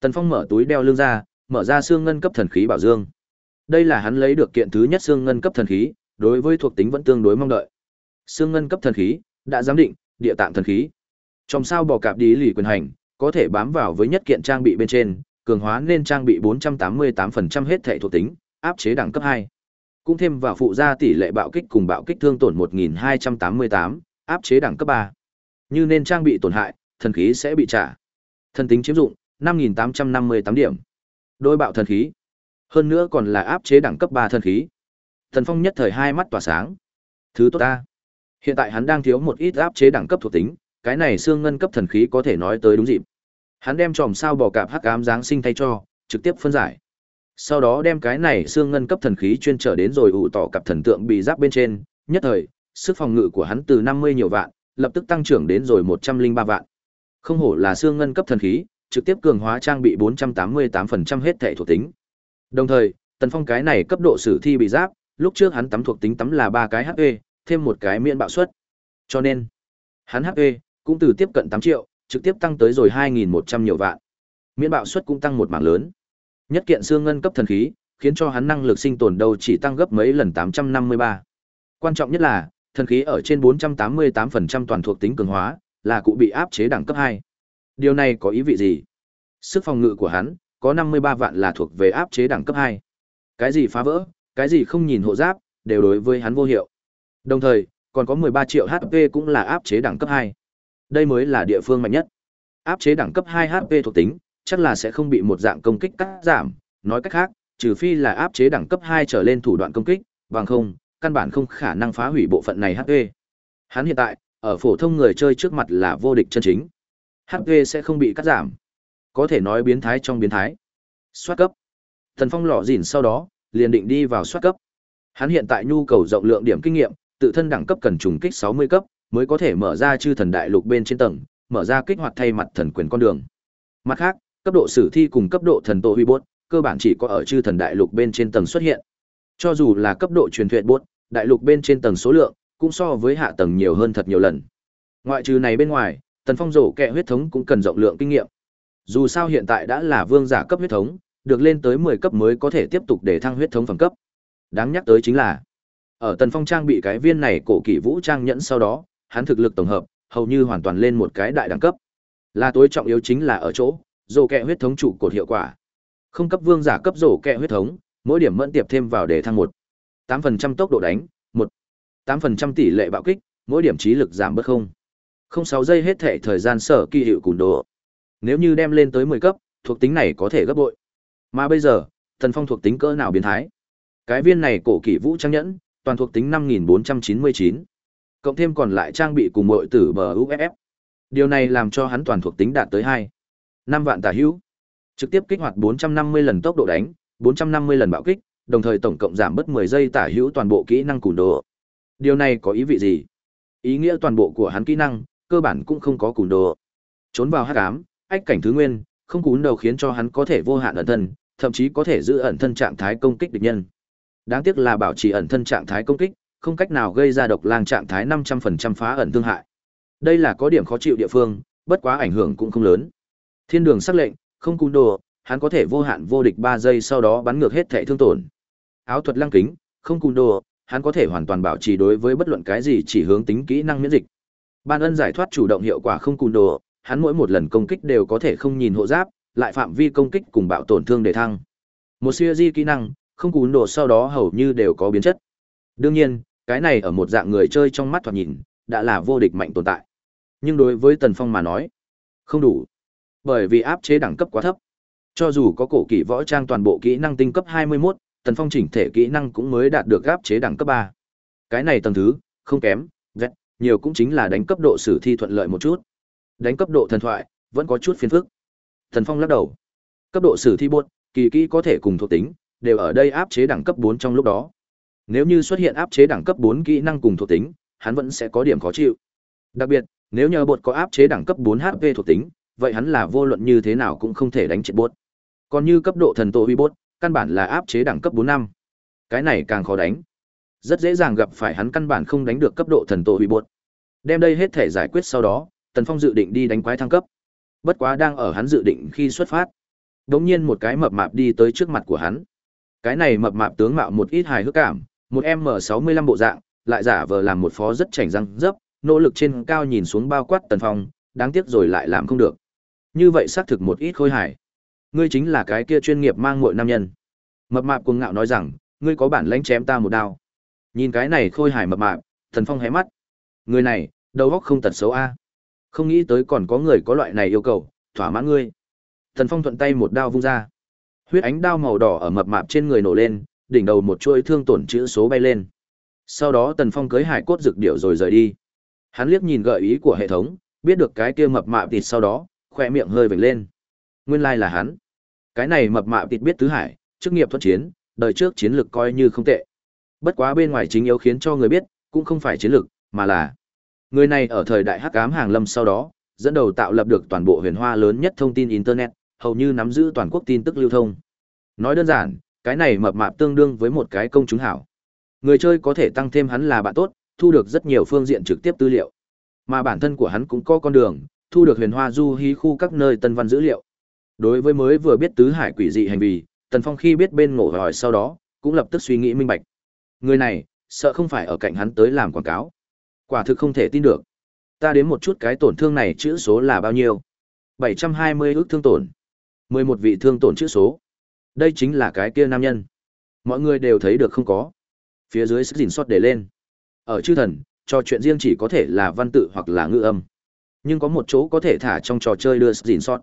Tần Phong mở túi đeo lưng ra, mở ra xương ngân cấp thần khí bảo dương. Đây là hắn lấy được kiện thứ nhất xương ngân cấp thần khí, đối với thuộc tính vẫn tương đối mong đợi. Xương ngân cấp thần khí, đã giám định, địa tạng thần khí. Trong sao bò cạp đi lì quyền hành, có thể bám vào với nhất kiện trang bị bên trên, cường hóa nên trang bị 488% hết thể thuộc tính, áp chế đẳng cấp 2. Cũng thêm vào phụ gia tỷ lệ bạo kích cùng bạo kích thương tổn 1288, áp chế đẳng cấp 3. Như nên trang bị tổn hại, thần khí sẽ bị trả. Thần tính chiếm dụng 5.858 điểm. Đôi bạo thần khí. Hơn nữa còn là áp chế đẳng cấp 3 thần khí. Thần Phong nhất thời hai mắt tỏa sáng. Thứ tốt ta. Hiện tại hắn đang thiếu một ít áp chế đẳng cấp thuộc tính, cái này xương ngân cấp thần khí có thể nói tới đúng dịp. Hắn đem tròm sao bò cạp hắc ám giáng sinh thay cho, trực tiếp phân giải. Sau đó đem cái này xương ngân cấp thần khí chuyên trở đến rồi ủ tỏ cặp thần tượng bị giáp bên trên, nhất thời, sức phòng ngự của hắn từ 50 nhiều vạn, lập tức tăng trưởng đến rồi 103 vạn. Không hổ là xương ngân cấp thần khí, trực tiếp cường hóa trang bị 488% hết thể thuộc tính. Đồng thời, Tần Phong cái này cấp độ sử thi bị giáp, lúc trước hắn tắm thuộc tính tắm là ba cái HP, thêm một cái miễn bạo suất. Cho nên, hắn HP cũng từ tiếp cận 8 triệu, trực tiếp tăng tới rồi 2100 nhiều vạn. Miễn bạo suất cũng tăng một mảng lớn. Nhất kiện xương ngân cấp thần khí, khiến cho hắn năng lực sinh tồn đâu chỉ tăng gấp mấy lần 853. Quan trọng nhất là, thần khí ở trên 488% toàn thuộc tính cường hóa, là cụ bị áp chế đẳng cấp 2. Điều này có ý vị gì? Sức phòng ngự của hắn, có 53 vạn là thuộc về áp chế đẳng cấp 2. Cái gì phá vỡ, cái gì không nhìn hộ giáp, đều đối với hắn vô hiệu. Đồng thời, còn có 13 triệu HP cũng là áp chế đẳng cấp 2. Đây mới là địa phương mạnh nhất. Áp chế đẳng cấp 2 HP thuộc tính, chắc là sẽ không bị một dạng công kích cắt giảm, nói cách khác, trừ phi là áp chế đẳng cấp 2 trở lên thủ đoạn công kích, bằng không, căn bản không khả năng phá hủy bộ phận này HP. Hắn hiện tại, ở phổ thông người chơi trước mặt là vô địch chân chính. HP sẽ không bị cắt giảm. Có thể nói biến thái trong biến thái. Xoát cấp. Thần Phong lọ dỉn sau đó, liền định đi vào xoát cấp. Hắn hiện tại nhu cầu rộng lượng điểm kinh nghiệm, tự thân đẳng cấp cần trùng kích 60 cấp, mới có thể mở ra chư thần đại lục bên trên tầng, mở ra kích hoạt thay mặt thần quyền con đường. Mặt khác, cấp độ sử thi cùng cấp độ thần tổ huy bốt, cơ bản chỉ có ở chư thần đại lục bên trên tầng xuất hiện. Cho dù là cấp độ truyền thuyết bốt, đại lục bên trên tầng số lượng, cũng so với hạ tầng nhiều hơn thật nhiều lần. Ngoại trừ này bên ngoài, tần phong rổ kẹ huyết thống cũng cần rộng lượng kinh nghiệm. Dù sao hiện tại đã là vương giả cấp huyết thống, được lên tới 10 cấp mới có thể tiếp tục để thăng huyết thống phẩm cấp. Đáng nhắc tới chính là, ở tần phong trang bị cái viên này cổ kỷ vũ trang nhẫn sau đó, hắn thực lực tổng hợp, hầu như hoàn toàn lên một cái đại đẳng cấp. Là tối trọng yếu chính là ở chỗ, rổ kẹ huyết thống trụ cột hiệu quả. Không cấp vương giả cấp rổ kẹ huyết thống, mỗi điểm mẫn tiệp thêm vào để thăng một Tám phần trăm tốc độ đánh, một tám phần trăm tỷ lệ bạo kích, mỗi điểm trí lực giảm bớt không. Không sáu giây hết thể thời gian sở kỳ hiệu cùn đồ. Nếu như đem lên tới 10 cấp, thuộc tính này có thể gấp bội. Mà bây giờ, thần phong thuộc tính cỡ nào biến thái? Cái viên này cổ kỷ vũ trang nhẫn, toàn thuộc tính 5499. Cộng thêm còn lại trang bị cùng mọi tử bờ UFF. Điều này làm cho hắn toàn thuộc tính đạt tới 2. 5 vạn tả hữu. Trực tiếp kích hoạt 450 lần tốc độ đánh, 450 lần bạo kích, đồng thời tổng cộng giảm bớt 10 giây tả hữu toàn bộ kỹ năng cùn đồ. Điều này có ý vị gì? Ý nghĩa toàn bộ của hắn kỹ năng, cơ bản cũng không có cùn đồ. Trốn vào hắc ám, ách cảnh thứ nguyên, không cún đầu khiến cho hắn có thể vô hạn ẩn thân, thậm chí có thể giữ ẩn thân trạng thái công kích địch nhân. Đáng tiếc là bảo trì ẩn thân trạng thái công kích, không cách nào gây ra độc lang trạng thái 500% phá ẩn thương hại. Đây là có điểm khó chịu địa phương, bất quá ảnh hưởng cũng không lớn. Thiên đường sắc lệnh, không cún đồ, hắn có thể vô hạn vô địch 3 giây sau đó bắn ngược hết thể thương tổn. Áo thuật lăng kính, không cún đồ, hắn có thể hoàn toàn bảo trì đối với bất luận cái gì chỉ hướng tính kỹ năng miễn dịch. Ban ân giải thoát chủ động hiệu quả không cún đồ, hắn mỗi một lần công kích đều có thể không nhìn hộ giáp, lại phạm vi công kích cùng bạo tổn thương để thăng. Một siêu di kỹ năng, không cún đồ sau đó hầu như đều có biến chất. Đương nhiên, cái này ở một dạng người chơi trong mắt thoạt nhìn, đã là vô địch mạnh tồn tại. Nhưng đối với Tần Phong mà nói, không đủ. Bởi vì áp chế đẳng cấp quá thấp. Cho dù có cổ kỷ võ trang toàn bộ kỹ năng tinh cấp 21, Tần Phong chỉnh thể kỹ năng cũng mới đạt được áp chế đẳng cấp 3. Cái này tầng thứ, không kém, vẹt, nhiều cũng chính là đánh cấp độ sử thi thuận lợi một chút. Đánh cấp độ thần thoại, vẫn có chút phiền phức. Thần Phong lắc đầu. Cấp độ sử thi buốt, kỳ kỹ có thể cùng thuộc tính, đều ở đây áp chế đẳng cấp 4 trong lúc đó. Nếu như xuất hiện áp chế đẳng cấp 4 kỹ năng cùng thuộc tính, hắn vẫn sẽ có điểm khó chịu. Đặc biệt, nếu nhờ bột có áp chế đẳng cấp 4 HP thuộc tính, vậy hắn là vô luận như thế nào cũng không thể đánh chết bột. Còn như cấp độ thần tổ huy bột, căn bản là áp chế đẳng cấp 4 năm. Cái này càng khó đánh. Rất dễ dàng gặp phải hắn căn bản không đánh được cấp độ thần tổ hủy buột Đem đây hết thể giải quyết sau đó, Tần Phong dự định đi đánh quái thăng cấp. Bất quá đang ở hắn dự định khi xuất phát, đống nhiên một cái mập mạp đi tới trước mặt của hắn. Cái này mập mạp tướng mạo một ít hài hước cảm, một M65 bộ dạng, lại giả vờ làm một phó rất chảnh răng dấp, nỗ lực trên cao nhìn xuống bao quát Tần Phong, đáng tiếc rồi lại làm không được. Như vậy xác thực một ít khôi hài. Ngươi chính là cái kia chuyên nghiệp mang mội nam nhân. Mập mạp cuồng ngạo nói rằng, ngươi có bản lãnh chém ta một đao. Nhìn cái này khôi hài mập mạp, thần Phong hé mắt. Người này, đầu óc không tật xấu a. Không nghĩ tới còn có người có loại này yêu cầu, thỏa mãn ngươi. thần Phong thuận tay một đao vung ra. Huyết ánh đao màu đỏ ở mập mạp trên người nổ lên, đỉnh đầu một chuỗi thương tổn chữ số bay lên. Sau đó Tần Phong cưới hải cốt dược điệu rồi rời đi. Hắn liếc nhìn gợi ý của hệ thống, biết được cái kia mập mạp thịt sau đó, khoe miệng hơi vểnh lên. Nguyên lai like là hắn. Cái này mập mạp thịt biết tứ hải, chức nghiệp thuận chiến, đời trước chiến lược coi như không tệ. Bất quá bên ngoài chính yếu khiến cho người biết, cũng không phải chiến lược, mà là người này ở thời đại hắc ám hàng lâm sau đó, dẫn đầu tạo lập được toàn bộ huyền hoa lớn nhất thông tin internet, hầu như nắm giữ toàn quốc tin tức lưu thông. Nói đơn giản, cái này mập mạp tương đương với một cái công chúng hảo. Người chơi có thể tăng thêm hắn là bạn tốt, thu được rất nhiều phương diện trực tiếp tư liệu. Mà bản thân của hắn cũng có con đường, thu được huyền hoa du hí khu các nơi tân văn dữ liệu. Đối với mới vừa biết tứ hải quỷ dị hành vi, Tần Phong khi biết bên ngộ hỏi sau đó, cũng lập tức suy nghĩ minh bạch. Người này, sợ không phải ở cạnh hắn tới làm quảng cáo. Quả thực không thể tin được. Ta đến một chút cái tổn thương này chữ số là bao nhiêu? 720 ước thương tổn. 11 vị thương tổn chữ số. Đây chính là cái kia nam nhân. Mọi người đều thấy được không có. Phía dưới sức gìn sót để lên. Ở chư thần, trò chuyện riêng chỉ có thể là văn tự hoặc là ngữ âm. Nhưng có một chỗ có thể thả trong trò chơi đưa sức gìn sót.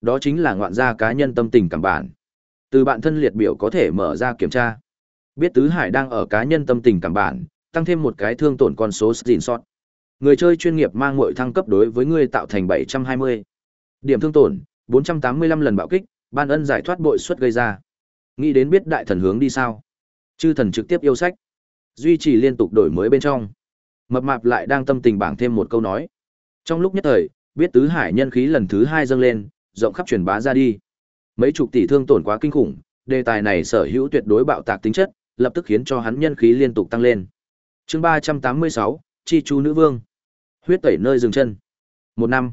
Đó chính là ngoạn gia cá nhân tâm tình cảm bản. Từ bạn thân liệt biểu có thể mở ra kiểm tra. Biết Tứ Hải đang ở cá nhân tâm tình cảm bản, tăng thêm một cái thương tổn con số gìn sót. Người chơi chuyên nghiệp mang muội thăng cấp đối với ngươi tạo thành 720. Điểm thương tổn, 485 lần bạo kích, ban ân giải thoát bội suất gây ra. Nghĩ đến biết đại thần hướng đi sao? Chư thần trực tiếp yêu sách. Duy trì liên tục đổi mới bên trong. Mập mạp lại đang tâm tình bảng thêm một câu nói. Trong lúc nhất thời, biết tứ hải nhân khí lần thứ hai dâng lên, rộng khắp truyền bá ra đi. Mấy chục tỷ thương tổn quá kinh khủng, đề tài này sở hữu tuyệt đối bạo tạc tính chất, lập tức khiến cho hắn nhân khí liên tục tăng lên. Chương 386, Chi chu nữ vương. Huyết tẩy nơi dừng chân. Một năm.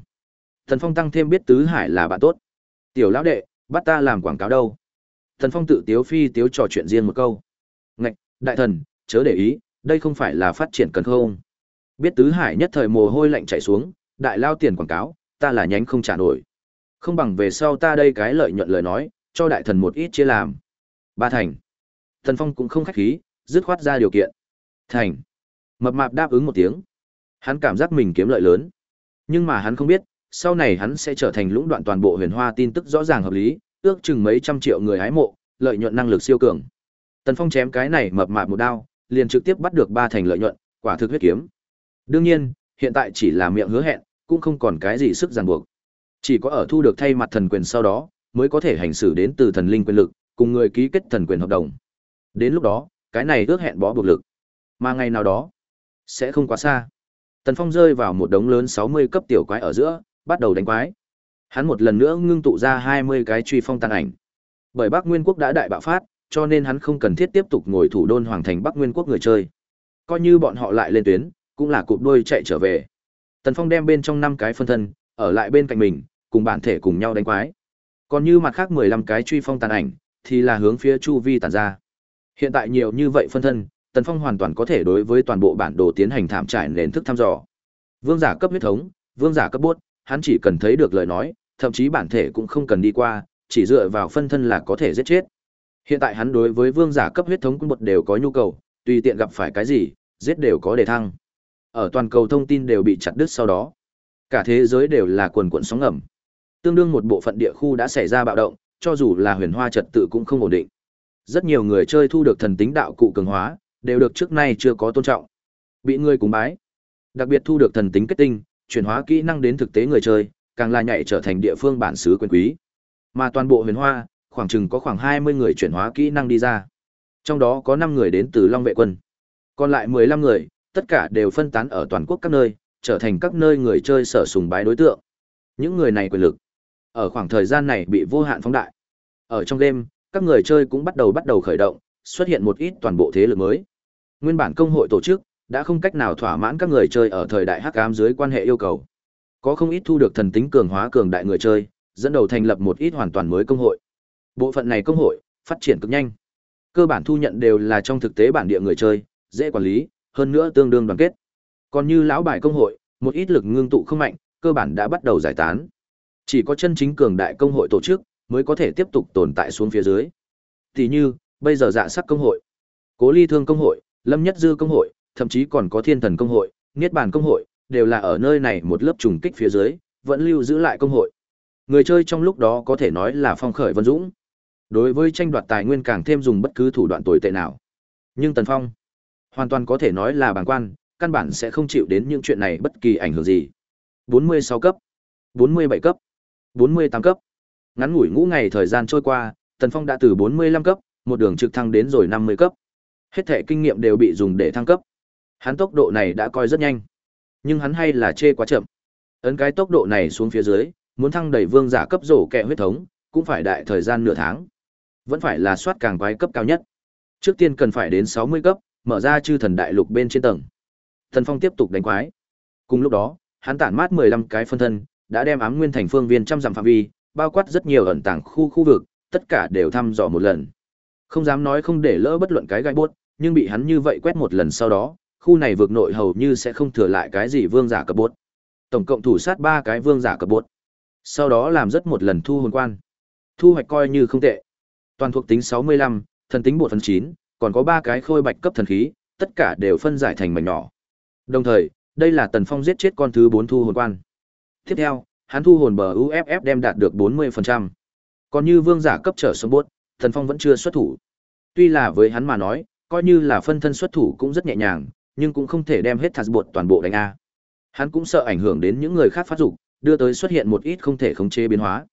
Thần Phong tăng thêm biết tứ hải là bạn tốt. Tiểu lão đệ, bắt ta làm quảng cáo đâu? Thần Phong tự tiếu phi tiếu trò chuyện riêng một câu. Ngạch, đại thần, chớ để ý, đây không phải là phát triển cần không? Biết tứ hải nhất thời mồ hôi lạnh chảy xuống, đại lao tiền quảng cáo, ta là nhánh không trả nổi. Không bằng về sau ta đây cái lợi nhuận lời nói, cho đại thần một ít chia làm. Ba thành. Thần Phong cũng không khách khí, dứt khoát ra điều kiện. Thành. Mập mạp đáp ứng một tiếng. Hắn cảm giác mình kiếm lợi lớn. Nhưng mà hắn không biết, sau này hắn sẽ trở thành lũng đoạn toàn bộ huyền hoa tin tức rõ ràng hợp lý, ước chừng mấy trăm triệu người hái mộ, lợi nhuận năng lực siêu cường. Tần Phong chém cái này mập mạp một đao, liền trực tiếp bắt được ba thành lợi nhuận, quả thực huyết kiếm. Đương nhiên, hiện tại chỉ là miệng hứa hẹn, cũng không còn cái gì sức ràng buộc. Chỉ có ở thu được thay mặt thần quyền sau đó, mới có thể hành xử đến từ thần linh quyền lực, cùng người ký kết thần quyền hợp đồng. Đến lúc đó, cái này ước hẹn bó buộc lực. Mà ngày nào đó, sẽ không quá xa. Tần Phong rơi vào một đống lớn 60 cấp tiểu quái ở giữa, bắt đầu đánh quái. Hắn một lần nữa ngưng tụ ra 20 cái truy phong tàn ảnh. Bởi Bắc Nguyên quốc đã đại bạo phát, cho nên hắn không cần thiết tiếp tục ngồi thủ đôn hoàng thành Bắc Nguyên quốc người chơi. Coi như bọn họ lại lên tuyến, cũng là cụp đuôi chạy trở về. Tần Phong đem bên trong năm cái phân thân, ở lại bên cạnh mình, cùng bản thể cùng nhau đánh quái. Còn như mặt khác 15 cái truy phong tàn ảnh, thì là hướng phía chu vi tàn ra. Hiện tại nhiều như vậy phân thân, Tần Phong hoàn toàn có thể đối với toàn bộ bản đồ tiến hành thảm trải nền thức thăm dò. Vương giả cấp huyết thống, vương giả cấp bốt, hắn chỉ cần thấy được lời nói, thậm chí bản thể cũng không cần đi qua, chỉ dựa vào phân thân là có thể giết chết. Hiện tại hắn đối với vương giả cấp huyết thống quân bột đều có nhu cầu, tùy tiện gặp phải cái gì, giết đều có đề thăng. Ở toàn cầu thông tin đều bị chặt đứt sau đó, cả thế giới đều là quần cuộn sóng ngầm. Tương đương một bộ phận địa khu đã xảy ra bạo động, cho dù là huyền hoa trật tự cũng không ổn định. Rất nhiều người chơi thu được thần tính đạo cụ cường hóa, đều được trước nay chưa có tôn trọng. Bị người cúng bái, đặc biệt thu được thần tính kết tinh, chuyển hóa kỹ năng đến thực tế người chơi, càng là nhảy trở thành địa phương bản xứ quyền quý. Mà toàn bộ huyền hoa, khoảng chừng có khoảng 20 người chuyển hóa kỹ năng đi ra. Trong đó có 5 người đến từ Long vệ quân. Còn lại 15 người, tất cả đều phân tán ở toàn quốc các nơi, trở thành các nơi người chơi sở sùng bái đối tượng. Những người này quyền lực, ở khoảng thời gian này bị vô hạn phóng đại. Ở trong đêm các người chơi cũng bắt đầu bắt đầu khởi động, xuất hiện một ít toàn bộ thế lực mới. Nguyên bản công hội tổ chức đã không cách nào thỏa mãn các người chơi ở thời đại hắc ám dưới quan hệ yêu cầu. Có không ít thu được thần tính cường hóa cường đại người chơi, dẫn đầu thành lập một ít hoàn toàn mới công hội. Bộ phận này công hội phát triển cực nhanh. Cơ bản thu nhận đều là trong thực tế bản địa người chơi, dễ quản lý, hơn nữa tương đương đoàn kết. Còn như lão bài công hội, một ít lực ngưng tụ không mạnh, cơ bản đã bắt đầu giải tán. Chỉ có chân chính cường đại công hội tổ chức mới có thể tiếp tục tồn tại xuống phía dưới. Tỷ như, bây giờ dạ sắc công hội, Cố Ly Thương công hội, Lâm Nhất Dư công hội, thậm chí còn có Thiên Thần công hội, Niết Bàn công hội, đều là ở nơi này một lớp trùng kích phía dưới, vẫn lưu giữ lại công hội. Người chơi trong lúc đó có thể nói là phong khởi vân dũng. Đối với tranh đoạt tài nguyên càng thêm dùng bất cứ thủ đoạn tồi tệ nào. Nhưng Tần Phong, hoàn toàn có thể nói là bàng quan, căn bản sẽ không chịu đến những chuyện này bất kỳ ảnh hưởng gì. 46 cấp, 47 cấp, 48 cấp. Ngắn ngủi ngũ ngày thời gian trôi qua, Tần Phong đã từ 45 cấp, một đường trực thăng đến rồi 50 cấp. Hết thể kinh nghiệm đều bị dùng để thăng cấp. Hắn tốc độ này đã coi rất nhanh. Nhưng hắn hay là chê quá chậm. Ấn cái tốc độ này xuống phía dưới, muốn thăng đẩy vương giả cấp rổ kẹ huyết thống, cũng phải đại thời gian nửa tháng. Vẫn phải là soát càng quái cấp cao nhất. Trước tiên cần phải đến 60 cấp, mở ra chư thần đại lục bên trên tầng. Thần Phong tiếp tục đánh quái. Cùng lúc đó, hắn tản mát 15 cái phân thân, đã đem ám nguyên thành phương viên trăm dặm phạm vi, bao quát rất nhiều ẩn tàng khu khu vực, tất cả đều thăm dò một lần. Không dám nói không để lỡ bất luận cái gai bốt, nhưng bị hắn như vậy quét một lần sau đó, khu này vượt nội hầu như sẽ không thừa lại cái gì vương giả cấp bốt. Tổng cộng thủ sát ba cái vương giả cấp bốt. Sau đó làm rất một lần thu hồn quan. Thu hoạch coi như không tệ. Toàn thuộc tính 65, thần tính bộ phần 9, còn có ba cái khôi bạch cấp thần khí, tất cả đều phân giải thành mảnh nhỏ. Đồng thời, đây là Tần Phong giết chết con thứ 4 thu hồn quan. Tiếp theo, hắn thu hồn bờ UFF đem đạt được 40%. Còn như vương giả cấp trở xuống bốt, thần Phong vẫn chưa xuất thủ. Tuy là với hắn mà nói, coi như là phân thân xuất thủ cũng rất nhẹ nhàng, nhưng cũng không thể đem hết thạt bột toàn bộ đánh a. Hắn cũng sợ ảnh hưởng đến những người khác phát dục, đưa tới xuất hiện một ít không thể khống chế biến hóa.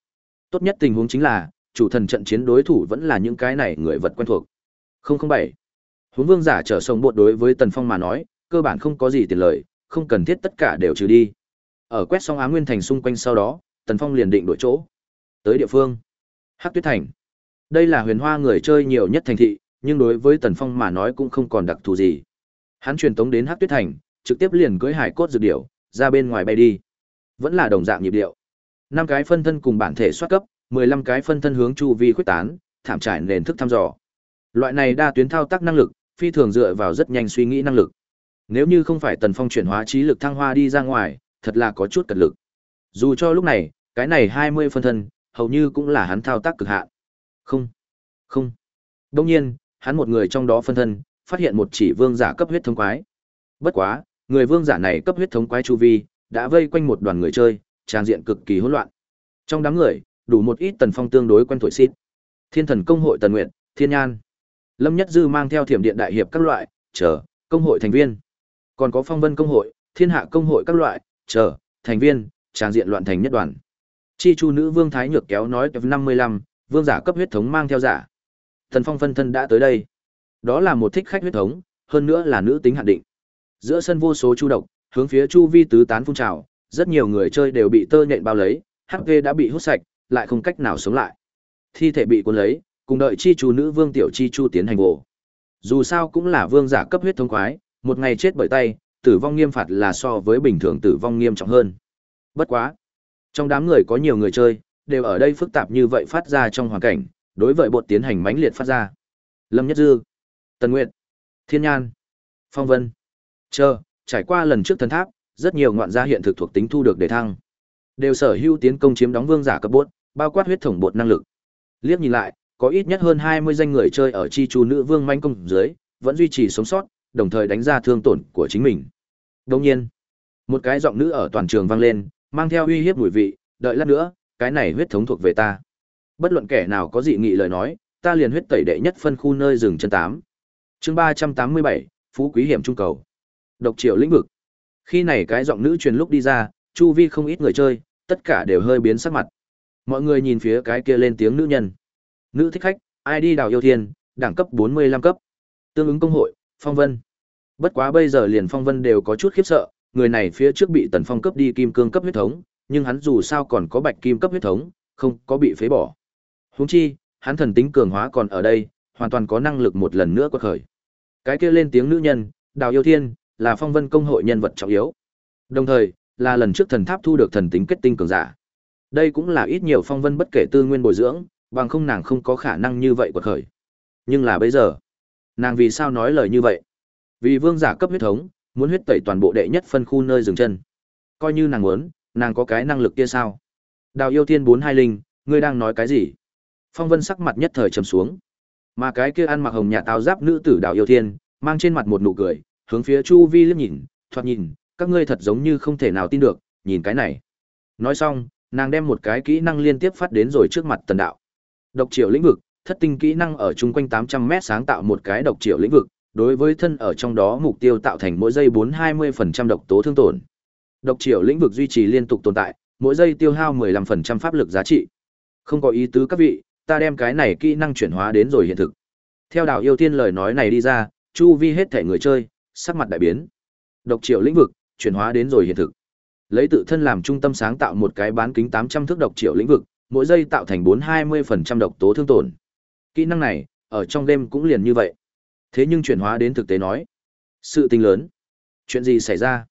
Tốt nhất tình huống chính là, chủ thần trận chiến đối thủ vẫn là những cái này người vật quen thuộc. 007. Huống vương giả trở sống bột đối với Tần Phong mà nói, cơ bản không có gì tiền lợi, không cần thiết tất cả đều trừ đi. Ở quét xong Á Nguyên thành xung quanh sau đó, Tần Phong liền định đổi chỗ. Tới địa phương, Hắc Tuyết thành. Đây là huyền hoa người chơi nhiều nhất thành thị, nhưng đối với Tần Phong mà nói cũng không còn đặc thù gì. Hắn truyền tống đến Hắc Tuyết Thành, trực tiếp liền cưỡi hải cốt dược điểu, ra bên ngoài bay đi. Vẫn là đồng dạng nhịp điệu. năm cái phân thân cùng bản thể soát cấp, 15 cái phân thân hướng chu vi khuếch tán, thảm trải nền thức thăm dò. Loại này đa tuyến thao tác năng lực, phi thường dựa vào rất nhanh suy nghĩ năng lực. Nếu như không phải Tần Phong chuyển hóa trí lực thăng hoa đi ra ngoài, thật là có chút cật lực. Dù cho lúc này, cái này 20 phân thân, hầu như cũng là hắn thao tác cực hạn. Không, không. Đương nhiên, hắn một người trong đó phân thân, phát hiện một chỉ vương giả cấp huyết thống quái. Bất quá, người vương giả này cấp huyết thống quái chu vi, đã vây quanh một đoàn người chơi, trang diện cực kỳ hỗn loạn. Trong đám người, đủ một ít tần phong tương đối quen tuổi xít. Thiên thần công hội tần nguyện, thiên nhan. Lâm Nhất Dư mang theo thiểm điện đại hiệp các loại, chờ, công hội thành viên. Còn có phong vân công hội, thiên hạ công hội các loại, chờ, thành viên, trang diện loạn thành nhất đoàn. Chi chu nữ vương Thái Nhược kéo nói năm mươi lăm vương giả cấp huyết thống mang theo giả. Thần phong phân thân đã tới đây. Đó là một thích khách huyết thống, hơn nữa là nữ tính hạn định. Giữa sân vô số chu độc, hướng phía chu vi tứ tán phun trào, rất nhiều người chơi đều bị tơ nhện bao lấy, HP đã bị hút sạch, lại không cách nào sống lại. Thi thể bị cuốn lấy, cùng đợi chi chu nữ vương tiểu chi chu tiến hành bộ. Dù sao cũng là vương giả cấp huyết thống quái, một ngày chết bởi tay, tử vong nghiêm phạt là so với bình thường tử vong nghiêm trọng hơn. Bất quá, trong đám người có nhiều người chơi, đều ở đây phức tạp như vậy phát ra trong hoàn cảnh, đối với bột tiến hành mãnh liệt phát ra. Lâm Nhất Dư, Tần Nguyệt, Thiên Nhan, Phong Vân. Chờ, trải qua lần trước thần tháp, rất nhiều ngoạn gia hiện thực thuộc tính thu được đề thăng. Đều sở hữu tiến công chiếm đóng vương giả cấp bốt, bao quát huyết thống bột năng lực. Liếc nhìn lại, có ít nhất hơn 20 danh người chơi ở chi chu nữ vương manh công dưới, vẫn duy trì sống sót, đồng thời đánh ra thương tổn của chính mình. Đồng nhiên, một cái giọng nữ ở toàn trường vang lên, mang theo uy hiếp mùi vị, đợi lát nữa, cái này huyết thống thuộc về ta. Bất luận kẻ nào có dị nghị lời nói, ta liền huyết tẩy đệ nhất phân khu nơi rừng chân tám. Chương ba trăm tám mươi bảy Phú Quý hiểm trung cầu. Độc triệu lĩnh vực. Khi này cái giọng nữ truyền lúc đi ra, chu vi không ít người chơi, tất cả đều hơi biến sắc mặt. Mọi người nhìn phía cái kia lên tiếng nữ nhân. Nữ thích khách, ID đào yêu thiên, đẳng cấp bốn mươi 45 cấp. Tương ứng công hội, Phong Vân. Bất quá bây giờ liền Phong Vân đều có chút khiếp sợ, người này phía trước bị Tần Phong cấp đi kim cương cấp huyết thống, nhưng hắn dù sao còn có bạch kim cấp huyết thống, không có bị phế bỏ. Huống chi, hắn thần tính cường hóa còn ở đây, hoàn toàn có năng lực một lần nữa quật khởi. Cái kia lên tiếng nữ nhân, Đào Yêu Thiên, là phong vân công hội nhân vật trọng yếu. Đồng thời, là lần trước thần tháp thu được thần tính kết tinh cường giả. Đây cũng là ít nhiều phong vân bất kể tư nguyên bồi dưỡng, bằng không nàng không có khả năng như vậy quật khởi. Nhưng là bây giờ, nàng vì sao nói lời như vậy? Vì vương giả cấp huyết thống, muốn huyết tẩy toàn bộ đệ nhất phân khu nơi dừng chân. Coi như nàng muốn, nàng có cái năng lực kia sao? Đào yêu thiên bốn hai linh, ngươi đang nói cái gì? Phong vân sắc mặt nhất thời trầm xuống. Mà cái kia ăn mặc hồng nhà táo giáp nữ tử đào yêu thiên, mang trên mặt một nụ cười, hướng phía chu vi liếc nhìn, thoạt nhìn, các ngươi thật giống như không thể nào tin được, nhìn cái này. Nói xong, nàng đem một cái kỹ năng liên tiếp phát đến rồi trước mặt tần đạo. Độc triệu lĩnh vực, thất tinh kỹ năng ở chung quanh 800 mét sáng tạo một cái độc triệu lĩnh vực, đối với thân ở trong đó mục tiêu tạo thành mỗi giây 420% độc tố thương tổn. Độc triệu lĩnh vực duy trì liên tục tồn tại, mỗi giây tiêu hao 15% pháp lực giá trị. Không có ý tứ các vị, ta đem cái này kỹ năng chuyển hóa đến rồi hiện thực. Theo đào yêu tiên lời nói này đi ra, chu vi hết thể người chơi, sắc mặt đại biến. Độc triệu lĩnh vực, chuyển hóa đến rồi hiện thực. Lấy tự thân làm trung tâm sáng tạo một cái bán kính 800 thước độc triệu lĩnh vực, mỗi giây tạo thành 420% độc tố thương tổn. Kỹ năng này, ở trong đêm cũng liền như vậy. Thế nhưng chuyển hóa đến thực tế nói, sự tình lớn. Chuyện gì xảy ra?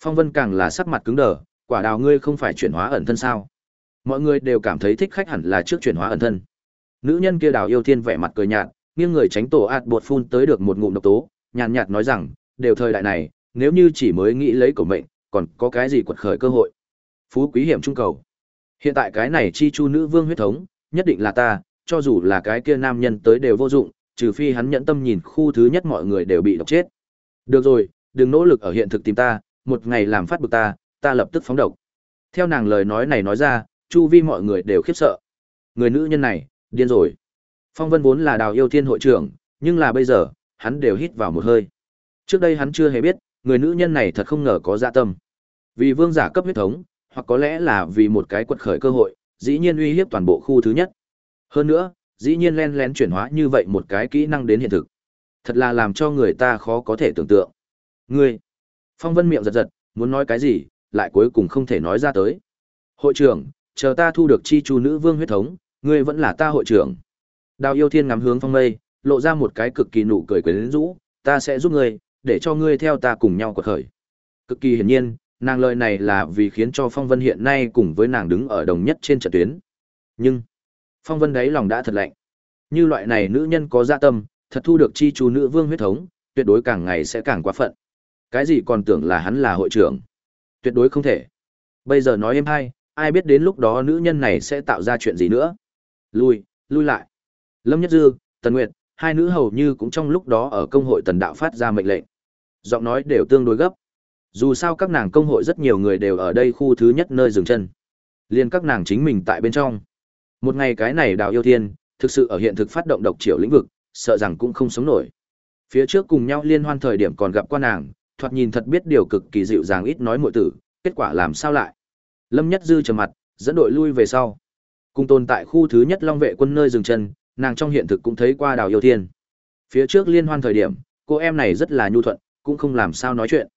Phong Vân càng là sắc mặt cứng đờ, quả đào ngươi không phải chuyển hóa ẩn thân sao? Mọi người đều cảm thấy thích khách hẳn là trước chuyển hóa ẩn thân. Nữ nhân kia đào yêu thiên vẻ mặt cười nhạt, nghiêng người tránh tổ ạt bột phun tới được một ngụm độc tố, nhàn nhạt nói rằng, đều thời đại này, nếu như chỉ mới nghĩ lấy cổ mệnh, còn có cái gì quật khởi cơ hội. Phú quý hiểm trung cầu. Hiện tại cái này chi chu nữ vương huyết thống, nhất định là ta, cho dù là cái kia nam nhân tới đều vô dụng, trừ phi hắn nhẫn tâm nhìn khu thứ nhất mọi người đều bị độc chết. Được rồi, đừng nỗ lực ở hiện thực tìm ta, một ngày làm phát bực ta, ta lập tức phóng độc. Theo nàng lời nói này nói ra, chu vi mọi người đều khiếp sợ. Người nữ nhân này, điên rồi. Phong Vân vốn là đào yêu thiên hội trưởng, nhưng là bây giờ, hắn đều hít vào một hơi. Trước đây hắn chưa hề biết, người nữ nhân này thật không ngờ có dạ tâm. Vì vương giả cấp huyết thống, hoặc có lẽ là vì một cái quật khởi cơ hội, dĩ nhiên uy hiếp toàn bộ khu thứ nhất. Hơn nữa, dĩ nhiên len lén chuyển hóa như vậy một cái kỹ năng đến hiện thực. Thật là làm cho người ta khó có thể tưởng tượng. Ngươi, Phong Vân miệng giật giật, muốn nói cái gì, lại cuối cùng không thể nói ra tới. Hội trưởng, chờ ta thu được chi chu nữ vương huyết thống, ngươi vẫn là ta hội trưởng. Đào yêu thiên ngắm hướng phong mây, lộ ra một cái cực kỳ nụ cười quyến rũ, ta sẽ giúp ngươi, để cho ngươi theo ta cùng nhau quật khởi. Cực kỳ hiển nhiên, nàng lời này là vì khiến cho Phong Vân hiện nay cùng với nàng đứng ở đồng nhất trên trận tuyến. Nhưng, Phong Vân đấy lòng đã thật lạnh. Như loại này nữ nhân có dạ tâm, thật thu được chi chú nữ vương huyết thống, tuyệt đối càng ngày sẽ càng quá phận. Cái gì còn tưởng là hắn là hội trưởng? Tuyệt đối không thể. Bây giờ nói em hay, ai biết đến lúc đó nữ nhân này sẽ tạo ra chuyện gì nữa. Lui, lui lại. Lâm Nhất Dư, Tần Nguyệt, hai nữ hầu như cũng trong lúc đó ở công hội tần đạo phát ra mệnh lệnh. Giọng nói đều tương đối gấp. Dù sao các nàng công hội rất nhiều người đều ở đây khu thứ nhất nơi dừng chân. Liên các nàng chính mình tại bên trong. Một ngày cái này đào yêu thiên, thực sự ở hiện thực phát động độc triệu lĩnh vực, sợ rằng cũng không sống nổi. Phía trước cùng nhau liên hoan thời điểm còn gặp qua nàng, thoạt nhìn thật biết điều cực kỳ dịu dàng ít nói muội tử, kết quả làm sao lại? Lâm Nhất Dư trầm mặt, dẫn đội lui về sau. Cùng tồn tại khu thứ nhất Long vệ quân nơi dừng chân, nàng trong hiện thực cũng thấy qua Đào Yêu Thiên. Phía trước liên hoan thời điểm, cô em này rất là nhu thuận, cũng không làm sao nói chuyện.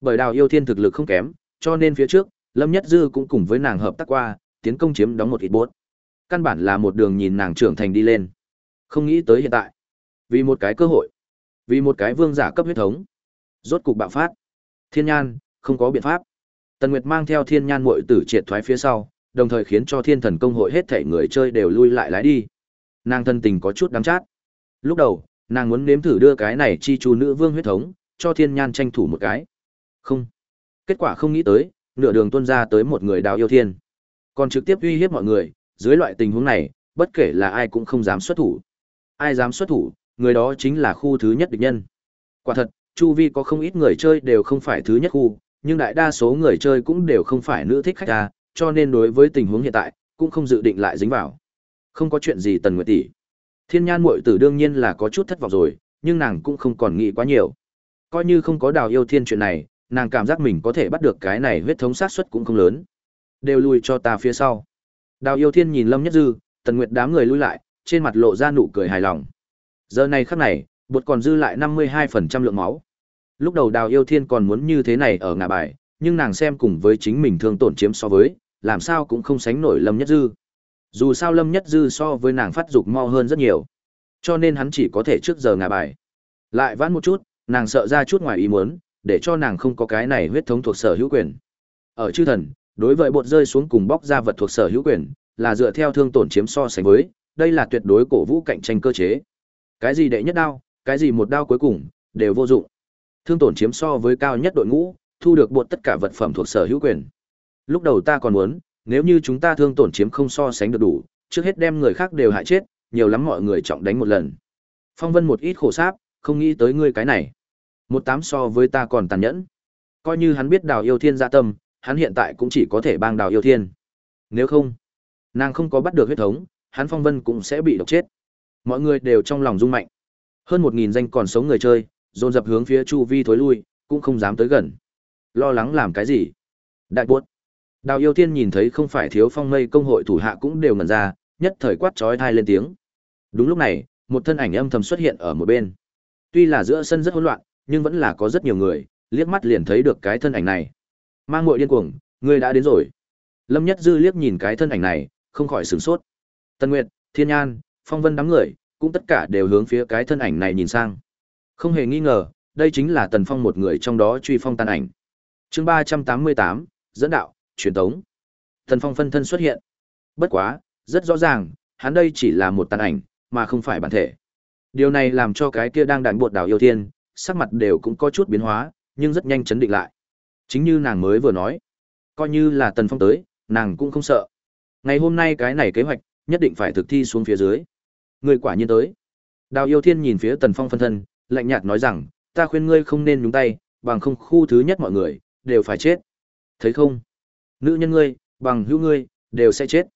Bởi Đào Yêu Thiên thực lực không kém, cho nên phía trước, Lâm Nhất Dư cũng cùng với nàng hợp tác qua, tiến công chiếm đóng một ít bốt. Căn bản là một đường nhìn nàng trưởng thành đi lên. Không nghĩ tới hiện tại, vì một cái cơ hội, vì một cái vương giả cấp huyết thống, rốt cục bạo phát. Thiên Nhan, không có biện pháp. Tần Nguyệt mang theo Thiên Nhan muội tử triệt thoái phía sau, đồng thời khiến cho Thiên Thần công hội hết thảy người chơi đều lui lại lái đi. Nàng thân tình có chút đắng chát. Lúc đầu, nàng muốn nếm thử đưa cái này chi chu nữ vương huyết thống, cho Thiên Nhan tranh thủ một cái. Không. Kết quả không nghĩ tới, nửa đường tuôn ra tới một người đào yêu thiên. Còn trực tiếp uy hiếp mọi người, dưới loại tình huống này, bất kể là ai cũng không dám xuất thủ. Ai dám xuất thủ, người đó chính là khu thứ nhất địch nhân. Quả thật, chu vi có không ít người chơi đều không phải thứ nhất khu, nhưng đại đa số người chơi cũng đều không phải nữ thích khách ra, cho nên đối với tình huống hiện tại, cũng không dự định lại dính vào. Không có chuyện gì Tần Nguyệt tỷ. Thiên Nhan muội tử đương nhiên là có chút thất vọng rồi, nhưng nàng cũng không còn nghĩ quá nhiều. Coi như không có Đào Yêu Thiên chuyện này, nàng cảm giác mình có thể bắt được cái này huyết thống sát suất cũng không lớn. Đều lùi cho ta phía sau. Đào Yêu Thiên nhìn Lâm Nhất Dư, Tần Nguyệt đám người lui lại, trên mặt lộ ra nụ cười hài lòng. Giờ này khắc này, bột còn dư lại 52% lượng máu. Lúc đầu Đào Yêu Thiên còn muốn như thế này ở ngã bài, nhưng nàng xem cùng với chính mình thương tổn chiếm so với, làm sao cũng không sánh nổi Lâm Nhất Dư. Dù sao Lâm Nhất Dư so với nàng phát dục mau hơn rất nhiều, cho nên hắn chỉ có thể trước giờ ngã bài. Lại vãn một chút, nàng sợ ra chút ngoài ý muốn, để cho nàng không có cái này huyết thống thuộc sở hữu quyền. Ở chư thần, đối với bột rơi xuống cùng bóc ra vật thuộc sở hữu quyền, là dựa theo thương tổn chiếm so sánh với, đây là tuyệt đối cổ vũ cạnh tranh cơ chế. Cái gì đệ nhất đao, cái gì một đao cuối cùng, đều vô dụng. Thương tổn chiếm so với cao nhất đội ngũ, thu được bột tất cả vật phẩm thuộc sở hữu quyền. Lúc đầu ta còn muốn, nếu như chúng ta thương tổn chiếm không so sánh được đủ, trước hết đem người khác đều hại chết, nhiều lắm mọi người trọng đánh một lần. Phong Vân một ít khổ sáp, không nghĩ tới ngươi cái này. Một tám so với ta còn tàn nhẫn. Coi như hắn biết Đào Yêu Thiên dạ tâm, hắn hiện tại cũng chỉ có thể bang Đào Yêu Thiên. Nếu không, nàng không có bắt được huyết thống, hắn Phong Vân cũng sẽ bị độc chết. Mọi người đều trong lòng rung mạnh. Hơn một nghìn danh còn sống người chơi, dồn dập hướng phía chu vi thối lui, cũng không dám tới gần. Lo lắng làm cái gì? Đại buốt. Đào Yêu Thiên nhìn thấy không phải thiếu phong mây công hội thủ hạ cũng đều ngẩn ra, nhất thời quát chói tai lên tiếng. Đúng lúc này, một thân ảnh âm thầm xuất hiện ở một bên. Tuy là giữa sân rất hỗn loạn, nhưng vẫn là có rất nhiều người, liếc mắt liền thấy được cái thân ảnh này. Mang muội điên cuồng, ngươi đã đến rồi. Lâm Nhất Dư liếc nhìn cái thân ảnh này, không khỏi sửng sốt. Tân Nguyệt, Thiên Nhan, Phong Vân đám người, cũng tất cả đều hướng phía cái thân ảnh này nhìn sang. Không hề nghi ngờ, đây chính là Tần Phong một người trong đó truy phong tàn ảnh. Chương ba trăm tám mươi tám dẫn đạo, truyền tống. Tần Phong phân thân xuất hiện. Bất quá, rất rõ ràng, hắn đây chỉ là một tàn ảnh, mà không phải bản thể. Điều này làm cho cái kia đang đạn bột đảo yêu thiên, sắc mặt đều cũng có chút biến hóa, nhưng rất nhanh chấn định lại. Chính như nàng mới vừa nói, coi như là Tần Phong tới, nàng cũng không sợ. Ngày hôm nay cái này kế hoạch, nhất định phải thực thi xuống phía dưới. Người quả nhiên tới. Đào yêu thiên nhìn phía Tần Phong phân thân, lạnh nhạt nói rằng, ta khuyên ngươi không nên nhúng tay, bằng không khu thứ nhất mọi người, đều phải chết. Thấy không? Nữ nhân ngươi, bằng hữu ngươi, đều sẽ chết.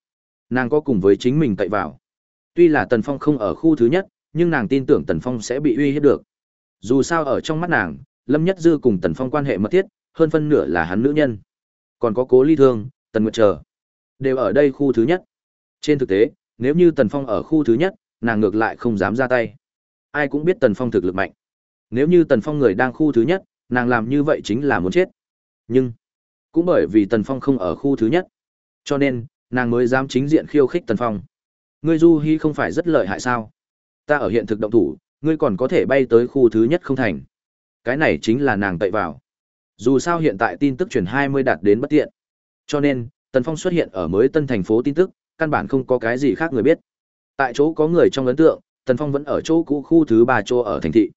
Nàng có cùng với chính mình cậy vào. Tuy là Tần Phong không ở khu thứ nhất, nhưng nàng tin tưởng Tần Phong sẽ bị uy hiếp được. Dù sao ở trong mắt nàng, Lâm Nhất Dư cùng Tần Phong quan hệ mật thiết, hơn phân nửa là hắn nữ nhân. Còn có Cố Ly Thương, Tần Nguyệt chờ, đều ở đây khu thứ nhất. Trên thực tế, nếu như Tần Phong ở khu thứ nhất, nàng ngược lại không dám ra tay. Ai cũng biết Tần Phong thực lực mạnh. Nếu như Tần Phong người đang khu thứ nhất, nàng làm như vậy chính là muốn chết. Nhưng, cũng bởi vì Tần Phong không ở khu thứ nhất, cho nên, nàng mới dám chính diện khiêu khích Tần Phong. Ngươi Du Hi không phải rất lợi hại sao? Ta ở hiện thực động thủ, ngươi còn có thể bay tới khu thứ nhất không thành. Cái này chính là nàng tậy vào. Dù sao hiện tại tin tức truyền 20 đạt đến bất tiện. Cho nên, Tần Phong xuất hiện ở mới tân thành phố tin tức, căn bản không có cái gì khác người biết. Tại chỗ có người trong ấn tượng, Tần Phong vẫn ở chỗ cũ khu thứ 3 chỗ ở thành thị.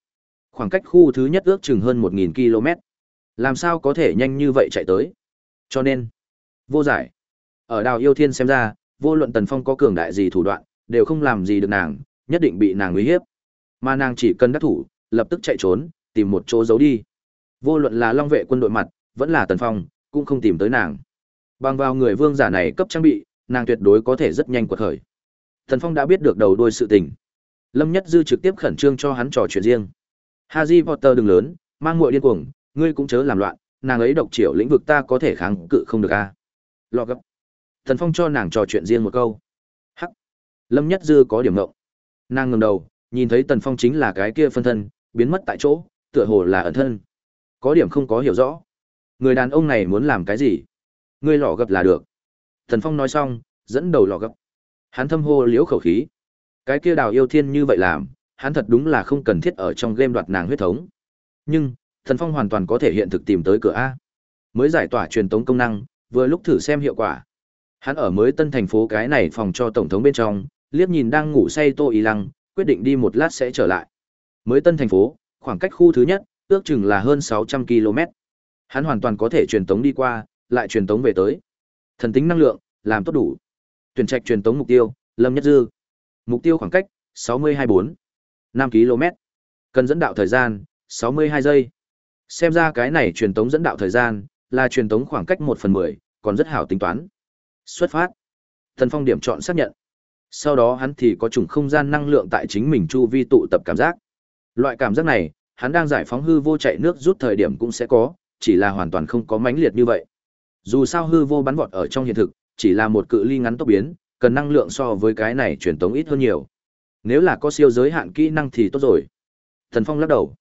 Khoảng cách khu thứ nhất ước chừng hơn 1000 km. Làm sao có thể nhanh như vậy chạy tới? Cho nên, vô giải. Ở Đào Yêu Thiên xem ra, vô luận Tần Phong có cường đại gì thủ đoạn, đều không làm gì được nàng, nhất định bị nàng uy hiếp. Mà nàng chỉ cần đắc thủ, lập tức chạy trốn, tìm một chỗ giấu đi. Vô luận là Long vệ quân đội mặt, vẫn là Tần Phong, cũng không tìm tới nàng. Bằng vào người vương giả này cấp trang bị, nàng tuyệt đối có thể rất nhanh quật khởi. Tần Phong đã biết được đầu đuôi sự tình. Lâm Nhất Dư trực tiếp khẩn trương cho hắn trò chuyện riêng. Harry Potter đừng lớn, mang muội điên cuồng, ngươi cũng chớ làm loạn, nàng ấy độc triệu lĩnh vực ta có thể kháng cự không được a. À? Gấp. Tần Phong cho nàng trò chuyện riêng một câu. Hắc. Lâm Nhất Dư có điểm ngộng. Nàng ngẩng đầu, nhìn thấy Tần Phong chính là cái kia phân thân, biến mất tại chỗ, tựa hồ là ẩn thân. Có điểm không có hiểu rõ. Người đàn ông này muốn làm cái gì? Ngươi lò gập là được. thần Phong nói xong, dẫn đầu lò gập. Hắn thâm hô liễu khẩu khí. Cái kia đào yêu thiên như vậy làm, hắn thật đúng là không cần thiết ở trong game đoạt nàng huyết thống. Nhưng, thần Phong hoàn toàn có thể hiện thực tìm tới cửa A. Mới giải tỏa truyền tống công năng, vừa lúc thử xem hiệu quả. Hắn ở mới tân thành phố cái này phòng cho tổng thống bên trong, liếc nhìn đang ngủ say Tô Y Lăng, quyết định đi một lát sẽ trở lại. Mới tân thành phố, khoảng cách khu thứ nhất, ước chừng là hơn 600 km. Hắn hoàn toàn có thể truyền tống đi qua, lại truyền tống về tới. Thần tính năng lượng, làm tốt đủ. Tuyển trạch truyền tống mục tiêu, Lâm Nhất Dư. Mục tiêu khoảng cách, 624. 5 km. Cần dẫn đạo thời gian, 62 giây. Xem ra cái này truyền tống dẫn đạo thời gian, là truyền tống khoảng cách 1 phần 10, còn rất hảo tính toán. Xuất phát. Thần Phong điểm chọn xác nhận. Sau đó hắn thì có chủng không gian năng lượng tại chính mình chu vi tụ tập cảm giác. Loại cảm giác này, hắn đang giải phóng hư vô chạy nước rút thời điểm cũng sẽ có, chỉ là hoàn toàn không có mãnh liệt như vậy. Dù sao hư vô bắn vọt ở trong hiện thực, chỉ là một cự ly ngắn tốc biến, cần năng lượng so với cái này truyền tống ít hơn nhiều. Nếu là có siêu giới hạn kỹ năng thì tốt rồi. Thần Phong lắc đầu.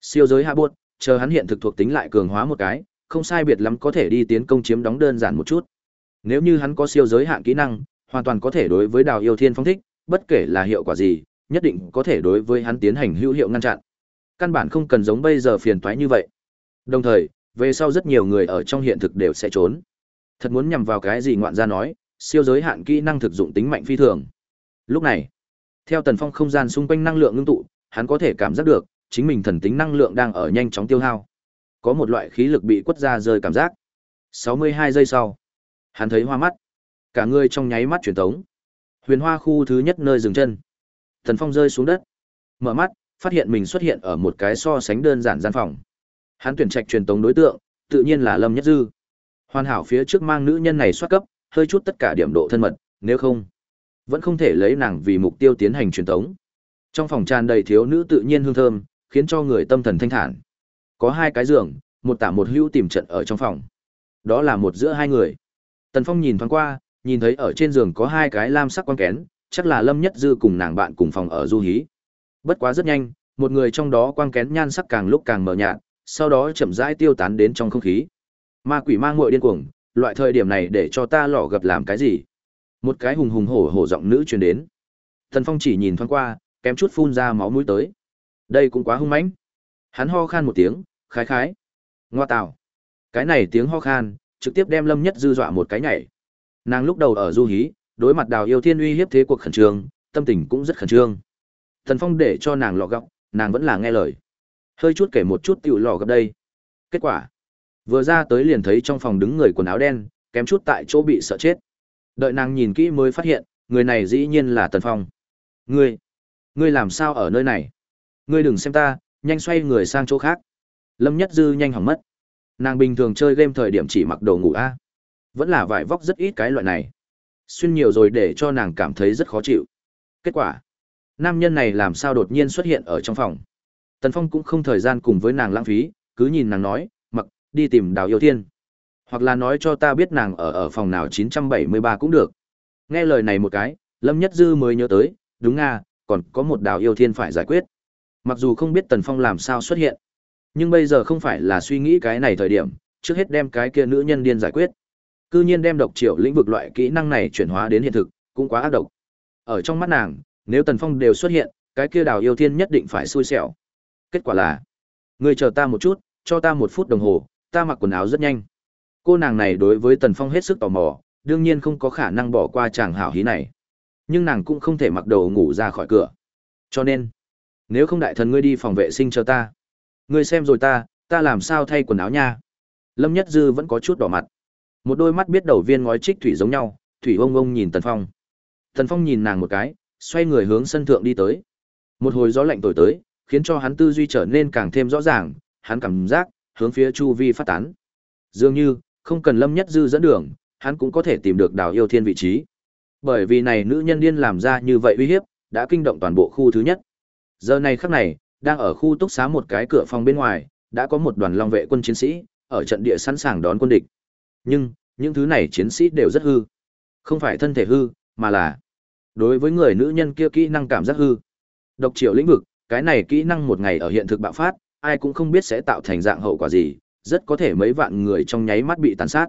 Siêu giới hạ buốt, chờ hắn hiện thực thuộc tính lại cường hóa một cái, không sai biệt lắm có thể đi tiến công chiếm đóng đơn giản một chút. Nếu như hắn có siêu giới hạn kỹ năng, hoàn toàn có thể đối với Đào Yêu Thiên phong thích, bất kể là hiệu quả gì, nhất định có thể đối với hắn tiến hành hữu hiệu ngăn chặn. Căn bản không cần giống bây giờ phiền toái như vậy. Đồng thời, về sau rất nhiều người ở trong hiện thực đều sẽ trốn. Thật muốn nhằm vào cái gì ngoạn gia nói, siêu giới hạn kỹ năng thực dụng tính mạnh phi thường. Lúc này, theo Tần Phong không gian xung quanh năng lượng ngưng tụ, hắn có thể cảm giác được, chính mình thần tính năng lượng đang ở nhanh chóng tiêu hao. Có một loại khí lực bị quất ra rơi cảm giác. 62 giây sau, hắn thấy hoa mắt. Cả người trong nháy mắt chuyển tống. Huyền Hoa khu thứ nhất nơi dừng chân. Tần Phong rơi xuống đất. Mở mắt, phát hiện mình xuất hiện ở một cái so sánh đơn giản gian phòng. Hắn tuyển trạch truyền tống đối tượng, tự nhiên là Lâm Nhất Dư. Hoàn hảo phía trước mang nữ nhân này soát cấp, hơi chút tất cả điểm độ thân mật, nếu không, vẫn không thể lấy nàng vì mục tiêu tiến hành truyền tống. Trong phòng tràn đầy thiếu nữ tự nhiên hương thơm, khiến cho người tâm thần thanh thản. Có hai cái giường, một tả một hữu tìm trận ở trong phòng. Đó là một giữa hai người. Tần Phong nhìn thoáng qua, nhìn thấy ở trên giường có hai cái lam sắc quan kén, chắc là Lâm Nhất Dư cùng nàng bạn cùng phòng ở du hí. Bất quá rất nhanh, một người trong đó quang kén nhan sắc càng lúc càng mờ nhạt, sau đó chậm rãi tiêu tán đến trong không khí. Ma quỷ mang muội điên cuồng, loại thời điểm này để cho ta lọ gặp làm cái gì? Một cái hùng hùng hổ hổ giọng nữ truyền đến. thần Phong chỉ nhìn thoáng qua, kém chút phun ra máu mũi tới. Đây cũng quá hung mãnh. Hắn ho khan một tiếng, khái khái. Ngoa tào. Cái này tiếng ho khan, trực tiếp đem Lâm Nhất dư dọa một cái nhảy. Nàng lúc đầu ở du hí, đối mặt Đào Yêu Thiên uy hiếp thế cuộc khẩn trương, tâm tình cũng rất khẩn trương. Thần Phong để cho nàng lọ gọc, nàng vẫn là nghe lời. Hơi chút kể một chút tiểu lọ gặp đây. Kết quả, vừa ra tới liền thấy trong phòng đứng người quần áo đen, kém chút tại chỗ bị sợ chết. Đợi nàng nhìn kỹ mới phát hiện, người này dĩ nhiên là Tần Phong. Ngươi, ngươi làm sao ở nơi này? Ngươi đừng xem ta, nhanh xoay người sang chỗ khác. Lâm Nhất Dư nhanh hỏng mất. Nàng bình thường chơi game thời điểm chỉ mặc đồ ngủ a. Vẫn là vải vóc rất ít cái loại này. Xuyên nhiều rồi để cho nàng cảm thấy rất khó chịu. Kết quả, nam nhân này làm sao đột nhiên xuất hiện ở trong phòng. Tần Phong cũng không thời gian cùng với nàng lãng phí, cứ nhìn nàng nói, mặc, đi tìm đào yêu thiên. Hoặc là nói cho ta biết nàng ở ở phòng nào 973 cũng được. Nghe lời này một cái, Lâm Nhất Dư mới nhớ tới, đúng nga, còn có một đào yêu thiên phải giải quyết. Mặc dù không biết Tần Phong làm sao xuất hiện, nhưng bây giờ không phải là suy nghĩ cái này thời điểm, trước hết đem cái kia nữ nhân điên giải quyết. Cư nhiên đem độc triệu lĩnh vực loại kỹ năng này chuyển hóa đến hiện thực, cũng quá ác độc. Ở trong mắt nàng, nếu Tần Phong đều xuất hiện, cái kia đào yêu thiên nhất định phải xui xẻo. Kết quả là, người chờ ta một chút, cho ta một phút đồng hồ, ta mặc quần áo rất nhanh. Cô nàng này đối với Tần Phong hết sức tò mò, đương nhiên không có khả năng bỏ qua chàng hảo hí này. Nhưng nàng cũng không thể mặc đầu ngủ ra khỏi cửa. Cho nên, nếu không đại thần ngươi đi phòng vệ sinh cho ta. Ngươi xem rồi ta, ta làm sao thay quần áo nha. Lâm Nhất Dư vẫn có chút đỏ mặt. Một đôi mắt biết đầu viên ngói trích thủy giống nhau, thủy ông ông nhìn Tần Phong. Tần Phong nhìn nàng một cái, xoay người hướng sân thượng đi tới. Một hồi gió lạnh thổi tới, khiến cho hắn tư duy trở nên càng thêm rõ ràng, hắn cảm giác hướng phía chu vi phát tán. Dường như, không cần Lâm Nhất Dư dẫn đường, hắn cũng có thể tìm được Đào Yêu Thiên vị trí. Bởi vì này nữ nhân điên làm ra như vậy uy hiếp, đã kinh động toàn bộ khu thứ nhất. Giờ này khắc này, đang ở khu túc xá một cái cửa phòng bên ngoài, đã có một đoàn long vệ quân chiến sĩ, ở trận địa sẵn sàng đón quân địch. Nhưng, những thứ này chiến sĩ đều rất hư. Không phải thân thể hư, mà là đối với người nữ nhân kia kỹ năng cảm giác hư. Độc triệu lĩnh vực, cái này kỹ năng một ngày ở hiện thực bạo phát, ai cũng không biết sẽ tạo thành dạng hậu quả gì, rất có thể mấy vạn người trong nháy mắt bị tàn sát.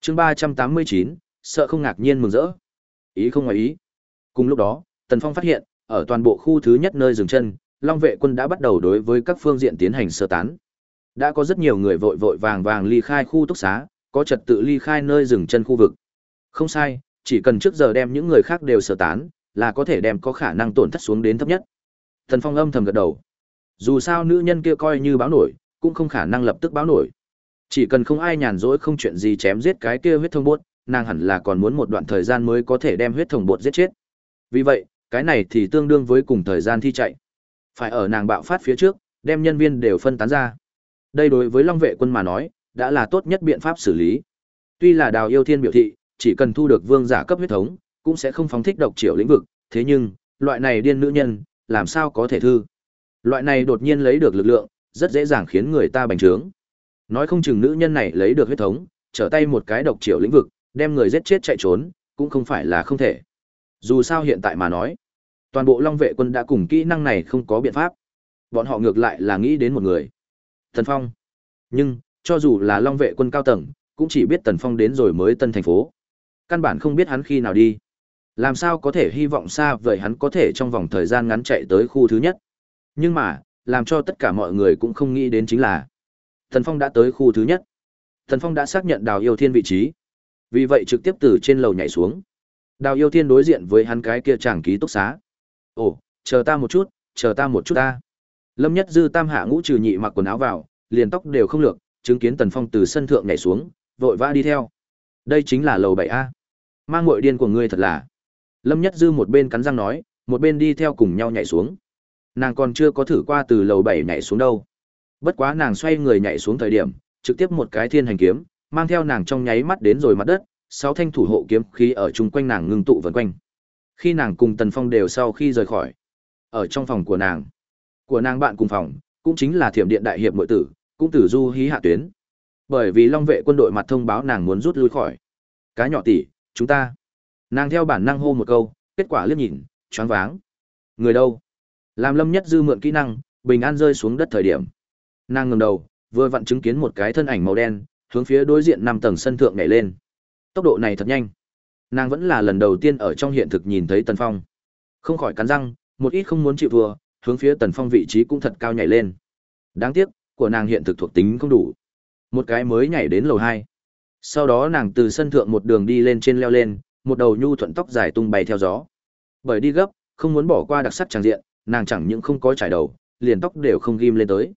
Chương ba trăm tám mươi chín sợ không ngạc nhiên mừng rỡ. Ý không ngoài ý. Cùng lúc đó, Tần Phong phát hiện, ở toàn bộ khu thứ nhất nơi dừng chân, Long vệ quân đã bắt đầu đối với các phương diện tiến hành sơ tán. Đã có rất nhiều người vội vội vàng vàng ly khai khu túc xá, có trật tự ly khai nơi dừng chân khu vực. Không sai, chỉ cần trước giờ đem những người khác đều sơ tán, là có thể đem có khả năng tổn thất xuống đến thấp nhất. Thần Phong âm thầm gật đầu. Dù sao nữ nhân kia coi như báo nổi, cũng không khả năng lập tức báo nổi. Chỉ cần không ai nhàn rỗi không chuyện gì chém giết cái kia huyết thông bột, nàng hẳn là còn muốn một đoạn thời gian mới có thể đem huyết thông bột giết chết. Vì vậy, cái này thì tương đương với cùng thời gian thi chạy. Phải ở nàng bạo phát phía trước, đem nhân viên đều phân tán ra. Đây đối với Long vệ quân mà nói, đã là tốt nhất biện pháp xử lý. Tuy là Đào Yêu Thiên biểu thị, chỉ cần thu được vương giả cấp huyết thống, cũng sẽ không phóng thích độc triệu lĩnh vực, thế nhưng, loại này điên nữ nhân, làm sao có thể thư? Loại này đột nhiên lấy được lực lượng, rất dễ dàng khiến người ta bành trướng. Nói không chừng nữ nhân này lấy được huyết thống, trở tay một cái độc triệu lĩnh vực, đem người giết chết chạy trốn, cũng không phải là không thể. Dù sao hiện tại mà nói, toàn bộ Long vệ quân đã cùng kỹ năng này không có biện pháp. Bọn họ ngược lại là nghĩ đến một người. Thần Phong. Nhưng, cho dù là Long vệ quân cao tầng, cũng chỉ biết Tần Phong đến rồi mới tân thành phố. Căn bản không biết hắn khi nào đi. Làm sao có thể hy vọng xa vời hắn có thể trong vòng thời gian ngắn chạy tới khu thứ nhất. Nhưng mà, làm cho tất cả mọi người cũng không nghĩ đến chính là Thần Phong đã tới khu thứ nhất. Thần Phong đã xác nhận đào yêu thiên vị trí. Vì vậy trực tiếp từ trên lầu nhảy xuống. Đào yêu thiên đối diện với hắn cái kia chàng ký túc xá. Ồ, chờ ta một chút, chờ ta một chút ta. Lâm Nhất Dư tam hạ ngũ trừ nhị mặc quần áo vào, liền tóc đều không lược, chứng kiến Tần Phong từ sân thượng nhảy xuống, vội vã đi theo. Đây chính là lầu bảy a Mang ngội điên của ngươi thật là. Lâm Nhất Dư một bên cắn răng nói, một bên đi theo cùng nhau nhảy xuống. Nàng còn chưa có thử qua từ lầu bảy nhảy xuống đâu. Bất quá nàng xoay người nhảy xuống thời điểm, trực tiếp một cái thiên hành kiếm, mang theo nàng trong nháy mắt đến rồi mặt đất, sáu thanh thủ hộ kiếm khí ở chung quanh nàng ngưng tụ vần quanh. Khi nàng cùng Tần Phong đều sau khi rời khỏi, ở trong phòng của nàng, của nàng bạn cùng phòng, cũng chính là Thiểm Điện đại hiệp muội tử, cũng tử du hí hạ tuyến. Bởi vì Long vệ quân đội mặt thông báo nàng muốn rút lui khỏi. Cá nhỏ tỷ, chúng ta. Nàng theo bản năng hô một câu, kết quả liếc nhìn, choáng váng. Người đâu? Làm Lâm Nhất Dư mượn kỹ năng, bình an rơi xuống đất thời điểm. Nàng ngẩng đầu, vừa vặn chứng kiến một cái thân ảnh màu đen, hướng phía đối diện năm tầng sân thượng nhảy lên. Tốc độ này thật nhanh. Nàng vẫn là lần đầu tiên ở trong hiện thực nhìn thấy Tần Phong. Không khỏi cắn răng, một ít không muốn chịu vừa hướng phía Tần Phong vị trí cũng thật cao nhảy lên. Đáng tiếc, của nàng hiện thực thuộc tính không đủ. Một cái mới nhảy đến lầu hai. Sau đó nàng từ sân thượng một đường đi lên trên leo lên, một đầu nhu thuận tóc dài tung bay theo gió. Bởi đi gấp, không muốn bỏ qua đặc sắc tràng diện, nàng chẳng những không có trải đầu, liền tóc đều không ghim lên tới.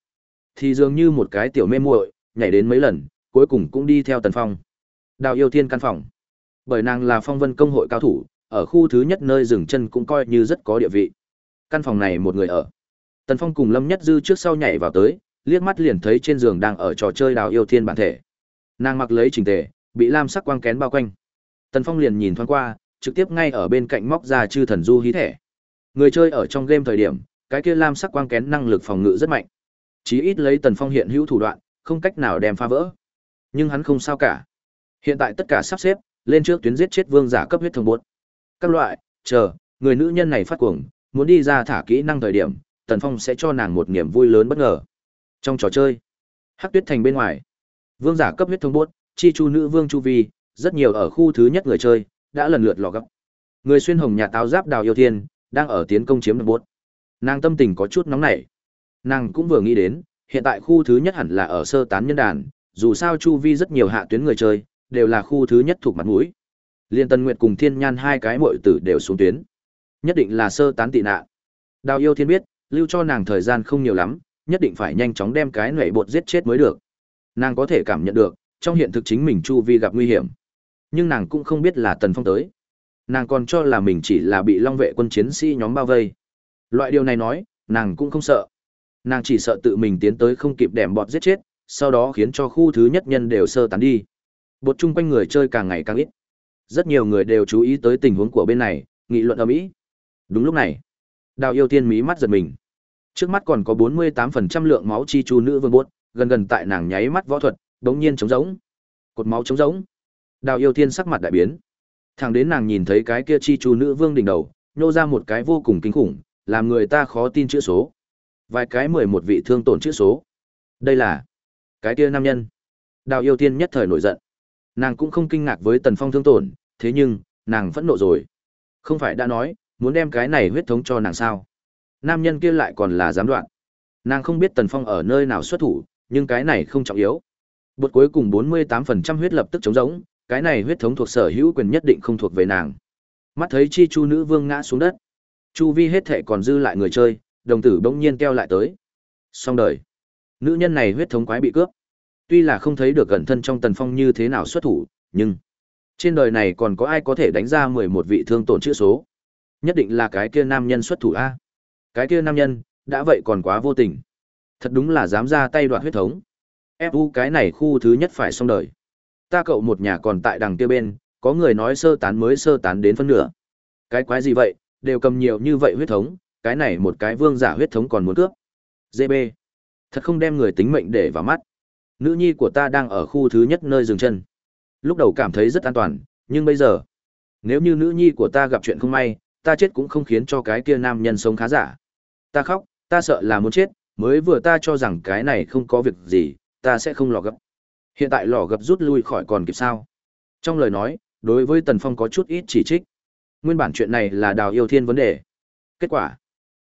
Thì dường như một cái tiểu mê muội, nhảy đến mấy lần, cuối cùng cũng đi theo Tần Phong. Đào yêu thiên căn phòng. Bởi nàng là phong vân công hội cao thủ, ở khu thứ nhất nơi dừng chân cũng coi như rất có địa vị. Căn phòng này một người ở. Tần Phong cùng Lâm Nhất Dư trước sau nhảy vào tới, liếc mắt liền thấy trên giường đang ở trò chơi đào yêu thiên bản thể. Nàng mặc lấy trình tề, bị lam sắc quang kén bao quanh. Tần Phong liền nhìn thoáng qua, trực tiếp ngay ở bên cạnh móc ra chư thần du hí thẻ. Người chơi ở trong game thời điểm, cái kia lam sắc quang kén năng lực phòng ngự rất mạnh. Chí ít lấy Tần Phong hiện hữu thủ đoạn, không cách nào đem phá vỡ. Nhưng hắn không sao cả. Hiện tại tất cả sắp xếp, lên trước tuyến giết chết vương giả cấp huyết thông bột. Các loại, chờ, người nữ nhân này phát cuồng, muốn đi ra thả kỹ năng thời điểm, Tần Phong sẽ cho nàng một niềm vui lớn bất ngờ. Trong trò chơi, Hắc Tuyết Thành bên ngoài, vương giả cấp huyết thống bốt, chi chu nữ vương chu vi, rất nhiều ở khu thứ nhất người chơi, đã lần lượt lò gấp. Người xuyên hồng nhà táo giáp đào yêu thiên, đang ở tiến công chiếm được bốt. Nàng tâm tình có chút nóng nảy. Nàng cũng vừa nghĩ đến, hiện tại khu thứ nhất hẳn là ở sơ tán nhân đàn, dù sao chu vi rất nhiều hạ tuyến người chơi, đều là khu thứ nhất thuộc mặt mũi. Liên Tân Nguyệt cùng Thiên Nhan hai cái muội tử đều xuống tuyến. Nhất định là sơ tán tị nạn. Đào Yêu Thiên biết, lưu cho nàng thời gian không nhiều lắm, nhất định phải nhanh chóng đem cái nảy bột giết chết mới được. Nàng có thể cảm nhận được, trong hiện thực chính mình chu vi gặp nguy hiểm. Nhưng nàng cũng không biết là Tần Phong tới. Nàng còn cho là mình chỉ là bị Long vệ quân chiến sĩ nhóm bao vây. Loại điều này nói, nàng cũng không sợ. Nàng chỉ sợ tự mình tiến tới không kịp đẻm bọt giết chết, sau đó khiến cho khu thứ nhất nhân đều sơ tán đi. Bột chung quanh người chơi càng ngày càng ít. Rất nhiều người đều chú ý tới tình huống của bên này, nghị luận ở mỹ. Đúng lúc này, Đào Yêu Tiên mí mắt giật mình. Trước mắt còn có 48% lượng máu chi chu nữ vương buốt gần gần tại nàng nháy mắt võ thuật, đống nhiên trống rỗng. Cột máu trống rỗng. Đào Yêu thiên sắc mặt đại biến. Thẳng đến nàng nhìn thấy cái kia chi chu nữ vương đỉnh đầu, nhô ra một cái vô cùng kinh khủng, làm người ta khó tin chữ số. Vài cái 11 vị thương tổn chữ số. Đây là cái kia nam nhân. Đào Yêu thiên nhất thời nổi giận. Nàng cũng không kinh ngạc với Tần Phong thương tổn, thế nhưng, nàng phẫn nộ rồi. Không phải đã nói, muốn đem cái này huyết thống cho nàng sao? Nam nhân kia lại còn là giám đoạn. Nàng không biết Tần Phong ở nơi nào xuất thủ, nhưng cái này không trọng yếu. Bột cuối cùng 48% huyết lập tức chống rỗng, cái này huyết thống thuộc sở hữu quyền nhất định không thuộc về nàng. Mắt thấy chi chu nữ vương ngã xuống đất. Chu vi hết thể còn dư lại người chơi, đồng tử bỗng nhiên keo lại tới. Xong đời. Nữ nhân này huyết thống quái bị cướp. Tuy là không thấy được gần thân trong tần phong như thế nào xuất thủ, nhưng trên đời này còn có ai có thể đánh ra 11 vị thương tổn chữ số. Nhất định là cái kia nam nhân xuất thủ A. Cái kia nam nhân, đã vậy còn quá vô tình. Thật đúng là dám ra tay đoạt huyết thống. Fu cái này khu thứ nhất phải xong đời. Ta cậu một nhà còn tại đằng kia bên, có người nói sơ tán mới sơ tán đến phân nửa. Cái quái gì vậy, đều cầm nhiều như vậy huyết thống, cái này một cái vương giả huyết thống còn muốn cướp. GB. Thật không đem người tính mệnh để vào mắt. Nữ nhi của ta đang ở khu thứ nhất nơi dừng chân. Lúc đầu cảm thấy rất an toàn, nhưng bây giờ, nếu như nữ nhi của ta gặp chuyện không may, ta chết cũng không khiến cho cái kia nam nhân sống khá giả. Ta khóc, ta sợ là muốn chết, mới vừa ta cho rằng cái này không có việc gì, ta sẽ không lò gấp. Hiện tại lò gấp rút lui khỏi còn kịp sao. Trong lời nói, đối với Tần Phong có chút ít chỉ trích. Nguyên bản chuyện này là đào yêu thiên vấn đề. Kết quả,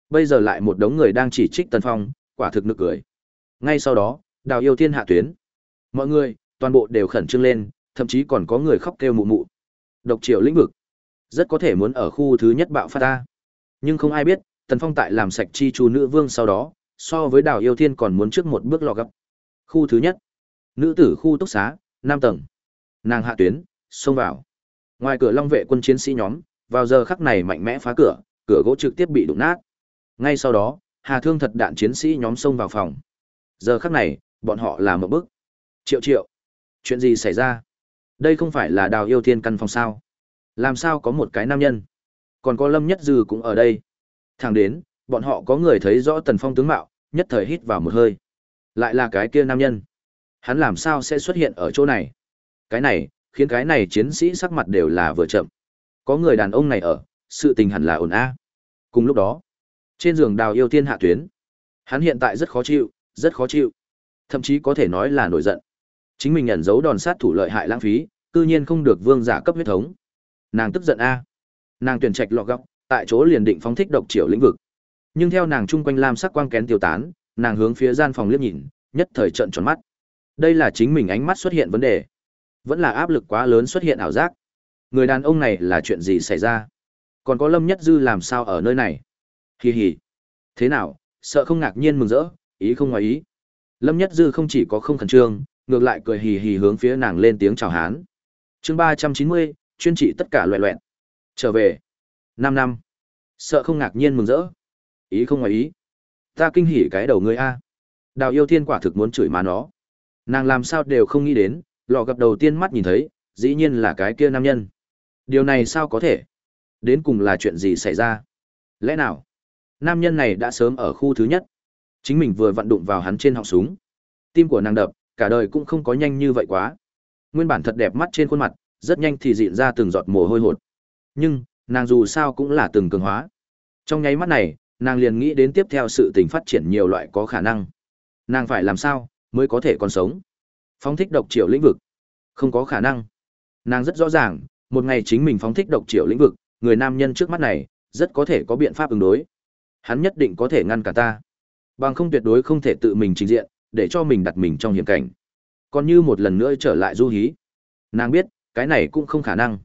bây giờ lại một đống người đang chỉ trích Tần Phong, quả thực nực cười. Ngay sau đó, đào yêu thiên hạ tuyến. Mọi người, toàn bộ đều khẩn trương lên, thậm chí còn có người khóc kêu mụ mụ. Độc triệu lĩnh vực. Rất có thể muốn ở khu thứ nhất bạo phát ta. Nhưng không ai biết, Tần Phong tại làm sạch chi chu nữ vương sau đó, so với đào yêu thiên còn muốn trước một bước lò gấp. Khu thứ nhất, nữ tử khu túc xá, năm tầng. Nàng hạ tuyến, xông vào. Ngoài cửa long vệ quân chiến sĩ nhóm, vào giờ khắc này mạnh mẽ phá cửa, cửa gỗ trực tiếp bị đụng nát. Ngay sau đó, Hà Thương thật đạn chiến sĩ nhóm xông vào phòng. Giờ khắc này, bọn họ làm một bước. Triệu triệu. Chuyện gì xảy ra? Đây không phải là đào yêu thiên căn phòng sao? Làm sao có một cái nam nhân? Còn có Lâm Nhất Dư cũng ở đây. Thẳng đến, bọn họ có người thấy rõ Tần Phong tướng mạo, nhất thời hít vào một hơi. Lại là cái kia nam nhân. Hắn làm sao sẽ xuất hiện ở chỗ này? Cái này, khiến cái này chiến sĩ sắc mặt đều là vừa chậm. Có người đàn ông này ở, sự tình hẳn là ổn a. Cùng lúc đó, trên giường Đào Yêu tiên hạ tuyến, hắn hiện tại rất khó chịu, rất khó chịu, thậm chí có thể nói là nổi giận. Chính mình nhận dấu đòn sát thủ lợi hại lãng phí, cư nhiên không được vương giả cấp huyết thống. Nàng tức giận a. Nàng tuyển trạch lọ góc, tại chỗ liền định phóng thích độc triệu lĩnh vực. Nhưng theo nàng chung quanh lam sắc quang kén tiêu tán, nàng hướng phía gian phòng liếc nhìn, nhất thời trợn tròn mắt. Đây là chính mình ánh mắt xuất hiện vấn đề, vẫn là áp lực quá lớn xuất hiện ảo giác. Người đàn ông này là chuyện gì xảy ra? Còn có Lâm Nhất Dư làm sao ở nơi này? Hì hì. Thế nào, sợ không ngạc nhiên mừng rỡ, ý không ngoài ý. Lâm Nhất Dư không chỉ có không khẩn trương, ngược lại cười hì hì hướng phía nàng lên tiếng chào hán. Chương ba trăm chín mươi chuyên trị tất cả loẹt loẹt. Trở về. năm năm. Sợ không ngạc nhiên mừng rỡ. Ý không ngoài ý. Ta kinh hỉ cái đầu ngươi a. Đào yêu thiên quả thực muốn chửi má nó. Nàng làm sao đều không nghĩ đến, lò gặp đầu tiên mắt nhìn thấy, dĩ nhiên là cái kia nam nhân. Điều này sao có thể? Đến cùng là chuyện gì xảy ra? Lẽ nào? Nam nhân này đã sớm ở khu thứ nhất. Chính mình vừa vặn đụng vào hắn trên họng súng. Tim của nàng đập, cả đời cũng không có nhanh như vậy quá. Nguyên bản thật đẹp mắt trên khuôn mặt, rất nhanh thì dịn ra từng giọt mồ hôi hột. Nhưng, nàng dù sao cũng là từng cường hóa. Trong nháy mắt này, nàng liền nghĩ đến tiếp theo sự tình phát triển nhiều loại có khả năng. Nàng phải làm sao mới có thể còn sống? Phóng thích độc triệu lĩnh vực. Không có khả năng. Nàng rất rõ ràng, một ngày chính mình phóng thích độc triệu lĩnh vực, người nam nhân trước mắt này, rất có thể có biện pháp ứng đối. Hắn nhất định có thể ngăn cả ta. Bằng không tuyệt đối không thể tự mình trình diện, để cho mình đặt mình trong hiểm cảnh. Còn như một lần nữa trở lại du hí. Nàng biết, cái này cũng không khả năng.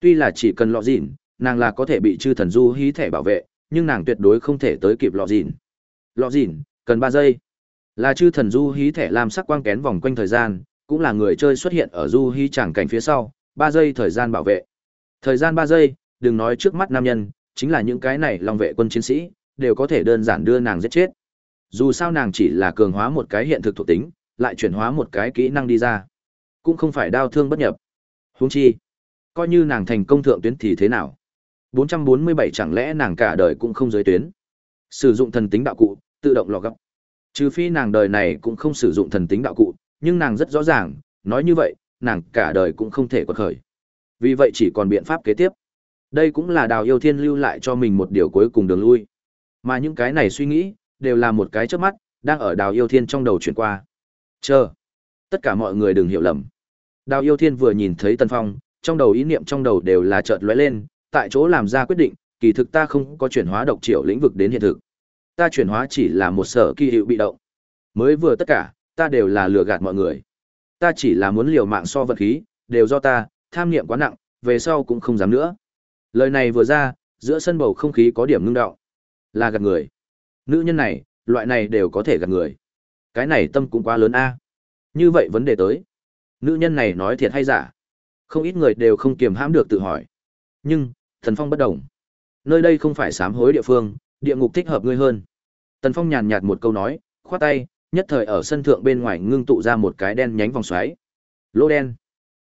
Tuy là chỉ cần lọ dịn, nàng là có thể bị chư thần du hí thẻ bảo vệ, nhưng nàng tuyệt đối không thể tới kịp lọ dịn. Lọ dịn, cần 3 giây. Là chư thần du hí thẻ làm sắc quang kén vòng quanh thời gian, cũng là người chơi xuất hiện ở du hí chẳng cảnh phía sau, 3 giây thời gian bảo vệ. Thời gian 3 giây, đừng nói trước mắt nam nhân, chính là những cái này lòng vệ quân chiến sĩ, đều có thể đơn giản đưa nàng giết chết. Dù sao nàng chỉ là cường hóa một cái hiện thực thuộc tính, lại chuyển hóa một cái kỹ năng đi ra. Cũng không phải đau thương bất nhập. Huống chi, coi như nàng thành công thượng tuyến thì thế nào? 447 chẳng lẽ nàng cả đời cũng không giới tuyến? Sử dụng thần tính đạo cụ, tự động lọ gấp. Trừ phi nàng đời này cũng không sử dụng thần tính đạo cụ, nhưng nàng rất rõ ràng, nói như vậy, nàng cả đời cũng không thể quật khởi. Vì vậy chỉ còn biện pháp kế tiếp. Đây cũng là Đào Yêu Thiên lưu lại cho mình một điều cuối cùng đường lui. Mà những cái này suy nghĩ, đều là một cái chớp mắt, đang ở Đào Yêu Thiên trong đầu chuyển qua. Chờ. Tất cả mọi người đừng hiểu lầm. Đào Yêu Thiên vừa nhìn thấy Tân Phong, trong đầu ý niệm trong đầu đều là chợt lóe lên, tại chỗ làm ra quyết định, kỳ thực ta không có chuyển hóa độc triệu lĩnh vực đến hiện thực. Ta chuyển hóa chỉ là một sở kỳ hiệu bị động. Mới vừa tất cả, ta đều là lừa gạt mọi người. Ta chỉ là muốn liều mạng so vật khí, đều do ta, tham niệm quá nặng, về sau cũng không dám nữa. Lời này vừa ra, giữa sân bầu không khí có điểm ngưng đọng. Là gạt người. Nữ nhân này, loại này đều có thể gạt người. Cái này tâm cũng quá lớn a. Như vậy vấn đề tới. Nữ nhân này nói thiệt hay giả? Không ít người đều không kiềm hãm được tự hỏi. Nhưng, Thần Phong bất đồng. Nơi đây không phải sám hối địa phương, địa ngục thích hợp ngươi hơn. Tần Phong nhàn nhạt một câu nói, khoát tay, nhất thời ở sân thượng bên ngoài ngưng tụ ra một cái đen nhánh vòng xoáy. Lỗ đen.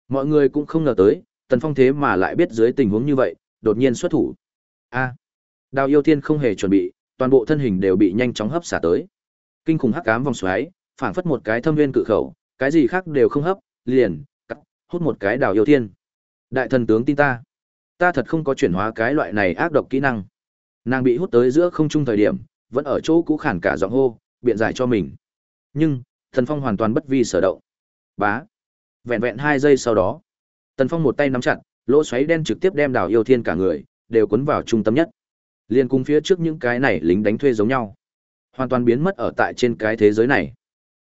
Mọi người cũng không ngờ tới, Tần Phong thế mà lại biết dưới tình huống như vậy, đột nhiên xuất thủ. A. À, Đào Yêu Thiên không hề chuẩn bị, toàn bộ thân hình đều bị nhanh chóng hấp xả tới. Kinh khủng hắc ám vòng xoáy, phảng phất một cái thâm viên cự khẩu, cái gì khác đều không hấp, liền cắt, hút một cái Đào Yêu Thiên. Đại thần tướng tin ta, ta thật không có chuyển hóa cái loại này ác độc kỹ năng. Nàng bị hút tới giữa không trung thời điểm, vẫn ở chỗ cũ khản cả giọng hô, biện giải cho mình. Nhưng, Thần Phong hoàn toàn bất vi sở động. Bá. Vẹn vẹn hai giây sau đó, Tần Phong một tay nắm chặt, lỗ xoáy đen trực tiếp đem đảo yêu thiên cả người, đều cuốn vào trung tâm nhất. Liên cùng phía trước những cái này lính đánh thuê giống nhau. Hoàn toàn biến mất ở tại trên cái thế giới này.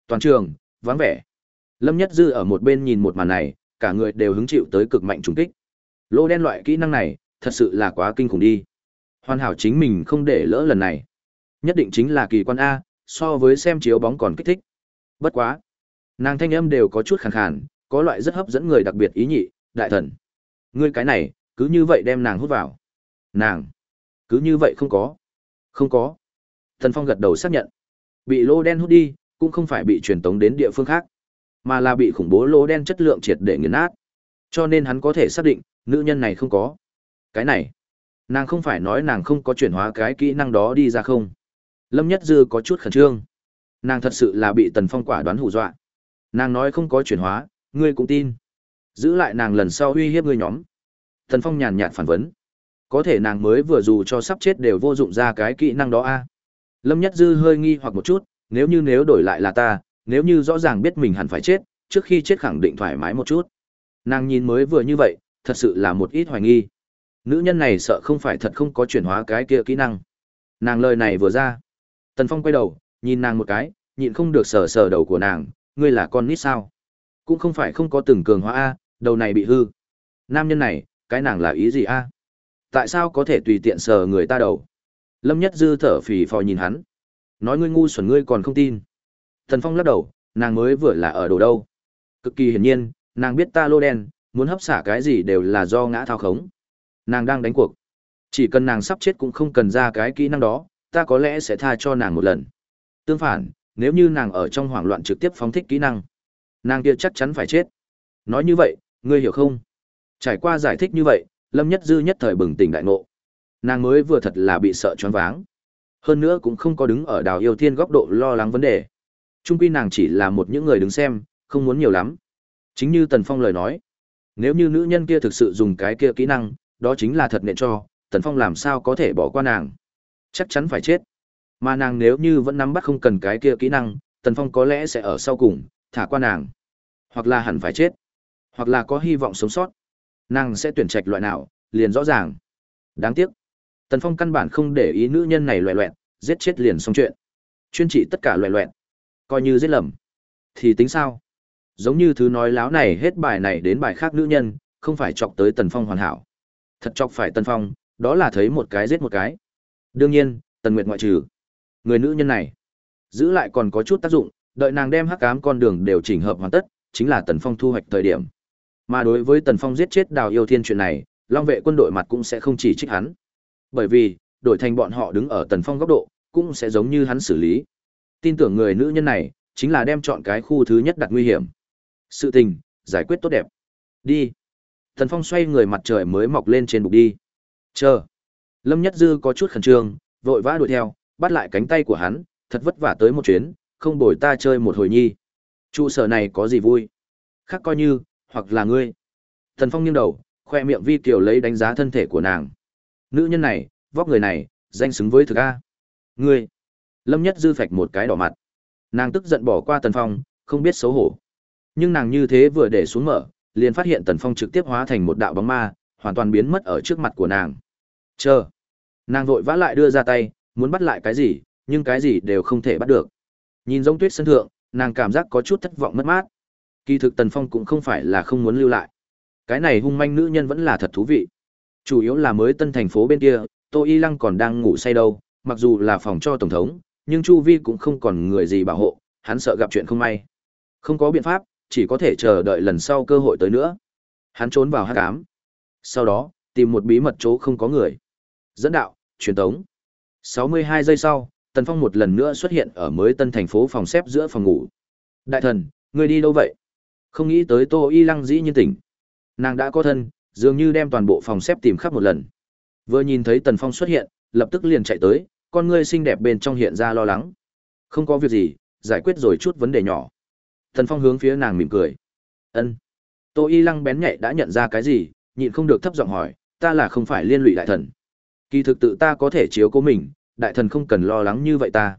Toàn trường, vắng vẻ. Lâm Nhất Dư ở một bên nhìn một màn này, cả người đều hứng chịu tới cực mạnh trùng kích. lô đen loại kỹ năng này, thật sự là quá kinh khủng đi. Hoàn hảo chính mình không để lỡ lần này. Nhất định chính là kỳ quan A, so với xem chiếu bóng còn kích thích. Bất quá. Nàng thanh âm đều có chút khàn khàn, có loại rất hấp dẫn người đặc biệt ý nhị, đại thần. Ngươi cái này, cứ như vậy đem nàng hút vào. Nàng, cứ như vậy không có. Không có. Thần Phong gật đầu xác nhận. Bị lô đen hút đi, cũng không phải bị truyền tống đến địa phương khác, mà là bị khủng bố lỗ đen chất lượng triệt để nghiền nát. Cho nên hắn có thể xác định, nữ nhân này không có. Cái này, nàng không phải nói nàng không có chuyển hóa cái kỹ năng đó đi ra không. Lâm Nhất Dư có chút khẩn trương. Nàng thật sự là bị Tần Phong quả đoán hù dọa. Nàng nói không có chuyển hóa, ngươi cũng tin. Giữ lại nàng lần sau uy hiếp ngươi nhóm. Tần Phong nhàn nhạt phản vấn. Có thể nàng mới vừa dù cho sắp chết đều vô dụng ra cái kỹ năng đó a. Lâm Nhất Dư hơi nghi hoặc một chút, nếu như nếu đổi lại là ta, nếu như rõ ràng biết mình hẳn phải chết, trước khi chết khẳng định thoải mái một chút. Nàng nhìn mới vừa như vậy, thật sự là một ít hoài nghi. Nữ nhân này sợ không phải thật không có chuyển hóa cái kia kỹ năng. Nàng lời này vừa ra, Tần Phong quay đầu, nhìn nàng một cái, nhịn không được sờ sờ đầu của nàng, ngươi là con nít sao? Cũng không phải không có từng cường hóa a, đầu này bị hư. Nam nhân này, cái nàng là ý gì a? Tại sao có thể tùy tiện sờ người ta đầu? Lâm Nhất Dư thở phì phò nhìn hắn. Nói ngươi ngu xuẩn ngươi còn không tin. Tần Phong lắc đầu, nàng mới vừa là ở đồ đâu. Cực kỳ hiển nhiên, nàng biết ta lô đen, muốn hấp xả cái gì đều là do ngã thao khống. Nàng đang đánh cuộc. Chỉ cần nàng sắp chết cũng không cần ra cái kỹ năng đó, ta có lẽ sẽ tha cho nàng một lần. Tương phản, nếu như nàng ở trong hoảng loạn trực tiếp phóng thích kỹ năng, nàng kia chắc chắn phải chết. Nói như vậy, ngươi hiểu không? Trải qua giải thích như vậy, Lâm Nhất Dư nhất thời bừng tỉnh đại ngộ. Nàng mới vừa thật là bị sợ choáng váng. Hơn nữa cũng không có đứng ở đào yêu thiên góc độ lo lắng vấn đề. Trung quy nàng chỉ là một những người đứng xem, không muốn nhiều lắm. Chính như Tần Phong lời nói, nếu như nữ nhân kia thực sự dùng cái kia kỹ năng, đó chính là thật nện cho, Tần Phong làm sao có thể bỏ qua nàng. Chắc chắn phải chết. Mà nàng nếu như vẫn nắm bắt không cần cái kia kỹ năng, Tần Phong có lẽ sẽ ở sau cùng, thả qua nàng. Hoặc là hẳn phải chết. Hoặc là có hy vọng sống sót. Nàng sẽ tuyển trạch loại nào, liền rõ ràng. Đáng tiếc. Tần Phong căn bản không để ý nữ nhân này loẹ loẹt, giết chết liền xong chuyện. Chuyên trị tất cả loẹ loẹt. Coi như giết lầm. Thì tính sao? Giống như thứ nói láo này hết bài này đến bài khác nữ nhân, không phải chọc tới Tần Phong hoàn hảo. Thật chọc phải Tần Phong, đó là thấy một cái giết một cái. Đương nhiên, Tần Nguyệt ngoại trừ. Người nữ nhân này, giữ lại còn có chút tác dụng, đợi nàng đem hắc ám con đường đều chỉnh hợp hoàn tất, chính là Tần Phong thu hoạch thời điểm. Mà đối với Tần Phong giết chết Đào Yêu Thiên chuyện này, Long vệ quân đội mặt cũng sẽ không chỉ trích hắn. Bởi vì, đổi thành bọn họ đứng ở Tần Phong góc độ, cũng sẽ giống như hắn xử lý. Tin tưởng người nữ nhân này, chính là đem chọn cái khu thứ nhất đặt nguy hiểm. Sự tình, giải quyết tốt đẹp. Đi. Tần Phong xoay người mặt trời mới mọc lên trên bục đi. Chờ. Lâm Nhất Dư có chút khẩn trương, vội vã đuổi theo, bắt lại cánh tay của hắn, thật vất vả tới một chuyến, không bồi ta chơi một hồi nhi. Trụ sở này có gì vui? Khác coi như, hoặc là ngươi. Thần Phong nghiêng đầu, khoe miệng vi kiểu lấy đánh giá thân thể của nàng. Nữ nhân này, vóc người này, danh xứng với thực A. Ngươi. Lâm Nhất Dư phạch một cái đỏ mặt. Nàng tức giận bỏ qua Tần Phong, không biết xấu hổ. Nhưng nàng như thế vừa để xuống mở, liền phát hiện Tần Phong trực tiếp hóa thành một đạo bóng ma, hoàn toàn biến mất ở trước mặt của nàng. Chờ. Nàng vội vã lại đưa ra tay, muốn bắt lại cái gì, nhưng cái gì đều không thể bắt được. Nhìn giống tuyết sân thượng, nàng cảm giác có chút thất vọng mất mát. Kỳ thực Tần Phong cũng không phải là không muốn lưu lại. Cái này hung manh nữ nhân vẫn là thật thú vị. Chủ yếu là mới tân thành phố bên kia, Tô Y Lăng còn đang ngủ say đâu, mặc dù là phòng cho Tổng thống, nhưng Chu Vi cũng không còn người gì bảo hộ, hắn sợ gặp chuyện không may. Không có biện pháp, chỉ có thể chờ đợi lần sau cơ hội tới nữa. Hắn trốn vào hát cám. Sau đó, tìm một bí mật chỗ không có người. Dẫn đạo, truyền tống. 62 giây sau, Tần Phong một lần nữa xuất hiện ở mới tân thành phố phòng xếp giữa phòng ngủ. Đại thần, người đi đâu vậy? Không nghĩ tới Tô Y Lăng dĩ nhiên tỉnh. Nàng đã có thân, dường như đem toàn bộ phòng xếp tìm khắp một lần. Vừa nhìn thấy Tần Phong xuất hiện, lập tức liền chạy tới, con ngươi xinh đẹp bên trong hiện ra lo lắng. Không có việc gì, giải quyết rồi chút vấn đề nhỏ. Tần Phong hướng phía nàng mỉm cười. Ân. Tô Y Lăng bén nhạy đã nhận ra cái gì, nhịn không được thấp giọng hỏi, ta là không phải liên lụy đại thần. Kỳ thực tự ta có thể chiếu cố mình, đại thần không cần lo lắng như vậy ta.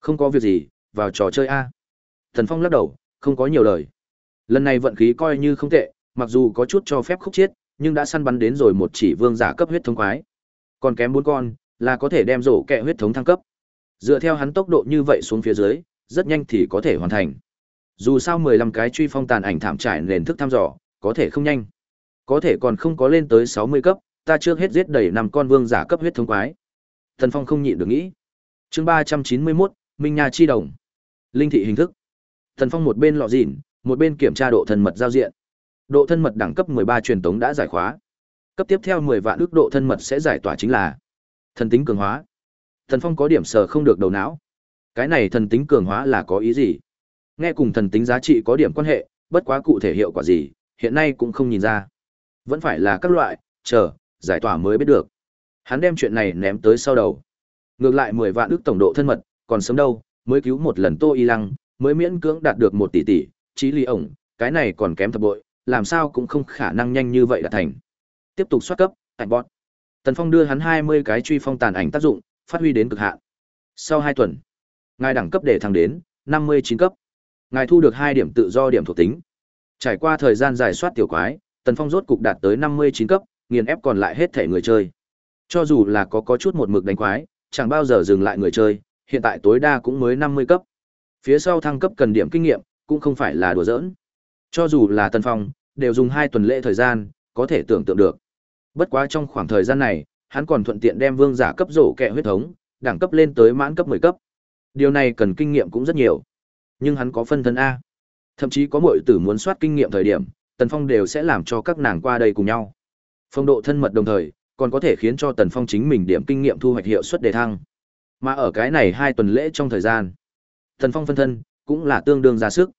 Không có việc gì, vào trò chơi a. Thần Phong lắc đầu, không có nhiều lời. Lần này vận khí coi như không tệ, mặc dù có chút cho phép khúc chết, nhưng đã săn bắn đến rồi một chỉ vương giả cấp huyết thống quái. Còn kém bốn con, là có thể đem rổ kẹ huyết thống thăng cấp. Dựa theo hắn tốc độ như vậy xuống phía dưới, rất nhanh thì có thể hoàn thành. Dù sao 15 cái truy phong tàn ảnh thảm trải nền thức thăm dò, có thể không nhanh. Có thể còn không có lên tới 60 cấp, ta trước hết giết đầy năm con vương giả cấp huyết thống quái. Thần Phong không nhịn được nghĩ. Chương ba trăm chín mươi mốt Minh Nha chi đồng. Linh thị hình thức. Thần Phong một bên lọ dỉn một bên kiểm tra độ thân mật giao diện. Độ thân mật đẳng cấp 13 truyền tống đã giải khóa. Cấp tiếp theo 10 vạn ước độ thân mật sẽ giải tỏa chính là thần tính cường hóa. Thần Phong có điểm sờ không được đầu não. Cái này thần tính cường hóa là có ý gì? Nghe cùng thần tính giá trị có điểm quan hệ, bất quá cụ thể hiệu quả gì, hiện nay cũng không nhìn ra. Vẫn phải là các loại, chờ, giải tỏa mới biết được. Hắn đem chuyện này ném tới sau đầu. Ngược lại 10 vạn ước tổng độ thân mật, còn sớm đâu, mới cứu một lần Tô Y Lăng, mới miễn cưỡng đạt được một tỷ tỷ, chí lý ổng, cái này còn kém thập bội, làm sao cũng không khả năng nhanh như vậy đạt thành. Tiếp tục soát cấp, ảnh bot. Tần Phong đưa hắn 20 cái truy phong tàn ảnh tác dụng, phát huy đến cực hạn. Sau hai tuần, ngài đẳng cấp để thăng đến 59 cấp. Ngài thu được hai điểm tự do điểm thuộc tính. Trải qua thời gian dài soát tiểu quái, Tần Phong rốt cục đạt tới 59 cấp, nghiền ép còn lại hết thể người chơi. Cho dù là có có chút một mực đánh quái, chẳng bao giờ dừng lại người chơi, hiện tại tối đa cũng mới 50 cấp. Phía sau thăng cấp cần điểm kinh nghiệm, cũng không phải là đùa giỡn. Cho dù là Tần Phong, đều dùng hai tuần lễ thời gian, có thể tưởng tượng được. Bất quá trong khoảng thời gian này, hắn còn thuận tiện đem vương giả cấp rổ kẹ huyết thống, đẳng cấp lên tới mãn cấp 10 cấp. Điều này cần kinh nghiệm cũng rất nhiều. Nhưng hắn có phân thân A. Thậm chí có muội tử muốn soát kinh nghiệm thời điểm, Tần Phong đều sẽ làm cho các nàng qua đây cùng nhau. Phong độ thân mật đồng thời, còn có thể khiến cho Tần Phong chính mình điểm kinh nghiệm thu hoạch hiệu suất đề thăng. Mà ở cái này hai tuần lễ trong thời gian, Tần Phong phân thân cũng là tương đương ra sức.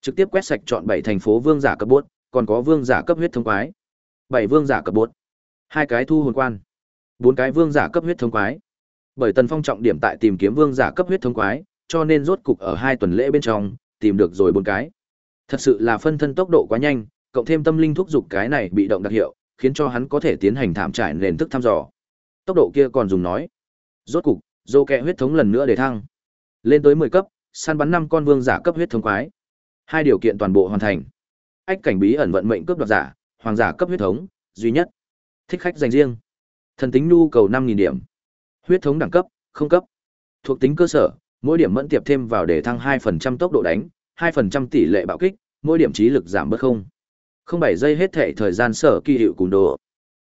Trực tiếp quét sạch chọn bảy thành phố vương giả cấp bốt, còn có vương giả cấp huyết thông quái. bảy vương giả cấp bốt, hai cái thu hồn quan, bốn cái vương giả cấp huyết thông quái. Bởi Tần Phong trọng điểm tại tìm kiếm vương giả cấp huyết thông quái, cho nên rốt cục ở hai tuần lễ bên trong, tìm được rồi bốn cái. Thật sự là phân thân tốc độ quá nhanh, cộng thêm tâm linh thúc giục cái này bị động đặc hiệu, khiến cho hắn có thể tiến hành thảm trải nền thức thăm dò. Tốc độ kia còn dùng nói. Rốt cục, dô kẹ huyết thống lần nữa để thăng. Lên tới 10 cấp, săn bắn năm con vương giả cấp huyết thống quái. Hai điều kiện toàn bộ hoàn thành. Ách cảnh bí ẩn vận mệnh cướp đoạt giả, hoàng giả cấp huyết thống, duy nhất. Thích khách dành riêng. Thần tính nhu cầu 5000 điểm. Huyết thống đẳng cấp, không cấp. Thuộc tính cơ sở, mỗi điểm mẫn tiệp thêm vào để thăng 2% tốc độ đánh, 2% tỷ lệ bạo kích, mỗi điểm trí lực giảm bớt không. Không bảy giây hết thể thời gian sở kỳ hiệu cùng đồ.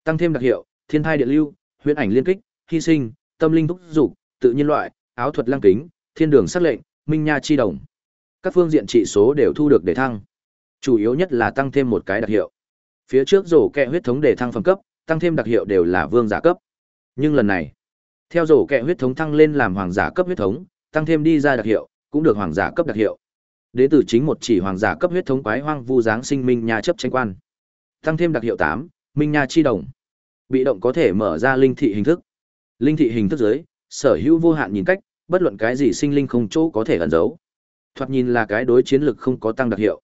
Tăng thêm đặc hiệu, thiên thai điện lưu, huyễn ảnh liên kích, hy sinh, tâm linh thúc dục, tự nhiên loại, áo thuật lăng kính, thiên đường sắc lệnh, minh nha chi đồng. Các phương diện trị số đều thu được để thăng. Chủ yếu nhất là tăng thêm một cái đặc hiệu. Phía trước rổ kẹ huyết thống để thăng phẩm cấp, tăng thêm đặc hiệu đều là vương giả cấp. Nhưng lần này, theo rổ kẹ huyết thống thăng lên làm hoàng giả cấp huyết thống, tăng thêm đi ra đặc hiệu, cũng được hoàng giả cấp đặc hiệu. Đế tử chính một chỉ hoàng giả cấp huyết thống quái hoang vu dáng sinh minh nha chấp tranh quan. Tăng thêm đặc hiệu tám Minh nha chi đồng. Bị động có thể mở ra linh thị hình thức. Linh thị hình thức dưới, sở hữu vô hạn nhìn cách, bất luận cái gì sinh linh không chỗ có thể ẩn giấu. Thoạt nhìn là cái đối chiến lực không có tăng đặc hiệu.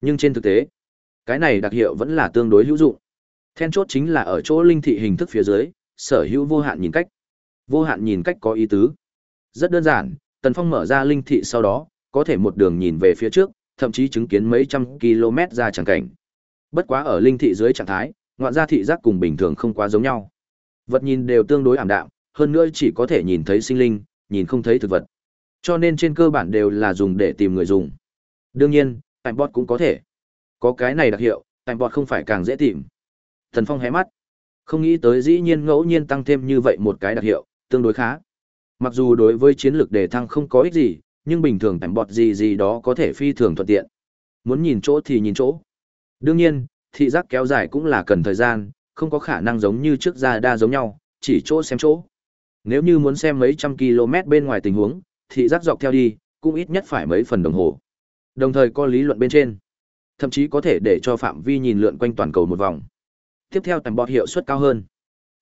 Nhưng trên thực tế, cái này đặc hiệu vẫn là tương đối hữu dụng. Then chốt chính là ở chỗ linh thị hình thức phía dưới, sở hữu vô hạn nhìn cách. Vô hạn nhìn cách có ý tứ. Rất đơn giản, Tần Phong mở ra linh thị sau đó, có thể một đường nhìn về phía trước, thậm chí chứng kiến mấy trăm km ra chẳng cảnh. Bất quá ở linh thị dưới trạng thái, ngoạn gia thị giác cùng bình thường không quá giống nhau. Vật nhìn đều tương đối ảm đạm, hơn nữa chỉ có thể nhìn thấy sinh linh, nhìn không thấy thực vật. Cho nên trên cơ bản đều là dùng để tìm người dùng. Đương nhiên, time bot cũng có thể. Có cái này đặc hiệu, time bot không phải càng dễ tìm. Thần Phong hé mắt. Không nghĩ tới dĩ nhiên ngẫu nhiên tăng thêm như vậy một cái đặc hiệu, tương đối khá. Mặc dù đối với chiến lược đề thăng không có ích gì, nhưng bình thường tảnh bọt gì gì đó có thể phi thường thuận tiện. Muốn nhìn chỗ thì nhìn chỗ. Đương nhiên, thị giác kéo dài cũng là cần thời gian, không có khả năng giống như trước ra đa giống nhau, chỉ chỗ xem chỗ. Nếu như muốn xem mấy trăm km bên ngoài tình huống, thị giác dọc theo đi, cũng ít nhất phải mấy phần đồng hồ. Đồng thời có lý luận bên trên, thậm chí có thể để cho phạm vi nhìn lượn quanh toàn cầu một vòng. Tiếp theo tầm bọt hiệu suất cao hơn.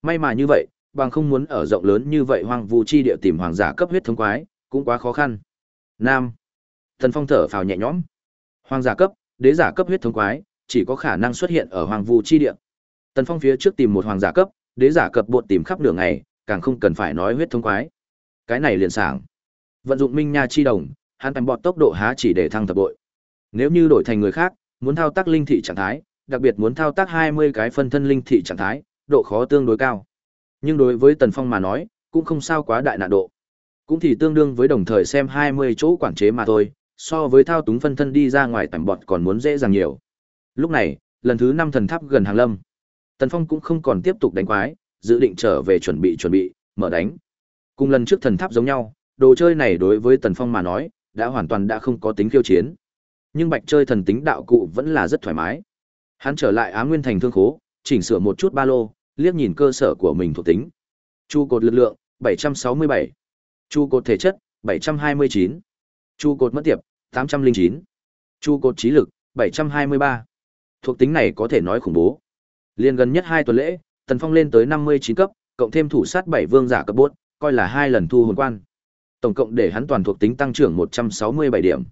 May mà như vậy, bằng không muốn ở rộng lớn như vậy hoang vu chi địa tìm hoàng giả cấp huyết thống quái, cũng quá khó khăn. Nam. Thần Phong thở phào nhẹ nhõm. Hoàng giả cấp, đế giả cấp huyết thống quái, chỉ có khả năng xuất hiện ở hoàng vu chi địa. Tần Phong phía trước tìm một hoàng giả cấp, đế giả cấp bột tìm khắp đường ngày, càng không cần phải nói huyết thống quái. Cái này liền sảng. Vận dụng minh nha chi đồng, hắn tầm bọt tốc độ há chỉ để thăng thập bội. Nếu như đổi thành người khác, muốn thao tác linh thị trạng thái, đặc biệt muốn thao tác 20 cái phân thân linh thị trạng thái, độ khó tương đối cao. Nhưng đối với Tần Phong mà nói, cũng không sao quá đại nạn độ cũng thì tương đương với đồng thời xem 20 chỗ quản chế mà thôi, so với thao túng phân thân đi ra ngoài tẩm bọt còn muốn dễ dàng nhiều. Lúc này, lần thứ 5 thần tháp gần hàng lâm. Tần Phong cũng không còn tiếp tục đánh quái, dự định trở về chuẩn bị chuẩn bị, mở đánh. Cùng lần trước thần tháp giống nhau, đồ chơi này đối với Tần Phong mà nói, đã hoàn toàn đã không có tính khiêu chiến. Nhưng bạch chơi thần tính đạo cụ vẫn là rất thoải mái. Hắn trở lại Á Nguyên thành thương khố, chỉnh sửa một chút ba lô, liếc nhìn cơ sở của mình thuộc tính. Chu cột lực lượng 767, chu cột thể chất 729, chu cột mất tiệp 809, chu cột trí lực 723. Thuộc tính này có thể nói khủng bố. Liên gần nhất hai tuần lễ, Tần Phong lên tới 59 cấp, cộng thêm thủ sát 7 vương giả cấp bốt, coi là hai lần thu hồn quan. Tổng cộng để hắn toàn thuộc tính tăng trưởng 167 điểm.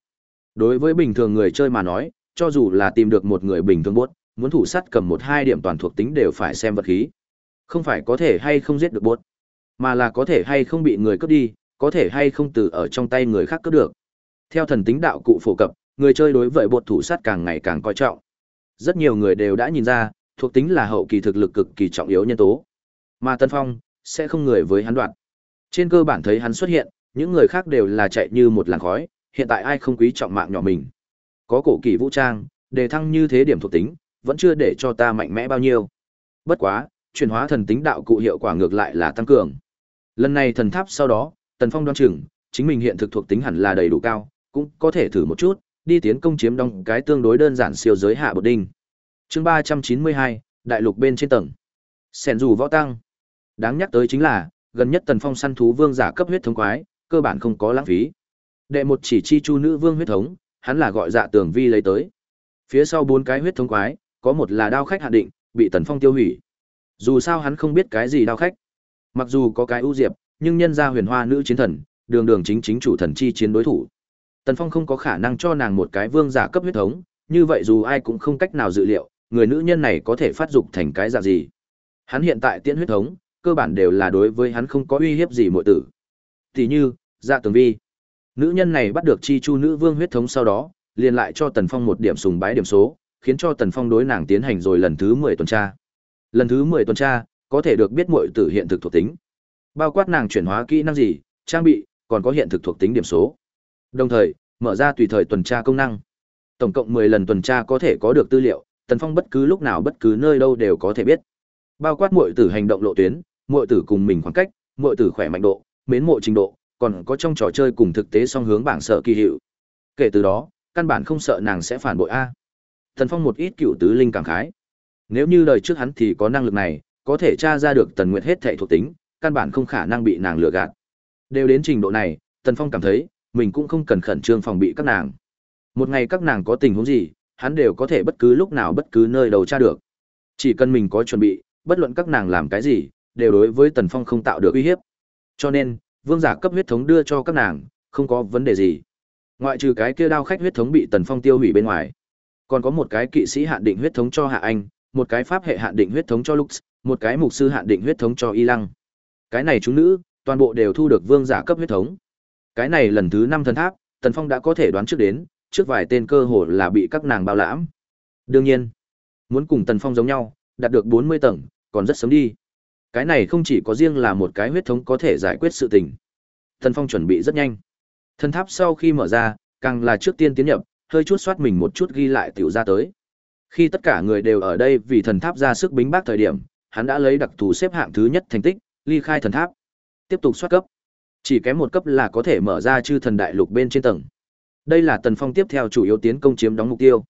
Đối với bình thường người chơi mà nói, cho dù là tìm được một người bình thường bốt, muốn thủ sắt cầm một hai điểm toàn thuộc tính đều phải xem vật khí. Không phải có thể hay không giết được bốt, mà là có thể hay không bị người cướp đi, có thể hay không từ ở trong tay người khác cướp được. Theo thần tính đạo cụ phổ cập, người chơi đối với bột thủ sắt càng ngày càng coi trọng. Rất nhiều người đều đã nhìn ra, thuộc tính là hậu kỳ thực lực cực kỳ trọng yếu nhân tố. Mà Tân Phong sẽ không người với hắn đoạn. Trên cơ bản thấy hắn xuất hiện, những người khác đều là chạy như một làn khói, hiện tại ai không quý trọng mạng nhỏ mình. Có cổ kỳ vũ trang, đề thăng như thế điểm thuộc tính, vẫn chưa để cho ta mạnh mẽ bao nhiêu. Bất quá, chuyển hóa thần tính đạo cụ hiệu quả ngược lại là tăng cường. Lần này thần tháp sau đó, Tần Phong đoan chừng, chính mình hiện thực thuộc tính hẳn là đầy đủ cao, cũng có thể thử một chút, đi tiến công chiếm đông cái tương đối đơn giản siêu giới hạ bột đinh. Chương ba trăm chín mươi hai đại lục bên trên tầng. Sẻn dù võ tăng. Đáng nhắc tới chính là, gần nhất Tần Phong săn thú vương giả cấp huyết thống quái, cơ bản không có lãng phí. Đệ một chỉ chi chu nữ vương huyết thống, hắn là gọi dạ tường vi lấy tới. Phía sau bốn cái huyết thống quái, có một là đao khách hạ định, bị Tần Phong tiêu hủy. Dù sao hắn không biết cái gì đao khách. Mặc dù có cái ưu diệp, nhưng nhân gia huyền hoa nữ chiến thần, đường đường chính chính chủ thần chi chiến đối thủ. Tần Phong không có khả năng cho nàng một cái vương giả cấp huyết thống, như vậy dù ai cũng không cách nào dự liệu, người nữ nhân này có thể phát dục thành cái dạng gì. Hắn hiện tại tiễn huyết thống, cơ bản đều là đối với hắn không có uy hiếp gì muội tử. Tỷ như, Dạ Tường Vi. Nữ nhân này bắt được chi chu nữ vương huyết thống sau đó, liền lại cho Tần Phong một điểm sùng bái điểm số, khiến cho Tần Phong đối nàng tiến hành rồi lần thứ 10 tuần tra. Lần thứ 10 tuần tra, có thể được biết muội tử hiện thực thuộc tính. Bao quát nàng chuyển hóa kỹ năng gì, trang bị, còn có hiện thực thuộc tính điểm số. Đồng thời, mở ra tùy thời tuần tra công năng. Tổng cộng 10 lần tuần tra có thể có được tư liệu, Tần Phong bất cứ lúc nào bất cứ nơi đâu đều có thể biết. Bao quát muội tử hành động lộ tuyến, muội tử cùng mình khoảng cách, muội tử khỏe mạnh độ, mến mộ trình độ, còn có trong trò chơi cùng thực tế song hướng bảng sợ kỳ hiệu. Kể từ đó, căn bản không sợ nàng sẽ phản bội a. Tần Phong một ít cựu tứ linh cảm khái. Nếu như đời trước hắn thì có năng lực này, có thể tra ra được Tần Nguyệt hết thảy thuộc tính, căn bản không khả năng bị nàng lừa gạt. Đều đến trình độ này, Tần Phong cảm thấy, mình cũng không cần khẩn trương phòng bị các nàng. Một ngày các nàng có tình huống gì, hắn đều có thể bất cứ lúc nào bất cứ nơi đầu tra được. Chỉ cần mình có chuẩn bị, bất luận các nàng làm cái gì, đều đối với Tần Phong không tạo được uy hiếp. Cho nên, vương giả cấp huyết thống đưa cho các nàng, không có vấn đề gì. Ngoại trừ cái kia đao khách huyết thống bị Tần Phong tiêu hủy bên ngoài, còn có một cái kỵ sĩ hạn định huyết thống cho Hạ Anh, một cái pháp hệ hạn định huyết thống cho Lux, một cái mục sư hạn định huyết thống cho Y Lăng. Cái này chúng nữ, toàn bộ đều thu được vương giả cấp huyết thống. Cái này lần thứ năm thần tháp, Tần Phong đã có thể đoán trước đến, trước vài tên cơ hồ là bị các nàng bao lãm. Đương nhiên, muốn cùng Tần Phong giống nhau, đạt được 40 tầng, còn rất sớm đi. Cái này không chỉ có riêng là một cái huyết thống có thể giải quyết sự tình. Tần Phong chuẩn bị rất nhanh. Thần tháp sau khi mở ra, càng là trước tiên tiến nhập, hơi chút soát mình một chút ghi lại tiểu ra tới. Khi tất cả người đều ở đây vì thần tháp ra sức bính bác thời điểm, hắn đã lấy đặc thù xếp hạng thứ nhất thành tích, ly khai thần tháp. Tiếp tục soát cấp. Chỉ kém một cấp là có thể mở ra chư thần đại lục bên trên tầng. Đây là tần phong tiếp theo chủ yếu tiến công chiếm đóng mục tiêu.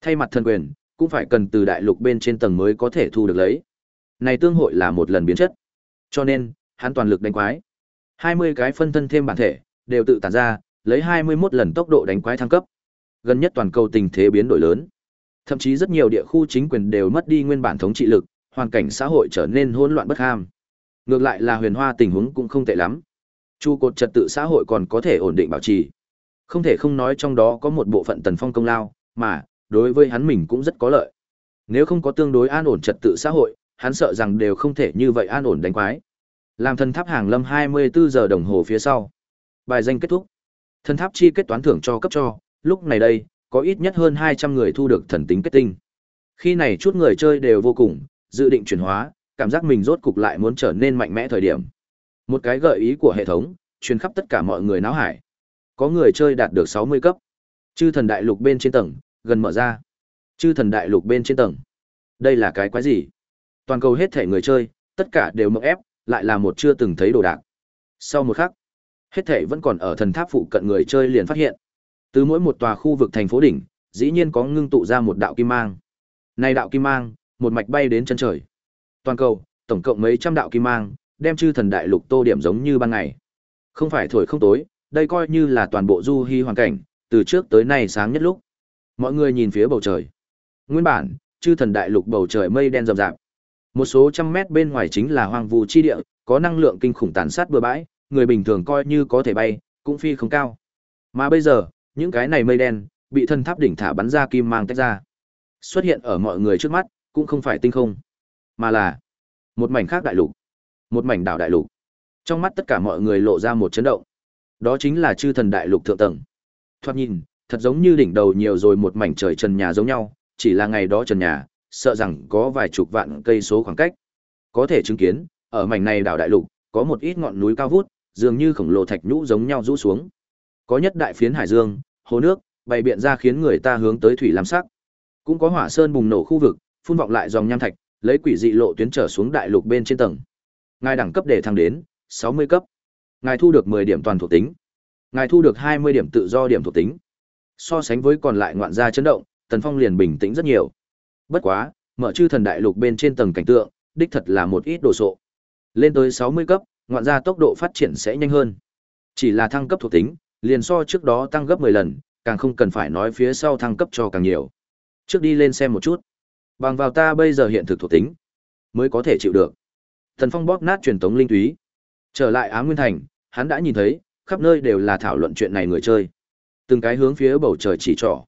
Thay mặt thần quyền, cũng phải cần từ đại lục bên trên tầng mới có thể thu được lấy. Này tương hội là một lần biến chất. Cho nên, hắn toàn lực đánh quái. 20 cái phân thân thêm bản thể, đều tự tản ra, lấy 21 lần tốc độ đánh quái thăng cấp. Gần nhất toàn cầu tình thế biến đổi lớn. Thậm chí rất nhiều địa khu chính quyền đều mất đi nguyên bản thống trị lực, hoàn cảnh xã hội trở nên hỗn loạn bất ham. Ngược lại là huyền hoa tình huống cũng không tệ lắm. Chu cột trật tự xã hội còn có thể ổn định bảo trì. Không thể không nói trong đó có một bộ phận tần phong công lao, mà, đối với hắn mình cũng rất có lợi. Nếu không có tương đối an ổn trật tự xã hội, hắn sợ rằng đều không thể như vậy an ổn đánh quái. Làm thần tháp hàng lâm 24 giờ đồng hồ phía sau. Bài danh kết thúc. Thần tháp chi kết toán thưởng cho cấp cho, lúc này đây, có ít nhất hơn 200 người thu được thần tính kết tinh. Khi này chút người chơi đều vô cùng, dự định chuyển hóa, cảm giác mình rốt cục lại muốn trở nên mạnh mẽ thời điểm. Một cái gợi ý của hệ thống, truyền khắp tất cả mọi người náo hải. Có người chơi đạt được 60 cấp. Chư thần đại lục bên trên tầng, gần mở ra. Chư thần đại lục bên trên tầng. Đây là cái quái gì? Toàn cầu hết thể người chơi, tất cả đều mộng ép, lại là một chưa từng thấy đồ đạc. Sau một khắc, hết thể vẫn còn ở thần tháp phụ cận người chơi liền phát hiện. Từ mỗi một tòa khu vực thành phố đỉnh, dĩ nhiên có ngưng tụ ra một đạo kim mang. Này đạo kim mang, một mạch bay đến chân trời. Toàn cầu, tổng cộng mấy trăm đạo kim mang, đem chư thần đại lục tô điểm giống như ban ngày. Không phải thổi không tối, đây coi như là toàn bộ du hy hoàn cảnh, từ trước tới nay sáng nhất lúc. Mọi người nhìn phía bầu trời. Nguyên bản, chư thần đại lục bầu trời mây đen rậm rạp. Một số trăm mét bên ngoài chính là hoang vu chi địa, có năng lượng kinh khủng tàn sát bừa bãi, người bình thường coi như có thể bay, cũng phi không cao. Mà bây giờ, những cái này mây đen, bị thân tháp đỉnh thả bắn ra kim mang tách ra. Xuất hiện ở mọi người trước mắt, cũng không phải tinh không, mà là một mảnh khác đại lục, một mảnh đảo đại lục. Trong mắt tất cả mọi người lộ ra một chấn động. Đó chính là chư thần đại lục thượng tầng. Thoạt nhìn, thật giống như đỉnh đầu nhiều rồi một mảnh trời trần nhà giống nhau, chỉ là ngày đó trần nhà, sợ rằng có vài chục vạn cây số khoảng cách. Có thể chứng kiến, ở mảnh này đảo đại lục, có một ít ngọn núi cao vút, dường như khổng lồ thạch nhũ giống nhau rũ xuống. Có nhất đại phiến hải dương, hồ nước, bày biện ra khiến người ta hướng tới thủy lam sắc. Cũng có hỏa sơn bùng nổ khu vực, phun vọng lại dòng nham thạch, lấy quỷ dị lộ tuyến trở xuống đại lục bên trên tầng. Ngài đẳng cấp để thăng đến 60 cấp. Ngài thu được 10 điểm toàn thuộc tính. Ngài thu được 20 điểm tự do điểm thuộc tính. So sánh với còn lại ngoạn gia chấn động, Tần Phong liền bình tĩnh rất nhiều. Bất quá, mở chư thần đại lục bên trên tầng cảnh tượng, đích thật là một ít đồ sộ. Lên tới 60 cấp, ngoạn gia tốc độ phát triển sẽ nhanh hơn. Chỉ là thăng cấp thuộc tính, liền so trước đó tăng gấp 10 lần, càng không cần phải nói phía sau thăng cấp cho càng nhiều. Trước đi lên xem một chút. Bằng vào ta bây giờ hiện thực thuộc tính, mới có thể chịu được. Thần Phong bóp nát truyền tống linh túy. Trở lại Á Nguyên Thành, hắn đã nhìn thấy, khắp nơi đều là thảo luận chuyện này người chơi. Từng cái hướng phía bầu trời chỉ trỏ.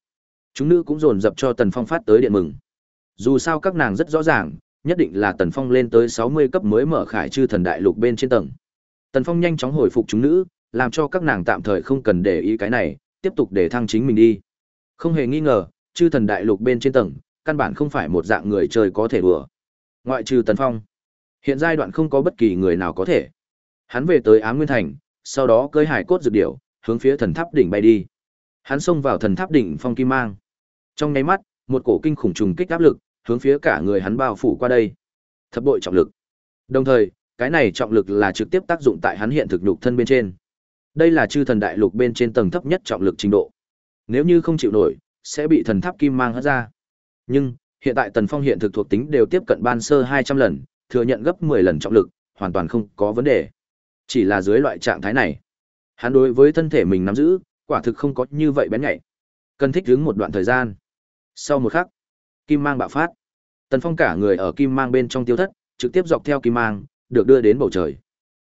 Chúng nữ cũng dồn dập cho Tần Phong phát tới điện mừng. Dù sao các nàng rất rõ ràng, nhất định là Tần Phong lên tới 60 cấp mới mở khải chư thần đại lục bên trên tầng. Tần Phong nhanh chóng hồi phục chúng nữ, làm cho các nàng tạm thời không cần để ý cái này, tiếp tục để thăng chính mình đi. Không hề nghi ngờ, chư thần đại lục bên trên tầng, căn bản không phải một dạng người chơi có thể đùa. Ngoại trừ Tần Phong, hiện giai đoạn không có bất kỳ người nào có thể. Hắn về tới Ám Nguyên Thành, sau đó cưỡi hải cốt dược điểu, hướng phía thần tháp đỉnh bay đi. Hắn xông vào thần tháp đỉnh phong kim mang. Trong nháy mắt, một cổ kinh khủng trùng kích áp lực, hướng phía cả người hắn bao phủ qua đây. Thập bội trọng lực. Đồng thời, cái này trọng lực là trực tiếp tác dụng tại hắn hiện thực nhục thân bên trên. Đây là chư thần đại lục bên trên tầng thấp nhất trọng lực trình độ. Nếu như không chịu nổi, sẽ bị thần tháp kim mang hất ra. Nhưng, hiện tại Tần Phong hiện thực thuộc tính đều tiếp cận ban sơ 200 lần, thừa nhận gấp 10 lần trọng lực, hoàn toàn không có vấn đề. Chỉ là dưới loại trạng thái này, hắn đối với thân thể mình nắm giữ, quả thực không có như vậy bén nhạy. Cần thích ứng một đoạn thời gian. Sau một khắc, kim mang bạo phát. Tần Phong cả người ở kim mang bên trong tiêu thất, trực tiếp dọc theo kim mang, được đưa đến bầu trời.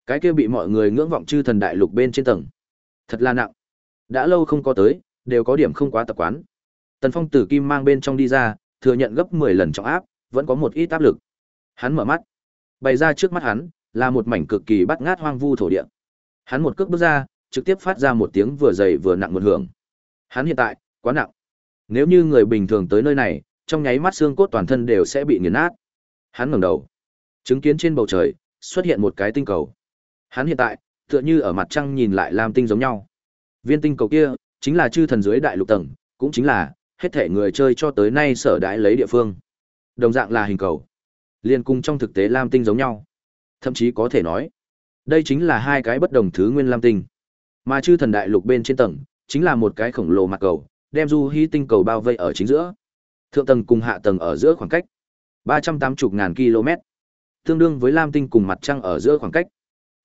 Cái kia bị mọi người ngưỡng vọng chư thần đại lục bên trên tầng. Thật là nặng. Đã lâu không có tới, đều có điểm không quá tập quán. Tần Phong từ kim mang bên trong đi ra, thừa nhận gấp 10 lần trọng áp, vẫn có một ít áp lực. Hắn mở mắt. Bày ra trước mắt hắn, là một mảnh cực kỳ bắt ngát hoang vu thổ địa. Hắn một cước bước ra, trực tiếp phát ra một tiếng vừa dày vừa nặng một hưởng. Hắn hiện tại, quá nặng. Nếu như người bình thường tới nơi này, trong nháy mắt xương cốt toàn thân đều sẽ bị nghiền nát. Hắn ngẩng đầu, chứng kiến trên bầu trời xuất hiện một cái tinh cầu. Hắn hiện tại, tựa như ở mặt trăng nhìn lại lam tinh giống nhau. Viên tinh cầu kia chính là chư thần dưới đại lục tầng, cũng chính là hết thể người chơi cho tới nay sở đãi lấy địa phương. Đồng dạng là hình cầu. Liên cung trong thực tế lam tinh giống nhau. Thậm chí có thể nói, đây chính là hai cái bất đồng thứ nguyên lam tinh. Mà chư thần đại lục bên trên tầng, chính là một cái khổng lồ mặt cầu, đem du hí tinh cầu bao vây ở chính giữa. Thượng tầng cùng hạ tầng ở giữa khoảng cách ba trăm tám 380 ngàn km, tương đương với lam tinh cùng mặt trăng ở giữa khoảng cách.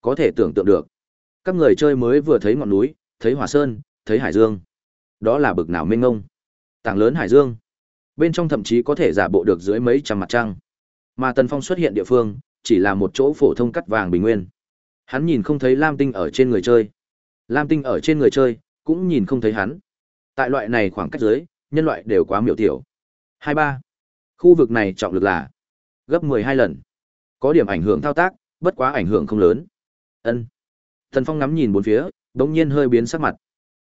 Có thể tưởng tượng được. Các người chơi mới vừa thấy ngọn núi, thấy hòa sơn, thấy hải dương. Đó là bực nào mênh ngông. Tảng lớn hải dương. Bên trong thậm chí có thể giả bộ được dưới mấy trăm mặt trăng. Mà Tần Phong xuất hiện địa phương, chỉ là một chỗ phổ thông cắt vàng bình nguyên. Hắn nhìn không thấy Lam Tinh ở trên người chơi. Lam Tinh ở trên người chơi, cũng nhìn không thấy hắn. Tại loại này khoảng cách dưới, nhân loại đều quá miểu tiểu. Hai ba, Khu vực này trọng lực là gấp mười hai lần. Có điểm ảnh hưởng thao tác, bất quá ảnh hưởng không lớn. Ân. Thần Phong ngắm nhìn bốn phía, đột nhiên hơi biến sắc mặt.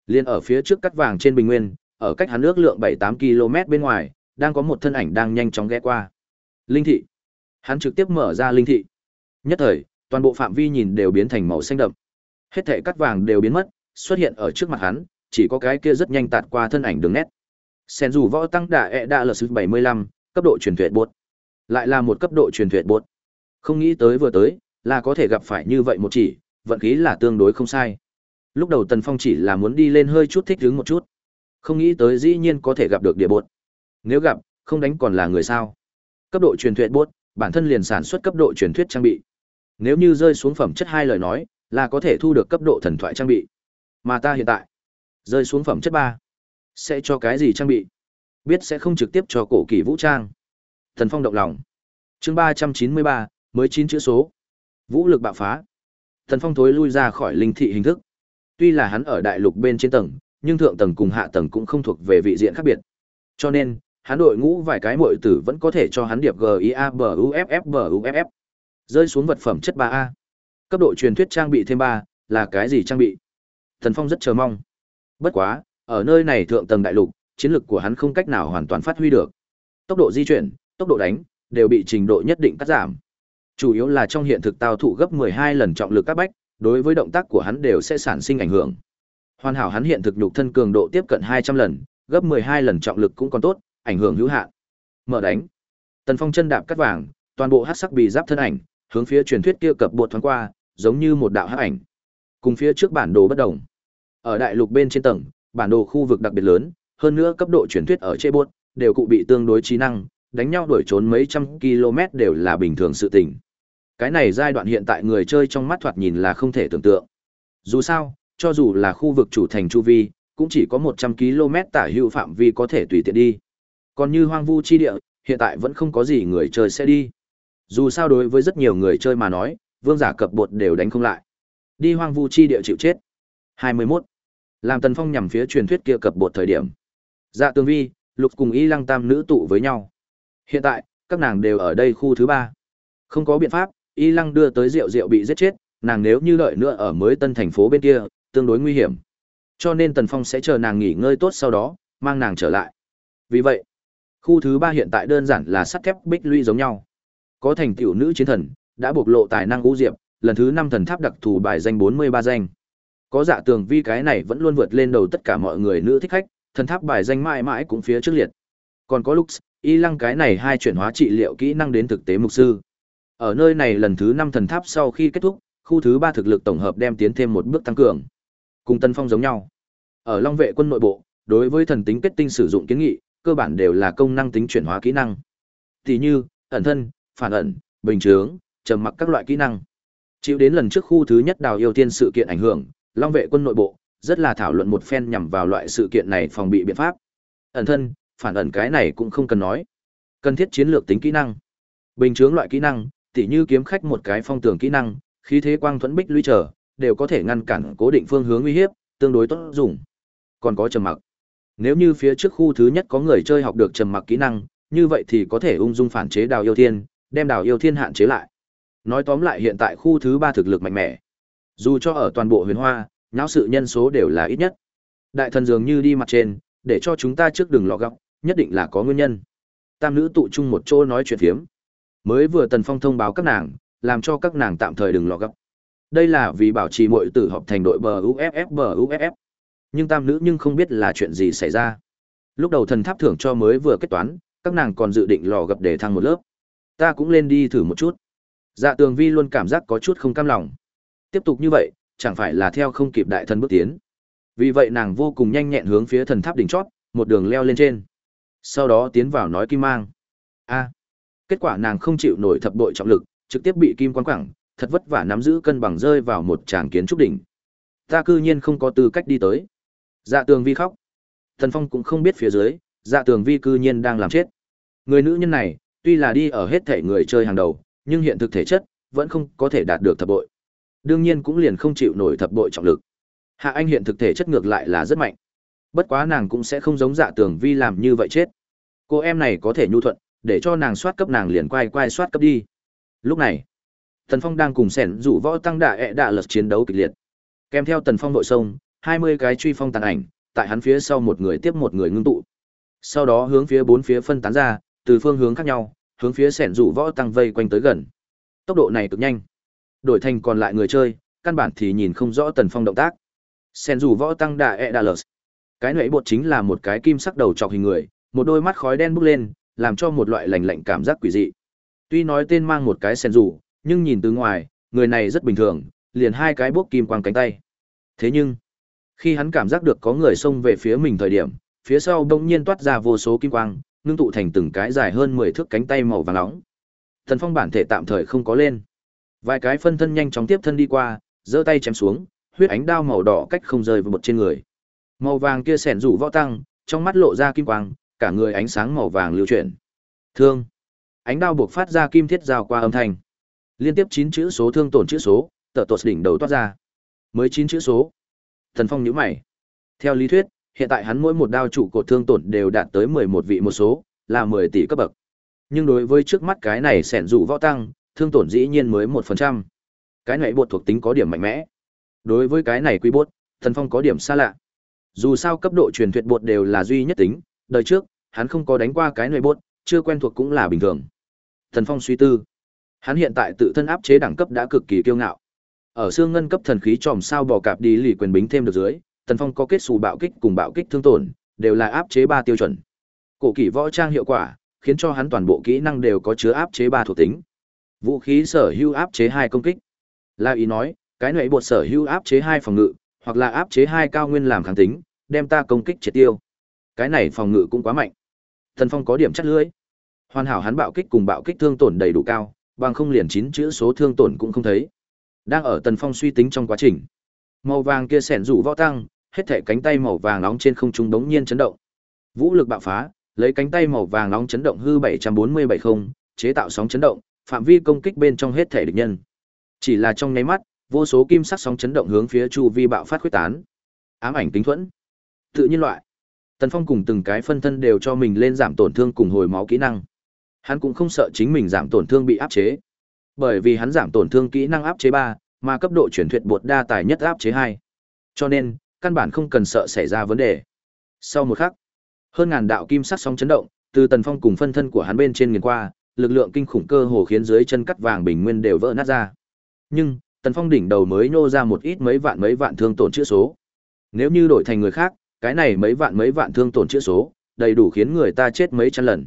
Liên ở phía trước cắt vàng trên bình nguyên, ở cách hắn ước lượng bảy tám km bên ngoài, đang có một thân ảnh đang nhanh chóng ghé qua. Linh thị. Hắn trực tiếp mở ra linh thị. Nhất thời, toàn bộ phạm vi nhìn đều biến thành màu xanh đậm. Hết thệ cắt vàng đều biến mất, xuất hiện ở trước mặt hắn, chỉ có cái kia rất nhanh tạt qua thân ảnh đường nét. Sen dù võ tăng đà e đã lờ sức 75, cấp độ truyền thuyệt bột. Lại là một cấp độ truyền thuyết bột. Không nghĩ tới vừa tới, là có thể gặp phải như vậy một chỉ, vận khí là tương đối không sai. Lúc đầu Tần Phong chỉ là muốn đi lên hơi chút thích ứng một chút. Không nghĩ tới dĩ nhiên có thể gặp được địa bột. Nếu gặp, không đánh còn là người sao. Cấp độ truyền thuyết bột, bản thân liền sản xuất cấp độ truyền thuyết trang bị. Nếu như rơi xuống phẩm chất hai lời nói, là có thể thu được cấp độ thần thoại trang bị. Mà ta hiện tại, rơi xuống phẩm chất ba sẽ cho cái gì trang bị? Biết sẽ không trực tiếp cho cổ kỳ vũ trang. Thần Phong động lòng. Chương ba trăm chín mươi ba mới chín chữ số. Vũ lực bạo phá. Thần Phong thối lui ra khỏi linh thị hình thức. Tuy là hắn ở đại lục bên trên tầng, nhưng thượng tầng cùng hạ tầng cũng không thuộc về vị diện khác biệt. Cho nên, hắn đội ngũ vài cái muội tử vẫn có thể cho hắn điệp GIA Rơi xuống vật phẩm chất 3A. Cấp độ truyền thuyết trang bị thêm 3, là cái gì trang bị? Thần Phong rất chờ mong. Bất quá, ở nơi này thượng tầng đại lục, chiến lực của hắn không cách nào hoàn toàn phát huy được. Tốc độ di chuyển, tốc độ đánh, đều bị trình độ nhất định cắt giảm. Chủ yếu là trong hiện thực tao thụ gấp 12 lần trọng lực các bách, đối với động tác của hắn đều sẽ sản sinh ảnh hưởng. Hoàn hảo hắn hiện thực nhục thân cường độ tiếp cận 200 lần, gấp 12 lần trọng lực cũng còn tốt, ảnh hưởng hữu hạn. Mở đánh. Tần Phong chân đạp cắt vàng, toàn bộ hắc sắc bị giáp thân ảnh, hướng phía truyền thuyết kia cập bột thoáng qua, giống như một đạo hắc ảnh. Cùng phía trước bản đồ bất động. Ở đại lục bên trên tầng, bản đồ khu vực đặc biệt lớn, hơn nữa cấp độ truyền thuyết ở chế bốt, đều cụ bị tương đối trí năng, đánh nhau đuổi trốn mấy trăm km đều là bình thường sự tình. Cái này giai đoạn hiện tại người chơi trong mắt thoạt nhìn là không thể tưởng tượng. Dù sao, cho dù là khu vực chủ thành chu vi, cũng chỉ có 100 km tả hữu phạm vi có thể tùy tiện đi. Còn như hoang vu chi địa, hiện tại vẫn không có gì người chơi sẽ đi. Dù sao đối với rất nhiều người chơi mà nói, vương giả cập bột đều đánh không lại. Đi hoang vu chi địa chịu chết. 21. Làm Tần Phong nhằm phía truyền thuyết kia cập bột thời điểm. Dạ Tương Vi, Lục cùng Y Lăng Tam nữ tụ với nhau. Hiện tại, các nàng đều ở đây khu thứ ba. Không có biện pháp, Y Lăng đưa tới rượu rượu bị giết chết, nàng nếu như đợi nữa ở mới tân thành phố bên kia, tương đối nguy hiểm. Cho nên Tần Phong sẽ chờ nàng nghỉ ngơi tốt sau đó, mang nàng trở lại. Vì vậy, khu thứ ba hiện tại đơn giản là sắt thép bích lũy giống nhau. Có thành tiểu nữ chiến thần, đã bộc lộ tài năng ngũ diệp, lần thứ năm thần tháp đặc thù bài danh bốn mươi ba danh. Có dạ tường vi cái này vẫn luôn vượt lên đầu tất cả mọi người nữ thích khách, thần tháp bài danh mãi mãi cũng phía trước liệt. Còn có Lux, y lăng cái này hai chuyển hóa trị liệu kỹ năng đến thực tế mục sư. Ở nơi này lần thứ năm thần tháp sau khi kết thúc, khu thứ ba thực lực tổng hợp đem tiến thêm một bước tăng cường. Cùng Tân Phong giống nhau. Ở Long vệ quân nội bộ, đối với thần tính kết tinh sử dụng kiến nghị, cơ bản đều là công năng tính chuyển hóa kỹ năng. Tỷ như, ẩn thân, phản ẩn, bình chướng, trầm mặc các loại kỹ năng. Chịu đến lần trước khu thứ nhất đào yêu tiên sự kiện ảnh hưởng, Long vệ quân nội bộ rất là thảo luận một phen nhằm vào loại sự kiện này phòng bị biện pháp. Ẩn thân, phản ẩn cái này cũng không cần nói. Cần thiết chiến lược tính kỹ năng. Bình chướng loại kỹ năng, tỉ như kiếm khách một cái phong tường kỹ năng, khí thế quang thuẫn bích lũy trở, đều có thể ngăn cản cố định phương hướng uy hiếp, tương đối tốt dùng. Còn có trầm mặc. Nếu như phía trước khu thứ nhất có người chơi học được trầm mặc kỹ năng, như vậy thì có thể ung dung phản chế đào yêu thiên, đem đào yêu thiên hạn chế lại. Nói tóm lại hiện tại khu thứ ba thực lực mạnh mẽ. Dù cho ở toàn bộ huyền hoa, nháo sự nhân số đều là ít nhất. Đại thần dường như đi mặt trên, để cho chúng ta trước đừng lọ gọng, nhất định là có nguyên nhân. Tam nữ tụ chung một chỗ nói chuyện phiếm. Mới vừa Tần Phong thông báo các nàng, làm cho các nàng tạm thời đừng lo gấp Đây là vì bảo trì mọi tử họp thành đội bờ UFF bờ UFF. Nhưng tam nữ nhưng không biết là chuyện gì xảy ra. Lúc đầu thần tháp thưởng cho mới vừa kết toán, các nàng còn dự định lò gập để thăng một lớp. Ta cũng lên đi thử một chút. Dạ tường vi luôn cảm giác có chút không cam lòng. Tiếp tục như vậy, chẳng phải là theo không kịp đại thần bước tiến. Vì vậy nàng vô cùng nhanh nhẹn hướng phía thần tháp đỉnh chót, một đường leo lên trên. Sau đó tiến vào nói kim mang. A kết quả nàng không chịu nổi thập bội trọng lực, trực tiếp bị kim quan quẳng, thật vất vả nắm giữ cân bằng rơi vào một tràng kiến trúc đỉnh. Ta cư nhiên không có tư cách đi tới. Dạ tường vi khóc. Thần Phong cũng không biết phía dưới, dạ tường vi cư nhiên đang làm chết. Người nữ nhân này, tuy là đi ở hết thể người chơi hàng đầu, nhưng hiện thực thể chất, vẫn không có thể đạt được thập bội. Đương nhiên cũng liền không chịu nổi thập bội trọng lực. Hạ Anh hiện thực thể chất ngược lại là rất mạnh. Bất quá nàng cũng sẽ không giống dạ tường vi làm như vậy chết. Cô em này có thể nhu thuận, để cho nàng soát cấp nàng liền quay quay soát cấp đi. Lúc này, Tần Phong đang cùng sẻn rủ võ tăng đạ ẹ đạ lật chiến đấu kịch liệt. Kèm theo Tần Phong đội sông, 20 cái truy phong tàn ảnh, tại hắn phía sau một người tiếp một người ngưng tụ. Sau đó hướng phía bốn phía phân tán ra, từ phương hướng khác nhau, hướng phía sẻn rủ võ tăng vây quanh tới gần. Tốc độ này cực nhanh. Đổi thành còn lại người chơi, căn bản thì nhìn không rõ Tần Phong động tác. Sẻn rủ võ tăng đạ ẹ đạ lật. Cái nệ bột chính là một cái kim sắc đầu trọc hình người, một đôi mắt khói đen bốc lên, làm cho một loại lạnh lạnh cảm giác quỷ dị. Tuy nói tên mang một cái sen rủ, nhưng nhìn từ ngoài, người này rất bình thường, liền hai cái bốc kim quang cánh tay. Thế nhưng, khi hắn cảm giác được có người xông về phía mình thời điểm, phía sau bỗng nhiên toát ra vô số kim quang, ngưng tụ thành từng cái dài hơn 10 thước cánh tay màu vàng nóng. Thần Phong bản thể tạm thời không có lên. Vài cái phân thân nhanh chóng tiếp thân đi qua, giơ tay chém xuống, huyết ánh đao màu đỏ cách không rơi vào một trên người. Màu vàng kia xẻn rủ võ tăng, trong mắt lộ ra kim quang, cả người ánh sáng màu vàng lưu chuyển. Thương. Ánh đao buộc phát ra kim thiết dao qua âm thanh. Liên tiếp chín chữ số thương tổn chữ số, tở tột đỉnh đầu toát ra. Mới chín chữ số. Thần Phong nhíu mày. Theo lý thuyết, hiện tại hắn mỗi một đao trụ cột thương tổn đều đạt tới 11 vị một số, là 10 tỷ cấp bậc. Nhưng đối với trước mắt cái này xẻn dụ võ tăng, thương tổn dĩ nhiên mới một phần trăm Cái này bột thuộc tính có điểm mạnh mẽ. Đối với cái này quý bốt, Thần Phong có điểm xa lạ. Dù sao cấp độ truyền thuyết bột đều là duy nhất tính, đời trước, hắn không có đánh qua cái nơi bốt, chưa quen thuộc cũng là bình thường. Thần Phong suy tư. Hắn hiện tại tự thân áp chế đẳng cấp đã cực kỳ kiêu ngạo. Ở xương ngân cấp thần khí tròm sao bò cạp đi lì quyền bính thêm được dưới, Thần Phong có kết xù bạo kích cùng bạo kích thương tổn, đều là áp chế ba tiêu chuẩn. Cổ kỷ võ trang hiệu quả, khiến cho hắn toàn bộ kỹ năng đều có chứa áp chế ba thuộc tính. Vũ khí sở hữu áp chế hai công kích. La ý nói, cái nệ bột sở hữu áp chế hai phòng ngự, hoặc là áp chế hai cao nguyên làm kháng tính, đem ta công kích triệt tiêu. Cái này phòng ngự cũng quá mạnh. Thần Phong có điểm chắc lưỡi. Hoàn hảo hắn bạo kích cùng bạo kích thương tổn đầy đủ cao, bằng không liền chín chữ số thương tổn cũng không thấy. Đang ở Tần Phong suy tính trong quá trình, màu vàng kia sẻn rủ võ tăng, hết thể cánh tay màu vàng nóng trên không trung đống nhiên chấn động. Vũ lực bạo phá, lấy cánh tay màu vàng nóng chấn động hư 74070, chế tạo sóng chấn động, phạm vi công kích bên trong hết thể địch nhân. Chỉ là trong nháy mắt, vô số kim sắc sóng chấn động hướng phía chu vi bạo phát khuyết tán. Ám ảnh tính thuẫn, tự nhiên loại. Tần Phong cùng từng cái phân thân đều cho mình lên giảm tổn thương cùng hồi máu kỹ năng. Hắn cũng không sợ chính mình giảm tổn thương bị áp chế. Bởi vì hắn giảm tổn thương kỹ năng áp chế 3, mà cấp độ chuyển thuyết bột đa tài nhất áp chế 2. Cho nên, căn bản không cần sợ xảy ra vấn đề. Sau một khắc, hơn ngàn đạo kim sắc sóng chấn động, từ Tần Phong cùng phân thân của hắn bên trên nghiền qua, lực lượng kinh khủng cơ hồ khiến dưới chân cắt vàng bình nguyên đều vỡ nát ra. Nhưng, Tần Phong đỉnh đầu mới nô ra một ít mấy vạn mấy vạn thương tổn chữa số. Nếu như đổi thành người khác, cái này mấy vạn mấy vạn thương tổn chữa số, đầy đủ khiến người ta chết mấy trăm lần.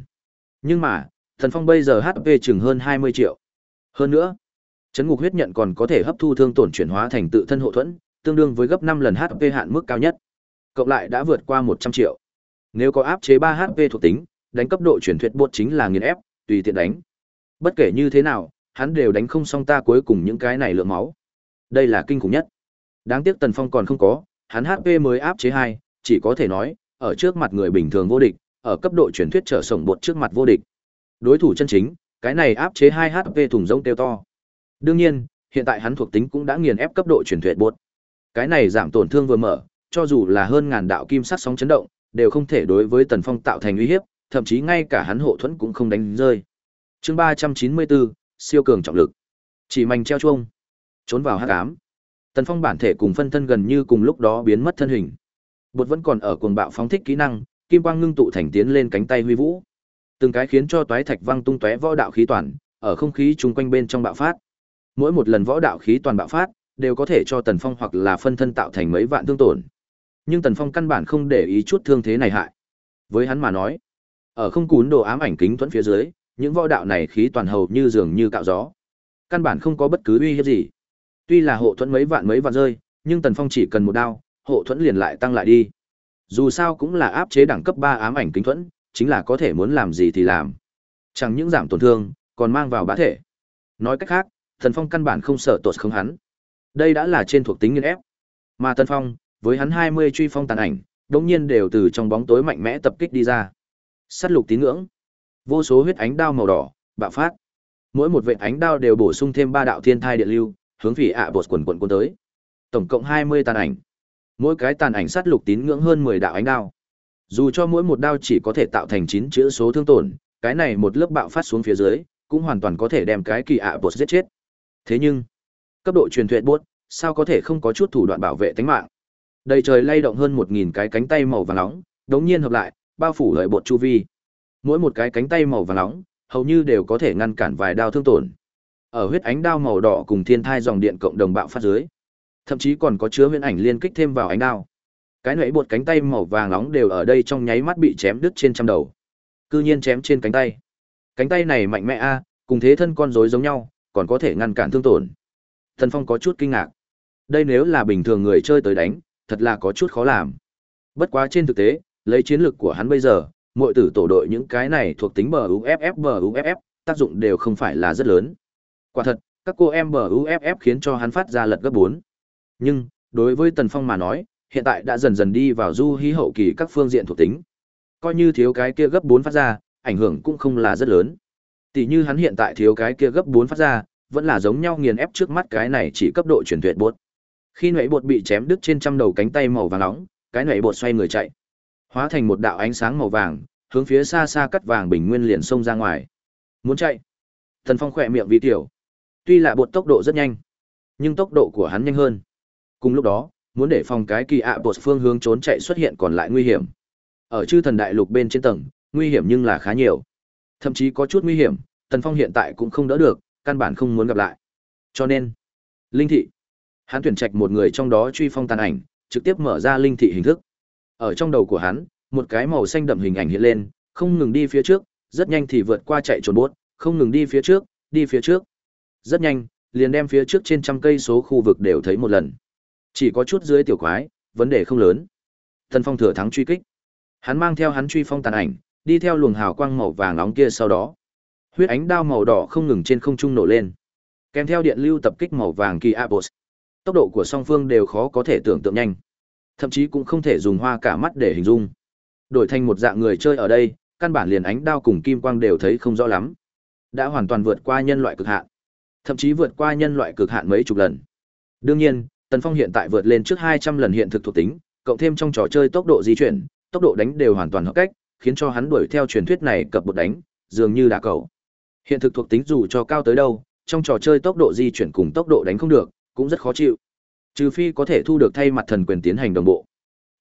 Nhưng mà, Thần Phong bây giờ HP chừng hơn 20 triệu. Hơn nữa, chấn ngục huyết nhận còn có thể hấp thu thương tổn chuyển hóa thành tự thân hộ thuẫn, tương đương với gấp 5 lần HP hạn mức cao nhất. Cộng lại đã vượt qua 100 triệu. Nếu có áp chế 3 HP thuộc tính, đánh cấp độ chuyển thuyết bột chính là nghiền ép, tùy tiện đánh. Bất kể như thế nào, hắn đều đánh không xong ta cuối cùng những cái này lượng máu. Đây là kinh khủng nhất. Đáng tiếc Tần Phong còn không có, hắn HP mới áp chế 2, chỉ có thể nói, ở trước mặt người bình thường vô địch, ở cấp độ truyền thuyết trở sổng bột trước mặt vô địch. Đối thủ chân chính, cái này áp chế 2 HP thùng rỗng tiêu to. Đương nhiên, hiện tại hắn thuộc tính cũng đã nghiền ép cấp độ truyền thuyết bột. Cái này giảm tổn thương vừa mở, cho dù là hơn ngàn đạo kim sắc sóng chấn động, đều không thể đối với Tần Phong tạo thành uy hiếp, thậm chí ngay cả hắn hộ thuẫn cũng không đánh rơi. Chương 394, siêu cường trọng lực. Chỉ mảnh treo chuông, trốn vào hắc ám. Tần Phong bản thể cùng phân thân gần như cùng lúc đó biến mất thân hình. Bột vẫn còn ở cuồng bạo phóng thích kỹ năng, kim quang ngưng tụ thành tiến lên cánh tay huy vũ. Từng cái khiến cho toái thạch văng tung tóe võ đạo khí toàn, ở không khí chung quanh bên trong bạo phát. Mỗi một lần võ đạo khí toàn bạo phát, đều có thể cho Tần Phong hoặc là phân thân tạo thành mấy vạn thương tổn. Nhưng Tần Phong căn bản không để ý chút thương thế này hại. Với hắn mà nói, ở không cún đồ ám ảnh kính thuẫn phía dưới, những võ đạo này khí toàn hầu như dường như cạo gió. Căn bản không có bất cứ uy hiếp gì. Tuy là hộ thuẫn mấy vạn mấy vạn rơi, nhưng Tần Phong chỉ cần một đao, hộ thuẫn liền lại tăng lại đi. Dù sao cũng là áp chế đẳng cấp ba ám ảnh kính thuẫn, chính là có thể muốn làm gì thì làm. Chẳng những giảm tổn thương, còn mang vào bá thể. Nói cách khác, thần Phong căn bản không sợ tột không hắn. Đây đã là trên thuộc tính nghiên ép. Mà thần Phong, với hắn 20 truy phong tàn ảnh, đột nhiên đều từ trong bóng tối mạnh mẽ tập kích đi ra. Sát lục tín ngưỡng, vô số huyết ánh đao màu đỏ bạo phát. Mỗi một vệt ánh đao đều bổ sung thêm ba đạo thiên thai địa lưu, hướng vị ạ bột quần quần cuốn tới. Tổng cộng 20 tàn ảnh. Mỗi cái tàn ảnh sát lục tín ngưỡng hơn 10 đạo ánh đao. Dù cho mỗi một đao chỉ có thể tạo thành 9 chữ số thương tổn, cái này một lớp bạo phát xuống phía dưới, cũng hoàn toàn có thể đem cái kỳ ạ bột giết chết. Thế nhưng, cấp độ truyền thuyết bốt, sao có thể không có chút thủ đoạn bảo vệ tính mạng? Đầy trời lay động hơn 1000 cái cánh tay màu vàng nóng, đống nhiên hợp lại, bao phủ lợi bột chu vi. Mỗi một cái cánh tay màu vàng nóng, hầu như đều có thể ngăn cản vài đao thương tổn. Ở huyết ánh đao màu đỏ cùng thiên thai dòng điện cộng đồng bạo phát dưới, thậm chí còn có chứa huyễn ảnh liên kích thêm vào ánh đao. Cái nãy bột cánh tay màu vàng nóng đều ở đây trong nháy mắt bị chém đứt trên trăm đầu. Cư nhiên chém trên cánh tay. Cánh tay này mạnh mẽ a, à, Cùng thế thân con rối giống nhau, còn có thể ngăn cản thương tổn. thần Phong có chút kinh ngạc. Đây nếu là bình thường người chơi tới đánh, thật là có chút khó làm. Bất quá trên thực tế, lấy chiến lược của hắn bây giờ, muội tử tổ đội những cái này thuộc tính bờ UFF bờ UFF, tác dụng đều không phải là rất lớn. Quả thật, các cô em bờ UFF khiến cho hắn phát ra lật gấp 4. Nhưng, đối với Tần Phong mà nói, hiện tại đã dần dần đi vào du hí hậu kỳ các phương diện thuộc tính. Coi như thiếu cái kia gấp 4 phát ra, ảnh hưởng cũng không là rất lớn. Tỷ như hắn hiện tại thiếu cái kia gấp 4 phát ra, vẫn là giống nhau nghiền ép trước mắt cái này chỉ cấp độ truyền tuyệt bột. Khi nãy bột bị chém đứt trên trăm đầu cánh tay màu vàng nóng, cái nãy bột xoay người chạy, hóa thành một đạo ánh sáng màu vàng, hướng phía xa xa cắt vàng bình nguyên liền xông ra ngoài. Muốn chạy. Thần Phong khỏe miệng vì tiểu. Tuy là bột tốc độ rất nhanh, nhưng tốc độ của hắn nhanh hơn. Cùng lúc đó, muốn để phòng cái kỳ ạ bột phương hướng trốn chạy xuất hiện còn lại nguy hiểm. Ở chư thần đại lục bên trên tầng, nguy hiểm nhưng là khá nhiều. Thậm chí có chút nguy hiểm, Tần Phong hiện tại cũng không đỡ được, căn bản không muốn gặp lại. Cho nên, linh thị. Hắn tuyển trạch một người trong đó truy phong tàn ảnh, trực tiếp mở ra linh thị hình thức. Ở trong đầu của hắn, một cái màu xanh đậm hình ảnh hiện lên, không ngừng đi phía trước, rất nhanh thì vượt qua chạy trốn bốt, không ngừng đi phía trước, đi phía trước. Rất nhanh, liền đem phía trước trên trăm cây số khu vực đều thấy một lần. Chỉ có chút dưới tiểu quái, vấn đề không lớn. Thần Phong thừa thắng truy kích. Hắn mang theo hắn truy phong tàn ảnh, đi theo luồng hào quang màu vàng nóng kia sau đó. Huyết ánh đao màu đỏ không ngừng trên không trung nổ lên. Kèm theo điện lưu tập kích màu vàng kỳ Apos. Tốc độ của song phương đều khó có thể tưởng tượng nhanh. Thậm chí cũng không thể dùng hoa cả mắt để hình dung. Đổi thành một dạng người chơi ở đây, căn bản liền ánh đao cùng kim quang đều thấy không rõ lắm. Đã hoàn toàn vượt qua nhân loại cực hạn. Thậm chí vượt qua nhân loại cực hạn mấy chục lần. Đương nhiên, Tần Phong hiện tại vượt lên trước 200 lần hiện thực thuộc tính, cộng thêm trong trò chơi tốc độ di chuyển, tốc độ đánh đều hoàn toàn hợp cách, khiến cho hắn đuổi theo truyền thuyết này cập bột đánh, dường như đã cầu. Hiện thực thuộc tính dù cho cao tới đâu, trong trò chơi tốc độ di chuyển cùng tốc độ đánh không được, cũng rất khó chịu. Trừ phi có thể thu được thay mặt thần quyền tiến hành đồng bộ.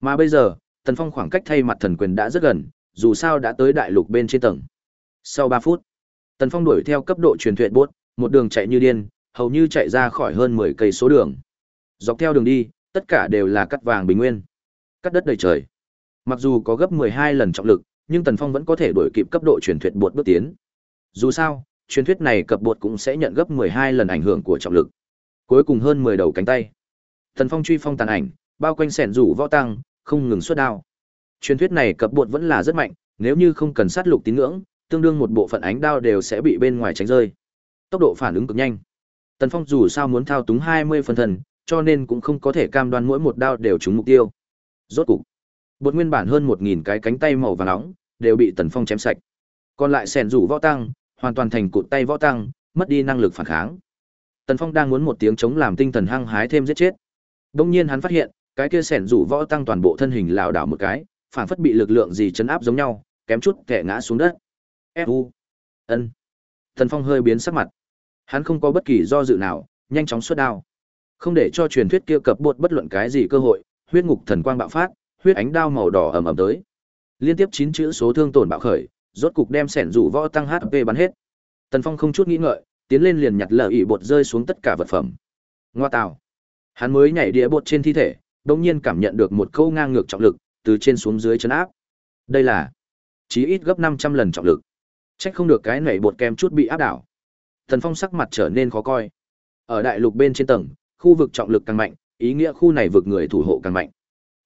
Mà bây giờ, Tần Phong khoảng cách thay mặt thần quyền đã rất gần, dù sao đã tới đại lục bên trên tầng. Sau 3 phút, Tần Phong đuổi theo cấp độ truyền thuyết bốt, một đường chạy như điên, hầu như chạy ra khỏi hơn 10 cây số đường. Dọc theo đường đi, tất cả đều là cắt vàng bình nguyên. Cắt đất đầy trời. Mặc dù có gấp 12 lần trọng lực, nhưng Tần Phong vẫn có thể đuổi kịp cấp độ truyền thuyết bột bước tiến. Dù sao, truyền thuyết này cập bột cũng sẽ nhận gấp 12 lần ảnh hưởng của trọng lực. Cuối cùng hơn 10 đầu cánh tay. Tần Phong truy phong tàn ảnh, bao quanh sẻn rủ võ tăng, không ngừng xuất đao. Truyền thuyết này cập bột vẫn là rất mạnh, nếu như không cần sát lục tín ngưỡng, tương đương một bộ phận ánh đao đều sẽ bị bên ngoài tránh rơi. Tốc độ phản ứng cực nhanh. Tần Phong dù sao muốn thao túng 20 phần thần, cho nên cũng không có thể cam đoan mỗi một đao đều trúng mục tiêu. Rốt cục, bột nguyên bản hơn 1000 cái cánh tay màu vàng nóng đều bị Tần Phong chém sạch. Còn lại xèn rủ võ tăng, hoàn toàn thành cụt tay võ tăng, mất đi năng lực phản kháng. Tần Phong đang muốn một tiếng chống làm tinh thần hăng hái thêm giết chết. Đông nhiên hắn phát hiện, cái kia sẻn rủ võ tăng toàn bộ thân hình lảo đảo một cái, phản phất bị lực lượng gì chấn áp giống nhau, kém chút kẻ ngã xuống đất. Fu. Ân. Tần Phong hơi biến sắc mặt. Hắn không có bất kỳ do dự nào, nhanh chóng xuất đao. Không để cho truyền thuyết kia cập bột bất luận cái gì cơ hội, huyết ngục thần quang bạo phát, huyết ánh đao màu đỏ ầm ầm tới. Liên tiếp chín chữ số thương tổn bạo khởi, rốt cục đem sẻn rủ võ tăng HP bắn hết. Tần Phong không chút nghĩ ngợi, tiến lên liền nhặt lở ỉ bột rơi xuống tất cả vật phẩm. Ngoa tào. Hắn mới nhảy đĩa bột trên thi thể, đột nhiên cảm nhận được một câu ngang ngược trọng lực từ trên xuống dưới chấn áp. Đây là chí ít gấp 500 lần trọng lực. Chắc không được cái nảy bột kem chút bị áp đảo. Tần Phong sắc mặt trở nên khó coi. Ở đại lục bên trên tầng, khu vực trọng lực càng mạnh, ý nghĩa khu này vực người thủ hộ càng mạnh.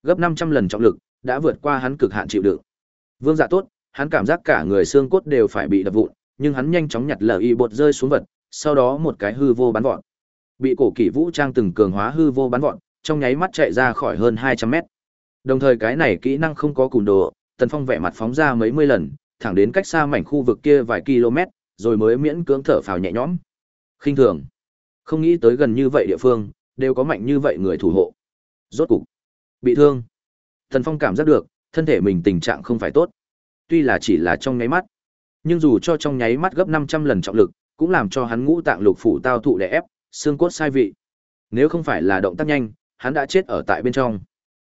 Gấp 500 lần trọng lực, đã vượt qua hắn cực hạn chịu đựng. Vương Dạ tốt, hắn cảm giác cả người xương cốt đều phải bị đập vụn, nhưng hắn nhanh chóng nhặt lờ y bột rơi xuống vật, sau đó một cái hư vô bắn vọt. Bị cổ kỷ vũ trang từng cường hóa hư vô bắn vọt, trong nháy mắt chạy ra khỏi hơn 200 mét. Đồng thời cái này kỹ năng không có cùn đồ, Tần Phong vẻ mặt phóng ra mấy mươi lần, thẳng đến cách xa mảnh khu vực kia vài km, rồi mới miễn cưỡng thở phào nhẹ nhõm. Khinh thường, không nghĩ tới gần như vậy địa phương, đều có mạnh như vậy người thủ hộ. Rốt cục, bị thương. thần Phong cảm giác được, thân thể mình tình trạng không phải tốt. Tuy là chỉ là trong nháy mắt, nhưng dù cho trong nháy mắt gấp 500 lần trọng lực, cũng làm cho hắn ngũ tạng lục phủ tao thụ đè ép, xương cốt sai vị. Nếu không phải là động tác nhanh, hắn đã chết ở tại bên trong.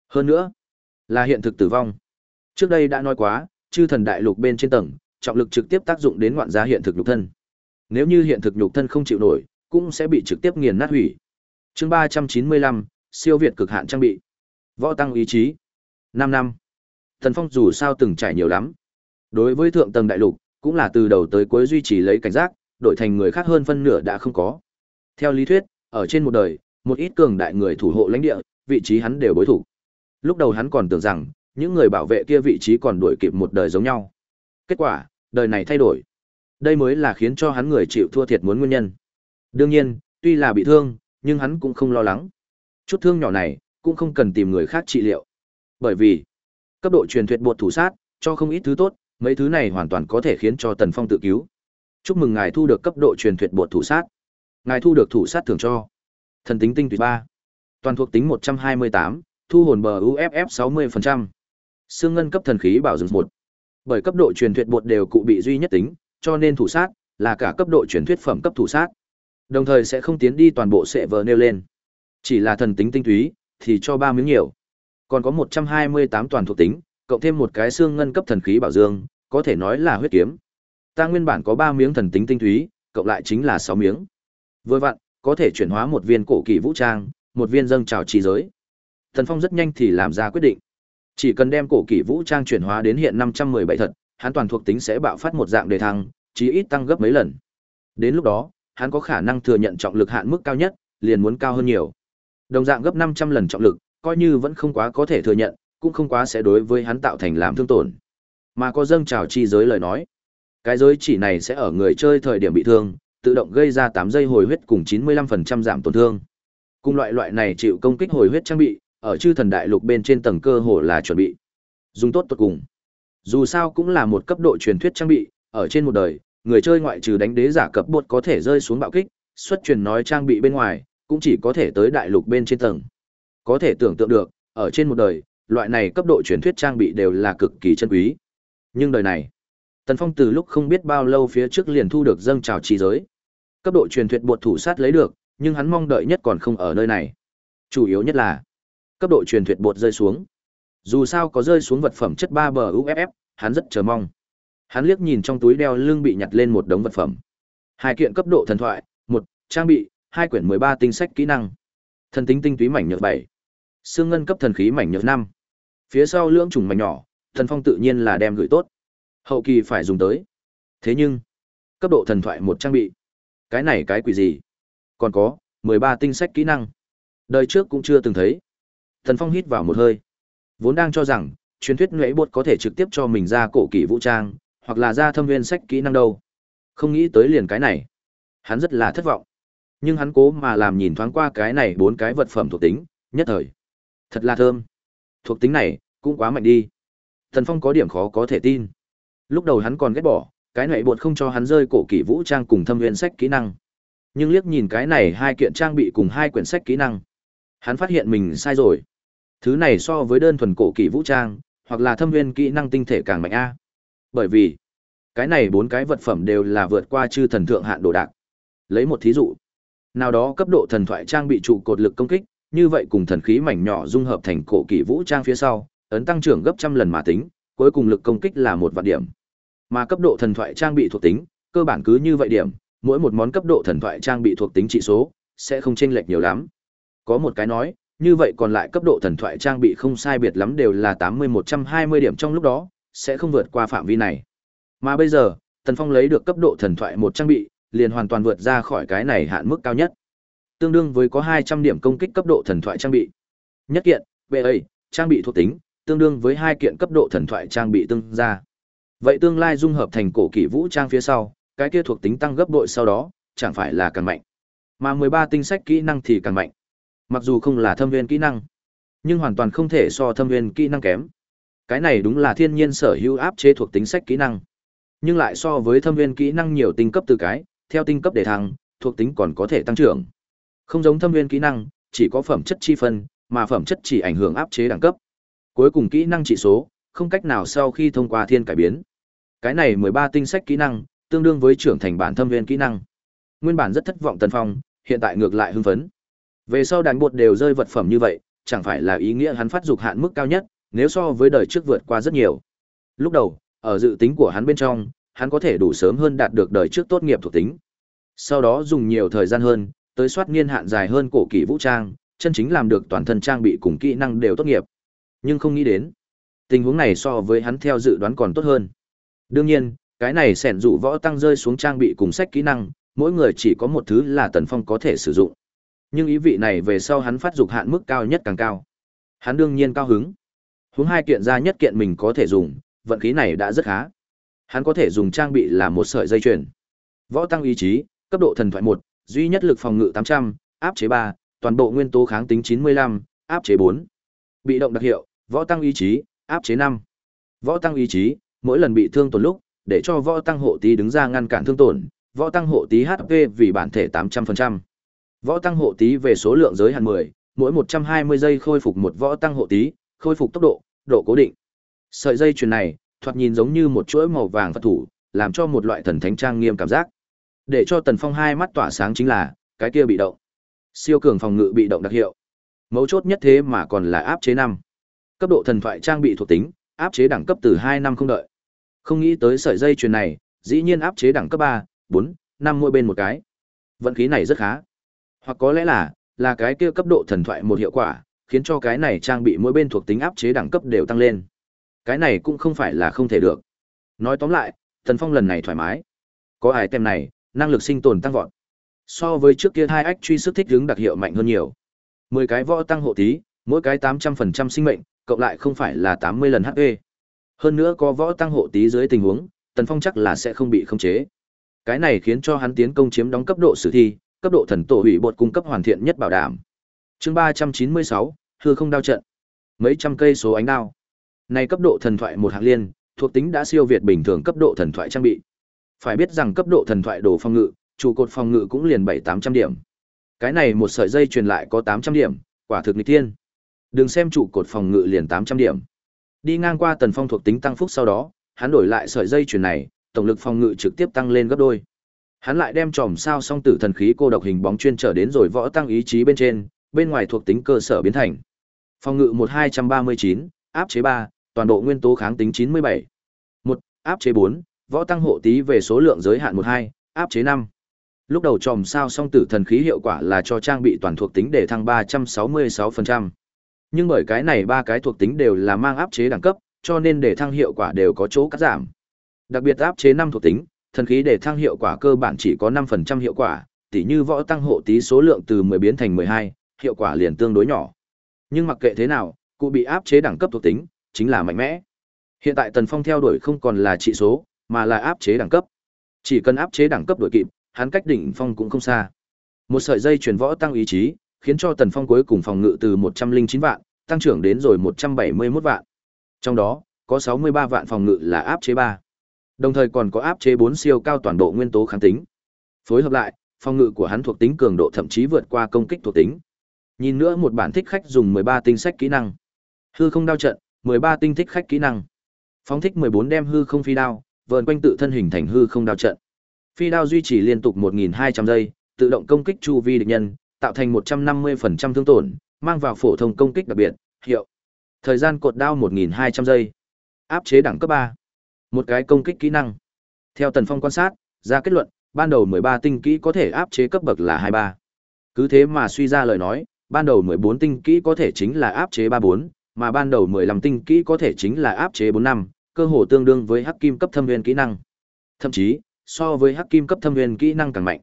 Hơn nữa, là hiện thực tử vong. Trước đây đã nói quá, chư thần đại lục bên trên tầng, trọng lực trực tiếp tác dụng đến ngoạn gia hiện thực nhục thân. Nếu như hiện thực nhục thân không chịu nổi, cũng sẽ bị trực tiếp nghiền nát hủy. Chương 395, siêu việt cực hạn trang bị. Võ tăng ý chí. 5 năm. Thần Phong dù sao từng trải nhiều lắm. Đối với thượng tầng đại lục, cũng là từ đầu tới cuối duy trì lấy cảnh giác, đổi thành người khác hơn phân nửa đã không có. Theo lý thuyết, ở trên một đời, một ít cường đại người thủ hộ lãnh địa, vị trí hắn đều bối thủ. Lúc đầu hắn còn tưởng rằng, những người bảo vệ kia vị trí còn đuổi kịp một đời giống nhau. Kết quả, đời này thay đổi. Đây mới là khiến cho hắn người chịu thua thiệt muốn nguyên nhân. Đương nhiên, tuy là bị thương, nhưng hắn cũng không lo lắng. Chút thương nhỏ này, cũng không cần tìm người khác trị liệu. Bởi vì, cấp độ truyền thuyết bột thủ sát, cho không ít thứ tốt, mấy thứ này hoàn toàn có thể khiến cho Tần Phong tự cứu. Chúc mừng ngài thu được cấp độ truyền thuyết bột thủ sát. Ngài thu được thủ sát thưởng cho. Thần tính tinh tùy ba Toàn thuộc tính một trăm hai mươi tám thu hồn bờ UFF sáu mươi phần trăm Xương ngân cấp thần khí bảo dưỡng một Bởi cấp độ truyền thuyết bột đều cụ bị duy nhất tính, cho nên thủ sát là cả cấp độ truyền thuyết phẩm cấp thủ sát. Đồng thời sẽ không tiến đi toàn bộ sệ vờ nêu lên. Chỉ là thần tính tinh túy thì cho ba miếng nhiều. Còn có một trăm hai mươi tám toàn thuộc tính, cộng thêm một cái xương ngân cấp thần khí bảo dương, có thể nói là huyết kiếm. Ta nguyên bản có ba miếng thần tính tinh túy, cộng lại chính là sáu miếng. Vừa vặn, có thể chuyển hóa một viên cổ kỳ vũ trang, một viên dâng trào trì giới. Thần Phong rất nhanh thì làm ra quyết định. Chỉ cần đem cổ kỳ vũ trang chuyển hóa đến hiện năm trăm mười bảy thật, hắn toàn thuộc tính sẽ bạo phát một dạng đề thăng, chí ít tăng gấp mấy lần. Đến lúc đó, hắn có khả năng thừa nhận trọng lực hạn mức cao nhất, liền muốn cao hơn nhiều. Đồng dạng gấp năm trăm lần trọng lực, coi như vẫn không quá có thể thừa nhận, cũng không quá sẽ đối với hắn tạo thành làm thương tổn. Mà có dâng trào chi giới lời nói, cái giới chỉ này sẽ ở người chơi thời điểm bị thương, tự động gây ra 8 giây hồi huyết cùng 95% giảm tổn thương. Cùng loại loại này chịu công kích hồi huyết trang bị, ở chư thần đại lục bên trên tầng cơ hồ là chuẩn bị. Dùng tốt tốt cùng. Dù sao cũng là một cấp độ truyền thuyết trang bị, ở trên một đời, người chơi ngoại trừ đánh đế giả cấp bột có thể rơi xuống bạo kích, xuất truyền nói trang bị bên ngoài, cũng chỉ có thể tới đại lục bên trên tầng. Có thể tưởng tượng được, ở trên một đời, loại này cấp độ truyền thuyết trang bị đều là cực kỳ chân quý. Nhưng đời này, Tần Phong từ lúc không biết bao lâu phía trước liền thu được dâng trào trí giới. Cấp độ truyền thuyết bột thủ sát lấy được, nhưng hắn mong đợi nhất còn không ở nơi này. Chủ yếu nhất là, cấp độ truyền thuyết bột rơi xuống. Dù sao có rơi xuống vật phẩm chất 3 bờ UFF, hắn rất chờ mong. Hắn liếc nhìn trong túi đeo lưng bị nhặt lên một đống vật phẩm. Hai kiện cấp độ thần thoại, một trang bị, hai quyển 13 tinh sách kỹ năng. Thần tính tinh túy mảnh nhược 7. Xương ngân cấp thần khí mảnh nhược 5. Phía sau lưỡng trùng mảnh nhỏ, thần phong tự nhiên là đem gửi tốt. Hậu kỳ phải dùng tới. Thế nhưng, cấp độ thần thoại một trang bị. Cái này cái quỷ gì? Còn có, 13 tinh sách kỹ năng. Đời trước cũng chưa từng thấy. Thần phong hít vào một hơi. Vốn đang cho rằng, truyền thuyết nhuệ bột có thể trực tiếp cho mình ra cổ kỳ vũ trang, hoặc là ra thâm viên sách kỹ năng đâu. Không nghĩ tới liền cái này. Hắn rất là thất vọng. Nhưng hắn cố mà làm nhìn thoáng qua cái này bốn cái vật phẩm thuộc tính, nhất thời. Thật là thơm. Thuộc tính này, cũng quá mạnh đi. Thần Phong có điểm khó có thể tin. Lúc đầu hắn còn ghét bỏ, cái này bột không cho hắn rơi cổ kỷ vũ trang cùng thâm viên sách kỹ năng. Nhưng liếc nhìn cái này hai kiện trang bị cùng hai quyển sách kỹ năng. Hắn phát hiện mình sai rồi. Thứ này so với đơn thuần cổ kỷ vũ trang, hoặc là thâm viên kỹ năng tinh thể càng mạnh a. Bởi vì, cái này bốn cái vật phẩm đều là vượt qua chư thần thượng hạn đồ đạc. Lấy một thí dụ, nào đó cấp độ thần thoại trang bị trụ cột lực công kích, như vậy cùng thần khí mảnh nhỏ dung hợp thành cổ kỳ vũ trang phía sau, ấn tăng trưởng gấp trăm lần mà tính, cuối cùng lực công kích là một vạn điểm. Mà cấp độ thần thoại trang bị thuộc tính, cơ bản cứ như vậy điểm, mỗi một món cấp độ thần thoại trang bị thuộc tính trị số sẽ không chênh lệch nhiều lắm. Có một cái nói, như vậy còn lại cấp độ thần thoại trang bị không sai biệt lắm đều là 80-120 điểm trong lúc đó, sẽ không vượt qua phạm vi này. Mà bây giờ, Tần Phong lấy được cấp độ thần thoại một trang bị, liền hoàn toàn vượt ra khỏi cái này hạn mức cao nhất. Tương đương với có 200 điểm công kích cấp độ thần thoại trang bị. Nhất kiện, BA, trang bị thuộc tính, tương đương với hai kiện cấp độ thần thoại trang bị tương ra. Vậy tương lai dung hợp thành cổ kỷ vũ trang phía sau, cái kia thuộc tính tăng gấp bội sau đó, chẳng phải là càng mạnh. Mà 13 tinh sách kỹ năng thì càng mạnh. Mặc dù không là thâm viên kỹ năng, nhưng hoàn toàn không thể so thâm viên kỹ năng kém. Cái này đúng là thiên nhiên sở hữu áp chế thuộc tính sách kỹ năng. Nhưng lại so với thâm viên kỹ năng nhiều tinh cấp từ cái, theo tinh cấp để thăng, thuộc tính còn có thể tăng trưởng. Không giống thâm viên kỹ năng, chỉ có phẩm chất chi phân, mà phẩm chất chỉ ảnh hưởng áp chế đẳng cấp. Cuối cùng kỹ năng trị số, không cách nào sau khi thông qua thiên cải biến. Cái này 13 tinh sách kỹ năng, tương đương với trưởng thành bản thâm viên kỹ năng. Nguyên bản rất thất vọng Tần Phong, hiện tại ngược lại hưng phấn. Về sau đàn bột đều rơi vật phẩm như vậy, chẳng phải là ý nghĩa hắn phát dục hạn mức cao nhất, nếu so với đời trước vượt qua rất nhiều. Lúc đầu, ở dự tính của hắn bên trong, hắn có thể đủ sớm hơn đạt được đời trước tốt nghiệp thuộc tính. Sau đó dùng nhiều thời gian hơn, tới soát niên hạn dài hơn cổ kỳ vũ trang, chân chính làm được toàn thân trang bị cùng kỹ năng đều tốt nghiệp. Nhưng không nghĩ đến, tình huống này so với hắn theo dự đoán còn tốt hơn. Đương nhiên, Cái này xẻn dụ võ tăng rơi xuống trang bị cùng sách kỹ năng, mỗi người chỉ có một thứ là Tần Phong có thể sử dụng. Nhưng ý vị này về sau hắn phát dục hạn mức cao nhất càng cao. Hắn đương nhiên cao hứng. Hướng hai kiện ra nhất kiện mình có thể dùng, vận khí này đã rất khá. Hắn có thể dùng trang bị là một sợi dây chuyền. Võ tăng ý chí, cấp độ thần thoại một, duy nhất lực phòng ngự tám trăm, áp chế ba, toàn bộ nguyên tố kháng tính chín mươi lăm, áp chế bốn. Bị động đặc hiệu, võ tăng ý chí, áp chế năm. Võ tăng ý chí, mỗi lần bị thương tổn lúc, để cho võ tăng hộ tí đứng ra ngăn cản thương tổn, võ tăng hộ tí HP vì bản thể 800%. Võ tăng hộ tí về số lượng giới hạn 10, mỗi 120 giây khôi phục một võ tăng hộ tí, khôi phục tốc độ, độ cố định. Sợi dây chuyền này, thoạt nhìn giống như một chuỗi màu vàng vật thủ, làm cho một loại thần thánh trang nghiêm cảm giác. Để cho Tần Phong hai mắt tỏa sáng chính là, cái kia bị động. Siêu cường phòng ngự bị động đặc hiệu. Mấu chốt nhất thế mà còn là áp chế năm. Cấp độ thần thoại trang bị thuộc tính, áp chế đẳng cấp từ hai năm không đợi. Không nghĩ tới sợi dây chuyền này, dĩ nhiên áp chế đẳng cấp 3, 4, 5 mỗi bên một cái. Vận khí này rất khá. Hoặc có lẽ là, là cái kia cấp độ thần thoại một hiệu quả, khiến cho cái này trang bị mỗi bên thuộc tính áp chế đẳng cấp đều tăng lên. Cái này cũng không phải là không thể được. Nói tóm lại, Tần Phong lần này thoải mái. Có ai tem này, năng lực sinh tồn tăng vọt. So với trước kia hai ách truy sức thích ứng đặc hiệu mạnh hơn nhiều. 10 cái võ tăng hộ tí, mỗi cái 800% sinh mệnh, cộng lại không phải là 80 lần HP. Hơn nữa có võ tăng hộ tí dưới tình huống, Tần Phong chắc là sẽ không bị khống chế. Cái này khiến cho hắn tiến công chiếm đóng cấp độ sử thi, cấp độ thần tổ hủy bột cung cấp hoàn thiện nhất bảo đảm. Chương 396, hư không đao trận. Mấy trăm cây số ánh đao. Này cấp độ thần thoại một hạng liên, thuộc tính đã siêu việt bình thường cấp độ thần thoại trang bị. Phải biết rằng cấp độ thần thoại đồ phòng ngự, trụ cột phòng ngự cũng liền 7-800 điểm. Cái này một sợi dây truyền lại có 800 điểm, quả thực nghịch thiên. Đừng xem trụ cột phòng ngự liền 800 điểm. Đi ngang qua tần phong thuộc tính tăng phúc sau đó, hắn đổi lại sợi dây chuyền này, tổng lực phòng ngự trực tiếp tăng lên gấp đôi. Hắn lại đem tròm sao song tử thần khí cô độc hình bóng chuyên trở đến rồi võ tăng ý chí bên trên, bên ngoài thuộc tính cơ sở biến thành. Phòng ngự 1239, áp chế 3, toàn bộ nguyên tố kháng tính 97. 1, áp chế 4, võ tăng hộ tí về số lượng giới hạn 12, áp chế 5. Lúc đầu tròm sao song tử thần khí hiệu quả là cho trang bị toàn thuộc tính để thăng 366%. Nhưng bởi cái này ba cái thuộc tính đều là mang áp chế đẳng cấp, cho nên để thăng hiệu quả đều có chỗ cắt giảm. Đặc biệt áp chế 5 thuộc tính, thần khí để thăng hiệu quả cơ bản chỉ có 5% hiệu quả, tỉ như võ tăng hộ tí số lượng từ 10 biến thành 12, hiệu quả liền tương đối nhỏ. Nhưng mặc kệ thế nào, cụ bị áp chế đẳng cấp thuộc tính, chính là mạnh mẽ. Hiện tại Tần Phong theo đuổi không còn là trị số, mà là áp chế đẳng cấp. Chỉ cần áp chế đẳng cấp đuổi kịp, hắn cách đỉnh phong cũng không xa. Một sợi dây truyền võ tăng ý chí, khiến cho Tần Phong cuối cùng phòng ngự từ 109 vạn, tăng trưởng đến rồi 171 vạn. Trong đó, có 63 vạn phòng ngự là áp chế 3. Đồng thời còn có áp chế 4 siêu cao toàn bộ nguyên tố kháng tính. Phối hợp lại, phòng ngự của hắn thuộc tính cường độ thậm chí vượt qua công kích thuộc tính. Nhìn nữa một bản thích khách dùng 13 tinh sách kỹ năng. Hư không đao trận, 13 tinh thích khách kỹ năng. Phóng thích 14 đem hư không phi đao, vờn quanh tự thân hình thành hư không đao trận. Phi đao duy trì liên tục 1200 giây, tự động công kích chu vi địch nhân, tạo thành 150% thương tổn, mang vào phổ thông công kích đặc biệt, hiệu. Thời gian cột đao 1200 giây. Áp chế đẳng cấp 3. Một cái công kích kỹ năng. Theo Tần Phong quan sát, ra kết luận, ban đầu 13 tinh kỹ có thể áp chế cấp bậc là 23. Cứ thế mà suy ra lời nói, ban đầu 14 tinh kỹ có thể chính là áp chế 34, mà ban đầu 15 tinh kỹ có thể chính là áp chế 45, cơ hồ tương đương với hắc kim cấp thâm viên kỹ năng. Thậm chí, so với hắc kim cấp thâm viên kỹ năng càng mạnh.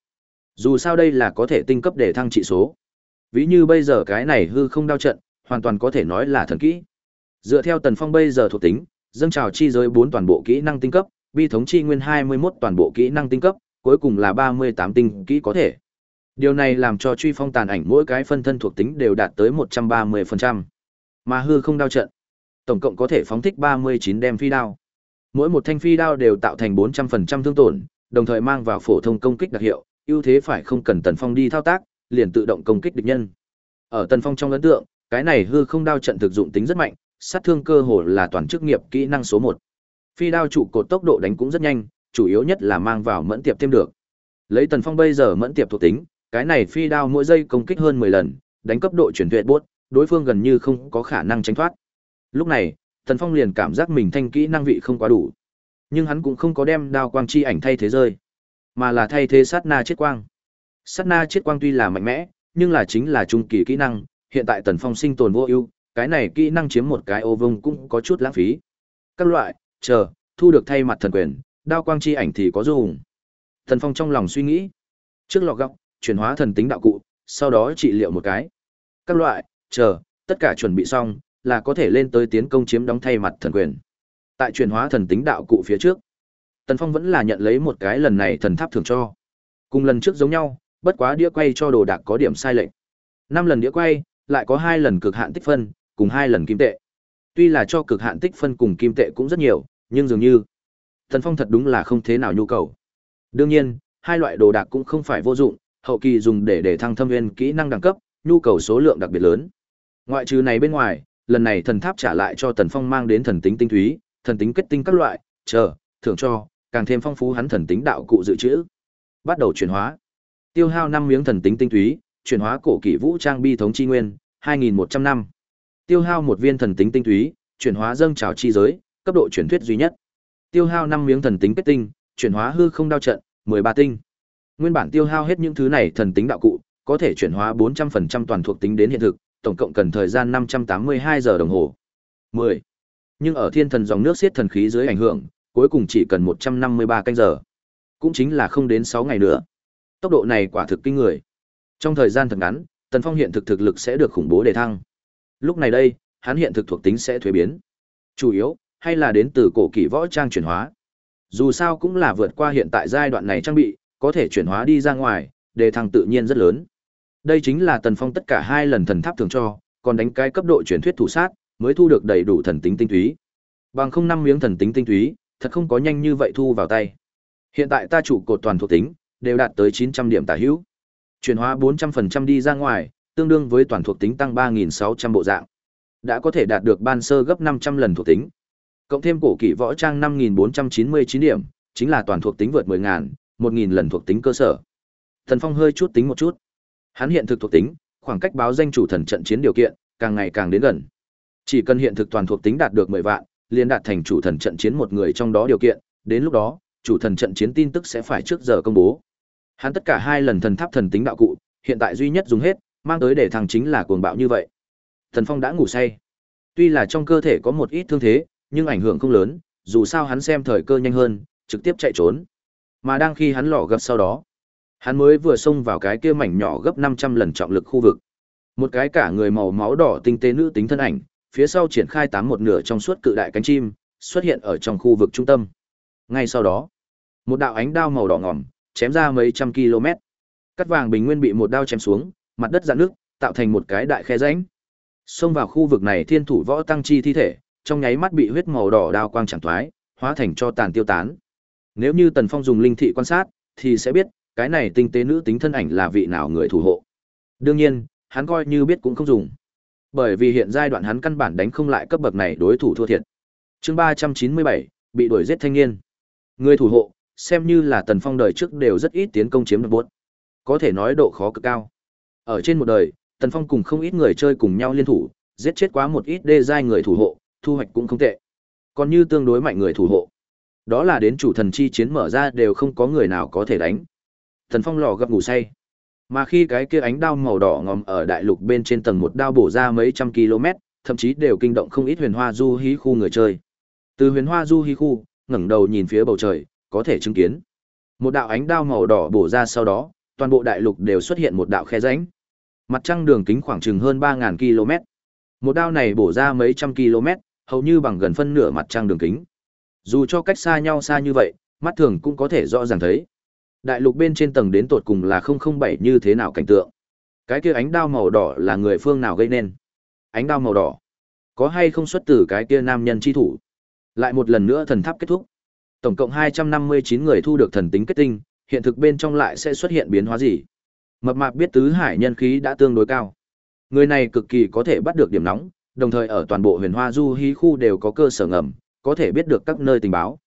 Dù sao đây là có thể tinh cấp để thăng trị số. Ví như bây giờ cái này hư không đao trận, hoàn toàn có thể nói là thần kỹ. Dựa theo Tần Phong bây giờ thuộc tính, dâng trào chi giới 4 toàn bộ kỹ năng tinh cấp, bi thống chi nguyên 21 toàn bộ kỹ năng tinh cấp, cuối cùng là 38 tinh kỹ có thể. Điều này làm cho truy phong tàn ảnh mỗi cái phân thân thuộc tính đều đạt tới 130%. Mà hư không đao trận, tổng cộng có thể phóng thích 39 đem phi đao. Mỗi một thanh phi đao đều tạo thành 400% thương tổn, đồng thời mang vào phổ thông công kích đặc hiệu, ưu thế phải không cần Tần Phong đi thao tác, liền tự động công kích địch nhân. Ở Tần Phong trong ấn tượng, cái này hư không đao trận thực dụng tính rất mạnh, sát thương cơ hồ là toàn chức nghiệp kỹ năng số 1. Phi đao trụ cột tốc độ đánh cũng rất nhanh, chủ yếu nhất là mang vào mẫn tiệp thêm được. Lấy Tần Phong bây giờ mẫn tiệp thuộc tính, cái này phi đao mỗi giây công kích hơn 10 lần, đánh cấp độ chuyển tuyệt buốt, đối phương gần như không có khả năng tránh thoát. Lúc này, Tần Phong liền cảm giác mình thanh kỹ năng vị không quá đủ. Nhưng hắn cũng không có đem đao quang chi ảnh thay thế rơi, mà là thay thế sát na chết quang. Sát na chết quang tuy là mạnh mẽ, nhưng là chính là trung kỳ kỹ năng, hiện tại Tần Phong sinh tồn vô ưu, cái này kỹ năng chiếm một cái ô vông cũng có chút lãng phí. Các loại, chờ, thu được thay mặt thần quyền, Đao quang chi ảnh thì có dùng. Thần Phong trong lòng suy nghĩ. Trước lọ góc, chuyển hóa thần tính đạo cụ, sau đó trị liệu một cái. Các loại, chờ, tất cả chuẩn bị xong, là có thể lên tới tiến công chiếm đóng thay mặt thần quyền. Tại chuyển hóa thần tính đạo cụ phía trước, Tần Phong vẫn là nhận lấy một cái lần này thần tháp thưởng cho. Cùng lần trước giống nhau, bất quá đĩa quay cho đồ đạc có điểm sai lệch. Năm lần đĩa quay, lại có hai lần cực hạn tích phân, cùng hai lần kim tệ. Tuy là cho cực hạn tích phân cùng kim tệ cũng rất nhiều, nhưng dường như Tần Phong thật đúng là không thế nào nhu cầu. Đương nhiên, hai loại đồ đạc cũng không phải vô dụng, hậu kỳ dùng để để thăng thâm viên kỹ năng đẳng cấp, nhu cầu số lượng đặc biệt lớn. Ngoại trừ này bên ngoài, lần này thần tháp trả lại cho Tần Phong mang đến thần tính tinh túy, thần tính kết tinh các loại, chờ, thưởng cho, càng thêm phong phú hắn thần tính đạo cụ dự trữ. Bắt đầu chuyển hóa. Tiêu hao 5 miếng thần tính tinh túy, chuyển hóa cổ kỷ vũ trang bi thống chi nguyên, 2100 năm. Tiêu hao một viên thần tính tinh túy, chuyển hóa dâng trào chi giới, cấp độ chuyển thuyết duy nhất. Tiêu hao 5 miếng thần tính kết tinh, chuyển hóa hư không đao trận, 13 tinh. Nguyên bản tiêu hao hết những thứ này thần tính đạo cụ, có thể chuyển hóa 400% toàn thuộc tính đến hiện thực, tổng cộng cần thời gian 582 giờ đồng hồ. 10. Nhưng ở thiên thần dòng nước xiết thần khí dưới ảnh hưởng, cuối cùng chỉ cần 153 canh giờ. Cũng chính là không đến 6 ngày nữa. Tốc độ này quả thực kinh người. Trong thời gian thật ngắn, Tần Phong hiện thực thực lực sẽ được khủng bố đề thăng. Lúc này đây, hắn hiện thực thuộc tính sẽ thuế biến. Chủ yếu, hay là đến từ cổ kỷ võ trang chuyển hóa. Dù sao cũng là vượt qua hiện tại giai đoạn này trang bị, có thể chuyển hóa đi ra ngoài, đề thăng tự nhiên rất lớn. Đây chính là Tần Phong tất cả hai lần thần tháp thường cho, còn đánh cái cấp độ truyền thuyết thủ sát, mới thu được đầy đủ thần tính tinh túy. Bằng không năm miếng thần tính tinh túy, thật không có nhanh như vậy thu vào tay. Hiện tại ta chủ cột toàn thuộc tính đều đạt tới 900 điểm tả hữu. Chuyển hóa 400% đi ra ngoài, tương đương với toàn thuộc tính tăng 3600 bộ dạng. Đã có thể đạt được ban sơ gấp 500 lần thuộc tính. Cộng thêm cổ kỷ võ trang 5499 điểm, chính là toàn thuộc tính vượt 10000, 1000 lần thuộc tính cơ sở. Thần Phong hơi chút tính một chút. Hắn hiện thực thuộc tính, khoảng cách báo danh chủ thần trận chiến điều kiện, càng ngày càng đến gần. Chỉ cần hiện thực toàn thuộc tính đạt được 10 vạn, liền đạt thành chủ thần trận chiến một người trong đó điều kiện, đến lúc đó, chủ thần trận chiến tin tức sẽ phải trước giờ công bố. Hắn tất cả hai lần thần tháp thần tính đạo cụ, hiện tại duy nhất dùng hết, mang tới để thằng chính là cuồng bạo như vậy. Thần Phong đã ngủ say. Tuy là trong cơ thể có một ít thương thế, nhưng ảnh hưởng không lớn, dù sao hắn xem thời cơ nhanh hơn, trực tiếp chạy trốn. Mà đang khi hắn lọ gập sau đó, hắn mới vừa xông vào cái kia mảnh nhỏ gấp 500 lần trọng lực khu vực. Một cái cả người màu máu đỏ tinh tế nữ tính thân ảnh, phía sau triển khai tám một nửa trong suốt cự đại cánh chim, xuất hiện ở trong khu vực trung tâm. Ngay sau đó, một đạo ánh đao màu đỏ ngòm, chém ra mấy trăm km. Cắt vàng bình nguyên bị một đao chém xuống, mặt đất dạn nước, tạo thành một cái đại khe rãnh. Xông vào khu vực này thiên thủ võ tăng chi thi thể, trong nháy mắt bị huyết màu đỏ đao quang chẳng thoái, hóa thành cho tàn tiêu tán. Nếu như Tần Phong dùng linh thị quan sát, thì sẽ biết, cái này tinh tế nữ tính thân ảnh là vị nào người thủ hộ. Đương nhiên, hắn coi như biết cũng không dùng. Bởi vì hiện giai đoạn hắn căn bản đánh không lại cấp bậc này đối thủ thua thiệt. Chương ba trăm chín mươi bảy bị đuổi giết thanh niên. Người thủ hộ, xem như là Tần Phong đời trước đều rất ít tiến công chiếm được buốt. Có thể nói độ khó cực cao. Ở trên một đời, Tần Phong cùng không ít người chơi cùng nhau liên thủ, giết chết quá một ít đê giai người thủ hộ, thu hoạch cũng không tệ. Còn như tương đối mạnh người thủ hộ, đó là đến chủ thần chi chiến mở ra đều không có người nào có thể đánh. Thần Phong lò gấp ngủ say. Mà khi cái kia ánh đao màu đỏ ngòm ở đại lục bên trên tầng một đao bổ ra mấy trăm km, thậm chí đều kinh động không ít huyền hoa du hí khu người chơi. Từ huyền hoa du hí khu, ngẩng đầu nhìn phía bầu trời, có thể chứng kiến. Một đạo ánh đao màu đỏ bổ ra sau đó, toàn bộ đại lục đều xuất hiện một đạo khe rãnh. Mặt trăng đường kính khoảng chừng hơn 3000 km. Một đao này bổ ra mấy trăm km, hầu như bằng gần phân nửa mặt trăng đường kính. Dù cho cách xa nhau xa như vậy, mắt thường cũng có thể rõ ràng thấy. Đại lục bên trên tầng đến tột cùng là 007 như thế nào cảnh tượng. Cái kia ánh đao màu đỏ là người phương nào gây nên? Ánh đao màu đỏ, có hay không xuất từ cái kia nam nhân chi thủ? Lại một lần nữa thần tháp kết thúc. Tổng cộng 259 người thu được thần tính kết tinh, hiện thực bên trong lại sẽ xuất hiện biến hóa gì? Mập mạp biết tứ hải nhân khí đã tương đối cao. Người này cực kỳ có thể bắt được điểm nóng, đồng thời ở toàn bộ huyền hoa du hí khu đều có cơ sở ngầm, có thể biết được các nơi tình báo.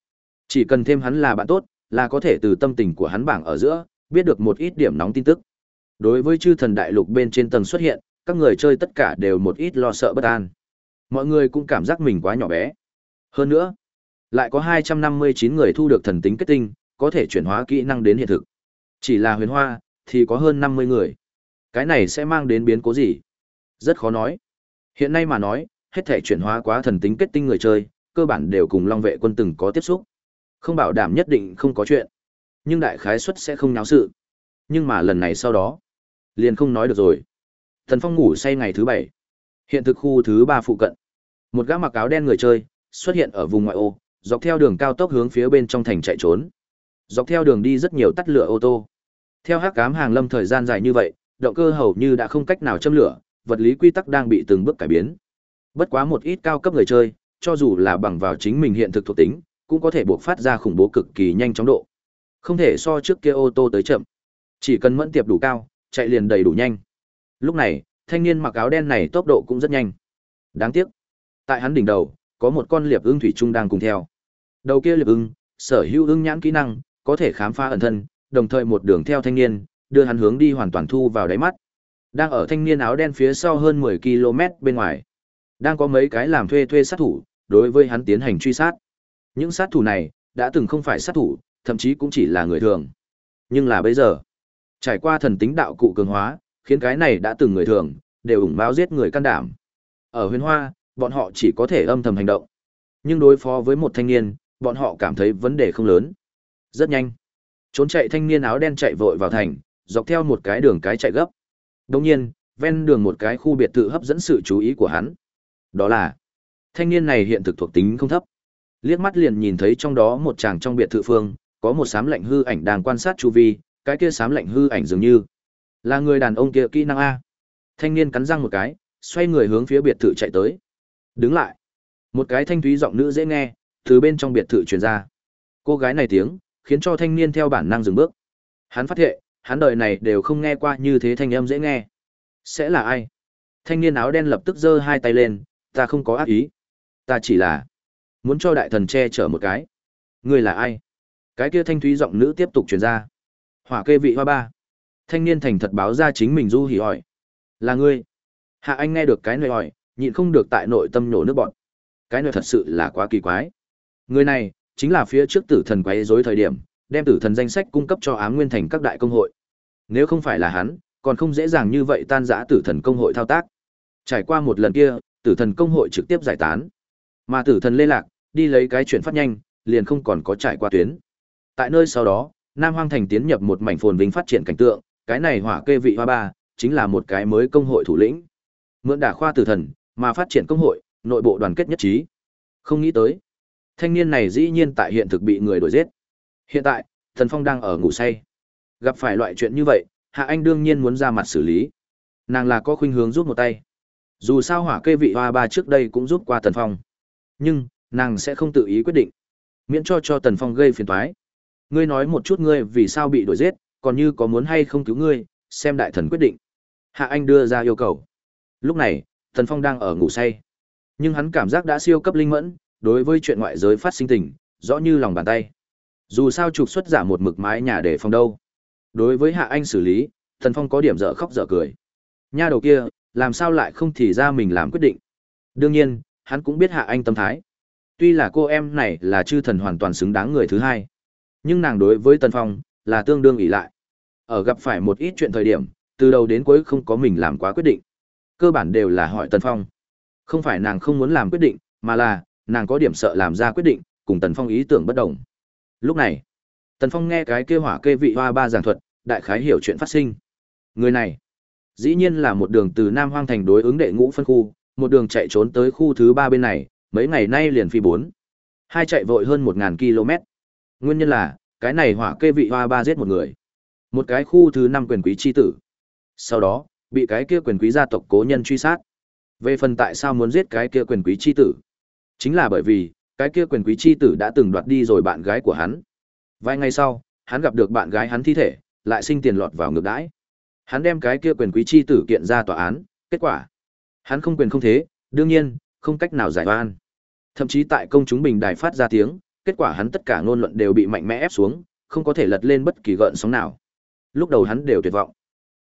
Chỉ cần thêm hắn là bạn tốt, là có thể từ tâm tình của hắn bảng ở giữa, biết được một ít điểm nóng tin tức. Đối với chư thần đại lục bên trên tầng xuất hiện, các người chơi tất cả đều một ít lo sợ bất an. Mọi người cũng cảm giác mình quá nhỏ bé. Hơn nữa, lại có 259 người thu được thần tính kết tinh, có thể chuyển hóa kỹ năng đến hiện thực. Chỉ là huyền hoa, thì có hơn 50 người. Cái này sẽ mang đến biến cố gì? Rất khó nói. Hiện nay mà nói, hết thể chuyển hóa quá thần tính kết tinh người chơi, cơ bản đều cùng Long vệ quân từng có tiếp xúc. Không bảo đảm nhất định không có chuyện, nhưng đại khái suất sẽ không náo sự. Nhưng mà lần này sau đó, liền không nói được rồi. Thần Phong ngủ say ngày thứ bảy. Hiện thực khu thứ ba phụ cận. Một gã mặc áo đen người chơi xuất hiện ở vùng ngoại ô, dọc theo đường cao tốc hướng phía bên trong thành chạy trốn. Dọc theo đường đi rất nhiều tắt lửa ô tô. Theo hắc ám hàng lâm thời gian dài như vậy, động cơ hầu như đã không cách nào châm lửa, vật lý quy tắc đang bị từng bước cải biến. Bất quá một ít cao cấp người chơi, cho dù là bằng vào chính mình hiện thực thuộc tính, cũng có thể buộc phát ra khủng bố cực kỳ nhanh chóng độ. Không thể so trước kia ô tô tới chậm. Chỉ cần mẫn tiệp đủ cao, chạy liền đầy đủ nhanh. Lúc này, thanh niên mặc áo đen này tốc độ cũng rất nhanh. Đáng tiếc, tại hắn đỉnh đầu, có một con liệp ưng thủy trung đang cùng theo. Đầu kia liệp ưng, sở hữu ưng nhãn kỹ năng, có thể khám phá ẩn thân, đồng thời một đường theo thanh niên, đưa hắn hướng đi hoàn toàn thu vào đáy mắt. Đang ở thanh niên áo đen phía sau hơn 10 km bên ngoài. Đang có mấy cái làm thuê thuê sát thủ, đối với hắn tiến hành truy sát. Những sát thủ này, đã từng không phải sát thủ, thậm chí cũng chỉ là người thường. Nhưng là bây giờ, trải qua thần tính đạo cụ cường hóa, khiến cái này đã từng người thường, đều ủng báo giết người can đảm. Ở huyền hoa, bọn họ chỉ có thể âm thầm hành động. Nhưng đối phó với một thanh niên, bọn họ cảm thấy vấn đề không lớn. Rất nhanh. Trốn chạy thanh niên áo đen chạy vội vào thành, dọc theo một cái đường cái chạy gấp. Đồng nhiên, ven đường một cái khu biệt thự hấp dẫn sự chú ý của hắn. Đó là, thanh niên này hiện thực thuộc tính không thấp. Liếc mắt liền nhìn thấy trong đó một chàng trong biệt thự phương, có một sám lạnh hư ảnh đang quan sát chu vi, cái kia sám lạnh hư ảnh dường như là người đàn ông kia kỹ năng A. Thanh niên cắn răng một cái, xoay người hướng phía biệt thự chạy tới. Đứng lại. Một cái thanh thúy giọng nữ dễ nghe, từ bên trong biệt thự truyền ra. Cô gái này tiếng, khiến cho thanh niên theo bản năng dừng bước. Hắn phát hiện, hắn đời này đều không nghe qua như thế thanh âm dễ nghe. Sẽ là ai? Thanh niên áo đen lập tức giơ hai tay lên, ta không có ác ý. Ta chỉ là muốn cho đại thần che chở một cái. Ngươi là ai? Cái kia thanh thúy giọng nữ tiếp tục truyền ra. Hỏa kê vị hoa ba. Thanh niên thành thật báo ra chính mình du hỉ hỏi. Là ngươi. Hạ anh nghe được cái nơi hỏi, nhịn không được tại nội tâm nổ nước bọn. Cái nơi thật sự là quá kỳ quái. Người này, chính là phía trước tử thần quấy rối thời điểm, đem tử thần danh sách cung cấp cho ám nguyên thành các đại công hội. Nếu không phải là hắn, còn không dễ dàng như vậy tan rã tử thần công hội thao tác. Trải qua một lần kia, tử thần công hội trực tiếp giải tán. Mà tử thần lê lạc, đi lấy cái chuyển phát nhanh, liền không còn có trải qua tuyến. Tại nơi sau đó, Nam Hoang Thành tiến nhập một mảnh phồn vinh phát triển cảnh tượng, cái này hỏa kê vị hoa ba, chính là một cái mới công hội thủ lĩnh. Mượn đả khoa tử thần, mà phát triển công hội, nội bộ đoàn kết nhất trí. Không nghĩ tới, thanh niên này dĩ nhiên tại hiện thực bị người đuổi giết. Hiện tại, Thần Phong đang ở ngủ say. Gặp phải loại chuyện như vậy, Hạ Anh đương nhiên muốn ra mặt xử lý. Nàng là có khuynh hướng giúp một tay. Dù sao hỏa kê vị hoa ba trước đây cũng giúp qua thần Phong. Nhưng, nàng sẽ không tự ý quyết định. Miễn cho cho Tần Phong gây phiền toái. Ngươi nói một chút ngươi vì sao bị đuổi giết, còn như có muốn hay không cứu ngươi, xem đại thần quyết định. Hạ Anh đưa ra yêu cầu. Lúc này, Tần Phong đang ở ngủ say. Nhưng hắn cảm giác đã siêu cấp linh mẫn, đối với chuyện ngoại giới phát sinh tình, rõ như lòng bàn tay. Dù sao trục xuất giả một mực mái nhà để phòng đâu. Đối với Hạ Anh xử lý, Tần Phong có điểm dở khóc dở cười. Nha đầu kia, làm sao lại không thì ra mình làm quyết định. Đương nhiên, hắn cũng biết Hạ Anh tâm thái. Tuy là cô em này là chư thần hoàn toàn xứng đáng người thứ hai, nhưng nàng đối với Tần Phong là tương đương ỷ lại. Ở gặp phải một ít chuyện thời điểm, từ đầu đến cuối không có mình làm quá quyết định. Cơ bản đều là hỏi Tần Phong. Không phải nàng không muốn làm quyết định, mà là nàng có điểm sợ làm ra quyết định, cùng Tần Phong ý tưởng bất đồng. Lúc này, Tần Phong nghe cái kêu hỏa kê vị hoa ba giảng thuật, đại khái hiểu chuyện phát sinh. Người này, dĩ nhiên là một đường từ Nam Hoang Thành đối ứng đệ ngũ phân khu, một đường chạy trốn tới khu thứ ba bên này, mấy ngày nay liền phi bốn. Hai chạy vội hơn 1.000 km. Nguyên nhân là, cái này hỏa kê vị hoa ba giết một người. Một cái khu thứ năm quyền quý chi tử. Sau đó, bị cái kia quyền quý gia tộc cố nhân truy sát. Về phần tại sao muốn giết cái kia quyền quý chi tử? Chính là bởi vì, cái kia quyền quý chi tử đã từng đoạt đi rồi bạn gái của hắn. Vài ngày sau, hắn gặp được bạn gái hắn thi thể, lại sinh tiền lọt vào ngược đãi. Hắn đem cái kia quyền quý chi tử kiện ra tòa án, kết quả, hắn không quyền không thế, đương nhiên, không cách nào giải oan. Thậm chí tại công chúng bình đài phát ra tiếng, kết quả hắn tất cả ngôn luận đều bị mạnh mẽ ép xuống, không có thể lật lên bất kỳ gợn sóng nào. Lúc đầu hắn đều tuyệt vọng,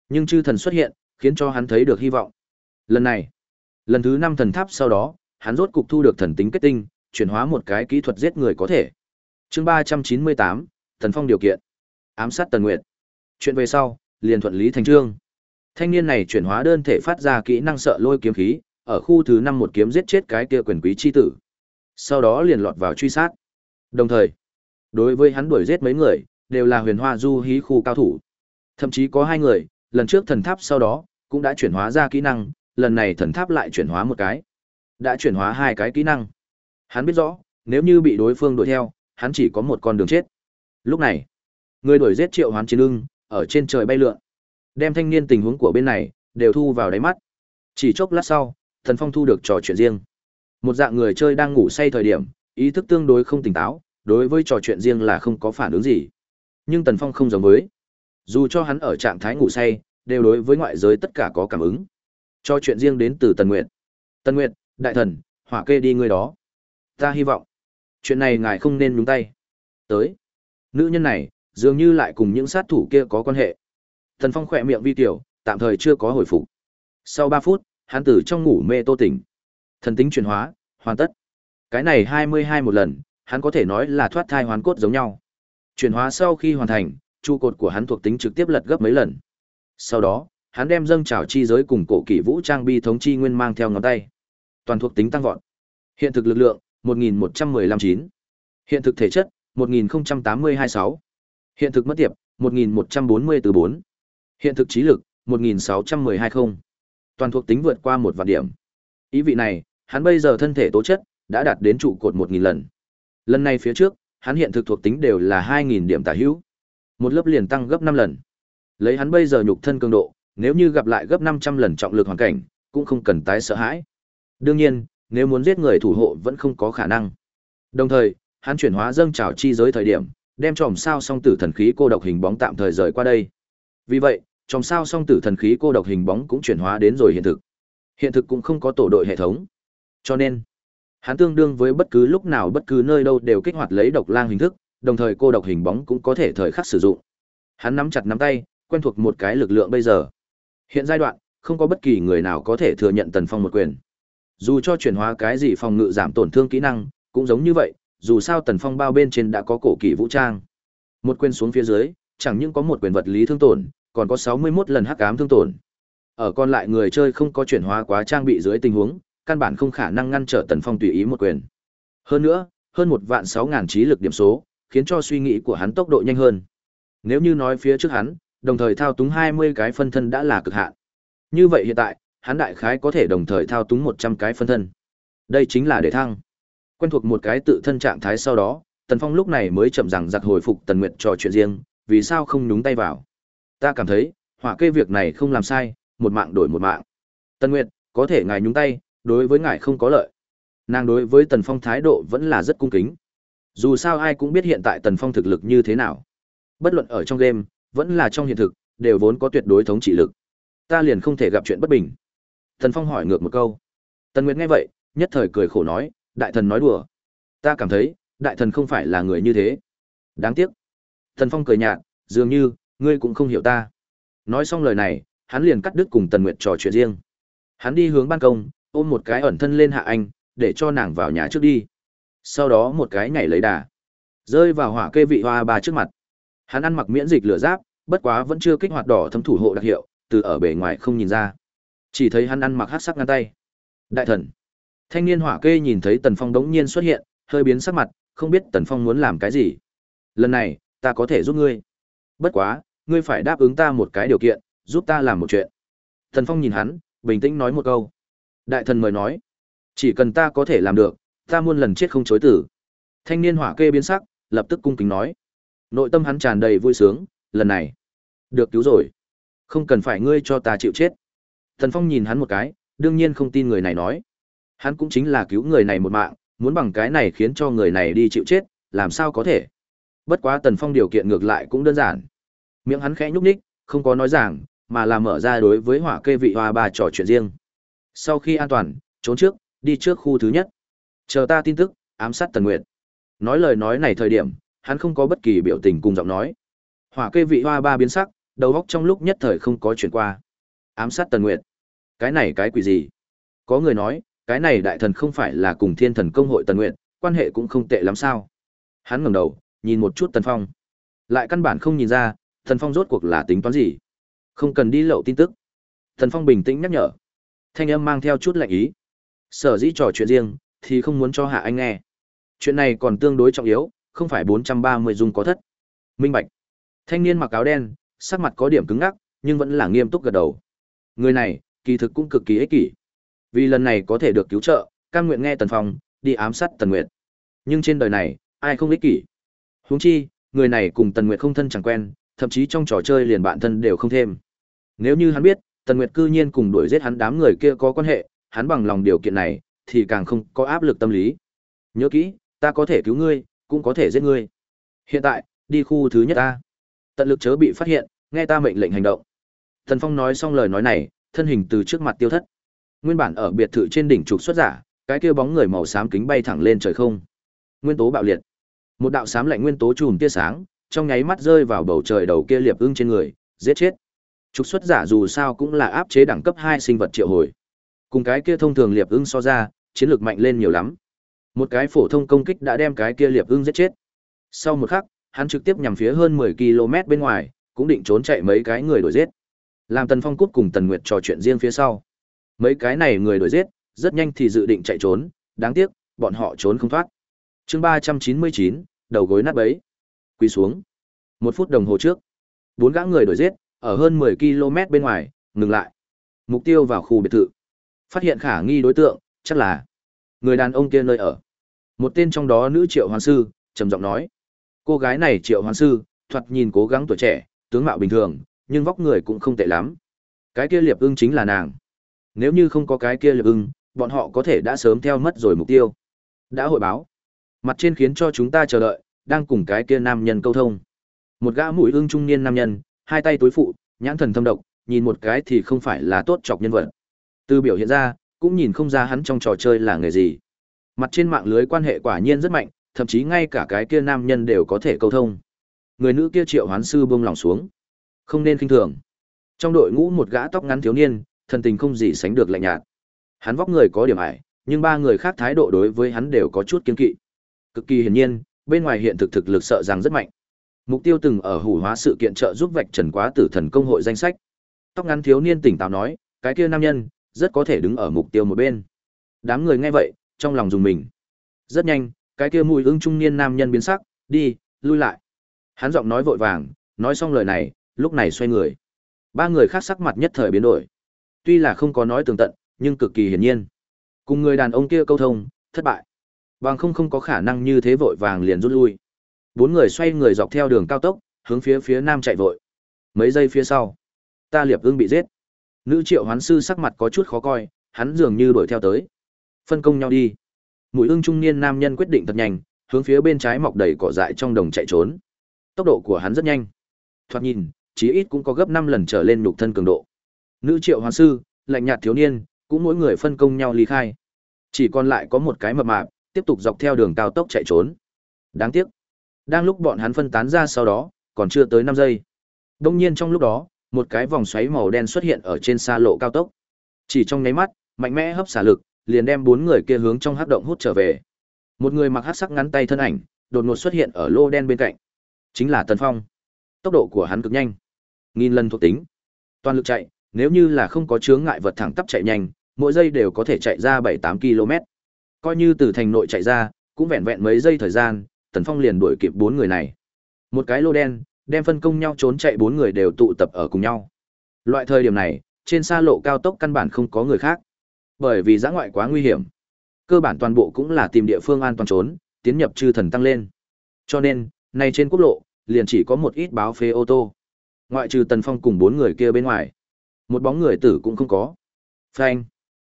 nhưng chư thần xuất hiện, khiến cho hắn thấy được hy vọng. Lần này, lần thứ năm thần tháp sau đó, hắn rốt cục thu được thần tính kết tinh, chuyển hóa một cái kỹ thuật giết người có thể. Chương ba trăm chín mươi tám Thần Phong điều kiện. Ám sát Tần Nguyệt. Chuyện về sau, liền thuận lý thành trương. Thanh niên này chuyển hóa đơn thể phát ra kỹ năng sợ lôi kiếm khí, ở khu thứ năm một kiếm giết chết cái kia quyền quý chi tử. Sau đó liền lọt vào truy sát. Đồng thời, Đối với hắn đuổi giết mấy người, đều là huyền hoa du hí khu cao thủ. Thậm chí có hai người, lần trước thần tháp sau đó, cũng đã chuyển hóa ra kỹ năng, lần này thần tháp lại chuyển hóa một cái. Đã chuyển hóa hai cái kỹ năng. Hắn biết rõ, nếu như bị đối phương đuổi theo, hắn chỉ có một con đường chết. Lúc này, người đuổi giết triệu hoán chiến ưng, ở trên trời bay lượn. Đem thanh niên tình huống của bên này, đều thu vào đáy mắt. Chỉ chốc lát sau, Thần Phong thu được trò chuyện riêng. Một dạng người chơi đang ngủ say thời điểm, ý thức tương đối không tỉnh táo, đối với trò chuyện riêng là không có phản ứng gì. Nhưng Tần Phong không giống với. Dù cho hắn ở trạng thái ngủ say, đều đối với ngoại giới tất cả có cảm ứng. Trò chuyện riêng đến từ Tần Nguyệt. Tần Nguyệt, đại thần, hỏa kê đi người đó. Ta hy vọng, chuyện này ngài không nên nhúng tay. Tới. Nữ nhân này, dường như lại cùng những sát thủ kia có quan hệ. Tần Phong khỏe miệng vi tiểu, tạm thời chưa có hồi phục. Sau 3 phút, hắn từ trong ngủ mê tô tỉnh. Thần tính chuyển hóa, hoàn tất. Cái này 22 một lần, hắn có thể nói là thoát thai hoàn cốt giống nhau. Chuyển hóa sau khi hoàn thành, trụ cột của hắn thuộc tính trực tiếp lật gấp mấy lần. Sau đó, hắn đem dâng trào chi giới cùng cổ kỷ vũ trang bi thống chi nguyên mang theo ngón tay. Toàn thuộc tính tăng vọt. Hiện thực lực lượng 1115-9. Hiện thực thể chất 1080-26. Hiện thực mất tiệp 1140-4. Hiện thực trí lực 1612-0. Toàn thuộc tính vượt qua một vạn điểm. Ý vị này, hắn bây giờ thân thể tố chất đã đạt đến trụ cột 1000 lần. Lần này phía trước, hắn hiện thực thuộc tính đều là 2000 điểm tả hữu. Một lớp liền tăng gấp 5 lần. Lấy hắn bây giờ nhục thân cường độ, nếu như gặp lại gấp 500 lần trọng lực hoàn cảnh, cũng không cần tái sợ hãi. Đương nhiên, nếu muốn giết người thủ hộ vẫn không có khả năng. Đồng thời, hắn chuyển hóa dâng trào chi giới thời điểm, đem tròm sao song tử thần khí cô độc hình bóng tạm thời rời qua đây. Vì vậy, trong sao song tử thần khí cô độc hình bóng cũng chuyển hóa đến rồi hiện thực. Hiện thực cũng không có tổ đội hệ thống. Cho nên, hắn tương đương với bất cứ lúc nào bất cứ nơi đâu đều kích hoạt lấy độc lang hình thức, đồng thời cô độc hình bóng cũng có thể thời khắc sử dụng. Hắn nắm chặt nắm tay, quen thuộc một cái lực lượng bây giờ. Hiện giai đoạn, không có bất kỳ người nào có thể thừa nhận Tần Phong một quyền. Dù cho chuyển hóa cái gì phòng ngự giảm tổn thương kỹ năng, cũng giống như vậy, dù sao Tần Phong bao bên trên đã có cổ kỳ vũ trang. Một quyền xuống phía dưới, chẳng những có một quyền vật lý thương tổn, còn có 61 lần hắc ám thương tổn. Ở còn lại người chơi không có chuyển hóa quá trang bị dưới tình huống, căn bản không khả năng ngăn trở Tần Phong tùy ý một quyền. Hơn nữa, hơn một vạn 6000 trí lực điểm số, khiến cho suy nghĩ của hắn tốc độ nhanh hơn. Nếu như nói phía trước hắn, đồng thời thao túng 20 cái phân thân đã là cực hạn. Như vậy hiện tại, hắn đại khái có thể đồng thời thao túng 100 cái phân thân. Đây chính là để thăng. Quen thuộc một cái tự thân trạng thái sau đó, Tần Phong lúc này mới chậm rằng giặc hồi phục Tần Nguyệt trò chuyện riêng, vì sao không nhúng tay vào. Ta cảm thấy, hỏa kê việc này không làm sai, một mạng đổi một mạng. Tần Nguyệt, có thể ngài nhúng tay, đối với ngài không có lợi. Nàng đối với Tần Phong thái độ vẫn là rất cung kính. Dù sao ai cũng biết hiện tại Tần Phong thực lực như thế nào. Bất luận ở trong game, vẫn là trong hiện thực, đều vốn có tuyệt đối thống trị lực. Ta liền không thể gặp chuyện bất bình. Tần Phong hỏi ngược một câu. Tần Nguyệt nghe vậy, nhất thời cười khổ nói, đại thần nói đùa. Ta cảm thấy, đại thần không phải là người như thế. Đáng tiếc. Tần Phong cười nhạt, dường như, ngươi cũng không hiểu ta. Nói xong lời này, hắn liền cắt đứt cùng Tần Nguyệt trò chuyện riêng. Hắn đi hướng ban công, ôm một cái ẩn thân lên hạ anh, để cho nàng vào nhà trước đi. Sau đó một cái nhảy lấy đà, rơi vào hỏa kê vị hoa ba trước mặt. Hắn ăn mặc miễn dịch lửa giáp, bất quá vẫn chưa kích hoạt đỏ thấm thủ hộ đặc hiệu, từ ở bề ngoài không nhìn ra. Chỉ thấy hắn ăn mặc hắc sắc ngăn tay. Đại thần. Thanh niên hỏa kê nhìn thấy Tần Phong đống nhiên xuất hiện, hơi biến sắc mặt, không biết Tần Phong muốn làm cái gì. Lần này, ta có thể giúp ngươi. Bất quá, ngươi phải đáp ứng ta một cái điều kiện, giúp ta làm một chuyện. Thần Phong nhìn hắn, bình tĩnh nói một câu. Đại thần mời nói, chỉ cần ta có thể làm được, ta muôn lần chết không chối tử. Thanh niên hỏa kê biến sắc, lập tức cung kính nói. Nội tâm hắn tràn đầy vui sướng, lần này, được cứu rồi. Không cần phải ngươi cho ta chịu chết. Thần Phong nhìn hắn một cái, đương nhiên không tin người này nói. Hắn cũng chính là cứu người này một mạng, muốn bằng cái này khiến cho người này đi chịu chết, làm sao có thể. Bất quá Tần Phong điều kiện ngược lại cũng đơn giản. Miệng hắn khẽ nhúc nhích, không có nói giảng, mà là mở ra đối với hỏa kê vị hoa bà trò chuyện riêng. Sau khi an toàn, trốn trước, đi trước khu thứ nhất. Chờ ta tin tức, ám sát Tần Nguyệt. Nói lời nói này thời điểm, hắn không có bất kỳ biểu tình cùng giọng nói. Hỏa kê vị hoa ba biến sắc, đầu óc trong lúc nhất thời không có chuyển qua. Ám sát Tần Nguyệt. Cái này cái quỷ gì? Có người nói, cái này đại thần không phải là cùng thiên thần công hội Tần Nguyệt, quan hệ cũng không tệ lắm sao? Hắn ngẩng đầu, nhìn một chút Tần Phong. Lại căn bản không nhìn ra, Thần Phong rốt cuộc là tính toán gì? Không cần đi lậu tin tức. Thần Phong bình tĩnh nhắc nhở. Thanh âm mang theo chút lạnh ý. Sở dĩ trò chuyện riêng, thì không muốn cho Hạ Anh nghe. Chuyện này còn tương đối trọng yếu, không phải 430 dung có thất. Minh Bạch. Thanh niên mặc áo đen, sắc mặt có điểm cứng ngắc, nhưng vẫn là nghiêm túc gật đầu. Người này, kỳ thực cũng cực kỳ ích kỷ. Vì lần này có thể được cứu trợ, cam nguyện nghe Tần Phong, đi ám sát Tần Nguyệt. Nhưng trên đời này, ai không ích kỷ? Huống chi, người này cùng Tần Nguyệt không thân chẳng quen, thậm chí trong trò chơi liền bạn thân đều không thêm. Nếu như hắn biết, Tần Nguyệt cư nhiên cùng đuổi giết hắn đám người kia có quan hệ, hắn bằng lòng điều kiện này, thì càng không có áp lực tâm lý. Nhớ kỹ, ta có thể cứu ngươi, cũng có thể giết ngươi. Hiện tại, đi khu thứ nhất ta. Tận lực chớ bị phát hiện, nghe ta mệnh lệnh hành động. Tần Phong nói xong lời nói này, thân hình từ trước mặt tiêu thất. Nguyên bản ở biệt thự trên đỉnh trục xuất giả, cái kia bóng người màu xám kính bay thẳng lên trời không. Nguyên tố bạo liệt. Một đạo xám lạnh nguyên tố chùm tia sáng, trong nháy mắt rơi vào bầu trời đầu kia liệp ưng trên người, giết chết. Trục xuất giả dù sao cũng là áp chế đẳng cấp hai sinh vật triệu hồi. Cùng cái kia thông thường liệp ưng so ra, chiến lược mạnh lên nhiều lắm. Một cái phổ thông công kích đã đem cái kia liệp ưng giết chết. Sau một khắc, hắn trực tiếp nhằm phía hơn 10 km bên ngoài, cũng định trốn chạy mấy cái người đuổi giết. Làm Tần Phong cút cùng Tần Nguyệt trò chuyện riêng phía sau. Mấy cái này người đuổi giết, rất nhanh thì dự định chạy trốn, đáng tiếc, bọn họ trốn không thoát. Chương 399, đầu gối nát bấy. Quỳ xuống. Một phút đồng hồ trước, bốn gã người đuổi giết, ở hơn 10 km bên ngoài, ngừng lại. Mục tiêu vào khu biệt thự. Phát hiện khả nghi đối tượng, chắc là người đàn ông kia nơi ở. Một tên trong đó nữ triệu hoàn sư, trầm giọng nói. Cô gái này triệu hoàn sư, thoạt nhìn cố gắng tuổi trẻ, tướng mạo bình thường, nhưng vóc người cũng không tệ lắm. Cái kia liệp ưng chính là nàng. Nếu như không có cái kia liệp ưng, bọn họ có thể đã sớm theo mất rồi mục tiêu. Đã hội báo. Mặt trên khiến cho chúng ta chờ đợi, đang cùng cái kia nam nhân câu thông. Một gã mũi ương trung niên nam nhân, hai tay túi phụ, nhãn thần thâm độc, nhìn một cái thì không phải là tốt chọc nhân vật. Từ biểu hiện ra, cũng nhìn không ra hắn trong trò chơi là người gì. Mặt trên mạng lưới quan hệ quả nhiên rất mạnh, thậm chí ngay cả cái kia nam nhân đều có thể câu thông. Người nữ kia triệu hoán sư buông lòng xuống. Không nên khinh thường. Trong đội ngũ một gã tóc ngắn thiếu niên, thần tình không gì sánh được lạnh nhạt. Hắn vóc người có điểm ải, nhưng ba người khác thái độ đối với hắn đều có chút kiên kỵ. Cực kỳ hiển nhiên, bên ngoài hiện thực thực lực sợ rằng rất mạnh. Mục tiêu từng ở hủ hóa sự kiện trợ giúp vạch trần quá tử thần công hội danh sách. Tóc ngắn thiếu niên tỉnh táo nói, cái kia nam nhân, rất có thể đứng ở mục tiêu một bên. Đám người nghe vậy, trong lòng dùng mình. Rất nhanh, cái kia mùi ưng trung niên nam nhân biến sắc, đi, lui lại. Hắn giọng nói vội vàng, nói xong lời này, lúc này xoay người. Ba người khác sắc mặt nhất thời biến đổi. Tuy là không có nói tường tận, nhưng cực kỳ hiển nhiên. Cùng người đàn ông kia câu thông, thất bại. Bằng không không có khả năng như thế vội vàng liền rút lui. Bốn người xoay người dọc theo đường cao tốc, hướng phía phía nam chạy vội. Mấy giây phía sau, ta liệp ưng bị giết. Nữ triệu hoán sư sắc mặt có chút khó coi, hắn dường như đuổi theo tới. Phân công nhau đi. Mũi ưng trung niên nam nhân quyết định thật nhanh, hướng phía bên trái mọc đầy cỏ dại trong đồng chạy trốn. Tốc độ của hắn rất nhanh. Thoạt nhìn, chí ít cũng có gấp 5 lần trở lên nhục thân cường độ. Nữ triệu hoán sư, lạnh nhạt thiếu niên, cũng mỗi người phân công nhau ly khai. Chỉ còn lại có một cái mập mạp, tiếp tục dọc theo đường cao tốc chạy trốn. Đáng tiếc, đang lúc bọn hắn phân tán ra sau đó, còn chưa tới 5 giây. Đông nhiên trong lúc đó, một cái vòng xoáy màu đen xuất hiện ở trên xa lộ cao tốc. Chỉ trong nháy mắt, mạnh mẽ hấp xả lực, liền đem bốn người kia hướng trong hắc động hút trở về. Một người mặc hắc sắc ngắn tay thân ảnh, đột ngột xuất hiện ở lô đen bên cạnh. Chính là Tần Phong. Tốc độ của hắn cực nhanh, nghìn lần thuộc tính. Toàn lực chạy, nếu như là không có chướng ngại vật thẳng tắp chạy nhanh, mỗi giây đều có thể chạy ra 7-8 km. Coi như từ thành nội chạy ra, cũng vẹn vẹn mấy giây thời gian, Tần Phong liền đuổi kịp bốn người này. Một cái lô đen, đem phân công nhau trốn chạy bốn người đều tụ tập ở cùng nhau. Loại thời điểm này, trên xa lộ cao tốc căn bản không có người khác. Bởi vì giã ngoại quá nguy hiểm. Cơ bản toàn bộ cũng là tìm địa phương an toàn trốn, tiến nhập chư thần tăng lên. Cho nên, nay trên quốc lộ, liền chỉ có một ít báo phế ô tô. Ngoại trừ Tần Phong cùng bốn người kia bên ngoài. Một bóng người tử cũng không có. Phanh.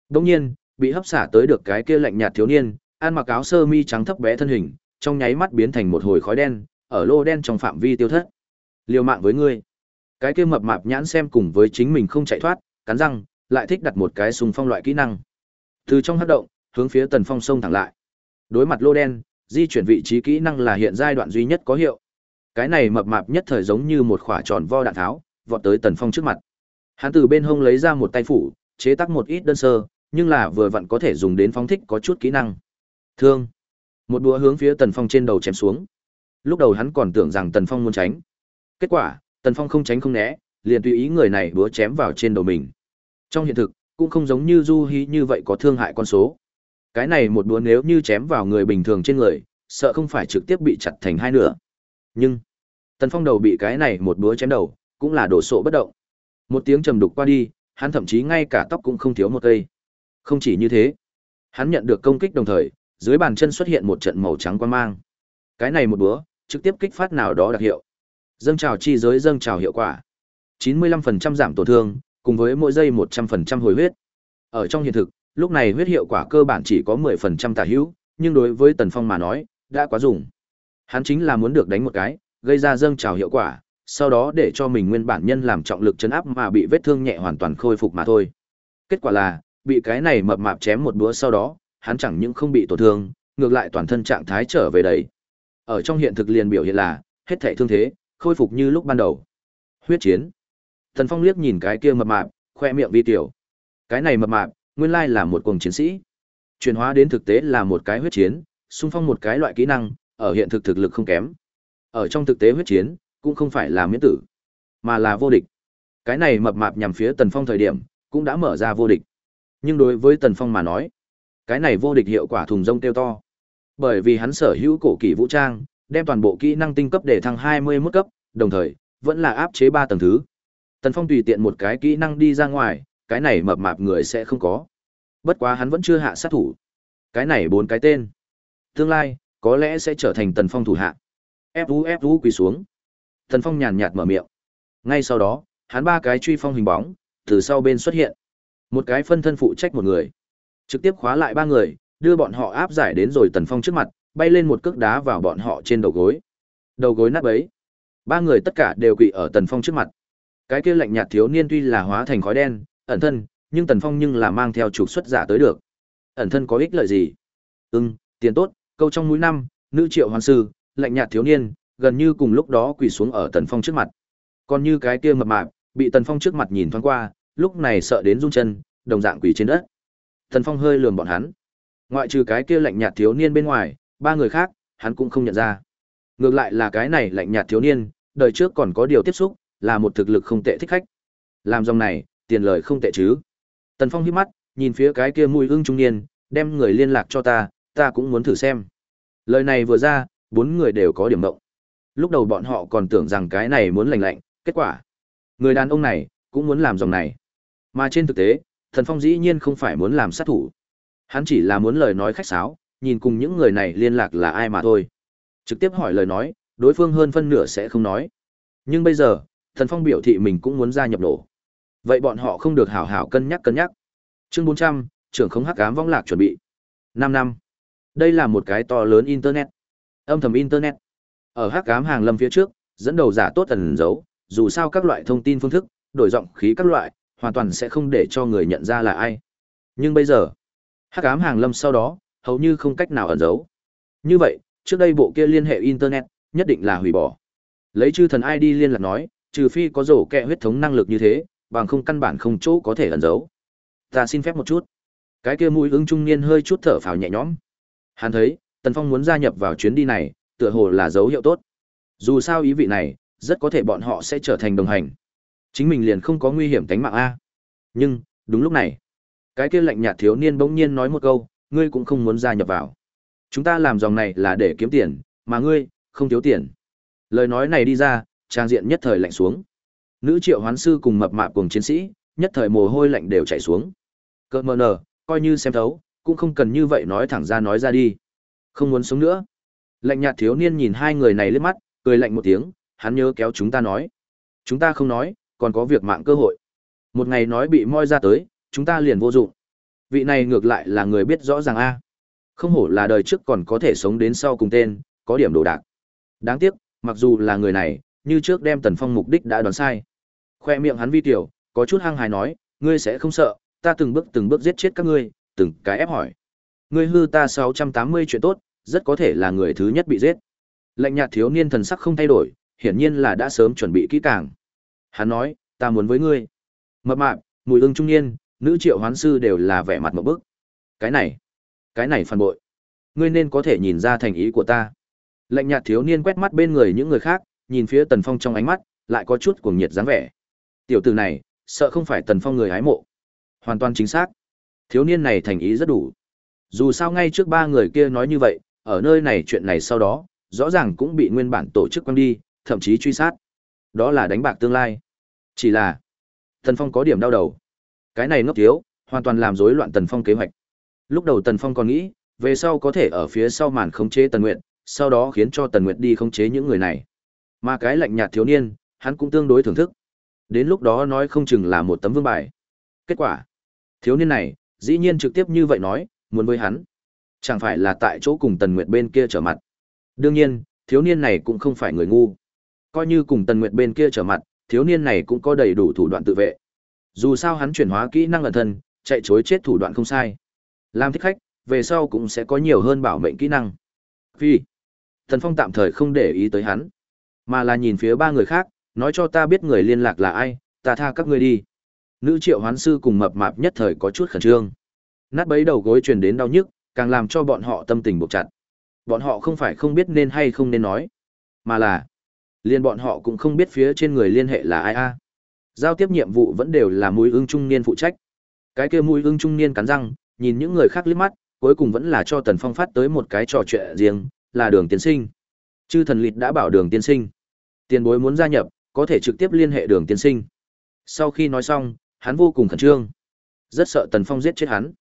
Đồng nhiên, bị hấp xả tới được cái kia lạnh nhạt thiếu niên, ăn mặc áo sơ mi trắng thấp bé thân hình, trong nháy mắt biến thành một hồi khói đen, ở lô đen trong phạm vi tiêu thất. Liều mạng với ngươi. Cái kia mập mạp nhãn xem cùng với chính mình không chạy thoát, cắn răng, lại thích đặt một cái súng phong loại kỹ năng. Từ trong hấp động, hướng phía Tần Phong sông thẳng lại. Đối mặt lô đen, di chuyển vị trí kỹ năng là hiện giai đoạn duy nhất có hiệu. Cái này mập mạp nhất thời giống như một quả tròn vo đạn tháo, vọt tới Tần Phong trước mặt. Hắn từ bên hông lấy ra một tay phủ, chế tác một ít đơn sơ, nhưng là vừa vặn có thể dùng đến phóng thích có chút kỹ năng. Thương. Một đũa hướng phía Tần Phong trên đầu chém xuống. Lúc đầu hắn còn tưởng rằng Tần Phong muốn tránh. Kết quả, Tần Phong không tránh không né, liền tùy ý người này búa chém vào trên đầu mình. Trong hiện thực, cũng không giống như Du Hí như vậy có thương hại con số. Cái này một đũa nếu như chém vào người bình thường trên người, sợ không phải trực tiếp bị chặt thành hai nửa. Nhưng, Tần Phong đầu bị cái này một đũa chém đầu, cũng là đổ sộ bất động. Một tiếng trầm đục qua đi, hắn thậm chí ngay cả tóc cũng không thiếu một cây. Không chỉ như thế, hắn nhận được công kích đồng thời, dưới bàn chân xuất hiện một trận màu trắng quan mang. Cái này một bữa, trực tiếp kích phát nào đó đặc hiệu. Dâng trào chi giới dâng trào hiệu quả. 95% giảm tổn thương, cùng với mỗi giây 100% hồi huyết. Ở trong hiện thực, lúc này huyết hiệu quả cơ bản chỉ có 10% tả hữu, nhưng đối với Tần Phong mà nói, đã quá dùng. Hắn chính là muốn được đánh một cái, gây ra dâng trào hiệu quả, sau đó để cho mình nguyên bản nhân làm trọng lực chấn áp mà bị vết thương nhẹ hoàn toàn khôi phục mà thôi. Kết quả là, bị cái này mập mạp chém một búa sau đó, hắn chẳng những không bị tổn thương, ngược lại toàn thân trạng thái trở về đấy. Ở trong hiện thực liền biểu hiện là, hết thảy thương thế, khôi phục như lúc ban đầu. Huyết chiến. Thần Phong liếc nhìn cái kia mập mạp, khoe miệng vi tiểu. Cái này mập mạp, nguyên lai là một cuồng chiến sĩ. Chuyển hóa đến thực tế là một cái huyết chiến, xung phong một cái loại kỹ năng, ở hiện thực thực lực không kém. Ở trong thực tế huyết chiến, cũng không phải là miễn tử, mà là vô địch. Cái này mập mạp nhằm phía Tần Phong thời điểm, cũng đã mở ra vô địch. Nhưng đối với Tần Phong mà nói, cái này vô địch hiệu quả thùng rông tiêu to. Bởi vì hắn sở hữu cổ kỳ vũ trang, đem toàn bộ kỹ năng tinh cấp để thăng 21 cấp, đồng thời, vẫn là áp chế ba tầng thứ. Tần Phong tùy tiện một cái kỹ năng đi ra ngoài, cái này mập mạp người sẽ không có. Bất quá hắn vẫn chưa hạ sát thủ. Cái này bốn cái tên. Tương lai, có lẽ sẽ trở thành Tần Phong thủ hạ. Fu Fu quỳ xuống. Tần Phong nhàn nhạt mở miệng. Ngay sau đó, hắn ba cái truy phong hình bóng, từ sau bên xuất hiện. Một cái phân thân phụ trách một người. Trực tiếp khóa lại ba người, đưa bọn họ áp giải đến rồi Tần Phong trước mặt, bay lên một cước đá vào bọn họ trên đầu gối. Đầu gối nát bấy. Ba người tất cả đều quỳ ở Tần Phong trước mặt. Cái kia lạnh nhạt thiếu niên tuy là hóa thành khói đen, ẩn thân, nhưng Tần Phong nhưng là mang theo trục xuất giả tới được. Ẩn thân có ích lợi gì? Ưng, tiền tốt, câu trong mũi năm, nữ triệu hoàn sư, lạnh nhạt thiếu niên, gần như cùng lúc đó quỳ xuống ở Tần Phong trước mặt. Còn như cái kia mập mạp, bị Tần Phong trước mặt nhìn thoáng qua, lúc này sợ đến run chân, đồng dạng quỳ trên đất. Tần Phong hơi lườm bọn hắn. Ngoại trừ cái kia lạnh nhạt thiếu niên bên ngoài, ba người khác, hắn cũng không nhận ra. Ngược lại là cái này lạnh nhạt thiếu niên, đời trước còn có điều tiếp xúc, là một thực lực không tệ thích khách. Làm dòng này, tiền lời không tệ chứ. Tần Phong hít mắt, nhìn phía cái kia mùi ưng trung niên, đem người liên lạc cho ta, ta cũng muốn thử xem. Lời này vừa ra, bốn người đều có điểm động. Lúc đầu bọn họ còn tưởng rằng cái này muốn lành lạnh, kết quả. Người đàn ông này, cũng muốn làm dòng này. Mà trên thực tế, Thần Phong dĩ nhiên không phải muốn làm sát thủ. Hắn chỉ là muốn lời nói khách sáo, nhìn cùng những người này liên lạc là ai mà thôi. Trực tiếp hỏi lời nói, đối phương hơn phân nửa sẽ không nói. Nhưng bây giờ, Thần Phong biểu thị mình cũng muốn gia nhập nổ. Vậy bọn họ không được hảo hảo cân nhắc cân nhắc. Chương 400, trưởng không hắc ám vong lạc chuẩn bị. 5 năm. Đây là một cái to lớn internet. Âm thầm internet. Ở hắc ám hàng lâm phía trước, dẫn đầu giả tốt ẩn giấu, dù sao các loại thông tin phương thức, đổi giọng khí các loại, hoàn toàn sẽ không để cho người nhận ra là ai. Nhưng bây giờ, hắc ám hàng lâm sau đó, hầu như không cách nào ẩn giấu. Như vậy, trước đây bộ kia liên hệ internet, nhất định là hủy bỏ. Lấy chư thần ID liên lạc nói, trừ phi có rổ kẹ huyết thống năng lực như thế, bằng không căn bản không chỗ có thể ẩn giấu. Ta xin phép một chút. Cái kia mũi ứng trung niên hơi chút thở phào nhẹ nhõm. Hắn thấy, Tần Phong muốn gia nhập vào chuyến đi này, tựa hồ là dấu hiệu tốt. Dù sao ý vị này, rất có thể bọn họ sẽ trở thành đồng hành. Chính mình liền không có nguy hiểm tính mạng a. Nhưng, đúng lúc này, cái kia lạnh nhạt thiếu niên bỗng nhiên nói một câu, ngươi cũng không muốn gia nhập vào. Chúng ta làm dòng này là để kiếm tiền, mà ngươi không thiếu tiền. Lời nói này đi ra, trang diện nhất thời lạnh xuống. Nữ triệu hoán sư cùng mập mạp cùng chiến sĩ, nhất thời mồ hôi lạnh đều chảy xuống. Cơ mờ nở, coi như xem thấu, cũng không cần như vậy nói thẳng ra nói ra đi. Không muốn sống nữa. Lạnh nhạt thiếu niên nhìn hai người này liếc mắt, cười lạnh một tiếng, hắn nhớ kéo chúng ta nói. Chúng ta không nói, còn có việc mạng cơ hội. Một ngày nói bị moi ra tới, chúng ta liền vô dụng. Vị này ngược lại là người biết rõ ràng a. Không hổ là đời trước còn có thể sống đến sau cùng tên, có điểm đồ đạc. Đáng tiếc, mặc dù là người này, như trước đem Tần Phong mục đích đã đoán sai. Khoe miệng hắn vi tiểu, có chút hăng hài nói, ngươi sẽ không sợ, ta từng bước từng bước giết chết các ngươi, từng cái ép hỏi. Ngươi hư ta 680 chuyện tốt, rất có thể là người thứ nhất bị giết. Lạnh nhạt thiếu niên thần sắc không thay đổi, hiển nhiên là đã sớm chuẩn bị kỹ càng. Hắn nói, ta muốn với ngươi. Mập mạp, mùi ưng trung niên, nữ triệu hoán sư đều là vẻ mặt một bức. Cái này, cái này phản bội. Ngươi nên có thể nhìn ra thành ý của ta. Lạnh nhạt thiếu niên quét mắt bên người những người khác, nhìn phía Tần Phong trong ánh mắt, lại có chút cuồng nhiệt dáng vẻ. Tiểu tử này, sợ không phải Tần Phong người hái mộ. Hoàn toàn chính xác. Thiếu niên này thành ý rất đủ. Dù sao ngay trước ba người kia nói như vậy, ở nơi này chuyện này sau đó, rõ ràng cũng bị nguyên bản tổ chức quăng đi, thậm chí truy sát. Đó là đánh bạc tương lai. Chỉ là, Tần Phong có điểm đau đầu. Cái này ngốc thiếu, hoàn toàn làm rối loạn Tần Phong kế hoạch. Lúc đầu Tần Phong còn nghĩ, về sau có thể ở phía sau màn khống chế Tần Nguyệt, sau đó khiến cho Tần Nguyệt đi khống chế những người này. Mà cái lạnh nhạt thiếu niên, hắn cũng tương đối thưởng thức. Đến lúc đó nói không chừng là một tấm vương bài. Kết quả, thiếu niên này, dĩ nhiên trực tiếp như vậy nói, muốn với hắn. Chẳng phải là tại chỗ cùng Tần Nguyệt bên kia trở mặt. Đương nhiên, thiếu niên này cũng không phải người ngu. Coi như cùng Tần Nguyệt bên kia trở mặt, thiếu niên này cũng có đầy đủ thủ đoạn tự vệ. Dù sao hắn chuyển hóa kỹ năng ẩn thân, chạy chối chết thủ đoạn không sai. Làm thích khách, về sau cũng sẽ có nhiều hơn bảo mệnh kỹ năng. Phi. Thần Phong tạm thời không để ý tới hắn, mà là nhìn phía ba người khác, nói cho ta biết người liên lạc là ai, ta tha các ngươi đi. Nữ triệu hoán sư cùng mập mạp nhất thời có chút khẩn trương. Nát bấy đầu gối truyền đến đau nhức, càng làm cho bọn họ tâm tình buộc chặt. Bọn họ không phải không biết nên hay không nên nói, mà là liền bọn họ cũng không biết phía trên người liên hệ là ai a. Giao tiếp nhiệm vụ vẫn đều là mũi ưng trung niên phụ trách. Cái kia mũi ưng trung niên cắn răng, nhìn những người khác liếc mắt, cuối cùng vẫn là cho Tần Phong phát tới một cái trò chuyện riêng, là Đường Tiên Sinh. Chư thần lịt đã bảo Đường Tiên Sinh, tiền bối muốn gia nhập, có thể trực tiếp liên hệ Đường Tiên Sinh. Sau khi nói xong, hắn vô cùng khẩn trương, rất sợ Tần Phong giết chết hắn.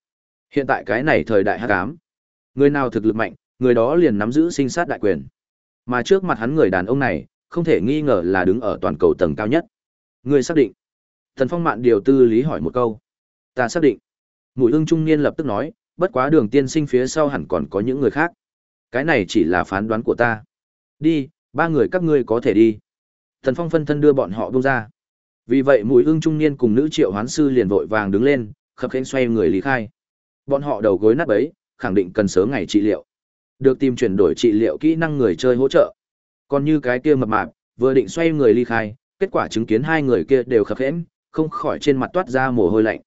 Hiện tại cái này thời đại hát cám người nào thực lực mạnh, người đó liền nắm giữ sinh sát đại quyền. Mà trước mặt hắn người đàn ông này, không thể nghi ngờ là đứng ở toàn cầu tầng cao nhất. Người xác định. Thần Phong mạn điều tư lý hỏi một câu. Ta xác định. Mùi ưng trung niên lập tức nói, bất quá đường tiên sinh phía sau hẳn còn có những người khác. Cái này chỉ là phán đoán của ta. Đi, ba người các ngươi có thể đi. Thần Phong phân thân đưa bọn họ buông ra. Vì vậy mùi ưng trung niên cùng nữ triệu hoán sư liền vội vàng đứng lên, khập khiễng xoay người lý khai. Bọn họ đầu gối nát bấy, khẳng định cần sớm ngày trị liệu. Được tìm chuyển đổi trị liệu kỹ năng người chơi hỗ trợ. Còn như cái kia mập mạp, vừa định xoay người ly khai, kết quả chứng kiến hai người kia đều khập khẽn không khỏi trên mặt toát ra mồ hôi lạnh.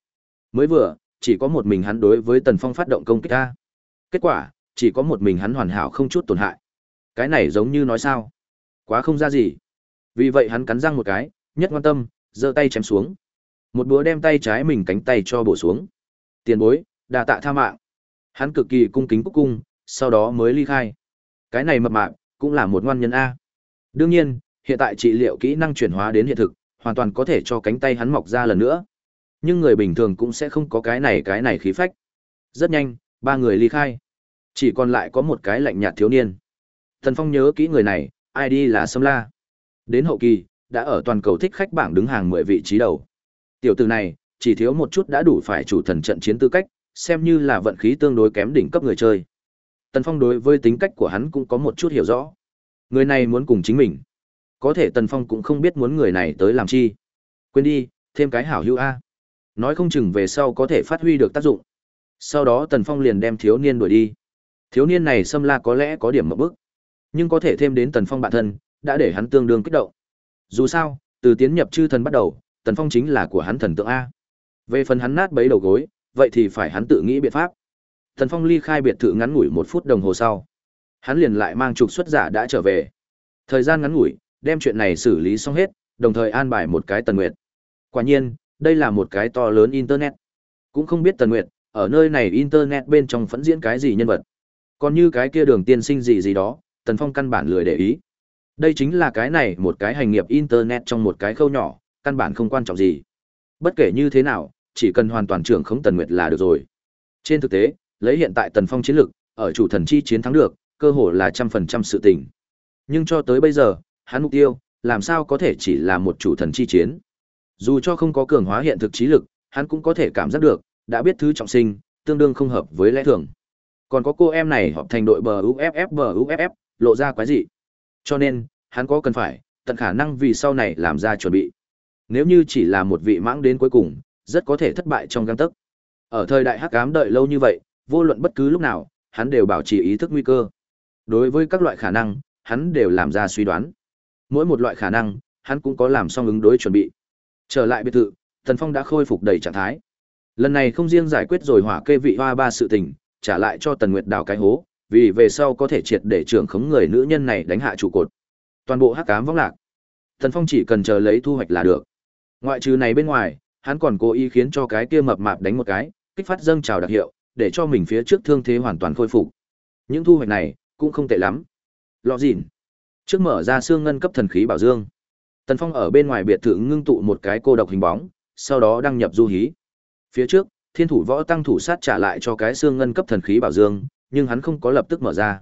Mới vừa, chỉ có một mình hắn đối với Tần Phong phát động công kích ta. Kết quả, chỉ có một mình hắn hoàn hảo không chút tổn hại. Cái này giống như nói sao? Quá không ra gì. Vì vậy hắn cắn răng một cái, nhất quan tâm, giơ tay chém xuống. Một búa đem tay trái mình cánh tay cho bổ xuống. Tiền bối, đà tạ tha mạng. Hắn cực kỳ cung kính cúc cung, sau đó mới ly khai. Cái này mập mạp, cũng là một ngoan nhân A. Đương nhiên, hiện tại trị liệu kỹ năng chuyển hóa đến hiện thực, hoàn toàn có thể cho cánh tay hắn mọc ra lần nữa. Nhưng người bình thường cũng sẽ không có cái này cái này khí phách. Rất nhanh, ba người ly khai. Chỉ còn lại có một cái lạnh nhạt thiếu niên. Thần Phong nhớ kỹ người này, ID là Sâm La. Đến hậu kỳ, đã ở toàn cầu thích khách bảng đứng hàng 10 vị trí đầu. Tiểu tử này, chỉ thiếu một chút đã đủ phải chủ thần trận chiến tư cách, xem như là vận khí tương đối kém đỉnh cấp người chơi. Tần Phong đối với tính cách của hắn cũng có một chút hiểu rõ. Người này muốn cùng chính mình. Có thể Tần Phong cũng không biết muốn người này tới làm chi. Quên đi, thêm cái hảo hữu A. Nói không chừng về sau có thể phát huy được tác dụng. Sau đó Tần Phong liền đem thiếu niên đuổi đi. Thiếu niên này xâm la có lẽ có điểm mập bức. Nhưng có thể thêm đến Tần Phong bản thân, đã để hắn tương đương kích động. Dù sao, từ tiến nhập chư thần bắt đầu, Tần Phong chính là của hắn thần tượng A. Về phần hắn nát bấy đầu gối, vậy thì phải hắn tự nghĩ biện pháp. Tần Phong ly khai biệt thự ngắn ngủi một phút đồng hồ sau. Hắn liền lại mang trục xuất giả đã trở về. Thời gian ngắn ngủi, đem chuyện này xử lý xong hết, đồng thời an bài một cái Tần Nguyệt. Quả nhiên, đây là một cái to lớn Internet. Cũng không biết Tần Nguyệt, ở nơi này Internet bên trong phẫn diễn cái gì nhân vật. Còn như cái kia đường tiên sinh gì gì đó, Tần Phong căn bản lười để ý. Đây chính là cái này một cái hành nghiệp Internet trong một cái khâu nhỏ, căn bản không quan trọng gì. Bất kể như thế nào, chỉ cần hoàn toàn trưởng khống Tần Nguyệt là được rồi. Trên thực tế, lấy hiện tại Tần Phong chiến lực, ở chủ thần chi chiến thắng được, cơ hội là trăm phần trăm sự tình. Nhưng cho tới bây giờ, hắn mục tiêu, làm sao có thể chỉ là một chủ thần chi chiến. Dù cho không có cường hóa hiện thực trí lực, hắn cũng có thể cảm giác được, đã biết thứ trọng sinh, tương đương không hợp với lẽ thường. Còn có cô em này họp thành đội bờ UFF bờ UFF, lộ ra quái gì. Cho nên, hắn có cần phải, tận khả năng vì sau này làm ra chuẩn bị. Nếu như chỉ là một vị mãng đến cuối cùng, rất có thể thất bại trong găng tấc. Ở thời đại hắc ám đợi lâu như vậy, vô luận bất cứ lúc nào, hắn đều bảo trì ý thức nguy cơ. Đối với các loại khả năng, hắn đều làm ra suy đoán. Mỗi một loại khả năng, hắn cũng có làm xong ứng đối chuẩn bị. Trở lại biệt thự, Tần Phong đã khôi phục đầy trạng thái. Lần này không riêng giải quyết rồi hỏa kê vị hoa ba sự tình, trả lại cho Tần Nguyệt đào cái hố, vì về sau có thể triệt để trưởng khống người nữ nhân này đánh hạ trụ cột. Toàn bộ hắc ám vong lạc. Tần Phong chỉ cần chờ lấy thu hoạch là được. Ngoại trừ này bên ngoài, hắn còn cố ý khiến cho cái kia mập mạp đánh một cái, kích phát dâng trào đặc hiệu, để cho mình phía trước thương thế hoàn toàn khôi phục. Những thu hoạch này, cũng không tệ lắm. Lọ gìn. Trước mở ra xương ngân cấp thần khí bảo dương. Tần Phong ở bên ngoài biệt thự ngưng tụ một cái cô độc hình bóng, sau đó đăng nhập du hí. Phía trước, Thiên thủ võ tăng thủ sát trả lại cho cái xương ngân cấp thần khí bảo dương, nhưng hắn không có lập tức mở ra.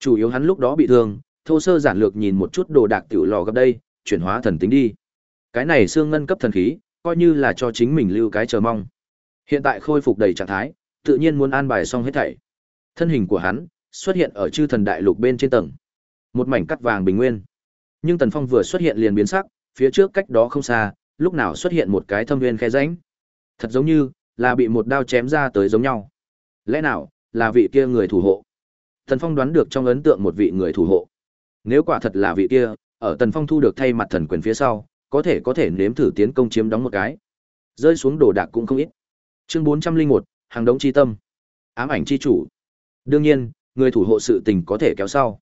Chủ yếu hắn lúc đó bị thương, thô sơ giản lược nhìn một chút đồ đạc tiểu lò gặp đây, chuyển hóa thần tính đi. Cái này xương ngân cấp thần khí, coi như là cho chính mình lưu cái chờ mong. Hiện tại khôi phục đầy trạng thái, tự nhiên muốn an bài xong hết thảy. Thân hình của hắn xuất hiện ở chư thần đại lục bên trên tầng. Một mảnh cắt vàng bình nguyên. Nhưng Tần Phong vừa xuất hiện liền biến sắc, phía trước cách đó không xa, lúc nào xuất hiện một cái thâm viên khe rãnh. Thật giống như là bị một đao chém ra tới giống nhau. Lẽ nào là vị kia người thủ hộ? Tần Phong đoán được trong ấn tượng một vị người thủ hộ. Nếu quả thật là vị kia, ở Tần Phong thu được thay mặt thần quyền phía sau, có thể có thể nếm thử tiến công chiếm đóng một cái. Rơi xuống đồ đạc cũng không ít. Chương 401, hàng đống chi tâm. Ám ảnh chi chủ. Đương nhiên, người thủ hộ sự tình có thể kéo sau.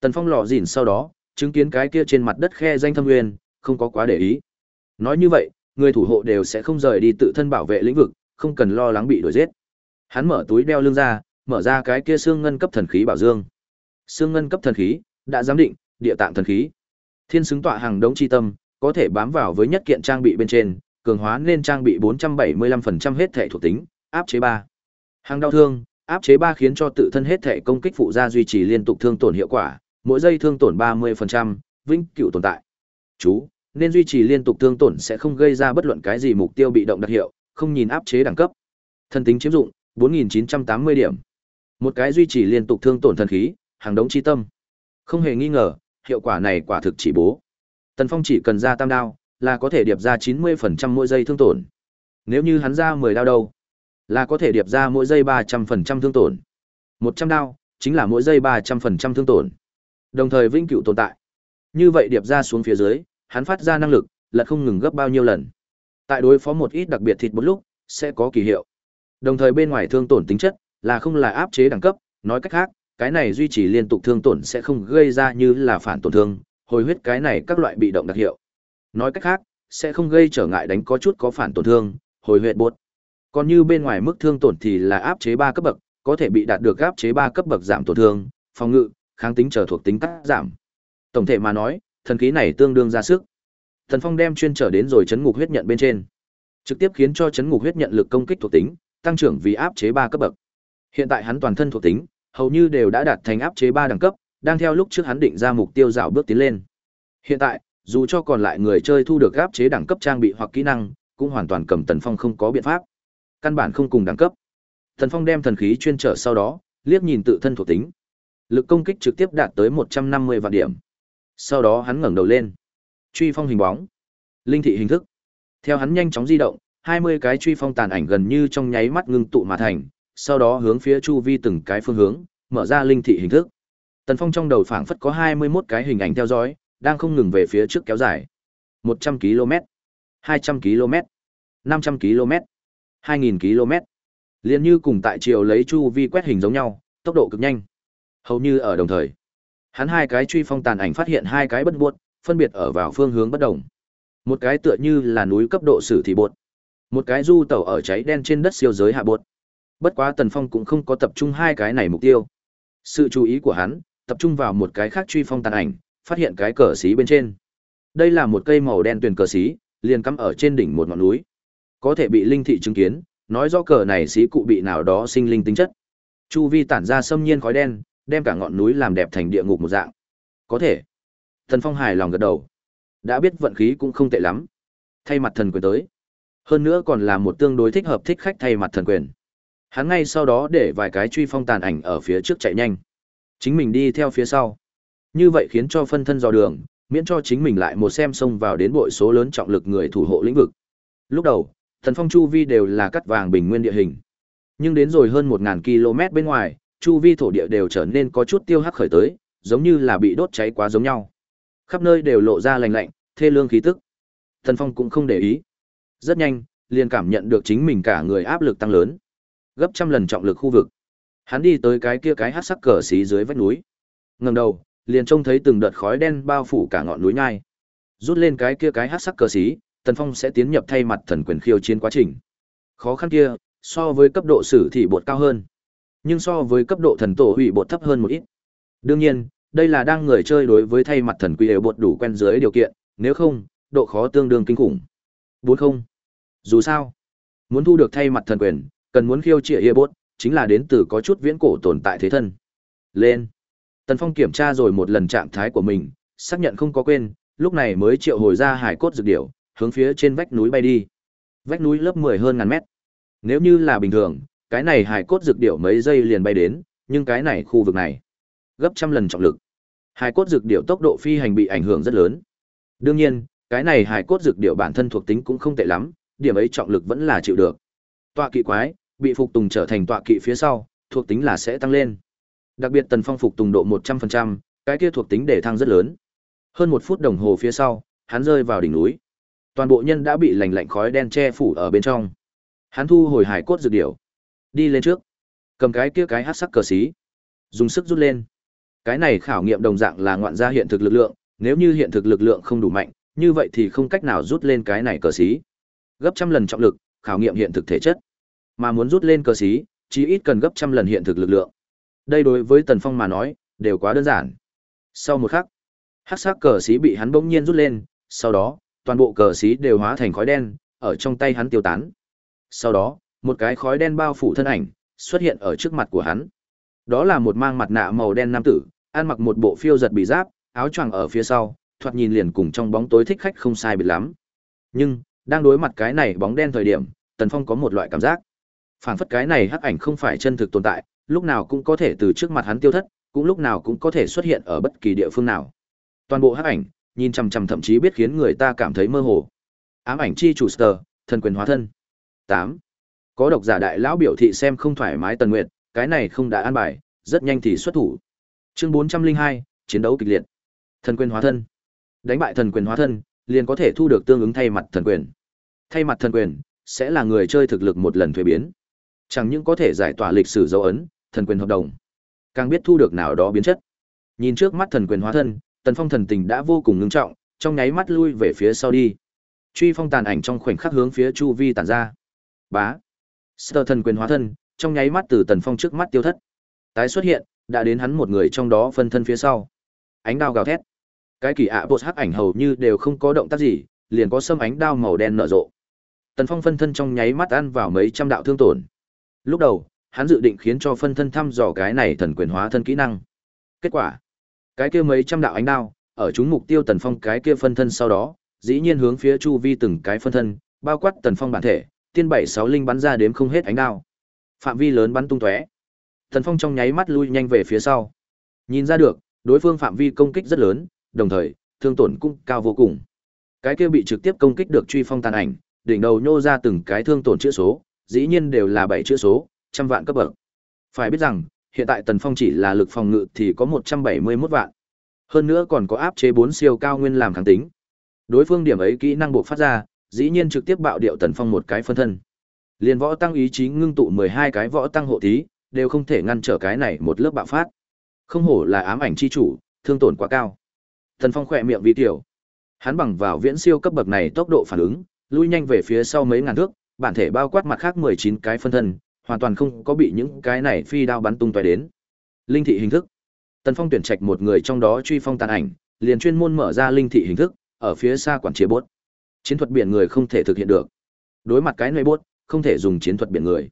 Tần Phong lọ dỉn sau đó, chứng kiến cái kia trên mặt đất khe danh thâm nguyên, không có quá để ý. Nói như vậy, người thủ hộ đều sẽ không rời đi tự thân bảo vệ lĩnh vực, không cần lo lắng bị đuổi giết. Hắn mở túi đeo lưng ra, mở ra cái kia xương ngân cấp thần khí bảo dương. Xương ngân cấp thần khí, đã giám định, địa tạng thần khí. Thiên xứng tọa hàng đống chi tâm, có thể bám vào với nhất kiện trang bị bên trên, cường hóa nên trang bị 475% hết thể thuộc tính, áp chế 3. Hàng đau thương, áp chế 3 khiến cho tự thân hết thể công kích phụ gia duy trì liên tục thương tổn hiệu quả, mỗi giây thương tổn 30%, vĩnh cửu tồn tại. Chú, nên duy trì liên tục thương tổn sẽ không gây ra bất luận cái gì mục tiêu bị động đặc hiệu, không nhìn áp chế đẳng cấp. Thần tính chiếm dụng, 4980 điểm. Một cái duy trì liên tục thương tổn thần khí, hàng đống chi tâm. Không hề nghi ngờ, hiệu quả này quả thực chỉ bố. Tần Phong chỉ cần ra tam đao, là có thể điệp ra 90% mỗi giây thương tổn. Nếu như hắn ra 10 đao đâu, là có thể điệp ra mỗi giây 300% thương tổn. 100 đao, chính là mỗi giây 300% thương tổn. Đồng thời vĩnh cửu tồn tại. Như vậy điệp ra xuống phía dưới, hắn phát ra năng lực, là không ngừng gấp bao nhiêu lần. Tại đối phó một ít đặc biệt thịt một lúc, sẽ có kỳ hiệu. Đồng thời bên ngoài thương tổn tính chất, là không là áp chế đẳng cấp, nói cách khác, cái này duy trì liên tục thương tổn sẽ không gây ra như là phản tổn thương, hồi huyết cái này các loại bị động đặc hiệu. Nói cách khác, sẽ không gây trở ngại đánh có chút có phản tổn thương, hồi huyết bột. Còn như bên ngoài mức thương tổn thì là áp chế 3 cấp bậc, có thể bị đạt được áp chế 3 cấp bậc giảm tổn thương, phòng ngự, kháng tính trở thuộc tính cắt giảm. Tổng thể mà nói, thần khí này tương đương ra sức. Thần Phong đem chuyên trở đến rồi chấn ngục huyết nhận bên trên, trực tiếp khiến cho chấn ngục huyết nhận lực công kích thuộc tính tăng trưởng vì áp chế 3 cấp bậc. Hiện tại hắn toàn thân thuộc tính hầu như đều đã đạt thành áp chế 3 đẳng cấp, đang theo lúc trước hắn định ra mục tiêu dạo bước tiến lên. Hiện tại, dù cho còn lại người chơi thu được áp chế đẳng cấp trang bị hoặc kỹ năng, cũng hoàn toàn cầm Tần Phong không có biện pháp. Căn bản không cùng đẳng cấp. Thần Phong đem thần khí chuyên trở sau đó, liếc nhìn tự thân thuộc tính. Lực công kích trực tiếp đạt tới 150 vạn điểm. Sau đó hắn ngẩng đầu lên. Truy phong hình bóng. Linh thị hình thức. Theo hắn nhanh chóng di động, 20 cái truy phong tàn ảnh gần như trong nháy mắt ngưng tụ mà thành, sau đó hướng phía chu vi từng cái phương hướng, mở ra linh thị hình thức. Tần Phong trong đầu phảng phất có 21 cái hình ảnh theo dõi, đang không ngừng về phía trước kéo dài. 100 km, 200 km, 500 km, 2.000 km. Liên như cùng tại chiều lấy chu vi quét hình giống nhau, tốc độ cực nhanh. Hầu như ở đồng thời. Hắn hai cái truy phong tàn ảnh phát hiện hai cái bất buốt, phân biệt ở vào phương hướng bất đồng. Một cái tựa như là núi cấp độ sử thị bột. Một cái du tàu ở cháy đen trên đất siêu giới hạ bột. Bất quá Tần Phong cũng không có tập trung hai cái này mục tiêu. Sự chú ý của hắn tập trung vào một cái khác truy phong tàn ảnh, phát hiện cái cờ xí bên trên. Đây là một cây màu đen tuyền cờ xí, liền cắm ở trên đỉnh một ngọn núi. Có thể bị linh thị chứng kiến, nói do cờ này xí cụ bị nào đó sinh linh tính chất. Chu vi tản ra xâm nhiên khói đen, đem cả ngọn núi làm đẹp thành địa ngục một dạng. Có thể. Thần Phong hài lòng gật đầu. Đã biết vận khí cũng không tệ lắm. Thay mặt thần quyền tới. Hơn nữa còn là một tương đối thích hợp thích khách thay mặt thần quyền. Hắn ngay sau đó để vài cái truy phong tàn ảnh ở phía trước chạy nhanh. Chính mình đi theo phía sau. Như vậy khiến cho phân thân dò đường, miễn cho chính mình lại một xem xông vào đến bội số lớn trọng lực người thủ hộ lĩnh vực. Lúc đầu, thần phong chu vi đều là cắt vàng bình nguyên địa hình. Nhưng đến rồi hơn 1000 km bên ngoài, chu vi thổ địa đều trở nên có chút tiêu hắc khởi tới, giống như là bị đốt cháy quá giống nhau. Khắp nơi đều lộ ra lạnh lạnh, thê lương khí tức. Thần phong cũng không để ý. Rất nhanh, liền cảm nhận được chính mình cả người áp lực tăng lớn. Gấp trăm lần trọng lực khu vực. Hắn đi tới cái kia cái hắc sắc cờ xí dưới vách núi. Ngẩng đầu, liền trông thấy từng đợt khói đen bao phủ cả ngọn núi nhai. Rút lên cái kia cái hắc sắc cờ xí, Tần Phong sẽ tiến nhập thay mặt thần quyền khiêu chiến quá trình. Khó khăn kia, so với cấp độ sử thị bột cao hơn, nhưng so với cấp độ thần tổ hủy bột thấp hơn một ít. Đương nhiên, đây là đang người chơi đối với thay mặt thần quy đều bột đủ quen dưới điều kiện, nếu không, độ khó tương đương kinh khủng. Bốn không. Dù sao, muốn thu được thay mặt thần quyền, cần muốn khiêu trịa bột, chính là đến từ có chút viễn cổ tồn tại thế thân. Lên. Tần Phong kiểm tra rồi một lần trạng thái của mình, xác nhận không có quên, lúc này mới triệu hồi ra hải cốt dược điểu, hướng phía trên vách núi bay đi. Vách núi lớp 10 hơn ngàn mét. Nếu như là bình thường, cái này hải cốt dược điểu mấy giây liền bay đến, nhưng cái này khu vực này, gấp trăm lần trọng lực. Hải cốt dược điểu tốc độ phi hành bị ảnh hưởng rất lớn. Đương nhiên, cái này hải cốt dược điểu bản thân thuộc tính cũng không tệ lắm, điểm ấy trọng lực vẫn là chịu được. Tọa kỵ quái, bị phục tùng trở thành tọa kỵ phía sau, thuộc tính là sẽ tăng lên. Đặc biệt Tần Phong phục tùng độ 100%, cái kia thuộc tính để thăng rất lớn. Hơn một phút đồng hồ phía sau, hắn rơi vào đỉnh núi. Toàn bộ nhân đã bị lành lạnh khói đen che phủ ở bên trong. Hắn thu hồi hải cốt dược điểu, đi lên trước, cầm cái kia cái hắc sắc cờ xí, dùng sức rút lên. Cái này khảo nghiệm đồng dạng là ngoạn gia hiện thực lực lượng, nếu như hiện thực lực lượng không đủ mạnh, như vậy thì không cách nào rút lên cái này cờ xí. Gấp trăm lần trọng lực, khảo nghiệm hiện thực thể chất. Mà muốn rút lên cờ xí, chỉ ít cần gấp trăm lần hiện thực lực lượng. Đây đối với Tần Phong mà nói, đều quá đơn giản. Sau một khắc, hắc sắc cờ xí bị hắn bỗng nhiên rút lên, sau đó, toàn bộ cờ xí đều hóa thành khói đen, ở trong tay hắn tiêu tán. Sau đó, một cái khói đen bao phủ thân ảnh, xuất hiện ở trước mặt của hắn. Đó là một mang mặt nạ màu đen nam tử, ăn mặc một bộ phiêu giật bị giáp, áo choàng ở phía sau, thoạt nhìn liền cùng trong bóng tối thích khách không sai biệt lắm. Nhưng, đang đối mặt cái này bóng đen thời điểm, Tần Phong có một loại cảm giác. Phảng phất cái này hắc ảnh không phải chân thực tồn tại, lúc nào cũng có thể từ trước mặt hắn tiêu thất, cũng lúc nào cũng có thể xuất hiện ở bất kỳ địa phương nào. Toàn bộ hắc ảnh, nhìn chằm chằm thậm chí biết khiến người ta cảm thấy mơ hồ. Ám ảnh chi chủ Star, thần quyền hóa thân. 8. Có độc giả đại lão biểu thị xem không thoải mái Tần Nguyệt, cái này không đã an bài, rất nhanh thì xuất thủ. Chương 402, chiến đấu kịch liệt. Thần quyền hóa thân. Đánh bại thần quyền hóa thân, liền có thể thu được tương ứng thay mặt thần quyền. Thay mặt thần quyền sẽ là người chơi thực lực một lần thuế biến. Chẳng những có thể giải tỏa lịch sử dấu ấn, thần quyền hợp đồng, càng biết thu được nào đó biến chất. Nhìn trước mắt thần quyền hóa thân, Tần Phong thần tình đã vô cùng ngưng trọng, trong nháy mắt lui về phía sau đi. Truy phong tàn ảnh trong khoảnh khắc hướng phía chu vi tàn ra. Bá. Sơ thần quyền hóa thân, trong nháy mắt từ Tần Phong trước mắt tiêu thất. Tái xuất hiện, đã đến hắn một người trong đó phân thân phía sau. Ánh đao gào thét. Cái kỳ ạ bột hắc ảnh hầu như đều không có động tác gì, liền có sâm ánh đao màu đen nở rộ. Tần Phong phân thân trong nháy mắt ăn vào mấy trăm đạo thương tổn. Lúc đầu, hắn dự định khiến cho phân thân thăm dò cái này thần quyền hóa thân kỹ năng. Kết quả, cái kia mấy trăm đạo ánh đao, ở chúng mục tiêu Tần Phong cái kia phân thân sau đó, dĩ nhiên hướng phía chu vi từng cái phân thân, bao quát Tần Phong bản thể, tiên bảy sáu linh bắn ra đếm không hết ánh đao. Phạm vi lớn bắn tung tóe. Tần Phong trong nháy mắt lui nhanh về phía sau. Nhìn ra được, đối phương phạm vi công kích rất lớn, đồng thời, thương tổn cũng cao vô cùng. Cái kia bị trực tiếp công kích được truy phong tàn ảnh, đỉnh đầu nhô ra từng cái thương tổn chữa số, dĩ nhiên đều là bảy chữ số, trăm vạn cấp bậc. Phải biết rằng, hiện tại Tần Phong chỉ là lực phòng ngự thì có 171 vạn. Hơn nữa còn có áp chế 4 siêu cao nguyên làm kháng tính. Đối phương điểm ấy kỹ năng buộc phát ra, dĩ nhiên trực tiếp bạo điệu Tần Phong một cái phân thân. Liên võ tăng ý chí ngưng tụ 12 cái võ tăng hộ thí đều không thể ngăn trở cái này một lớp bạo phát. Không hổ là ám ảnh chi chủ, thương tổn quá cao. Tần Phong khỏe miệng vi tiểu. Hắn bằng vào viễn siêu cấp bậc này tốc độ phản ứng, lui nhanh về phía sau mấy ngàn thước, bản thể bao quát mặt khác 19 cái phân thân, hoàn toàn không có bị những cái này phi đao bắn tung tóe đến. Linh thị hình thức. Tần Phong tuyển trạch một người trong đó truy phong tàn ảnh, liền chuyên môn mở ra linh thị hình thức, ở phía xa quản chế bốt. Chiến thuật biển người không thể thực hiện được. Đối mặt cái nội bốt, không thể dùng chiến thuật biển người.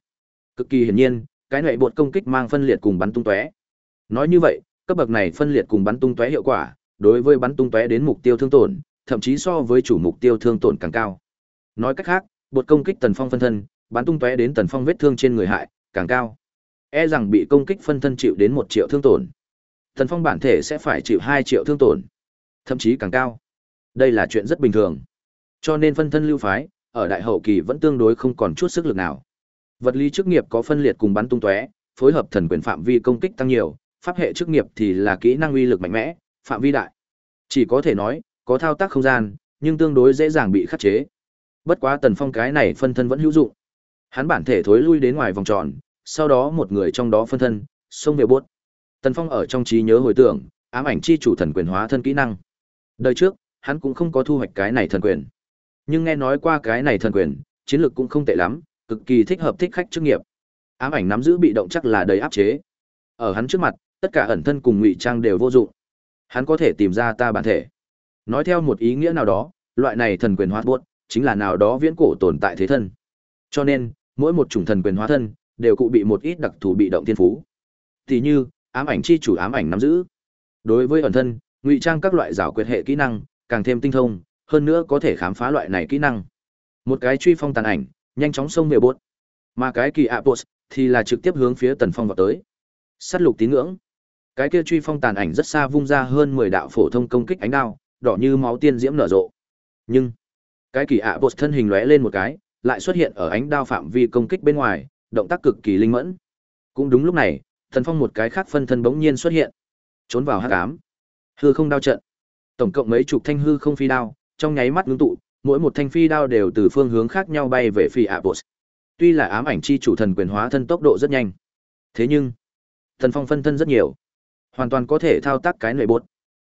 Cực kỳ hiển nhiên, cái nội bột công kích mang phân liệt cùng bắn tung tóe. Nói như vậy, cấp bậc này phân liệt cùng bắn tung tóe hiệu quả, đối với bắn tung tóe đến mục tiêu thương tổn, thậm chí so với chủ mục tiêu thương tổn càng cao. Nói cách khác, bột công kích tần phong phân thân bắn tung tóe đến tần phong vết thương trên người hại, càng cao. E rằng bị công kích phân thân chịu đến một triệu thương tổn. Tần phong bản thể sẽ phải chịu hai triệu thương tổn, thậm chí càng cao. Đây là chuyện rất bình thường. Cho nên phân thân lưu phái, ở đại hậu kỳ vẫn tương đối không còn chút sức lực nào. Vật lý chức nghiệp có phân liệt cùng bắn tung tóe, phối hợp thần quyền phạm vi công kích tăng nhiều, pháp hệ chức nghiệp thì là kỹ năng uy lực mạnh mẽ, phạm vi đại. Chỉ có thể nói, có thao tác không gian, nhưng tương đối dễ dàng bị khắc chế. Bất quá Tần Phong cái này phân thân vẫn hữu dụng. Hắn bản thể thối lui đến ngoài vòng tròn, sau đó một người trong đó phân thân, xông về bốt. Tần Phong ở trong trí nhớ hồi tưởng, ám ảnh chi chủ thần quyền hóa thân kỹ năng. Đời trước, hắn cũng không có thu hoạch cái này thần quyền. Nhưng nghe nói qua cái này thần quyền, chiến lược cũng không tệ lắm, cực kỳ thích hợp thích khách chức nghiệp. Ám ảnh nắm giữ bị động chắc là đầy áp chế. Ở hắn trước mặt, tất cả ẩn thân cùng ngụy trang đều vô dụng hắn có thể tìm ra ta bản thể nói theo một ý nghĩa nào đó loại này thần quyền hóa buốt chính là nào đó viễn cổ tồn tại thế thân cho nên mỗi một chủng thần quyền hóa thân đều cụ bị một ít đặc thù bị động thiên phú. Thì như, ám ảnh chi chủ ám ảnh nắm giữ. Đối với ẩn thân, ngụy trang các loại rảo quyệt hệ kỹ năng càng thêm tinh thông, hơn nữa có thể khám phá loại này kỹ năng. Một cái truy phong tàn ảnh, nhanh chóng xông về bốt mà cái kỳ apos thì là trực tiếp hướng phía tần phong vào tới. S á t lục tín ngưỡng. Cái kia truy phong tàn ảnh rất xa vung ra hơn mười đạo phổ thông công kích ánh đao, đỏ như máu tiên diễm nở rộ. Nhưng, cái kỳ apos thân hình lóe lên một cái lại xuất hiện ở ánh đao phạm vi công kích bên ngoài, động tác cực kỳ linh mẫn cũng đúng lúc này, thần phong một cái khác phân thân bỗng nhiên xuất hiện, trốn vào hắc ám hư không đao trận tổng cộng mấy chục thanh hư không phi đao, trong nháy mắt ngưng tụ, mỗi một thanh phi đao đều từ phương hướng khác nhau bay về phi apos tuy là ám ảnh chi chủ thần quyền hóa thân tốc độ rất nhanh, thế nhưng, thần phong phân thân rất nhiều, hoàn toàn có thể thao tác cái nội bột.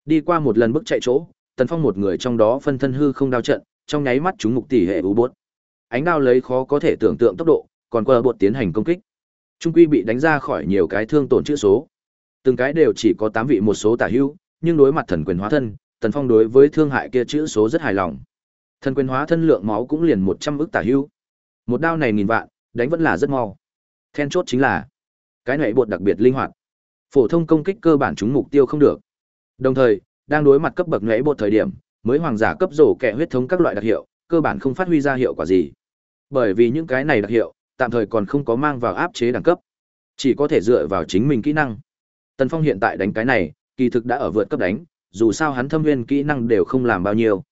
đi qua một lần bước chạy chỗ tần phong một người trong đó phân thân hư không đao trận, trong nháy mắt chúng mục tỷ hệ u bột ánh đao lấy khó có thể tưởng tượng tốc độ, còn qua bột tiến hành công kích. Trung quy bị đánh ra khỏi nhiều cái thương tổn chữ số. Từng cái đều chỉ có tám vị một số tả hữu, nhưng đối mặt thần quyền hóa thân, tần phong đối với thương hại kia chữ số rất hài lòng. Thần quyền hóa thân lượng máu cũng liền một trăm ức tả hữu. Một đao này nghìn vạn, đánh vẫn là rất mau. Then chốt chính là, cái này bột đặc biệt linh hoạt. Phổ thông công kích cơ bản chúng mục tiêu không được. Đồng thời, đang đối mặt cấp bậc nhảy bột thời điểm, mới hoàng giả cấp rổ kẻ huyết thống các loại đặc hiệu, cơ bản không phát huy ra hiệu quả gì bởi vì những cái này đặc hiệu, tạm thời còn không có mang vào áp chế đẳng cấp. Chỉ có thể dựa vào chính mình kỹ năng. Tần phong hiện tại đánh cái này, kỳ thực đã ở vượt cấp đánh, dù sao hắn thâm viên kỹ năng đều không làm bao nhiêu.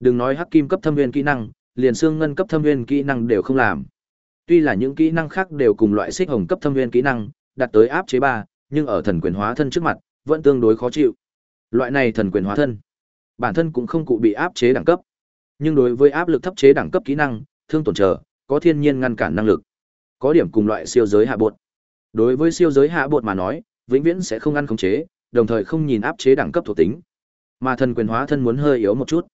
Đừng nói hắc kim cấp thâm viên kỹ năng, liền xương ngân cấp thâm viên kỹ năng đều không làm. Tuy là những kỹ năng khác đều cùng loại xích hồng cấp thâm viên kỹ năng, đạt tới áp chế ba, nhưng ở thần quyền hóa thân trước mặt, vẫn tương đối khó chịu. Loại này thần quyền hóa thân, bản thân cũng không cụ bị áp chế đẳng cấp. Nhưng đối với áp lực thấp chế đẳng cấp kỹ năng thương tổn trở có thiên nhiên ngăn cản năng lực. Có điểm cùng loại siêu giới hạ bột. Đối với siêu giới hạ bột mà nói, vĩnh viễn sẽ không ăn khống chế, đồng thời không nhìn áp chế đẳng cấp thuộc tính. Mà thần quyền hóa thân muốn hơi yếu một chút.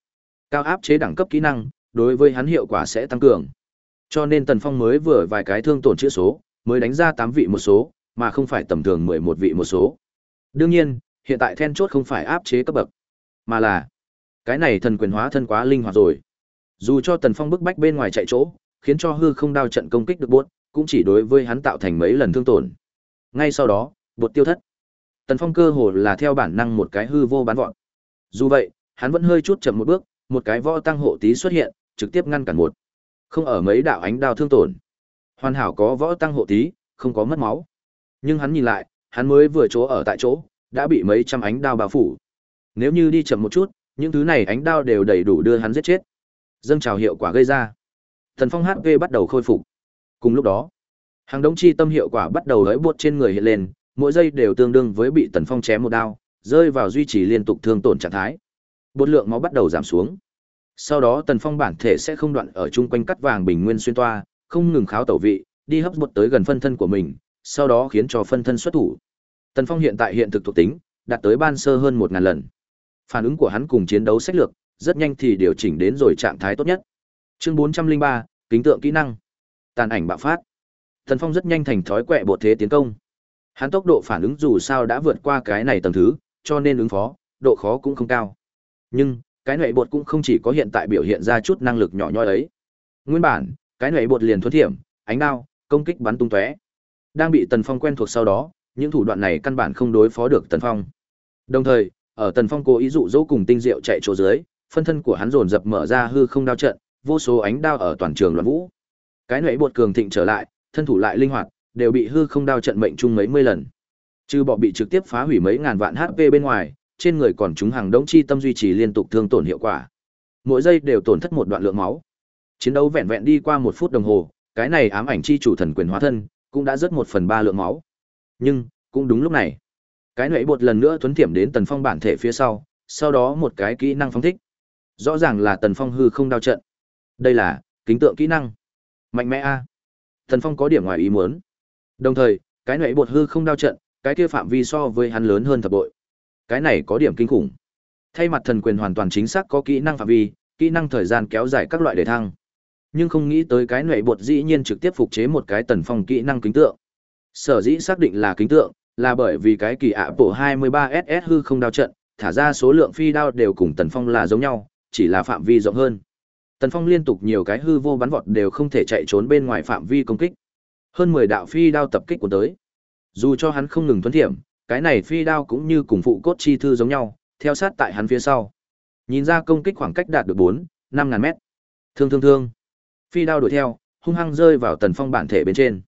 Cao áp chế đẳng cấp kỹ năng, đối với hắn hiệu quả sẽ tăng cường. Cho nên tần phong mới vừa vài cái thương tổn chữ số, mới đánh ra tám vị một số, mà không phải tầm thường mười một vị một số. Đương nhiên, hiện tại then chốt không phải áp chế cấp bậc, mà là cái này thần quyền hóa thân quá linh hoạt rồi dù cho tần phong bức bách bên ngoài chạy chỗ, khiến cho hư không đao trận công kích được buốt, cũng chỉ đối với hắn tạo thành mấy lần thương tổn. Ngay sau đó buột tiêu thất. Tần phong cơ hồ là theo bản năng một cái hư vô bán vọt. dù vậy, hắn vẫn hơi chút chậm một bước, một cái võ tăng hộ tí xuất hiện, trực tiếp ngăn cản một không ở mấy đạo ánh đao thương tổn. Hoàn hảo có võ tăng hộ tí không có mất máu. Nhưng hắn nhìn lại, hắn mới vừa chỗ ở tại chỗ, đã bị mấy trăm ánh đao bao phủ. Nếu như đi chậm một chút, những thứ này ánh đao đều đầy đủ đưa hắn giết chết dâng trào hiệu quả gây ra. Thần phong hp bắt đầu khôi phục. Cùng lúc đó, hàng đống chi tâm hiệu quả bắt đầu lấy bột trên người hiện lên, mỗi giây đều tương đương với bị tần phong chém một đao, rơi vào duy trì liên tục thương tổn trạng thái. Bột lượng máu bắt đầu giảm xuống. Sau đó tần phong bản thể sẽ không đoạn ở chung quanh cắt vàng bình nguyên xuyên toa, không ngừng kháo tẩu vị, đi hấp bột tới gần phân thân của mình, sau đó khiến cho phân thân xuất thủ. Tần phong hiện tại hiện thực thuộc tính, đạt tới ban sơ hơn một ngàn lần. Phản ứng của hắn cùng chiến đấu sách lược rất nhanh thì điều chỉnh đến rồi trạng thái tốt nhất. Chương bốn trăm linh ba, kính tượng kỹ năng. Tàn ảnh bạo phát. Thần phong rất nhanh thành thói quẹ bộ thế tiến công. Hắn tốc độ phản ứng dù sao đã vượt qua cái này tầng thứ, cho nên ứng phó, độ khó cũng không cao. Nhưng, cái nệ bột cũng không chỉ có hiện tại biểu hiện ra chút năng lực nhỏ nhoi ấy. Nguyên bản, cái nệ bột liền thuần thiểm, ánh đao, công kích bắn tung tóe. Đang bị tần phong quen thuộc sau đó, những thủ đoạn này căn bản không đối phó được tần phong. Đồng thời, ở tần phong cố ý dụ dỗ cùng tinh diệu chạy chỗ dưới phân thân của hắn dồn dập mở ra hư không đao trận, vô số ánh đao ở toàn trường loạn vũ. Cái nãy bột cường thịnh trở lại, thân thủ lại linh hoạt, đều bị hư không đao trận mệnh trung mấy mươi lần. Trừ bỏ bị trực tiếp phá hủy mấy ngàn vạn hp bên ngoài, trên người còn chúng hàng đống chi tâm duy trì liên tục thương tổn hiệu quả. Mỗi giây đều tổn thất một đoạn lượng máu. Chiến đấu vẹn vẹn đi qua một phút đồng hồ, cái này ám ảnh chi chủ thần quyền hóa thân, cũng đã rớt một phần ba lượng máu. Nhưng, cũng đúng lúc này. Cái nãy bột lần nữa tuấn tiệm đến tần phong bản thể phía sau sau đó một cái kỹ năng phóng thích rõ ràng là tần phong hư không đao trận. Đây là kính tượng kỹ năng. Mạnh mẽ a. Tần phong có điểm ngoài ý muốn. Đồng thời cái nệ bột hư không đao trận cái kia phạm vi so với hắn lớn hơn thập bội. Cái này có điểm kinh khủng. Thay mặt thần quyền hoàn toàn chính xác có kỹ năng phạm vi kỹ năng thời gian kéo dài các loại đề thăng. Nhưng không nghĩ tới cái nệ bột dĩ nhiên trực tiếp phục chế một cái tần phong kỹ năng kính tượng. Sở dĩ xác định là kính tượng là bởi vì cái kỳ ạ bộ 23SS hư không đao trận, thả ra số lượng phi đao đều cùng Tần Phong là giống nhau, chỉ là phạm vi rộng hơn. Tần Phong liên tục nhiều cái hư vô bắn vọt đều không thể chạy trốn bên ngoài phạm vi công kích. Hơn 10 đạo phi đao tập kích của tới. Dù cho hắn không ngừng tuấn thiểm, cái này phi đao cũng như cùng phụ cốt chi thư giống nhau, theo sát tại hắn phía sau. Nhìn ra công kích khoảng cách đạt được 4, 5000 mét. Thương thương thương. Phi đao đuổi theo, hung hăng rơi vào Tần Phong bản thể bên trên.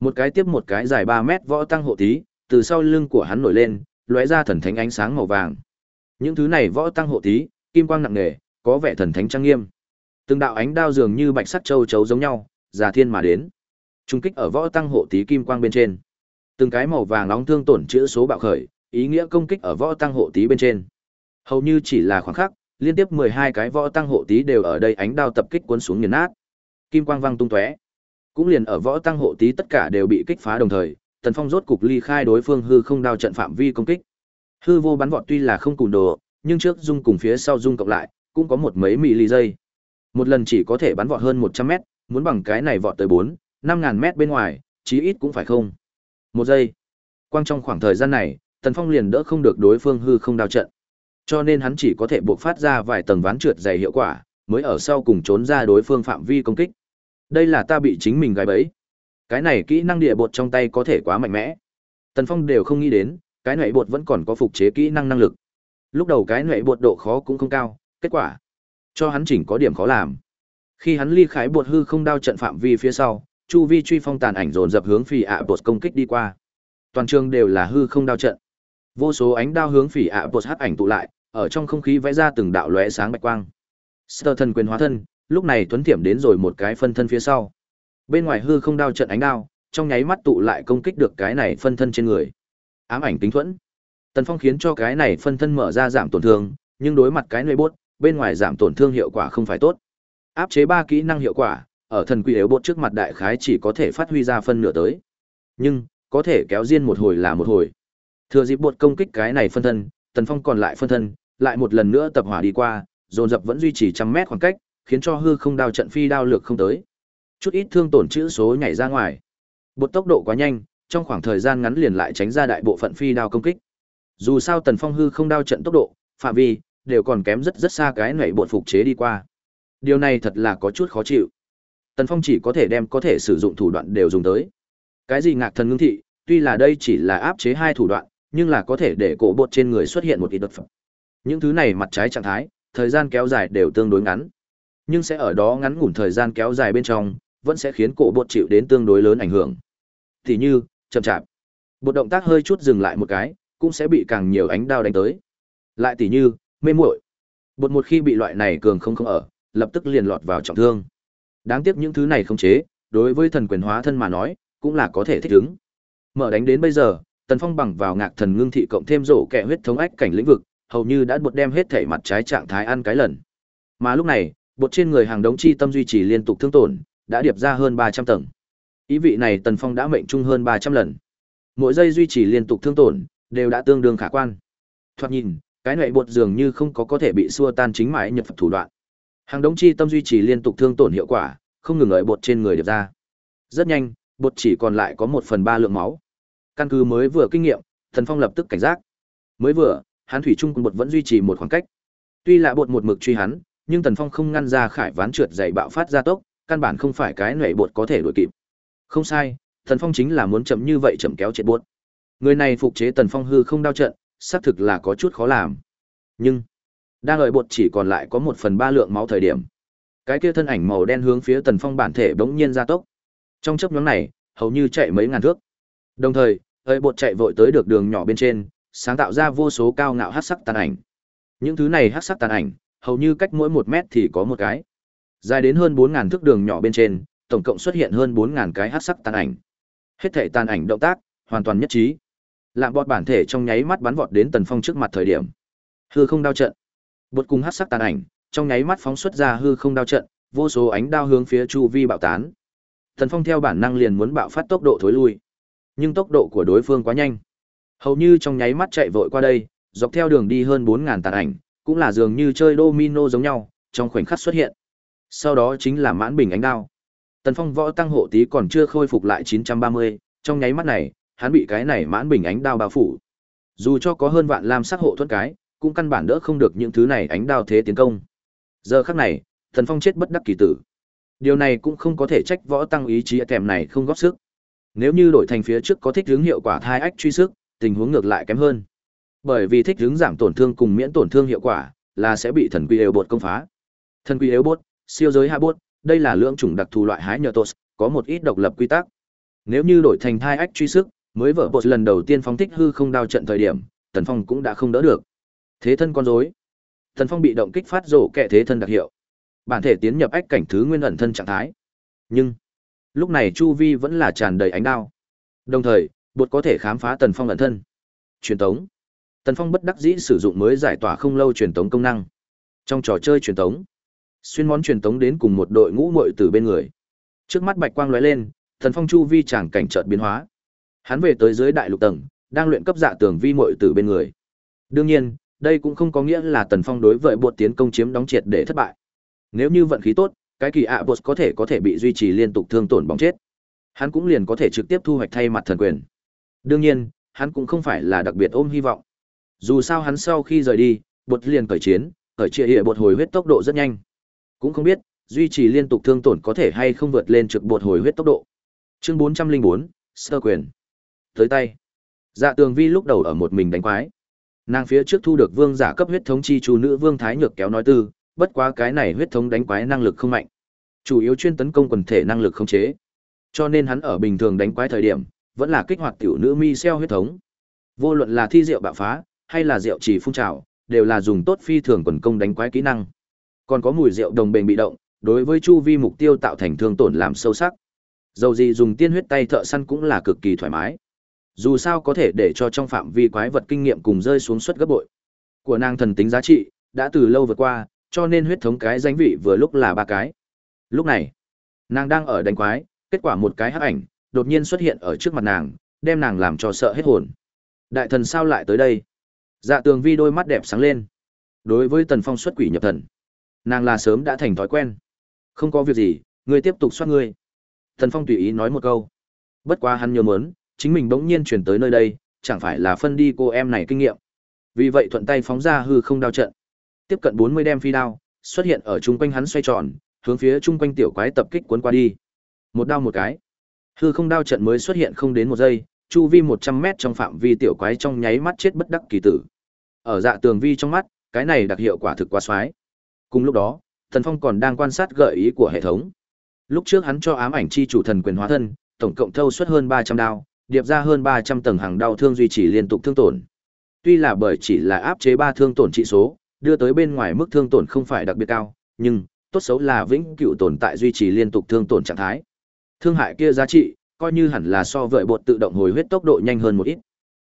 Một cái tiếp một cái dài 3 mét võ tăng hộ tí, từ sau lưng của hắn nổi lên, lóe ra thần thánh ánh sáng màu vàng. Những thứ này võ tăng hộ tí, kim quang nặng nề, có vẻ thần thánh trang nghiêm. Từng đạo ánh đao dường như bạch sắt châu chấu giống nhau, già thiên mà đến. Trung kích ở võ tăng hộ tí kim quang bên trên. Từng cái màu vàng nóng thương tổn chữa số bạo khởi, ý nghĩa công kích ở võ tăng hộ tí bên trên. Hầu như chỉ là khoảng khắc, liên tiếp 12 cái võ tăng hộ tí đều ở đây ánh đao tập kích cuốn xuống nghiền nát. Kim quang vang tung tóe. Cũng liền ở võ tăng hộ tí tất cả đều bị kích phá đồng thời, Tần Phong rốt cục ly khai đối phương hư không đao trận phạm vi công kích. Hư vô bắn vọt tuy là không cùn đồ, nhưng trước dung cùng phía sau dung cộng lại, cũng có một mấy mili giây. Một lần chỉ có thể bắn vọt hơn 100 mét, muốn bằng cái này vọt tới 4, 5000 mét bên ngoài, chí ít cũng phải không. Một giây. Quang trong khoảng thời gian này, Tần Phong liền đỡ không được đối phương hư không đao trận. Cho nên hắn chỉ có thể buộc phát ra vài tầng ván trượt dày hiệu quả, mới ở sau cùng trốn ra đối phương phạm vi công kích. Đây là ta bị chính mình gài bẫy. Cái này kỹ năng địa bột trong tay có thể quá mạnh mẽ. Tần Phong đều không nghĩ đến, cái này bột vẫn còn có phục chế kỹ năng năng lực. Lúc đầu cái nệ bột độ khó cũng không cao, kết quả cho hắn chỉnh có điểm khó làm. Khi hắn ly khái bột hư không đao trận phạm vi phía sau, chu vi truy phong tàn ảnh dồn dập hướng phỉ ạ bột công kích đi qua. Toàn trường đều là hư không đao trận. Vô số ánh đao hướng phỉ ạ bột hắc ảnh tụ lại, ở trong không khí vẽ ra từng đạo lóe sáng bạch quang. Sơ thần quyền hóa thân, lúc này tuấn thiểm đến rồi một cái phân thân phía sau. Bên ngoài hư không đao trận ánh đao, trong nháy mắt tụ lại công kích được cái này phân thân trên người. Ám ảnh tính thuẫn. Tần Phong khiến cho cái này phân thân mở ra giảm tổn thương, nhưng đối mặt cái nơi bốt, bên ngoài giảm tổn thương hiệu quả không phải tốt. Áp chế ba kỹ năng hiệu quả, ở thần quỷ yếu bốt trước mặt đại khái chỉ có thể phát huy ra phân nửa tới. Nhưng, có thể kéo riêng một hồi là một hồi. Thừa dịp bột công kích cái này phân thân, Tần Phong còn lại phân thân, lại một lần nữa tập hỏa đi qua, dồn dập vẫn duy trì trăm mét khoảng cách, khiến cho hư không đao trận phi đao lược không tới. Chút ít thương tổn chữ số nhảy ra ngoài. Bột tốc độ quá nhanh, trong khoảng thời gian ngắn liền lại tránh ra đại bộ phận phi đao công kích. Dù sao Tần Phong hư không đao trận tốc độ, phạm vi đều còn kém rất rất xa cái nảy bột phục chế đi qua. Điều này thật là có chút khó chịu. Tần Phong chỉ có thể đem có thể sử dụng thủ đoạn đều dùng tới. Cái gì ngạc thần ngưng thị, tuy là đây chỉ là áp chế hai thủ đoạn, nhưng là có thể để cổ bột trên người xuất hiện một ít đột phẩm. Những thứ này mặt trái trạng thái, thời gian kéo dài đều tương đối ngắn. Nhưng sẽ ở đó ngắn ngủn thời gian kéo dài bên trong, vẫn sẽ khiến cổ bột chịu đến tương đối lớn ảnh hưởng. Thì như, chậm chạp. Bột động tác hơi chút dừng lại một cái, cũng sẽ bị càng nhiều ánh đao đánh tới. Lại tỉ như, mê muội. Bột một khi bị loại này cường không không ở, lập tức liền lọt vào trọng thương. Đáng tiếc những thứ này không chế, đối với thần quyền hóa thân mà nói, cũng là có thể thích ứng. Mở đánh đến bây giờ, Tần Phong bằng vào ngạc thần ngưng thị cộng thêm rổ kẹ huyết thống ách cảnh lĩnh vực, hầu như đã bột đem hết thể mặt trái trạng thái ăn cái lần. Mà lúc này, bột trên người hàng đống chi tâm duy trì liên tục thương tổn, đã điệp ra hơn 300 tầng. Ý vị này Tần Phong đã mệnh trung hơn 300 lần. Mỗi giây duy trì liên tục thương tổn, đều đã tương đương khả quan. Thoạt nhìn, cái nệ bột dường như không có có thể bị xua tan chính mãi nhập phật thủ đoạn. Hàng đống chi tâm duy trì liên tục thương tổn hiệu quả, không ngừng ở bột trên người điệp ra. Rất nhanh, bột chỉ còn lại có một phần ba lượng máu. Căn cứ mới vừa kinh nghiệm, Thần Phong lập tức cảnh giác. Mới vừa, hắn thủy trung cùng bột vẫn duy trì một khoảng cách. Tuy là bột một mực truy hắn, nhưng Tần Phong không ngăn ra khải ván trượt dày bạo phát ra tốc, căn bản không phải cái nệ bột có thể đuổi kịp. Không sai, thần Phong chính là muốn chậm như vậy chậm kéo chết bột. Người này phục chế Tần Phong hư không đao trận, xác thực là có chút khó làm. Nhưng, đang đợi bột chỉ còn lại có một phần ba lượng máu thời điểm. Cái kia thân ảnh màu đen hướng phía Tần Phong bản thể bỗng nhiên ra tốc. Trong chớp nhóm này, hầu như chạy mấy ngàn thước. Đồng thời, hơi bột chạy vội tới được đường nhỏ bên trên, sáng tạo ra vô số cao ngạo hắc sắc tàn ảnh. Những thứ này hắc sắc tàn ảnh, hầu như cách mỗi một mét thì có một cái. Dài đến hơn bốn ngàn thước đường nhỏ bên trên, tổng cộng xuất hiện hơn bốn ngàn cái hắc sắc tàn ảnh. Hết thảy tàn ảnh động tác, hoàn toàn nhất trí. Lạm bọt bản thể trong nháy mắt bắn vọt đến Tần Phong trước mặt thời điểm. Hư không đao trận. Bột cùng hắc sắc tàn ảnh, trong nháy mắt phóng xuất ra hư không đao trận, vô số ánh đao hướng phía chu vi bạo tán. Tần Phong theo bản năng liền muốn bạo phát tốc độ thối lui, nhưng tốc độ của đối phương quá nhanh. Hầu như trong nháy mắt chạy vội qua đây, dọc theo đường đi hơn bốn ngàn tàn ảnh, cũng là dường như chơi domino giống nhau, trong khoảnh khắc xuất hiện. Sau đó chính là mãn bình ánh đao. Tần Phong võ tăng hộ tí còn chưa khôi phục lại 930, trong nháy mắt này, hắn bị cái này mãn bình ánh đao bao phủ. Dù cho có hơn vạn lam sắc hộ thuẫn cái, cũng căn bản đỡ không được những thứ này ánh đao thế tiến công. Giờ khắc này, Thần Phong chết bất đắc kỳ tử. Điều này cũng không có thể trách võ tăng ý chí kèm này không góp sức. Nếu như đổi thành phía trước có thích hướng hiệu quả thai ách truy sức, tình huống ngược lại kém hơn. Bởi vì thích hướng giảm tổn thương cùng miễn tổn thương hiệu quả, là sẽ bị thần quy yếu bột công phá. Thần quy yếu bột, siêu giới hạ bột, đây là lượng chủng đặc thù loại hái nhờ tos, có một ít độc lập quy tắc. Nếu như đổi thành thai ách truy sức, mới vợ bột lần đầu tiên phóng thích hư không đao trận thời điểm, Tần Phong cũng đã không đỡ được. Thế thân con rối. Tần Phong bị động kích phát rổ kẹ thế thân đặc hiệu. Bản thể tiến nhập ách cảnh thứ nguyên ẩn thân trạng thái. Nhưng lúc này chu vi vẫn là tràn đầy ánh đao. Đồng thời, bột có thể khám phá Tần Phong ẩn thân. Truyền tống. Tần Phong bất đắc dĩ sử dụng mới giải tỏa không lâu truyền tống công năng. Trong trò chơi truyền tống, xuyên món truyền tống đến cùng một đội ngũ muội từ bên người. Trước mắt bạch quang lóe lên, thần Phong chu vi tràng cảnh chợt biến hóa. Hắn về tới dưới đại lục tầng, đang luyện cấp dạ tường vi muội từ bên người. Đương nhiên, đây cũng không có nghĩa là Tần Phong đối với bột tiến công chiếm đóng triệt để thất bại. Nếu như vận khí tốt, cái kỳ ạ à bột có thể có thể bị duy trì liên tục thương tổn bóng chết. Hắn cũng liền có thể trực tiếp thu hoạch thay mặt thần quyền. Đương nhiên, hắn cũng không phải là đặc biệt ôm hy vọng. Dù sao hắn sau khi rời đi, bột liền cởi chiến, cởi chia hệ bột hồi huyết tốc độ rất nhanh. Cũng không biết, duy trì liên tục thương tổn có thể hay không vượt lên trực bột hồi huyết tốc độ. Chương 404, sơ quyền. Tới tay. Dạ tường vi lúc đầu ở một mình đánh quái. Nàng phía trước thu được vương giả cấp huyết thống chi chu nữ vương thái nhược kéo nói tư, bất quá cái này huyết thống đánh quái năng lực không mạnh. Chủ yếu chuyên tấn công quần thể năng lực không chế. Cho nên hắn ở bình thường đánh quái thời điểm, vẫn là kích hoạt tiểu nữ mi xeo huyết thống. Vô luận là thi diệu bạo phá, hay là rượu chỉ phun trào, đều là dùng tốt phi thường quần công đánh quái kỹ năng. Còn có mùi rượu đồng bền bị động, đối với chu vi mục tiêu tạo thành thương tổn làm sâu sắc. Dầu gì dùng tiên huyết tay thợ săn cũng là cực kỳ thoải mái. Dù sao có thể để cho trong phạm vi quái vật kinh nghiệm cùng rơi xuống suất gấp bội. Của nàng thần tính giá trị đã từ lâu vượt qua, cho nên huyết thống cái danh vị vừa lúc là ba cái. Lúc này, nàng đang ở đánh quái, kết quả một cái hắc ảnh đột nhiên xuất hiện ở trước mặt nàng, đem nàng làm cho sợ hết hồn. Đại thần sao lại tới đây? Dạ tường vi đôi mắt đẹp sáng lên. Đối với tần phong xuất quỷ nhập thần, nàng là sớm đã thành thói quen. Không có việc gì, ngươi tiếp tục xoát ngươi. Tần phong tùy ý nói một câu. Bất quá hắn nhớ muốn, chính mình bỗng nhiên chuyển tới nơi đây, chẳng phải là phân đi cô em này kinh nghiệm. Vì vậy thuận tay phóng ra hư không đao trận. Tiếp cận 40 đem phi đao, xuất hiện ở chung quanh hắn xoay tròn, hướng phía chung quanh tiểu quái tập kích cuốn qua đi. Một đao một cái. Hư không đao trận mới xuất hiện không đến một giây, chu vi 100 mét trong phạm vi tiểu quái trong nháy mắt chết bất đắc kỳ tử. Ở dạ tường vi trong mắt, cái này đặc hiệu quả thực quá xoái. Cùng lúc đó, Thần Phong còn đang quan sát gợi ý của hệ thống. Lúc trước hắn cho ám ảnh chi chủ thần quyền hóa thân, tổng cộng thâu suất hơn 300 đao, điệp ra hơn 300 tầng hàng đau thương duy trì liên tục thương tổn. Tuy là bởi chỉ là áp chế 3 thương tổn trị số, đưa tới bên ngoài mức thương tổn không phải đặc biệt cao, nhưng tốt xấu là vĩnh cửu tồn tại duy trì liên tục thương tổn trạng thái. Thương hại kia giá trị, coi như hẳn là so với bột tự động hồi huyết tốc độ nhanh hơn một ít.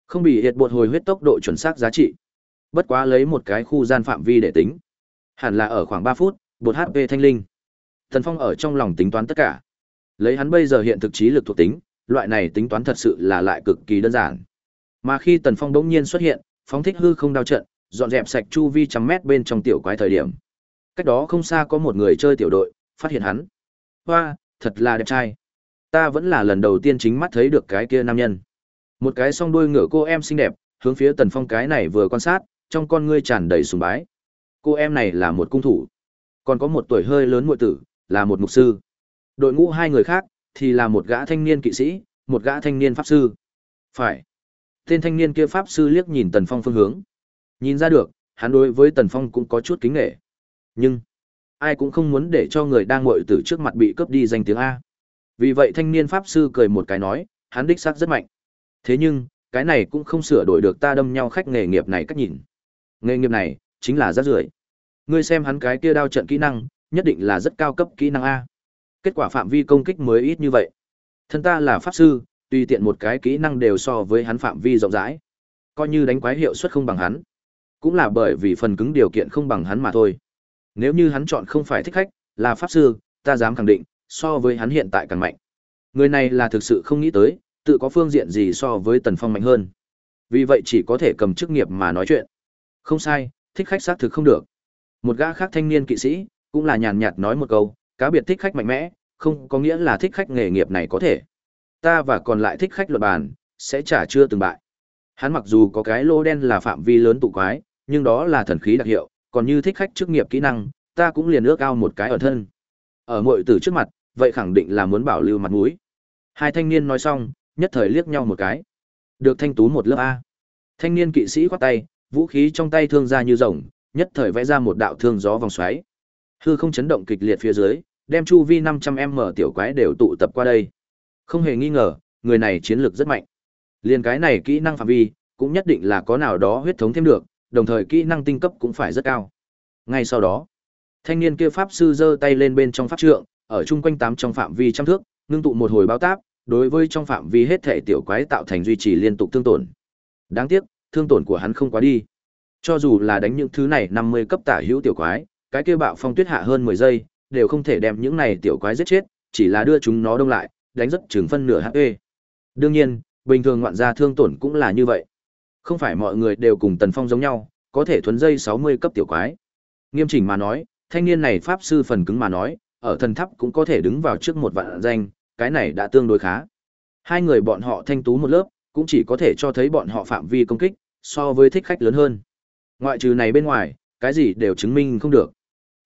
Không bị hiệt bột hồi huyết tốc độ chuẩn xác giá trị. Bất quá lấy một cái khu gian phạm vi để tính. Hẳn là ở khoảng 3 phút, bột HP thanh linh. Thần Phong ở trong lòng tính toán tất cả. Lấy hắn bây giờ hiện thực trí lực thuộc tính, loại này tính toán thật sự là lại cực kỳ đơn giản. Mà khi Tần Phong đống nhiên xuất hiện, phóng thích hư không đao trận, dọn dẹp sạch chu vi trăm mét bên trong tiểu quái thời điểm. Cách đó không xa có một người chơi tiểu đội, phát hiện hắn. Hoa, thật là đẹp trai. Ta vẫn là lần đầu tiên chính mắt thấy được cái kia nam nhân. Một cái song đuôi ngựa cô em xinh đẹp, hướng phía Tần Phong cái này vừa quan sát, trong con ngươi tràn đầy sùng bái. Cô em này là một cung thủ, còn có một tuổi hơi lớn muội tử, là một mục sư. Đội ngũ hai người khác thì là một gã thanh niên kỵ sĩ, một gã thanh niên pháp sư. Phải. Tên thanh niên kia pháp sư liếc nhìn Tần Phong phương hướng. Nhìn ra được, hắn đối với Tần Phong cũng có chút kính nể. Nhưng, ai cũng không muốn để cho người đang ngồi từ trước mặt bị cướp đi danh tiếng A. Vì vậy thanh niên pháp sư cười một cái nói, hắn đích xác rất mạnh. Thế nhưng, cái này cũng không sửa đổi được ta đâm nhau khách nghề nghiệp này cách nhìn. Nghề nghiệp này, chính là rác rưởi. Ngươi xem hắn cái kia đao trận kỹ năng, nhất định là rất cao cấp kỹ năng A. Kết quả phạm vi công kích mới ít như vậy. Thân ta là pháp sư, tùy tiện một cái kỹ năng đều so với hắn phạm vi rộng rãi. Coi như đánh quái hiệu suất không bằng hắn. Cũng là bởi vì phần cứng điều kiện không bằng hắn mà thôi. Nếu như hắn chọn không phải thích khách, là pháp sư, ta dám khẳng định, so với hắn hiện tại càng mạnh. Người này là thực sự không nghĩ tới, tự có phương diện gì so với Tần Phong mạnh hơn. Vì vậy chỉ có thể cầm chức nghiệp mà nói chuyện. Không sai, thích khách xác thực không được. Một gã khác thanh niên kỵ sĩ, cũng là nhàn nhạt nói một câu, cá biệt thích khách mạnh mẽ, không có nghĩa là thích khách nghề nghiệp này có thể. Ta và còn lại thích khách luật bàn, sẽ trả chưa từng bại. Hắn mặc dù có cái lô đen là phạm vi lớn tụ quái, nhưng đó là thần khí đặc hiệu, còn như thích khách chức nghiệp kỹ năng, ta cũng liền ước ao một cái ở thân. Ở muội tử trước mặt, vậy khẳng định là muốn bảo lưu mặt mũi. Hai thanh niên nói xong, nhất thời liếc nhau một cái. Được thanh tú một lớp a. Thanh niên kỵ sĩ khoát tay, vũ khí trong tay thương ra như rồng, nhất thời vẽ ra một đạo thương gió vòng xoáy. Hư không chấn động kịch liệt phía dưới, đem chu vi 500m tiểu quái đều tụ tập qua đây. Không hề nghi ngờ, người này chiến lược rất mạnh. Liên cái này kỹ năng phạm vi, cũng nhất định là có nào đó huyết thống thêm được, đồng thời kỹ năng tinh cấp cũng phải rất cao. Ngay sau đó, thanh niên kia pháp sư giơ tay lên bên trong pháp trượng, ở chung quanh tám trong phạm vi trăm thước, ngưng tụ một hồi báo táp, đối với trong phạm vi hết thể tiểu quái tạo thành duy trì liên tục thương tổn. Đáng tiếc, thương tổn của hắn không quá đi. Cho dù là đánh những thứ này 50 cấp tả hữu tiểu quái, cái kia bạo phong tuyết hạ hơn 10 giây, đều không thể đem những này tiểu quái giết chết, chỉ là đưa chúng nó đông lại, đánh rất chừng phân nửa HP. Đương nhiên, bình thường ngoạn gia thương tổn cũng là như vậy. Không phải mọi người đều cùng Tần Phong giống nhau, có thể thuấn dây 60 cấp tiểu quái. Nghiêm chỉnh mà nói, thanh niên này pháp sư phần cứng mà nói, ở thần tháp cũng có thể đứng vào trước một vạn danh, cái này đã tương đối khá. Hai người bọn họ thanh tú một lớp, cũng chỉ có thể cho thấy bọn họ phạm vi công kích, so với thích khách lớn hơn. Ngoại trừ này bên ngoài, cái gì đều chứng minh không được.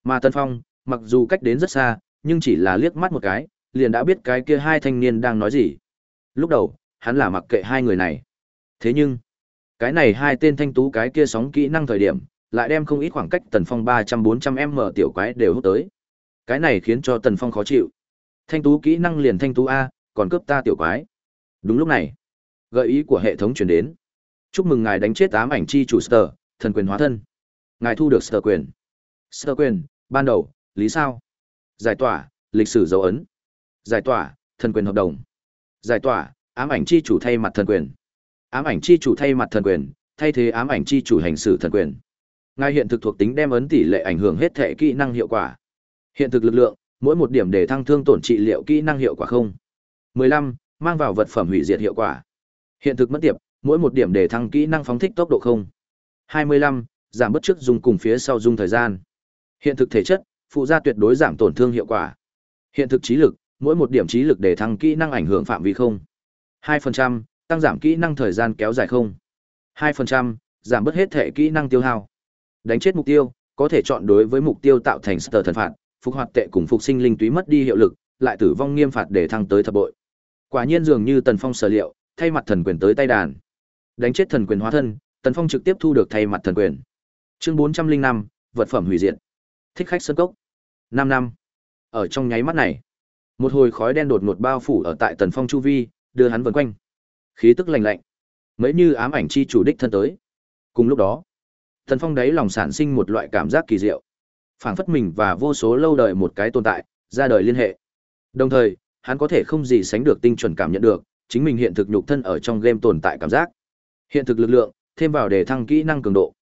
Mà Tân Phong, mặc dù cách đến rất xa, nhưng chỉ là liếc mắt một cái, liền đã biết cái kia hai thanh niên đang nói gì. Lúc đầu, hắn là mặc kệ hai người này. Thế nhưng, cái này hai tên thanh tú cái kia sóng kỹ năng thời điểm, lại đem không ít khoảng cách Tần Phong 300-400m tiểu quái đều hút tới. Cái này khiến cho Tần Phong khó chịu. Thanh tú kỹ năng liền thanh tú A, còn cướp ta tiểu quái. Đúng lúc này, gợi ý của hệ thống truyền đến. Chúc mừng ngài đánh chết ám ảnh chi chủ Star, thần quyền hóa thân. Ngài thu được Star quyền. Star quyền, ban đầu, lý sao? Giải tỏa, lịch sử dấu ấn. Giải tỏa, thần quyền hợp đồng. Giải tỏa, ám ảnh chi chủ thay mặt thần quyền. Ám ảnh chi chủ thay mặt thần quyền, thay thế ám ảnh chi chủ hành xử thần quyền. Ngài hiện thực thuộc tính đem ấn tỷ lệ ảnh hưởng hết thệ kỹ năng hiệu quả. Hiện thực lực lượng, mỗi một điểm để thăng thương tổn trị liệu kỹ năng hiệu quả không. 15, mang vào vật phẩm hủy diệt hiệu quả. Hiện thực mất tiệp, mỗi một điểm để thăng kỹ năng phóng thích tốc độ không. 25, giảm bất trước dùng cùng phía sau dùng thời gian. Hiện thực thể chất, phụ gia tuyệt đối giảm tổn thương hiệu quả. Hiện thực trí lực, mỗi một điểm trí lực để thăng kỹ năng ảnh hưởng phạm vi không. 2%, tăng giảm kỹ năng thời gian kéo dài không. 2%, giảm bớt hết thể kỹ năng tiêu hao. Đánh chết mục tiêu, có thể chọn đối với mục tiêu tạo thành sở thần phạt, phục hoạt tệ cùng phục sinh linh túy mất đi hiệu lực, lại tử vong nghiêm phạt để thăng tới thập bội. Quả nhiên dường như Tần Phong sở liệu, thay mặt thần quyền tới tay đàn. Đánh chết thần quyền hóa thân, Tần Phong trực tiếp thu được thay mặt thần quyền. Chương 405, vật phẩm hủy diệt. Thích khách sơn cốc. 5 năm. Ở trong nháy mắt này, một hồi khói đen đột ngột bao phủ ở tại Tần Phong chu vi, đưa hắn vần quanh. Khí tức lạnh lạnh, mấy như ám ảnh chi chủ đích thân tới. Cùng lúc đó, Tần Phong đấy lòng sản sinh một loại cảm giác kỳ diệu. Phảng phất mình và vô số lâu đời một cái tồn tại, ra đời liên hệ. Đồng thời, hắn có thể không gì sánh được tinh chuẩn cảm nhận được, chính mình hiện thực nhục thân ở trong game tồn tại cảm giác. Hiện thực lực lượng, thêm vào đề thăng kỹ năng cường độ.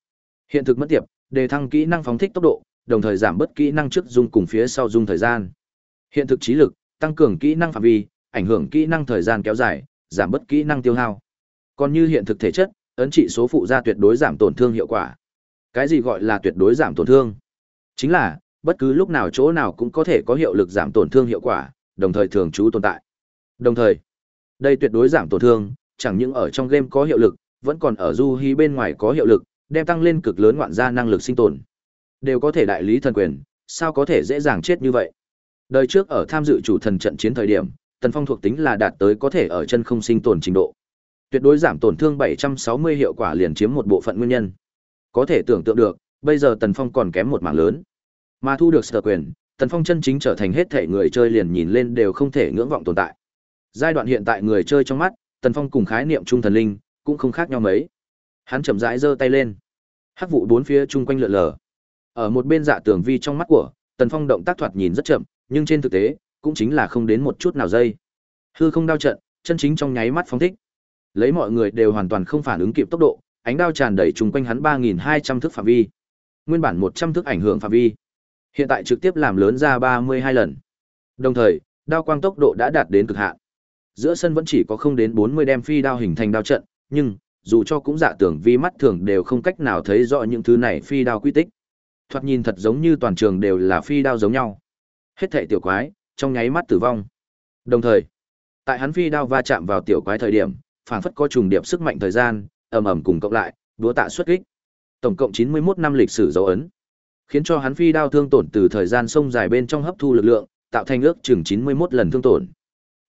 Hiện thực mất tiệp, đề thăng kỹ năng phóng thích tốc độ, đồng thời giảm bớt kỹ năng trước dung cùng phía sau dung thời gian. Hiện thực trí lực, tăng cường kỹ năng phạm vi, ảnh hưởng kỹ năng thời gian kéo dài, giảm bớt kỹ năng tiêu hao. Còn như hiện thực thể chất, ấn trị số phụ gia tuyệt đối giảm tổn thương hiệu quả. Cái gì gọi là tuyệt đối giảm tổn thương? Chính là, bất cứ lúc nào chỗ nào cũng có thể có hiệu lực giảm tổn thương hiệu quả, đồng thời thường trú tồn tại. Đồng thời, đây tuyệt đối giảm tổn thương, chẳng những ở trong game có hiệu lực, vẫn còn ở du hí bên ngoài có hiệu lực, đem tăng lên cực lớn ngoạn gia năng lực sinh tồn. Đều có thể đại lý thần quyền, sao có thể dễ dàng chết như vậy? Đời trước ở tham dự chủ thần trận chiến thời điểm, Tần Phong thuộc tính là đạt tới có thể ở chân không sinh tồn trình độ. Tuyệt đối giảm tổn thương 760 hiệu quả liền chiếm một bộ phận nguyên nhân. Có thể tưởng tượng được, bây giờ Tần Phong còn kém một mảng lớn. Mà thu được sở quyền, Tần Phong chân chính trở thành hết thể người chơi liền nhìn lên đều không thể ngưỡng vọng tồn tại. Giai đoạn hiện tại người chơi trong mắt, Tần Phong cùng khái niệm trung thần linh cũng không khác nhau mấy. Hắn chậm rãi giơ tay lên. Hắc vụ bốn phía chung quanh lượn lờ. Ở một bên dạ tường vi trong mắt của, Tần Phong động tác thoạt nhìn rất chậm, nhưng trên thực tế, cũng chính là không đến một chút nào dây. Hư không đao trận, chân chính trong nháy mắt phóng thích. Lấy mọi người đều hoàn toàn không phản ứng kịp tốc độ, ánh đao tràn đầy chung quanh hắn 3200 thước phạm vi. Nguyên bản 100 thước ảnh hưởng phạm vi, hiện tại trực tiếp làm lớn ra 32 lần. Đồng thời, đao quang tốc độ đã đạt đến cực hạn. Giữa sân vẫn chỉ có không đến 40 đem phi đao hình thành đao trận, nhưng dù cho cũng dạ giả tưởng vi mắt thường đều không cách nào thấy rõ những thứ này phi đao quy tích. Thoạt nhìn thật giống như toàn trường đều là phi đao giống nhau. Hết thệ tiểu quái, trong nháy mắt tử vong. Đồng thời, tại hắn phi đao va chạm vào tiểu quái thời điểm, phản phất có trùng điệp sức mạnh thời gian, ầm ầm cùng cộng lại, đúa tạ xuất kích. Tổng cộng 91 năm lịch sử dấu ấn, khiến cho hắn phi đao thương tổn từ thời gian sông dài bên trong hấp thu lực lượng, tạo thành ước chừng 91 lần thương tổn.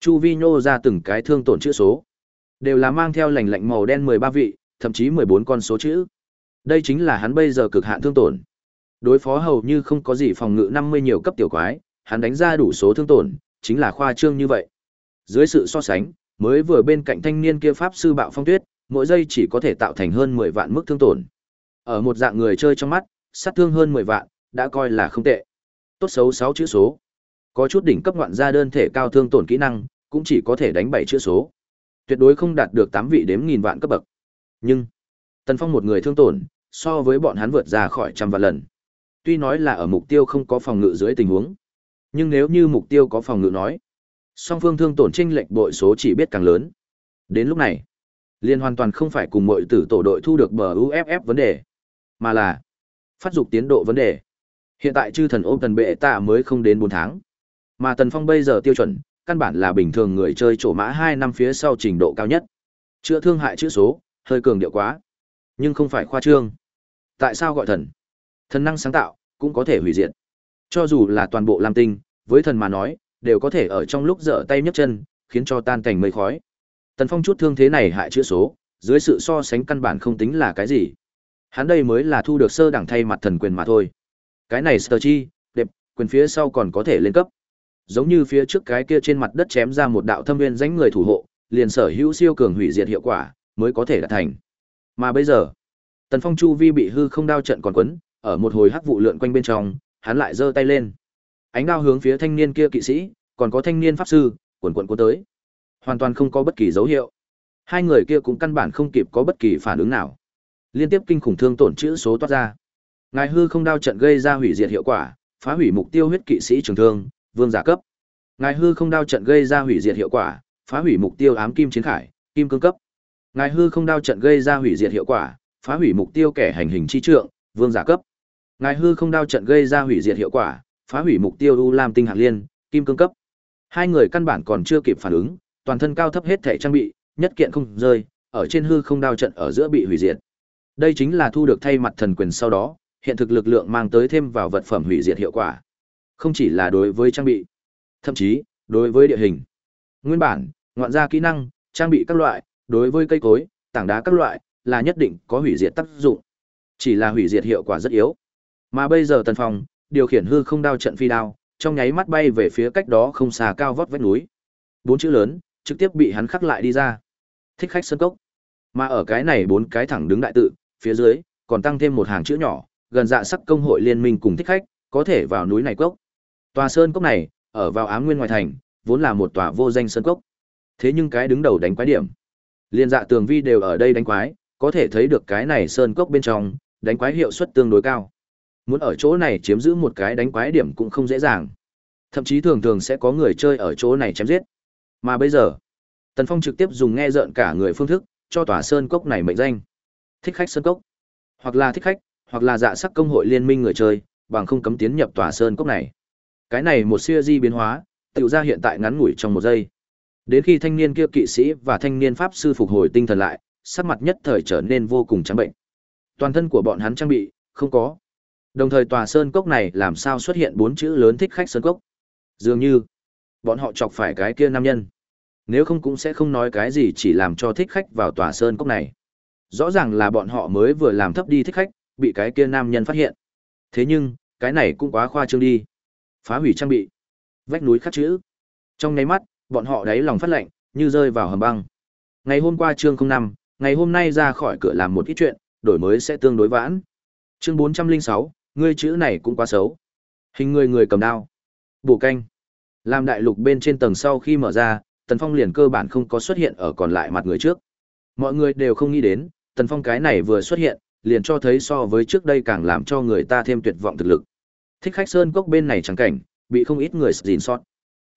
Chu vi nhô ra từng cái thương tổn chữ số, đều là mang theo lành lạnh màu đen 13 vị, thậm chí 14 con số chữ. Đây chính là hắn bây giờ cực hạn thương tổn. Đối phó hầu như không có gì phòng ngự 50 nhiều cấp tiểu quái, hắn đánh ra đủ số thương tổn, chính là khoa trương như vậy. Dưới sự so sánh, mới vừa bên cạnh thanh niên kia pháp sư bạo phong tuyết, mỗi giây chỉ có thể tạo thành hơn 10 vạn mức thương tổn. Ở một dạng người chơi trong mắt, sát thương hơn 10 vạn, đã coi là không tệ. Tốt xấu 6 chữ số. Có chút đỉnh cấp ngoạn gia đơn thể cao thương tổn kỹ năng, cũng chỉ có thể đánh 7 chữ số. Tuyệt đối không đạt được 8 vị đếm nghìn vạn cấp bậc. Nhưng, Tần Phong một người thương tổn, so với bọn hắn vượt ra khỏi trăm vạn lần. Tuy nói là ở mục tiêu không có phòng ngự dưới tình huống, nhưng nếu như mục tiêu có phòng ngự nói, song phương thương tổn chênh lệch bội số chỉ biết càng lớn. Đến lúc này, liên hoàn toàn không phải cùng mọi tử tổ đội thu được bờ UFF vấn đề, mà là phát dục tiến độ vấn đề. Hiện tại chư thần ôm tần bệ tạ mới không đến 4 tháng. Mà Tần Phong bây giờ tiêu chuẩn, căn bản là bình thường người chơi trổ mã 2 năm phía sau trình độ cao nhất. Chữa thương hại chữ số, hơi cường điệu quá. Nhưng không phải khoa trương. Tại sao gọi thần? Thần năng sáng tạo, cũng có thể hủy diệt. Cho dù là toàn bộ Lam Tinh, với thần mà nói, đều có thể ở trong lúc dở tay nhấc chân, khiến cho tan cảnh mây khói. Tần Phong chút thương thế này hại chữ số, dưới sự so sánh căn bản không tính là cái gì. Hắn đây mới là thu được sơ đẳng thay mặt thần quyền mà thôi. Cái này Sơ Chi, đẹp, quyền phía sau còn có thể lên cấp. Giống như phía trước cái kia trên mặt đất chém ra một đạo thâm viên dánh người thủ hộ, liền sở hữu siêu cường hủy diệt hiệu quả, mới có thể đạt thành. Mà bây giờ, Tần Phong chu vi bị hư không đao trận còn quấn, ở một hồi hắc vụ lượn quanh bên trong, hắn lại giơ tay lên. Ánh đao hướng phía thanh niên kia kỵ sĩ, còn có thanh niên pháp sư, quần quần cuốn tới. Hoàn toàn không có bất kỳ dấu hiệu. Hai người kia cũng căn bản không kịp có bất kỳ phản ứng nào. Liên tiếp kinh khủng thương tổn chữ số toát ra. Ngài hư không đao trận gây ra hủy diệt hiệu quả, phá hủy mục tiêu huyết kỵ sĩ trường thương, vương giả cấp. Ngài hư không đao trận gây ra hủy diệt hiệu quả, phá hủy mục tiêu ám kim chiến khải, kim cương cấp. Ngài hư không đao trận gây ra hủy diệt hiệu quả, phá hủy mục tiêu kẻ hành hình chi trượng, vương giả cấp. Ngài hư không đao trận gây ra hủy diệt hiệu quả, phá hủy mục tiêu u lam tinh hạng liên, kim cương cấp. Hai người căn bản còn chưa kịp phản ứng, toàn thân cao thấp hết thể trang bị, nhất kiện không rơi, ở trên hư không đao trận ở giữa bị hủy diệt. Đây chính là thu được thay mặt thần quyền sau đó, hiện thực lực lượng mang tới thêm vào vật phẩm hủy diệt hiệu quả. Không chỉ là đối với trang bị, thậm chí đối với địa hình. Nguyên bản, ngoạn gia kỹ năng, trang bị các loại, đối với cây cối, tảng đá các loại, là nhất định có hủy diệt tác dụng. Chỉ là hủy diệt hiệu quả rất yếu. Mà bây giờ Tần Phong, điều khiển hư không đao trận phi đao, trong nháy mắt bay về phía cách đó không xa cao vót vách núi. Bốn chữ lớn, trực tiếp bị hắn khắc lại đi ra. Thích khách sơn cốc. Mà ở cái này bốn cái thẳng đứng đại tự, phía dưới còn tăng thêm một hàng chữ nhỏ, gần dạ sắc công hội liên minh cùng thích khách, có thể vào núi này cốc. Tòa sơn cốc này, ở vào ám nguyên ngoài thành, vốn là một tòa vô danh sơn cốc. Thế nhưng cái đứng đầu đánh quái điểm, liên dạ tường vi đều ở đây đánh quái, có thể thấy được cái này sơn cốc bên trong, đánh quái hiệu suất tương đối cao. Muốn ở chỗ này chiếm giữ một cái đánh quái điểm cũng không dễ dàng. Thậm chí thường thường sẽ có người chơi ở chỗ này chém giết. Mà bây giờ, Tần Phong trực tiếp dùng nghe rợn cả người phương thức, cho tòa sơn cốc này mệnh danh. Thích khách sơn cốc. Hoặc là thích khách, hoặc là dạ sắc công hội liên minh người chơi, bằng không cấm tiến nhập tòa sơn cốc này. Cái này một siêu di biến hóa, tiểu ra hiện tại ngắn ngủi trong một giây. Đến khi thanh niên kia kỵ sĩ và thanh niên pháp sư phục hồi tinh thần lại, sắc mặt nhất thời trở nên vô cùng trắng bệnh. Toàn thân của bọn hắn trang bị, không có. Đồng thời tòa sơn cốc này làm sao xuất hiện bốn chữ lớn thích khách sơn cốc. Dường như, bọn họ chọc phải cái kia nam nhân. Nếu không cũng sẽ không nói cái gì chỉ làm cho thích khách vào tòa sơn cốc này. Rõ ràng là bọn họ mới vừa làm thấp đi thích khách, bị cái kia nam nhân phát hiện. Thế nhưng, cái này cũng quá khoa trương đi. Phá hủy trang bị. Vách núi khắc chữ. Trong nháy mắt, bọn họ đáy lòng phát lạnh, như rơi vào hầm băng. Ngày hôm qua chương năm, ngày hôm nay ra khỏi cửa làm một ít chuyện, đổi mới sẽ tương đối vãn. Chương bốn trăm linh sáu, ngươi chữ này cũng quá xấu. Hình người người cầm đao. Bổ canh. Làm đại lục bên trên tầng sau khi mở ra, Tần Phong liền cơ bản không có xuất hiện ở còn lại mặt người trước. Mọi người đều không nghĩ đến, Tần Phong cái này vừa xuất hiện, liền cho thấy so với trước đây càng làm cho người ta thêm tuyệt vọng thực lực. Thích khách sơn cốc bên này chẳng cảnh, bị không ít người gìn sót.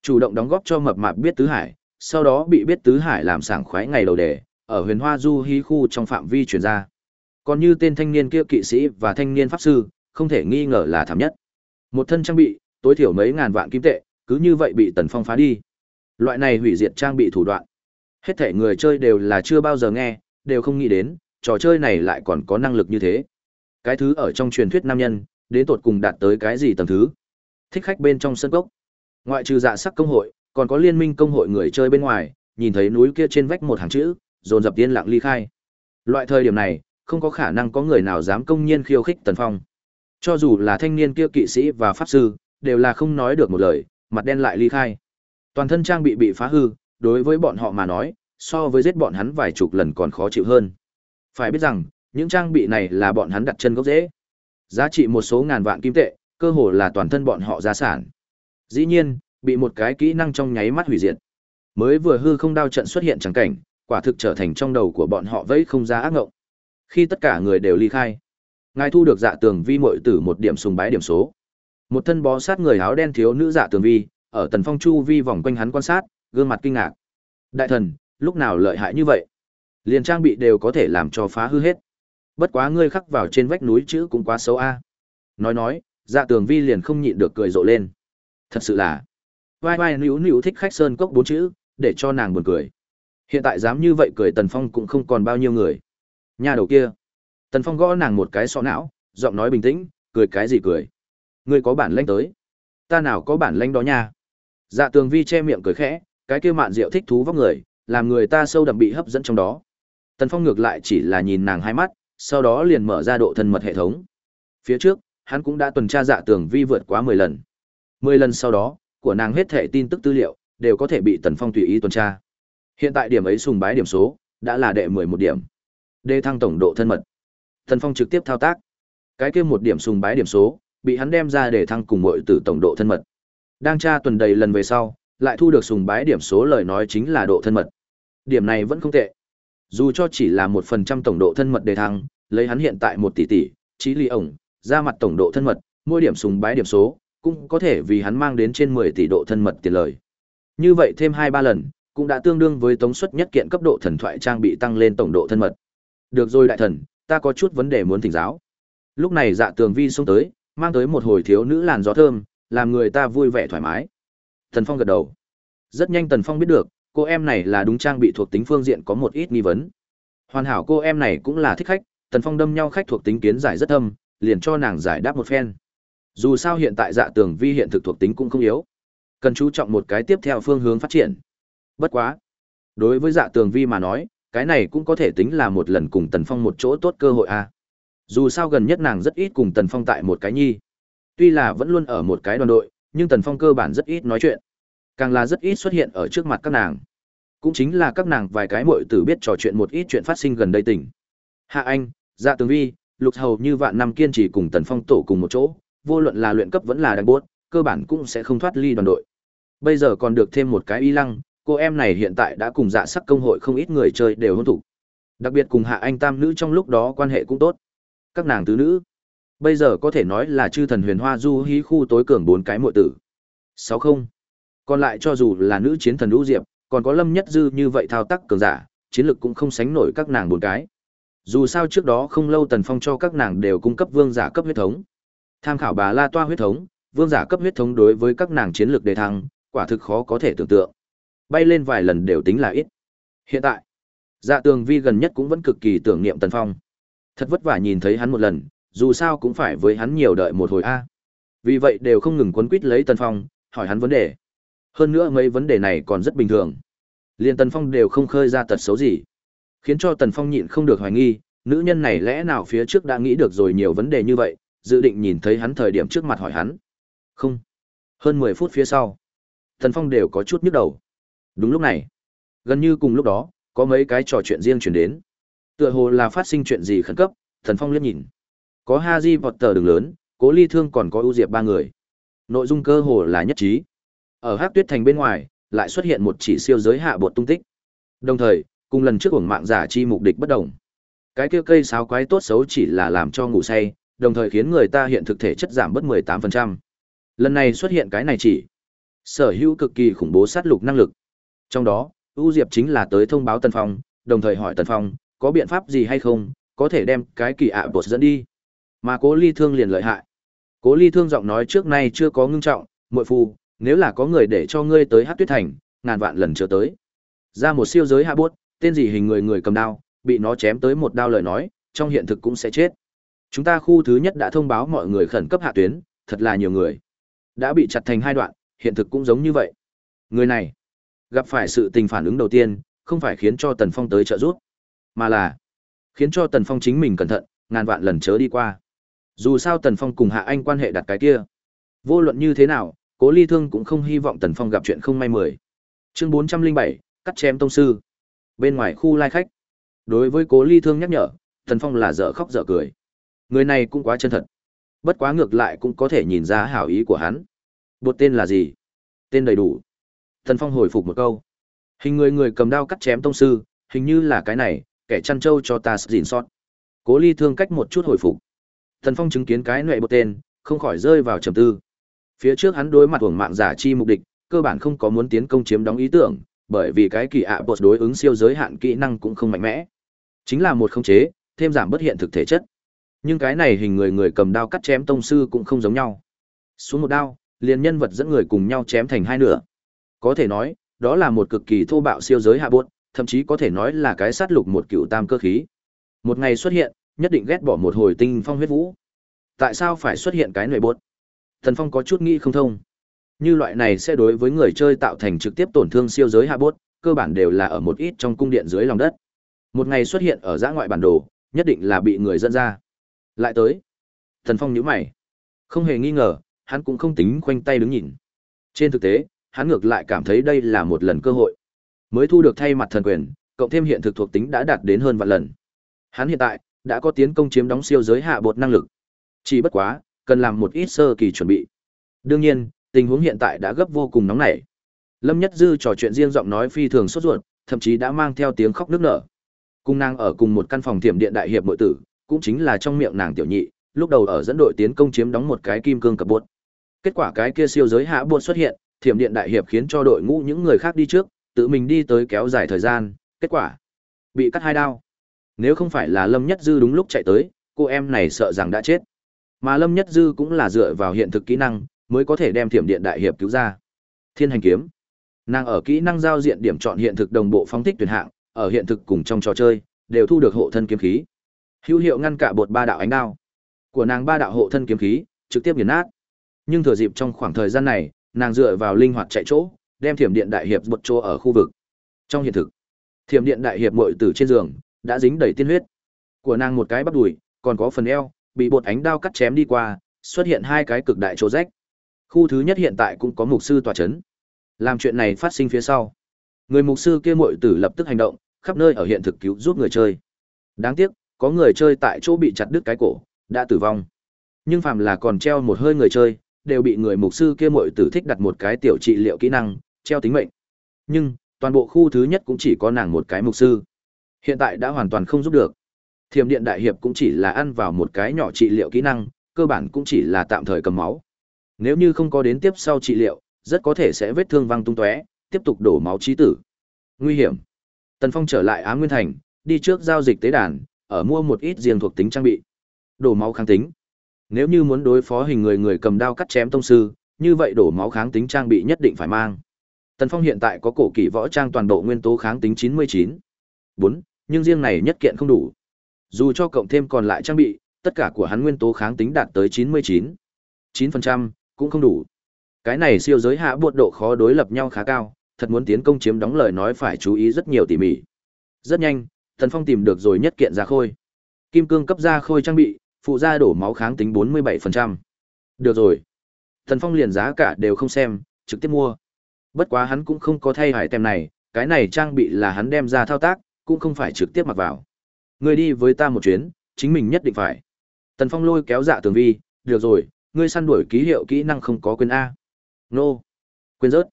Chủ động đóng góp cho mập mạp biết tứ hải, sau đó bị biết tứ hải làm sảng khoái ngày đầu đề, ở huyền hoa du hí khu trong phạm vi truyền ra. Còn như tên thanh niên kia kỵ sĩ và thanh niên pháp sư, không thể nghi ngờ là thảm nhất. Một thân trang bị, tối thiểu mấy ngàn vạn kim tệ, cứ như vậy bị Tần Phong phá đi. Loại này hủy diệt trang bị thủ đoạn, Hết thể người chơi đều là chưa bao giờ nghe, đều không nghĩ đến, trò chơi này lại còn có năng lực như thế. Cái thứ ở trong truyền thuyết nam nhân, đến tột cùng đạt tới cái gì tầng thứ. Thích khách bên trong sân cốc. Ngoại trừ dạ sắc công hội, còn có liên minh công hội người chơi bên ngoài, nhìn thấy núi kia trên vách một hàng chữ, dồn dập tiên lặng ly khai. Loại thời điểm này, không có khả năng có người nào dám công nhiên khiêu khích Tần Phong. Cho dù là thanh niên kia kỵ sĩ và pháp sư, đều là không nói được một lời, mặt đen lại ly khai. Toàn thân trang bị bị phá hư, đối với bọn họ mà nói, so với giết bọn hắn vài chục lần còn khó chịu hơn. Phải biết rằng, những trang bị này là bọn hắn đặt chân gốc rễ. Giá trị một số ngàn vạn kim tệ, cơ hồ là toàn thân bọn họ gia sản. Dĩ nhiên, bị một cái kỹ năng trong nháy mắt hủy diệt. Mới vừa hư không đao trận xuất hiện chẳng cảnh, quả thực trở thành trong đầu của bọn họ vẫy không ra ác ngộng. Khi tất cả người đều ly khai, ngài thu được dạ tường vi mội tử một điểm sùng bái điểm số. Một thân bó sát người áo đen thiếu nữ dạ tường vi, ở tần phong chu vi vòng quanh hắn quan sát, gương mặt kinh ngạc. Đại thần, lúc nào lợi hại như vậy? Liền trang bị đều có thể làm cho phá hư hết. Bất quá ngươi khắc vào trên vách núi chữ cũng quá xấu a. Nói nói, dạ tường vi liền không nhịn được cười rộ lên. Thật sự là, vai vai nữu nữu thích khách sơn cốc bốn chữ, để cho nàng buồn cười. Hiện tại dám như vậy cười Tần Phong cũng không còn bao nhiêu người. Nhà đầu kia. Tần Phong gõ nàng một cái sọ não, giọng nói bình tĩnh, cười cái gì cười. Ngươi có bản lãnh tới. Ta nào có bản lãnh đó nha. Dạ tường vi che miệng cười khẽ, cái kia mạn rượu thích thú vóc người, làm người ta sâu đậm bị hấp dẫn trong đó. Tần Phong ngược lại chỉ là nhìn nàng hai mắt, sau đó liền mở ra độ thân mật hệ thống. Phía trước, hắn cũng đã tuần tra dạ tường vi vượt quá 10 lần. 10 lần sau đó, của nàng hết thể tin tức tư liệu, đều có thể bị Tần Phong tùy ý tuần tra. Hiện tại điểm ấy sùng bái điểm số, đã là đệ 11 điểm. Đề thăng tổng độ thân mật. Thần Phong trực tiếp thao tác. Cái kia một điểm sùng bái điểm số, bị hắn đem ra để thăng cùng mọi tử tổng độ thân mật. Đang tra tuần đầy lần về sau, lại thu được sùng bái điểm số lời nói chính là độ thân mật. Điểm này vẫn không tệ. Dù cho chỉ là một phần trăm tổng độ thân mật đề thăng, lấy hắn hiện tại một tỷ tỷ, trí ly ổng, ra mặt tổng độ thân mật, mỗi điểm sùng bái điểm số, cũng có thể vì hắn mang đến trên 10 tỷ độ thân mật tiền lời. Như vậy thêm 2-3 lần, cũng đã tương đương với tống suất nhất kiện cấp độ thần thoại trang bị tăng lên tổng độ thân mật. Được rồi đại thần, ta có chút vấn đề muốn thỉnh giáo. Lúc này dạ tường vi xông tới, mang tới một hồi thiếu nữ làn gió thơm, làm người ta vui vẻ thoải mái. Tần Phong gật đầu. Rất nhanh Tần Phong biết được, cô em này là đúng trang bị thuộc tính phương diện có một ít nghi vấn. Hoàn hảo cô em này cũng là thích khách, Tần Phong đâm nhau khách thuộc tính kiến giải rất thâm, liền cho nàng giải đáp một phen. Dù sao hiện tại dạ tường vi hiện thực thuộc tính cũng không yếu. Cần chú trọng một cái tiếp theo phương hướng phát triển. Bất quá. Đối với dạ tường vi mà nói, cái này cũng có thể tính là một lần cùng Tần Phong một chỗ tốt cơ hội a. À. Dù sao gần nhất nàng rất ít cùng Tần Phong tại một cái nhi. Tuy là vẫn luôn ở một cái đoàn đội, nhưng Tần Phong cơ bản rất ít nói chuyện. Càng là rất ít xuất hiện ở trước mặt các nàng. Cũng chính là các nàng vài cái muội tử biết trò chuyện một ít chuyện phát sinh gần đây tỉnh. Hạ Anh, Dạ Tường Vi, Lục Hầu như vạn năm kiên trì cùng Tần Phong tổ cùng một chỗ, vô luận là luyện cấp vẫn là đánh bốt, cơ bản cũng sẽ không thoát ly đoàn đội. Bây giờ còn được thêm một cái y lăng, cô em này hiện tại đã cùng dạ sắc công hội không ít người chơi đều hôn thủ. Đặc biệt cùng hạ anh tam nữ trong lúc đó quan hệ cũng tốt. Các nàng tứ nữ, bây giờ có thể nói là chư thần huyền hoa du hí khu tối cường bốn cái muội tử. Sáu không. Còn lại cho dù là nữ chiến thần lũ diệp, còn có lâm nhất dư như vậy thao tác cường giả, chiến lực cũng không sánh nổi các nàng bốn cái. Dù sao trước đó không lâu Tần Phong cho các nàng đều cung cấp vương giả cấp huyết thống. Tham khảo bà La Toa huyết thống, vương giả cấp huyết thống đối với các nàng chiến lược đề thăng, quả thực khó có thể tưởng tượng. Bay lên vài lần đều tính là ít. Hiện tại, Dạ Tường Vi gần nhất cũng vẫn cực kỳ tưởng niệm Tần Phong. Thật vất vả nhìn thấy hắn một lần, dù sao cũng phải với hắn nhiều đợi một hồi a. Vì vậy đều không ngừng quấn quýt lấy Tần Phong, hỏi hắn vấn đề. Hơn nữa mấy vấn đề này còn rất bình thường. Liên Tần Phong đều không khơi ra tật xấu gì, khiến cho Tần Phong nhịn không được hoài nghi, nữ nhân này lẽ nào phía trước đã nghĩ được rồi nhiều vấn đề như vậy, dự định nhìn thấy hắn thời điểm trước mặt hỏi hắn. Không. Hơn 10 phút phía sau, tần Phong đều có chút nhức đầu. Đúng lúc này, gần như cùng lúc đó, có mấy cái trò chuyện riêng chuyển đến. Tựa hồ là phát sinh chuyện gì khẩn cấp, Thần Phong liếc nhìn. Có Haji tờ đường lớn, Cố Ly Thương còn có ưu diệp ba người. Nội dung cơ hồ là nhất trí. Ở Hắc Tuyết Thành bên ngoài, lại xuất hiện một chỉ siêu giới hạ bột tung tích. Đồng thời, cùng lần trước uổng mạng giả chi mục đích bất đồng. Cái kia cây sáo quái tốt xấu chỉ là làm cho ngủ say, đồng thời khiến người ta hiện thực thể chất giảm bớt 18%. Lần này xuất hiện cái này chỉ sở hữu cực kỳ khủng bố sát lục năng lực. Trong đó, U Diệp chính là tới thông báo Tần Phong, đồng thời hỏi Tần Phong, có biện pháp gì hay không, có thể đem cái kỳ ạ bột dẫn đi. Mà Cố Ly Thương liền lợi hại. Cố Ly Thương giọng nói trước nay chưa có ngưng trọng, muội phu, nếu là có người để cho ngươi tới Hát Tuyết Thành, ngàn vạn lần chưa tới. Ra một siêu giới hạ bốt, tên gì hình người người cầm đao, bị nó chém tới một đao lời nói, trong hiện thực cũng sẽ chết. Chúng ta khu thứ nhất đã thông báo mọi người khẩn cấp hạ tuyến, thật là nhiều người. Đã bị chặt thành hai đoạn, hiện thực cũng giống như vậy. Người này, gặp phải sự tình phản ứng đầu tiên, không phải khiến cho Tần Phong tới trợ giúp, mà là khiến cho Tần Phong chính mình cẩn thận, ngàn vạn lần chớ đi qua. Dù sao Tần Phong cùng Hạ Anh quan hệ đặt cái kia. Vô luận như thế nào, Cố Ly Thương cũng không hy vọng Tần Phong gặp chuyện không may mười. Chương bốn trăm linh bảy cắt chém tông sư. Bên ngoài khu lai khách. Đối với Cố Ly Thương nhắc nhở, Tần Phong là dở khóc dở cười. Người này cũng quá chân thật. Bất quá ngược lại cũng có thể nhìn ra hảo ý của hắn. Bột tên là gì? Tên đầy đủ. Thần Phong hồi phục một câu. Hình người người cầm đao cắt chém tông sư, hình như là cái này, kẻ chăn trâu cho ta gìn sót. Cố Ly Thương cách một chút hồi phục. Thần Phong chứng kiến cái nệ một tên, không khỏi rơi vào trầm tư. Phía trước hắn đối mặt hưởng mạng giả chi mục đích, cơ bản không có muốn tiến công chiếm đóng ý tưởng, bởi vì cái kỳ ạ bột đối ứng siêu giới hạn kỹ năng cũng không mạnh mẽ. Chính là một khống chế, thêm giảm bất hiện thực thể chất. Nhưng cái này hình người người cầm đao cắt chém tông sư cũng không giống nhau. Xuống một đao, liền nhân vật dẫn người cùng nhau chém thành hai nửa. Có thể nói, đó là một cực kỳ thô bạo siêu giới hạ bột, thậm chí có thể nói là cái sát lục một cựu tam cơ khí. Một ngày xuất hiện, nhất định ghét bỏ một hồi tinh phong huyết vũ. Tại sao phải xuất hiện cái nội bột? Thần Phong có chút nghĩ không thông. Như loại này sẽ đối với người chơi tạo thành trực tiếp tổn thương siêu giới hạ bốt, cơ bản đều là ở một ít trong cung điện dưới lòng đất. Một ngày xuất hiện ở giã ngoại bản đồ, nhất định là bị người dẫn ra. Lại tới. Thần Phong nhíu mày. Không hề nghi ngờ, hắn cũng không tính khoanh tay đứng nhìn. Trên thực tế, hắn ngược lại cảm thấy đây là một lần cơ hội. Mới thu được thay mặt thần quyền, cộng thêm hiện thực thuộc tính đã đạt đến hơn vạn lần. Hắn hiện tại đã có tiến công chiếm đóng siêu giới hạ bột năng lực. Chỉ bất quá, cần làm một ít sơ kỳ chuẩn bị. Đương nhiên, tình huống hiện tại đã gấp vô cùng nóng nảy. Lâm Nhất Dư trò chuyện riêng giọng nói phi thường sốt ruột, thậm chí đã mang theo tiếng khóc nức nở. Cung nàng ở cùng một căn phòng tiệm điện đại hiệp nội tử, cũng chính là trong miệng nàng tiểu nhị, lúc đầu ở dẫn đội tiến công chiếm đóng một cái kim cương cập bột. Kết quả cái kia siêu giới hạ bột xuất hiện, thiểm điện đại hiệp khiến cho đội ngũ những người khác đi trước, tự mình đi tới kéo dài thời gian, kết quả bị cắt hai đao. Nếu không phải là Lâm Nhất Dư đúng lúc chạy tới, cô em này sợ rằng đã chết. Mà Lâm Nhất Dư cũng là dựa vào hiện thực kỹ năng, mới có thể đem thiểm điện đại hiệp cứu ra. Thiên hành kiếm. Nàng ở kỹ năng giao diện điểm chọn hiện thực đồng bộ phóng thích tuyển hạng, ở hiện thực cùng trong trò chơi, đều thu được hộ thân kiếm khí. Hữu hiệu ngăn cả bột ba đạo ánh đao. Của nàng ba đạo hộ thân kiếm khí, trực tiếp nghiền nát. Nhưng thừa dịp trong khoảng thời gian này, nàng dựa vào linh hoạt chạy chỗ, đem thiểm điện đại hiệp bột chỗ ở khu vực. Trong hiện thực, thiểm điện đại hiệp muội tử trên giường, đã dính đầy tiên huyết. Của nàng một cái bắp đùi, còn có phần eo, bị bột ánh đao cắt chém đi qua, xuất hiện hai cái cực đại chỗ rách. Khu thứ nhất hiện tại cũng có mục sư tòa chấn. Làm chuyện này phát sinh phía sau. Người mục sư kia muội tử lập tức hành động, khắp nơi ở hiện thực cứu giúp người chơi. Đáng tiếc, có người chơi tại chỗ bị chặt đứt cái cổ, đã tử vong. Nhưng phàm là còn treo một hơi người chơi, đều bị người mục sư kia muội tử thích đặt một cái tiểu trị liệu kỹ năng, treo tính mệnh. Nhưng, toàn bộ khu thứ nhất cũng chỉ có nàng một cái mục sư. Hiện tại đã hoàn toàn không giúp được. Thiểm điện đại hiệp cũng chỉ là ăn vào một cái nhỏ trị liệu kỹ năng, cơ bản cũng chỉ là tạm thời cầm máu. Nếu như không có đến tiếp sau trị liệu, rất có thể sẽ vết thương văng tung tóe, tiếp tục đổ máu chí tử. Nguy hiểm. Tần Phong trở lại Á Nguyên Thành, đi trước giao dịch tế đàn, ở mua một ít riêng thuộc tính trang bị. Đổ máu kháng tính. Nếu như muốn đối phó hình người người cầm đao cắt chém tông sư, như vậy đổ máu kháng tính trang bị nhất định phải mang. Tần Phong hiện tại có cổ kỳ võ trang toàn bộ nguyên tố kháng tính 99. 4, nhưng riêng này nhất kiện không đủ. Dù cho cộng thêm còn lại trang bị, tất cả của hắn nguyên tố kháng tính đạt tới 99. 9%, cũng không đủ. Cái này siêu giới hạ buộc độ khó đối lập nhau khá cao, thật muốn tiến công chiếm đóng lời nói phải chú ý rất nhiều tỉ mỉ. Rất nhanh, Tần Phong tìm được rồi nhất kiện ra khôi. Kim cương cấp ra khôi trang bị, phụ gia đổ máu kháng tính 47%. Được rồi. Thần Phong liền giá cả đều không xem, trực tiếp mua. Bất quá hắn cũng không có thay hải tem này, cái này trang bị là hắn đem ra thao tác, cũng không phải trực tiếp mặc vào. Ngươi đi với ta một chuyến, chính mình nhất định phải. Tần Phong lôi kéo dạ tường vi, được rồi, ngươi săn đuổi ký hiệu kỹ năng không có quyền A. Nô. quyền rớt.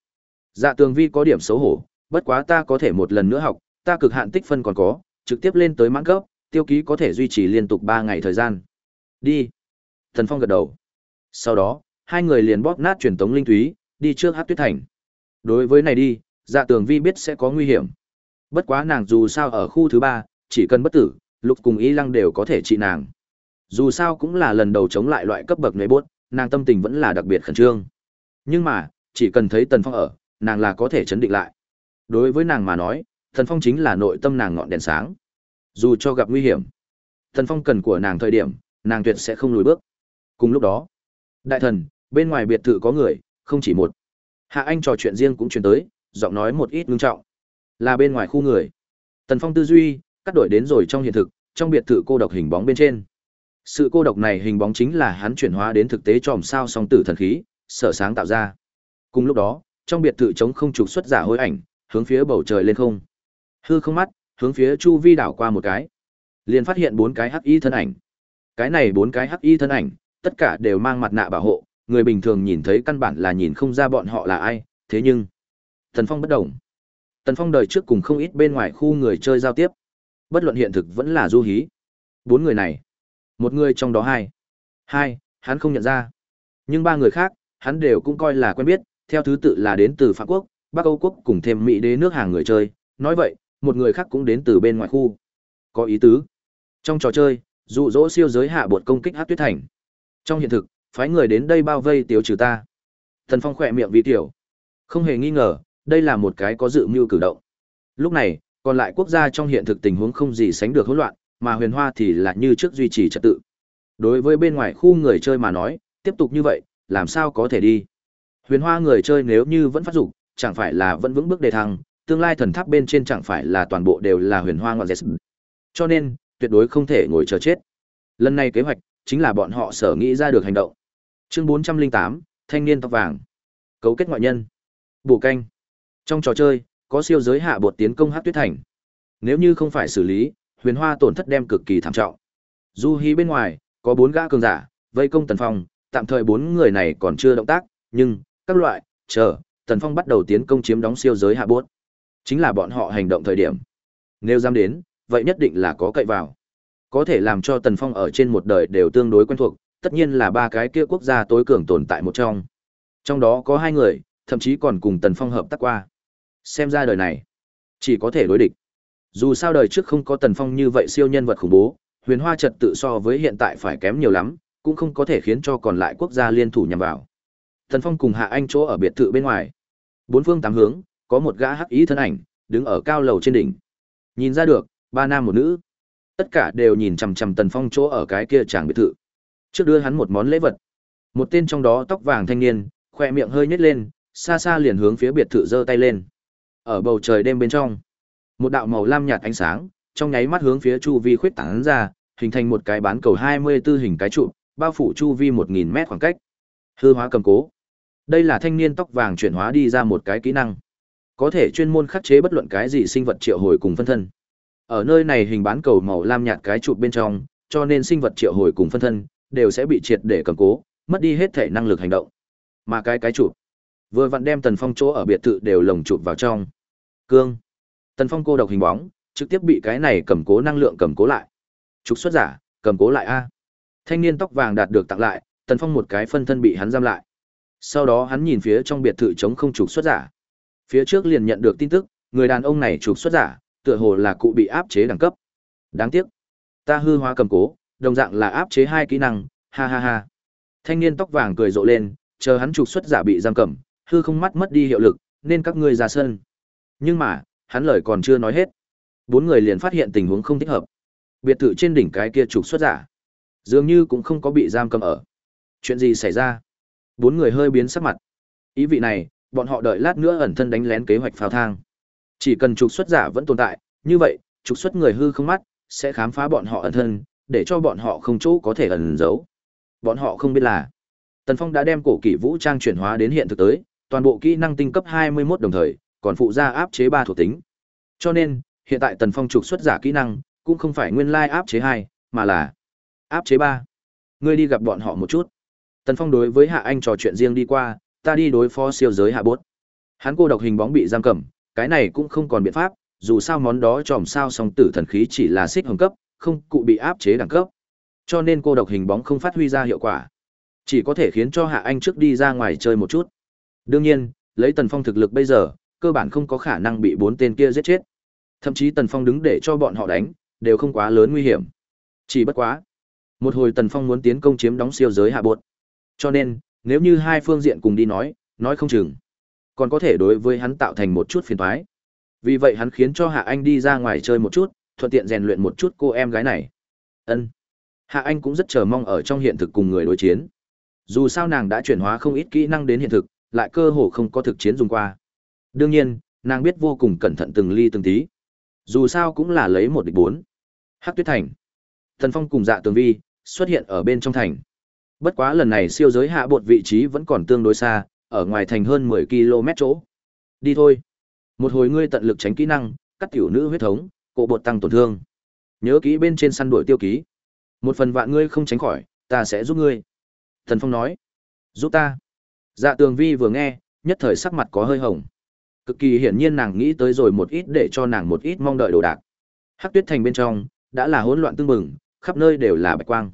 Dạ tường vi có điểm xấu hổ, bất quá ta có thể một lần nữa học, ta cực hạn tích phân còn có, trực tiếp lên tới mãn cấp, tiêu ký có thể duy trì liên tục 3 ngày thời gian. Đi. Thần Phong gật đầu. Sau đó, hai người liền bóp nát truyền tống linh thúy, đi trước hát tuyết thành. Đối với này đi, dạ tường vi biết sẽ có nguy hiểm. Bất quá nàng dù sao ở khu thứ ba, chỉ cần bất tử, lục cùng y lăng đều có thể trị nàng. Dù sao cũng là lần đầu chống lại loại cấp bậc nơi bốt, nàng tâm tình vẫn là đặc biệt khẩn trương. Nhưng mà, chỉ cần thấy Tần Phong ở, nàng là có thể chấn định lại. Đối với nàng mà nói, Tần Phong chính là nội tâm nàng ngọn đèn sáng. Dù cho gặp nguy hiểm, Tần Phong cần của nàng thời điểm, nàng tuyệt sẽ không lùi bước. Cùng lúc đó, đại thần, bên ngoài biệt thự có người, không chỉ một. Hạ Anh trò chuyện riêng cũng truyền tới, giọng nói một ít ngưng trọng. Là bên ngoài khu người. Tần Phong tư duy, cắt đổi đến rồi trong hiện thực, trong biệt thự cô độc hình bóng bên trên. Sự cô độc này hình bóng chính là hắn chuyển hóa đến thực tế tròm sao song tử thần khí, sở sáng tạo ra. Cùng lúc đó, trong biệt thự chống không trục xuất giả hối ảnh, hướng phía bầu trời lên không. Hư không mắt, hướng phía chu vi đảo qua một cái. Liền phát hiện bốn cái hắc y thân ảnh. Cái này bốn cái hắc y thân ảnh, tất cả đều mang mặt nạ bảo hộ, người bình thường nhìn thấy căn bản là nhìn không ra bọn họ là ai, thế nhưng Tần Phong bất động. Tần Phong đời trước cùng không ít bên ngoài khu người chơi giao tiếp. Bất luận hiện thực vẫn là du hí. Bốn người này, một người trong đó hai. Hai, hắn không nhận ra. Nhưng ba người khác, hắn đều cũng coi là quen biết, theo thứ tự là đến từ Pháp Quốc, Bắc Âu Quốc cùng thêm Mỹ đế nước hàng người chơi. Nói vậy, một người khác cũng đến từ bên ngoài khu. Có ý tứ. Trong trò chơi, dụ dỗ siêu giới hạ bột công kích hát tuyết thành. Trong hiện thực, phái người đến đây bao vây tiêu trừ ta. Thần Phong khỏe miệng vi tiểu. Không hề nghi ngờ, đây là một cái có dự mưu cử động. Lúc này, còn lại quốc gia trong hiện thực tình huống không gì sánh được hỗn loạn, mà huyền hoa thì là như trước duy trì trật tự. Đối với bên ngoài khu người chơi mà nói, tiếp tục như vậy, làm sao có thể đi. Huyền hoa người chơi nếu như vẫn phát dục, chẳng phải là vẫn vững bước đề thăng, tương lai thần tháp bên trên chẳng phải là toàn bộ đều là huyền hoa ngọn dẹt. Cho nên, tuyệt đối không thể ngồi chờ chết. Lần này kế hoạch, chính là bọn họ sở nghĩ ra được hành động. Chương 408, thanh niên tóc vàng. Cấu kết ngoại nhân. Bổ canh. Trong trò chơi, có siêu giới hạ bột tiến công Hát Tuyết Thành. Nếu như không phải xử lý, Huyền Hoa tổn thất đem cực kỳ thảm trọng. Du Hi bên ngoài, có bốn gã cường giả, vây công Tần Phong, tạm thời bốn người này còn chưa động tác, nhưng các loại, chờ, Tần Phong bắt đầu tiến công chiếm đóng siêu giới hạ bột. Chính là bọn họ hành động thời điểm. Nếu dám đến, vậy nhất định là có cậy vào. Có thể làm cho Tần Phong ở trên một đời đều tương đối quen thuộc, tất nhiên là ba cái kia quốc gia tối cường tồn tại một trong. Trong đó có hai người, thậm chí còn cùng Tần Phong hợp tác qua. Xem ra đời này, chỉ có thể đối địch. Dù sao đời trước không có Tần Phong như vậy siêu nhân vật khủng bố, huyền hoa trật tự so với hiện tại phải kém nhiều lắm, cũng không có thể khiến cho còn lại quốc gia liên thủ nhằm vào. Tần Phong cùng Hạ Anh chỗ ở biệt thự bên ngoài. Bốn phương tám hướng, có một gã hắc ý thân ảnh, đứng ở cao lầu trên đỉnh. Nhìn ra được, ba nam một nữ. Tất cả đều nhìn chằm chằm Tần Phong chỗ ở cái kia chàng biệt thự. Trước đưa hắn một món lễ vật. Một tên trong đó tóc vàng thanh niên, khoe miệng hơi nhếch lên, xa xa liền hướng phía biệt thự giơ tay lên. Ở bầu trời đêm bên trong, một đạo màu lam nhạt ánh sáng, trong nháy mắt hướng phía chu vi khuyết tán ra, hình thành một cái bán cầu 24 hình cái trụ, bao phủ chu vi 1000 mét khoảng cách. Hư hóa cầm cố. Đây là thanh niên tóc vàng chuyển hóa đi ra một cái kỹ năng. Có thể chuyên môn khắc chế bất luận cái gì sinh vật triệu hồi cùng phân thân. Ở nơi này hình bán cầu màu lam nhạt cái trụ bên trong, cho nên sinh vật triệu hồi cùng phân thân đều sẽ bị triệt để cầm cố, mất đi hết thể năng lực hành động. Mà cái cái trụ vừa vặn đem Tần Phong chỗ ở biệt thự đều lồng chụp vào trong. Cương. Tần Phong cô độc hình bóng, trực tiếp bị cái này cầm cố năng lượng cầm cố lại. Trục xuất giả, cầm cố lại a. Thanh niên tóc vàng đạt được tặng lại, Tần Phong một cái phân thân bị hắn giam lại. Sau đó hắn nhìn phía trong biệt thự chống không trục xuất giả. Phía trước liền nhận được tin tức, người đàn ông này trục xuất giả, tựa hồ là cụ bị áp chế đẳng cấp. Đáng tiếc, ta hư hóa cầm cố, đồng dạng là áp chế hai kỹ năng, ha ha ha. Thanh niên tóc vàng cười rộ lên, chờ hắn trục xuất giả bị giam cầm, hư không mắt mất đi hiệu lực, nên các ngươi ra sân. Nhưng mà, hắn lời còn chưa nói hết. Bốn người liền phát hiện tình huống không thích hợp. Biệt thự trên đỉnh cái kia trục xuất giả, dường như cũng không có bị giam cầm ở. Chuyện gì xảy ra? Bốn người hơi biến sắc mặt. Ý vị này, bọn họ đợi lát nữa ẩn thân đánh lén kế hoạch pháo thang. Chỉ cần trục xuất giả vẫn tồn tại, như vậy, trục xuất người hư không mắt sẽ khám phá bọn họ ẩn thân, để cho bọn họ không chỗ có thể ẩn giấu. Bọn họ không biết là Tần Phong đã đem cổ kỷ vũ trang chuyển hóa đến hiện thực tới, toàn bộ kỹ năng tinh cấp 21 đồng thời, còn phụ ra áp chế 3 thuộc tính. Cho nên, hiện tại Tần Phong trục xuất giả kỹ năng, cũng không phải nguyên lai áp chế 2, mà là áp chế 3. Ngươi đi gặp bọn họ một chút. Tần Phong đối với Hạ Anh trò chuyện riêng đi qua, ta đi đối phó siêu giới hạ bốt. Hắn cô độc hình bóng bị giam cầm, cái này cũng không còn biện pháp, dù sao món đó tròm sao song tử thần khí chỉ là xích hồng cấp, không cụ bị áp chế đẳng cấp. Cho nên cô độc hình bóng không phát huy ra hiệu quả. Chỉ có thể khiến cho Hạ Anh trước đi ra ngoài chơi một chút. Đương nhiên, lấy Tần Phong thực lực bây giờ, cơ bản không có khả năng bị bốn tên kia giết chết. Thậm chí Tần Phong đứng để cho bọn họ đánh, đều không quá lớn nguy hiểm. Chỉ bất quá. Một hồi Tần Phong muốn tiến công chiếm đóng siêu giới hạ buột. Cho nên, nếu như hai phương diện cùng đi nói, nói không chừng. Còn có thể đối với hắn tạo thành một chút phiền toái. Vì vậy hắn khiến cho Hạ Anh đi ra ngoài chơi một chút, thuận tiện rèn luyện một chút cô em gái này. Ân. Hạ Anh cũng rất chờ mong ở trong hiện thực cùng người đối chiến. Dù sao nàng đã chuyển hóa không ít kỹ năng đến hiện thực, lại cơ hồ không có thực chiến dùng qua. Đương nhiên, nàng biết vô cùng cẩn thận từng ly từng tí. Dù sao cũng là lấy một địch bốn. Hắc Tuyết Thành. Thần Phong cùng Dạ Tường Vi xuất hiện ở bên trong thành. Bất quá lần này siêu giới hạ bột vị trí vẫn còn tương đối xa, ở ngoài thành hơn 10 km chỗ. Đi thôi. Một hồi ngươi tận lực tránh kỹ năng, cắt tiểu nữ huyết thống, cổ bột tăng tổn thương. Nhớ kỹ bên trên săn đuổi tiêu ký. Một phần vạn ngươi không tránh khỏi, ta sẽ giúp ngươi. Thần Phong nói. Giúp ta. Dạ tường vi vừa nghe, nhất thời sắc mặt có hơi hồng. Cực kỳ hiển nhiên nàng nghĩ tới rồi một ít để cho nàng một ít mong đợi đồ đạc. Hắc tuyết thành bên trong, đã là hỗn loạn tương bừng, khắp nơi đều là bạch quang.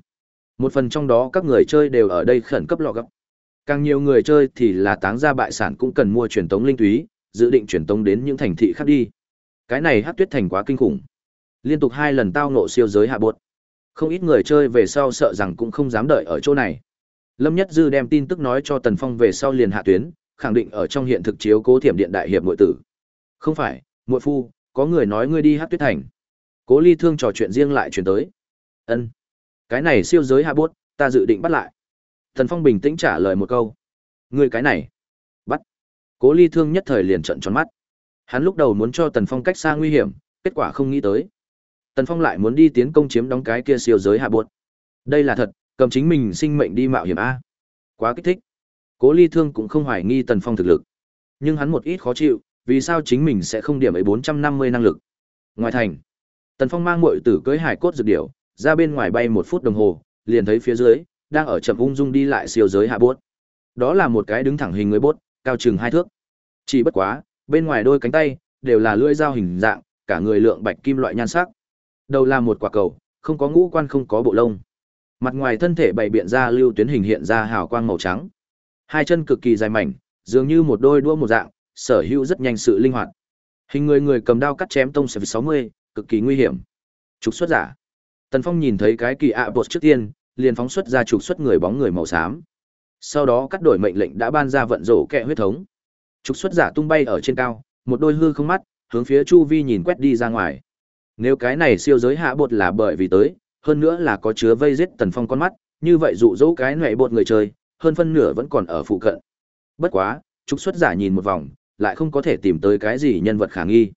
Một phần trong đó các người chơi đều ở đây khẩn cấp lọ gấp. Càng nhiều người chơi thì là táng ra bại sản cũng cần mua truyền tống linh túy, dự định truyền tống đến những thành thị khác đi. Cái này Hắc Tuyết Thành quá kinh khủng. Liên tục hai lần tao ngộ siêu giới hạ bột. Không ít người chơi về sau sợ rằng cũng không dám đợi ở chỗ này. Lâm Nhất Dư đem tin tức nói cho Tần Phong về sau liền hạ tuyến, khẳng định ở trong hiện thực chiếu cố thiểm điện đại hiệp muội tử. Không phải, muội phu, có người nói ngươi đi Hắc Tuyết Thành. Cố Ly Thương trò chuyện riêng lại truyền tới. Ân, cái này siêu giới hạ bốt, ta dự định bắt lại. Tần Phong bình tĩnh trả lời một câu. Người cái này, bắt. Cố Ly Thương nhất thời liền trợn tròn mắt. Hắn lúc đầu muốn cho Tần Phong cách xa nguy hiểm, kết quả không nghĩ tới. Tần Phong lại muốn đi tiến công chiếm đóng cái kia siêu giới hạ buột. Đây là thật, cầm chính mình sinh mệnh đi mạo hiểm a. Quá kích thích. Cố Ly Thương cũng không hoài nghi Tần Phong thực lực, nhưng hắn một ít khó chịu, vì sao chính mình sẽ không điểm ấy 450 năng lực. Ngoài thành, Tần Phong mang muội tử cưới hải cốt dược điểu, ra bên ngoài bay một phút đồng hồ, liền thấy phía dưới đang ở chậm ung dung đi lại siêu giới hạ bốt, Đó là một cái đứng thẳng hình người bốt, cao chừng hai thước. Chỉ bất quá, bên ngoài đôi cánh tay đều là lưỡi dao hình dạng, cả người lượng bạch kim loại nhan sắc. Đầu là một quả cầu, không có ngũ quan không có bộ lông. Mặt ngoài thân thể bày biện ra lưu tuyến hình hiện ra hào quang màu trắng. Hai chân cực kỳ dài mảnh, dường như một đôi đũa một dạng, sở hữu rất nhanh sự linh hoạt. Hình người người cầm đao cắt chém tông sáu 60, cực kỳ nguy hiểm. Trục xuất giả. Tần Phong nhìn thấy cái kỳ ạ à bột trước tiên, liền phóng xuất ra trục xuất người bóng người màu xám. Sau đó cắt đổi mệnh lệnh đã ban ra vận rổ kẹ huyết thống. Trục xuất giả tung bay ở trên cao, một đôi hư không mắt, hướng phía chu vi nhìn quét đi ra ngoài. Nếu cái này siêu giới hạ bột là bởi vì tới, hơn nữa là có chứa vây giết Tần Phong con mắt, như vậy dụ dỗ cái nệ bột người chơi, hơn phân nửa vẫn còn ở phụ cận. Bất quá, trục xuất giả nhìn một vòng, lại không có thể tìm tới cái gì nhân vật khả nghi.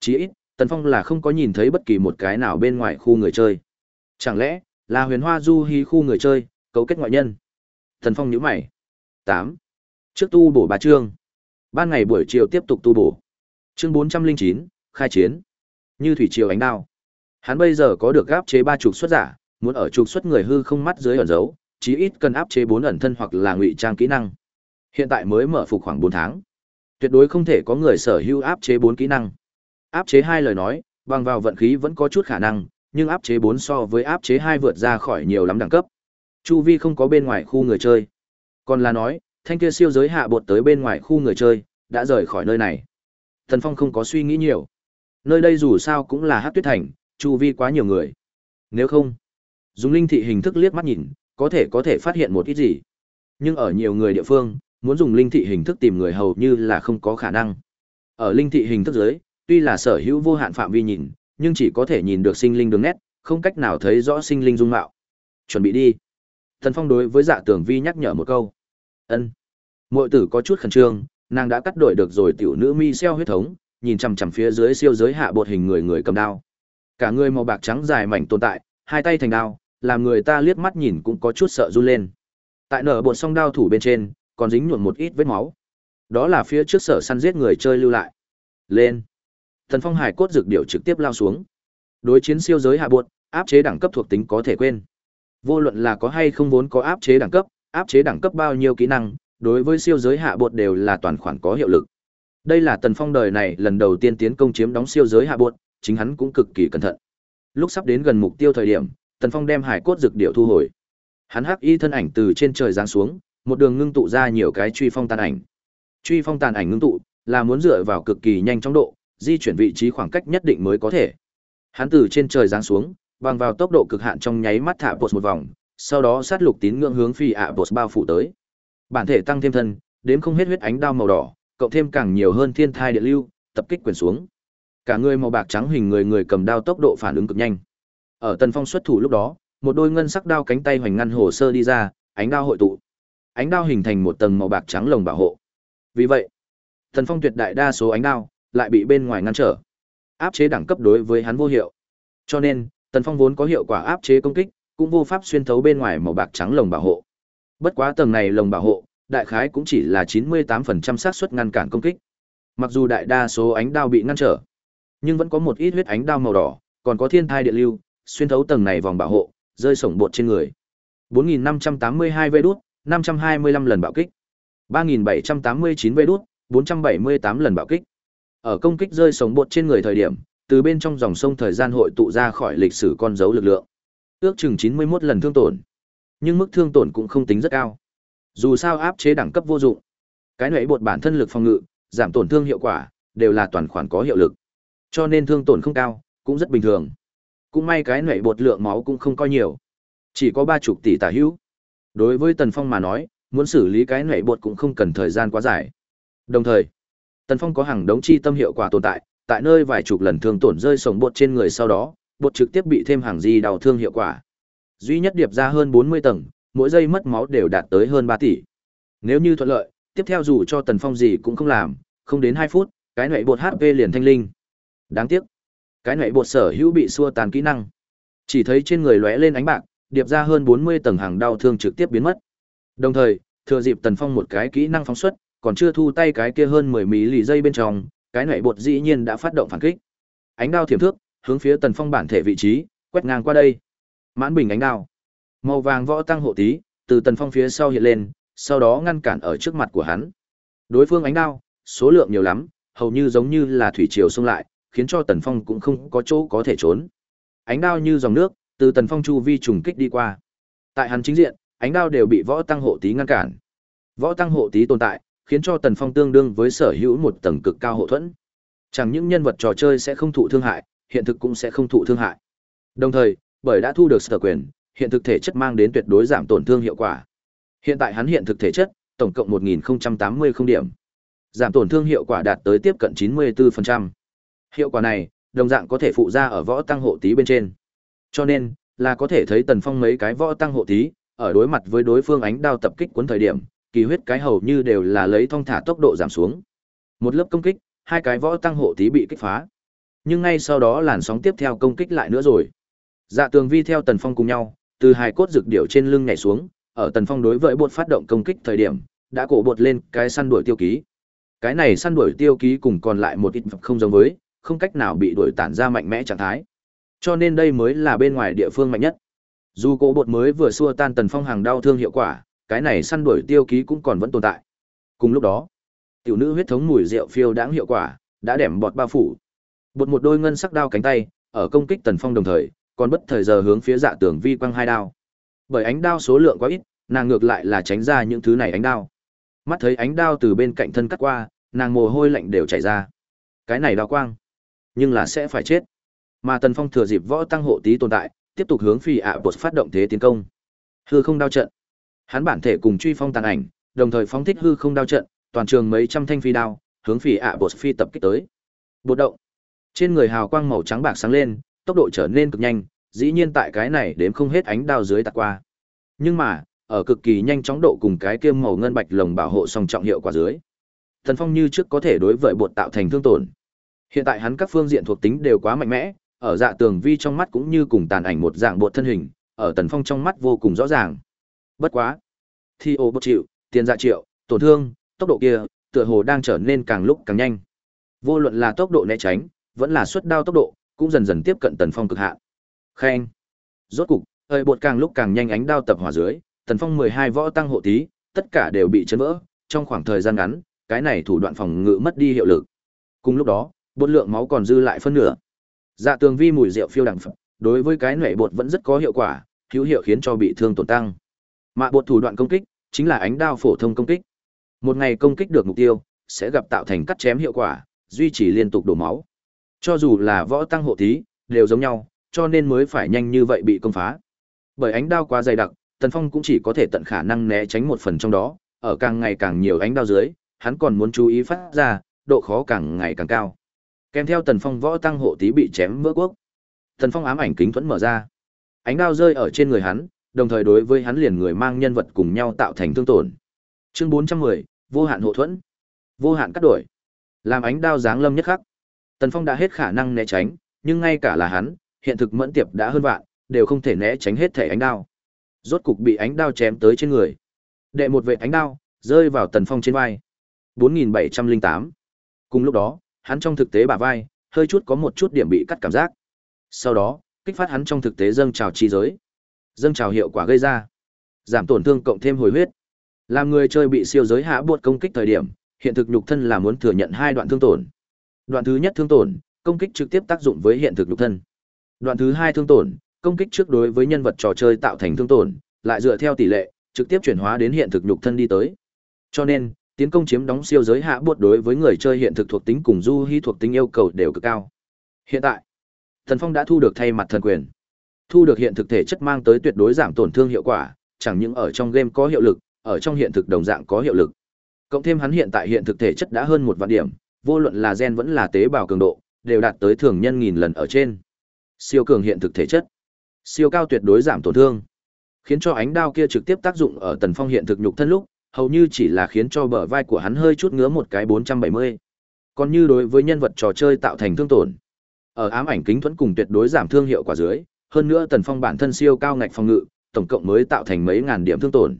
Chỉ ít, Tần Phong là không có nhìn thấy bất kỳ một cái nào bên ngoài khu người chơi. Chẳng lẽ, là huyền hoa du hí khu người chơi, cấu kết ngoại nhân? Thần Phong nhíu mày. tám Trước tu bổ bà trương. Ban ngày buổi chiều tiếp tục tu bổ. Chương 409, khai chiến. Như thủy triều ánh đao. Hắn bây giờ có được áp chế ba trục xuất giả, muốn ở trục xuất người hư không mắt dưới ẩn dấu, chí ít cần áp chế bốn ẩn thân hoặc là ngụy trang kỹ năng. Hiện tại mới mở phục khoảng bốn tháng. Tuyệt đối không thể có người sở hữu áp chế bốn kỹ năng. Áp chế hai lời nói, bằng vào vận khí vẫn có chút khả năng, nhưng áp chế 4 so với áp chế hai vượt ra khỏi nhiều lắm đẳng cấp. Chu vi không có bên ngoài khu người chơi. Còn là nói, thanh kia siêu giới hạ bột tới bên ngoài khu người chơi, đã rời khỏi nơi này. Thần Phong không có suy nghĩ nhiều. Nơi đây dù sao cũng là hát tuyết thành, chu vi quá nhiều người. Nếu không, dùng linh thị hình thức liếc mắt nhìn, có thể có thể phát hiện một ít gì. Nhưng ở nhiều người địa phương, muốn dùng linh thị hình thức tìm người hầu như là không có khả năng. Ở linh thị hình thức dưới, tuy là sở hữu vô hạn phạm vi nhìn, nhưng chỉ có thể nhìn được sinh linh đường nét, không cách nào thấy rõ sinh linh dung mạo. Chuẩn bị đi. Thần Phong đối với Dạ Tưởng Vi nhắc nhở một câu. Ân. Muội tử có chút khẩn trương, nàng đã cắt đổi được rồi tiểu nữ mi xeo huyết thống, nhìn chằm chằm phía dưới siêu giới hạ bột hình người người cầm đao. Cả người màu bạc trắng dài mảnh tồn tại, hai tay thành đao, làm người ta liếc mắt nhìn cũng có chút sợ run lên. Tại nở bột song đao thủ bên trên, còn dính nhuộm một ít vết máu. Đó là phía trước sở săn giết người chơi lưu lại. Lên. Thần Phong Hải cốt dược điệu trực tiếp lao xuống. Đối chiến siêu giới hạ buột, áp chế đẳng cấp thuộc tính có thể quên. Vô luận là có hay không vốn có áp chế đẳng cấp, áp chế đẳng cấp bao nhiêu kỹ năng, đối với siêu giới hạ buột đều là toàn khoản có hiệu lực. Đây là Tần Phong đời này lần đầu tiên tiến công chiếm đóng siêu giới hạ buột, chính hắn cũng cực kỳ cẩn thận. Lúc sắp đến gần mục tiêu thời điểm, Tần Phong đem hải cốt dược điệu thu hồi. Hắn hắc y thân ảnh từ trên trời giáng xuống, một đường ngưng tụ ra nhiều cái truy phong tàn ảnh. Truy phong tàn ảnh ngưng tụ là muốn dựa vào cực kỳ nhanh chóng độ, di chuyển vị trí khoảng cách nhất định mới có thể. Hắn từ trên trời giáng xuống, bằng vào tốc độ cực hạn trong nháy mắt thả bột một vòng, sau đó sát lục tín ngưỡng hướng phi ạ bột bao phủ tới. Bản thể tăng thêm thân, đến không hết huyết ánh đao màu đỏ, cộng thêm càng nhiều hơn thiên thai địa lưu, tập kích quyền xuống. Cả người màu bạc trắng hình người người cầm đao tốc độ phản ứng cực nhanh. Ở Tần Phong xuất thủ lúc đó, một đôi ngân sắc đao cánh tay hoành ngăn hồ sơ đi ra, ánh đao hội tụ. Ánh đao hình thành một tầng màu bạc trắng lồng bảo hộ. Vì vậy, Tần Phong tuyệt đại đa số ánh đao lại bị bên ngoài ngăn trở. Áp chế đẳng cấp đối với hắn vô hiệu. Cho nên, Tần Phong vốn có hiệu quả áp chế công kích, cũng vô pháp xuyên thấu bên ngoài màu bạc trắng lồng bảo hộ. Bất quá tầng này lồng bảo hộ, đại khái cũng chỉ là 98% xác suất ngăn cản công kích. Mặc dù đại đa số ánh đao bị ngăn trở, nhưng vẫn có một ít huyết ánh đao màu đỏ, còn có thiên thai địa lưu, xuyên thấu tầng này vòng bảo hộ, rơi sổng bột trên người. 4582 vê đút, 525 lần bạo kích. 3789 vê đút, 478 lần bạo kích. Ở công kích rơi sống bột trên người thời điểm, từ bên trong dòng sông thời gian hội tụ ra khỏi lịch sử con dấu lực lượng. Ước chừng 91 lần thương tổn. Nhưng mức thương tổn cũng không tính rất cao. Dù sao áp chế đẳng cấp vô dụng. Cái nệ bột bản thân lực phòng ngự, giảm tổn thương hiệu quả, đều là toàn khoản có hiệu lực. Cho nên thương tổn không cao, cũng rất bình thường. Cũng may cái nệ bột lượng máu cũng không coi nhiều. Chỉ có ba chục tỷ tả hữu. Đối với Tần Phong mà nói, muốn xử lý cái nệ bột cũng không cần thời gian quá dài. Đồng thời, Tần Phong có hàng đống chi tâm hiệu quả tồn tại, tại nơi vài chục lần thương tổn rơi sổng bột trên người sau đó, bột trực tiếp bị thêm hàng di đau thương hiệu quả. Duy nhất điệp ra hơn 40 tầng, mỗi giây mất máu đều đạt tới hơn 3 tỷ. Nếu như thuận lợi, tiếp theo dù cho Tần Phong gì cũng không làm, không đến 2 phút, cái nệ bột HP liền thanh linh. Đáng tiếc, cái nệ bột sở hữu bị xua tàn kỹ năng. Chỉ thấy trên người lóe lên ánh bạc, điệp ra hơn 40 tầng hàng đau thương trực tiếp biến mất. Đồng thời, thừa dịp Tần Phong một cái kỹ năng phóng xuất, còn chưa thu tay cái kia hơn 10 mí lì dây bên trong, cái nảy bột dĩ nhiên đã phát động phản kích. Ánh đao thiểm thước, hướng phía Tần Phong bản thể vị trí, quét ngang qua đây. Mãn bình ánh đao. Màu vàng võ tăng hộ tí, từ Tần Phong phía sau hiện lên, sau đó ngăn cản ở trước mặt của hắn. Đối phương ánh đao, số lượng nhiều lắm, hầu như giống như là thủy triều xông lại, khiến cho Tần Phong cũng không có chỗ có thể trốn. Ánh đao như dòng nước, từ Tần Phong chu vi trùng kích đi qua. Tại hắn chính diện, ánh đao đều bị võ tăng hộ tí ngăn cản. Võ tăng hộ tí tồn tại, khiến cho Tần Phong tương đương với sở hữu một tầng cực cao hộ thuẫn. Chẳng những nhân vật trò chơi sẽ không thụ thương hại, hiện thực cũng sẽ không thụ thương hại. Đồng thời, bởi đã thu được sở quyền, hiện thực thể chất mang đến tuyệt đối giảm tổn thương hiệu quả. Hiện tại hắn hiện thực thể chất, tổng cộng 1080 không điểm. Giảm tổn thương hiệu quả đạt tới tiếp cận 94%. Hiệu quả này, đồng dạng có thể phụ ra ở võ tăng hộ tí bên trên. Cho nên, là có thể thấy Tần Phong mấy cái võ tăng hộ tí, ở đối mặt với đối phương ánh đao tập kích cuốn thời điểm, kỳ huyết cái hầu như đều là lấy thong thả tốc độ giảm xuống. Một lớp công kích, hai cái võ tăng hộ tí bị kích phá. Nhưng ngay sau đó làn sóng tiếp theo công kích lại nữa rồi. Dạ Tường Vi theo Tần Phong cùng nhau, từ hài cốt dược điểu trên lưng nhảy xuống, ở Tần Phong đối với bột phát động công kích thời điểm, đã cổ bột lên cái săn đuổi tiêu ký. Cái này săn đuổi tiêu ký cùng còn lại một ít vật không giống với, không cách nào bị đuổi tản ra mạnh mẽ trạng thái. Cho nên đây mới là bên ngoài địa phương mạnh nhất. Dù cổ bột mới vừa xua tan Tần Phong hàng đau thương hiệu quả, cái này săn đuổi tiêu ký cũng còn vẫn tồn tại. Cùng lúc đó, tiểu nữ huyết thống mùi rượu phiêu đáng hiệu quả, đã đẻm bọt bao phủ. Bột một đôi ngân sắc đao cánh tay, ở công kích Tần Phong đồng thời, còn bất thời giờ hướng phía dạ tường vi quăng hai đao. Bởi ánh đao số lượng quá ít, nàng ngược lại là tránh ra những thứ này ánh đao. Mắt thấy ánh đao từ bên cạnh thân cắt qua, nàng mồ hôi lạnh đều chảy ra. Cái này đao quang, nhưng là sẽ phải chết. Mà Tần Phong thừa dịp võ tăng hộ tí tồn tại, tiếp tục hướng phi ạ bột phát động thế tiến công. Hư không đao trận. Hắn bản thể cùng truy phong tàn ảnh, đồng thời phóng thích hư không đao trận, toàn trường mấy trăm thanh phi đao, hướng phỉ ạ bột phi tập kích tới. Bột động. Trên người hào quang màu trắng bạc sáng lên, tốc độ trở nên cực nhanh, dĩ nhiên tại cái này đếm không hết ánh đao dưới tạt qua. Nhưng mà, ở cực kỳ nhanh chóng độ cùng cái kiêm màu ngân bạch lồng bảo hộ song trọng hiệu quả dưới. Thần Phong như trước có thể đối với bột tạo thành thương tổn. Hiện tại hắn các phương diện thuộc tính đều quá mạnh mẽ, ở dạ tường vi trong mắt cũng như cùng tàn ảnh một dạng bột thân hình, ở Tần Phong trong mắt vô cùng rõ ràng. Bất quá, thi ô bất chịu, tiền dạ triệu, tổn thương, tốc độ kia, tựa hồ đang trở nên càng lúc càng nhanh. Vô luận là tốc độ né tránh, vẫn là xuất đao tốc độ, cũng dần dần tiếp cận Tần Phong cực hạn. Khen. Rốt cục, hơi bột càng lúc càng nhanh ánh đao tập hỏa dưới, Tần Phong mười hai võ tăng hộ tí, tất cả đều bị chấn vỡ, trong khoảng thời gian ngắn, cái này thủ đoạn phòng ngự mất đi hiệu lực. Cùng lúc đó, bột lượng máu còn dư lại phân nửa. Dạ tường vi mùi rượu phiêu đẳng phẩm, đối với cái nệ bột vẫn rất có hiệu quả, hữu hiệu khiến cho bị thương tổn tăng. Mạ bột thủ đoạn công kích, chính là ánh đao phổ thông công kích. Một ngày công kích được mục tiêu, sẽ gặp tạo thành cắt chém hiệu quả, duy trì liên tục đổ máu. Cho dù là võ tăng hộ tí, đều giống nhau, cho nên mới phải nhanh như vậy bị công phá. Bởi ánh đao quá dày đặc, Tần Phong cũng chỉ có thể tận khả năng né tránh một phần trong đó, ở càng ngày càng nhiều ánh đao dưới, hắn còn muốn chú ý phát ra, độ khó càng ngày càng cao. Kèm theo Tần Phong võ tăng hộ tí bị chém vỡ quốc. Tần Phong ám ảnh kính thuẫn mở ra. Ánh đao rơi ở trên người hắn, đồng thời đối với hắn liền người mang nhân vật cùng nhau tạo thành thương tổn. Chương 410, vô hạn hộ thuẫn. Vô hạn cắt đổi. Làm ánh đao giáng lâm nhất khắc. Tần Phong đã hết khả năng né tránh, nhưng ngay cả là hắn, hiện thực mẫn tiệp đã hơn vạn, đều không thể né tránh hết thể ánh đao. Rốt cục bị ánh đao chém tới trên người. Đệ một vệ ánh đao rơi vào Tần Phong trên vai. 4708. Cùng lúc đó, hắn trong thực tế bả vai, hơi chút có một chút điểm bị cắt cảm giác. Sau đó, kích phát hắn trong thực tế dâng trào chi giới. Dâng trào hiệu quả gây ra. Giảm tổn thương cộng thêm hồi huyết. Làm người chơi bị siêu giới hạ buộc công kích thời điểm, hiện thực nhục thân là muốn thừa nhận hai đoạn thương tổn. Đoạn thứ nhất thương tổn, công kích trực tiếp tác dụng với hiện thực nhục thân. Đoạn thứ hai thương tổn, công kích trước đối với nhân vật trò chơi tạo thành thương tổn, lại dựa theo tỷ lệ, trực tiếp chuyển hóa đến hiện thực nhục thân đi tới. Cho nên, tiến công chiếm đóng siêu giới hạ buộc đối với người chơi hiện thực thuộc tính cùng du hy thuộc tính yêu cầu đều cực cao. Hiện tại, Thần Phong đã thu được thay mặt thần quyền. Thu được hiện thực thể chất mang tới tuyệt đối giảm tổn thương hiệu quả, chẳng những ở trong game có hiệu lực, ở trong hiện thực đồng dạng có hiệu lực. Cộng thêm hắn hiện tại hiện thực thể chất đã hơn một vạn điểm, vô luận là gen vẫn là tế bào cường độ, đều đạt tới thường nhân nghìn lần ở trên. Siêu cường hiện thực thể chất, siêu cao tuyệt đối giảm tổn thương, khiến cho ánh đao kia trực tiếp tác dụng ở Tần Phong hiện thực nhục thân lúc, hầu như chỉ là khiến cho bờ vai của hắn hơi chút ngứa một cái 470. Còn như đối với nhân vật trò chơi tạo thành thương tổn, ở ám ảnh kính thuẫn cùng tuyệt đối giảm thương hiệu quả dưới, hơn nữa Tần Phong bản thân siêu cao ngạch phòng ngự, tổng cộng mới tạo thành mấy ngàn điểm thương tổn.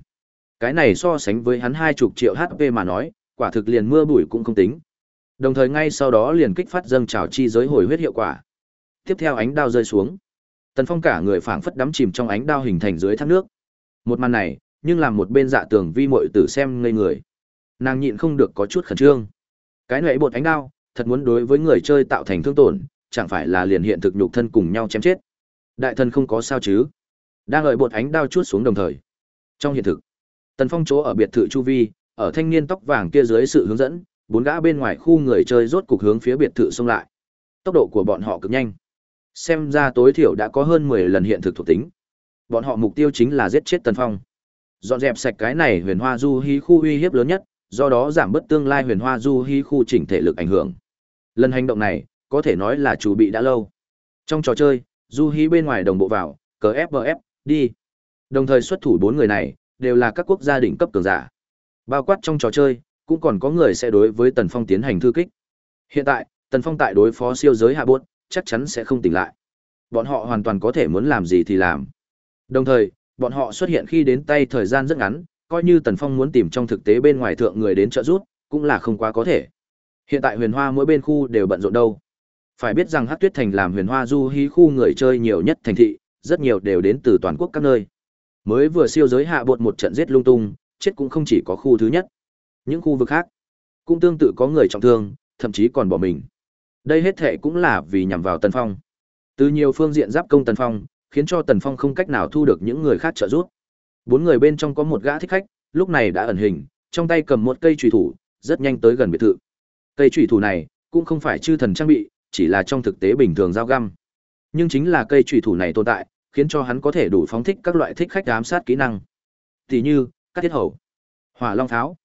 Cái này so sánh với hắn hai chục triệu HP mà nói, quả thực liền mưa bụi cũng không tính. Đồng thời ngay sau đó liền kích phát dâng trào chi giới hồi huyết hiệu quả. Tiếp theo ánh đao rơi xuống. Tần Phong cả người phảng phất đắm chìm trong ánh đao hình thành dưới thác nước. Một màn này, nhưng làm một bên dạ tường vi muội tử xem ngây người. Nàng nhịn không được có chút khẩn trương. Cái nệ bột ánh đao, thật muốn đối với người chơi tạo thành thương tổn, chẳng phải là liền hiện thực nhục thân cùng nhau chém chết. Đại thần không có sao chứ? Đang đợi bột ánh đao chuốt xuống đồng thời. Trong hiện thực, Tần Phong chỗ ở biệt thự chu vi, ở thanh niên tóc vàng kia dưới sự hướng dẫn, bốn gã bên ngoài khu người chơi rốt cục hướng phía biệt thự xông lại. Tốc độ của bọn họ cực nhanh. Xem ra tối thiểu đã có hơn 10 lần hiện thực thuộc tính. Bọn họ mục tiêu chính là giết chết Tần Phong. Dọn dẹp sạch cái này huyền hoa du hí khu uy hiếp lớn nhất, do đó giảm bớt tương lai huyền hoa du hí khu chỉnh thể lực ảnh hưởng. Lần hành động này, có thể nói là chủ bị đã lâu. Trong trò chơi, du hí bên ngoài đồng bộ vào, cờ fvf đi. Đồng thời xuất thủ bốn người này, đều là các quốc gia đỉnh cấp cường giả. Bao quát trong trò chơi, cũng còn có người sẽ đối với Tần Phong tiến hành thư kích. Hiện tại, Tần Phong tại đối phó siêu giới hạ bốt chắc chắn sẽ không tỉnh lại. Bọn họ hoàn toàn có thể muốn làm gì thì làm. Đồng thời, bọn họ xuất hiện khi đến tay thời gian rất ngắn, coi như Tần Phong muốn tìm trong thực tế bên ngoài thượng người đến trợ giúp, cũng là không quá có thể. Hiện tại Huyền Hoa mỗi bên khu đều bận rộn đâu. Phải biết rằng Hắc Tuyết Thành làm Huyền Hoa du hí khu người chơi nhiều nhất thành thị, rất nhiều đều đến từ toàn quốc các nơi. Mới vừa siêu giới hạ bột một trận giết lung tung, chết cũng không chỉ có khu thứ nhất. Những khu vực khác cũng tương tự có người trọng thương, thậm chí còn bỏ mình. Đây hết thể cũng là vì nhằm vào Tần Phong. Từ nhiều phương diện giáp công Tần Phong, khiến cho Tần Phong không cách nào thu được những người khác trợ giúp. Bốn người bên trong có một gã thích khách, lúc này đã ẩn hình, trong tay cầm một cây chùy thủ, rất nhanh tới gần biệt thự. Cây chùy thủ này cũng không phải chư thần trang bị, chỉ là trong thực tế bình thường dao găm. Nhưng chính là cây trùy thủ này tồn tại, khiến cho hắn có thể đủ phóng thích các loại thích khách ám sát kỹ năng. Tỷ như, các thiết hầu, hỏa long tháo.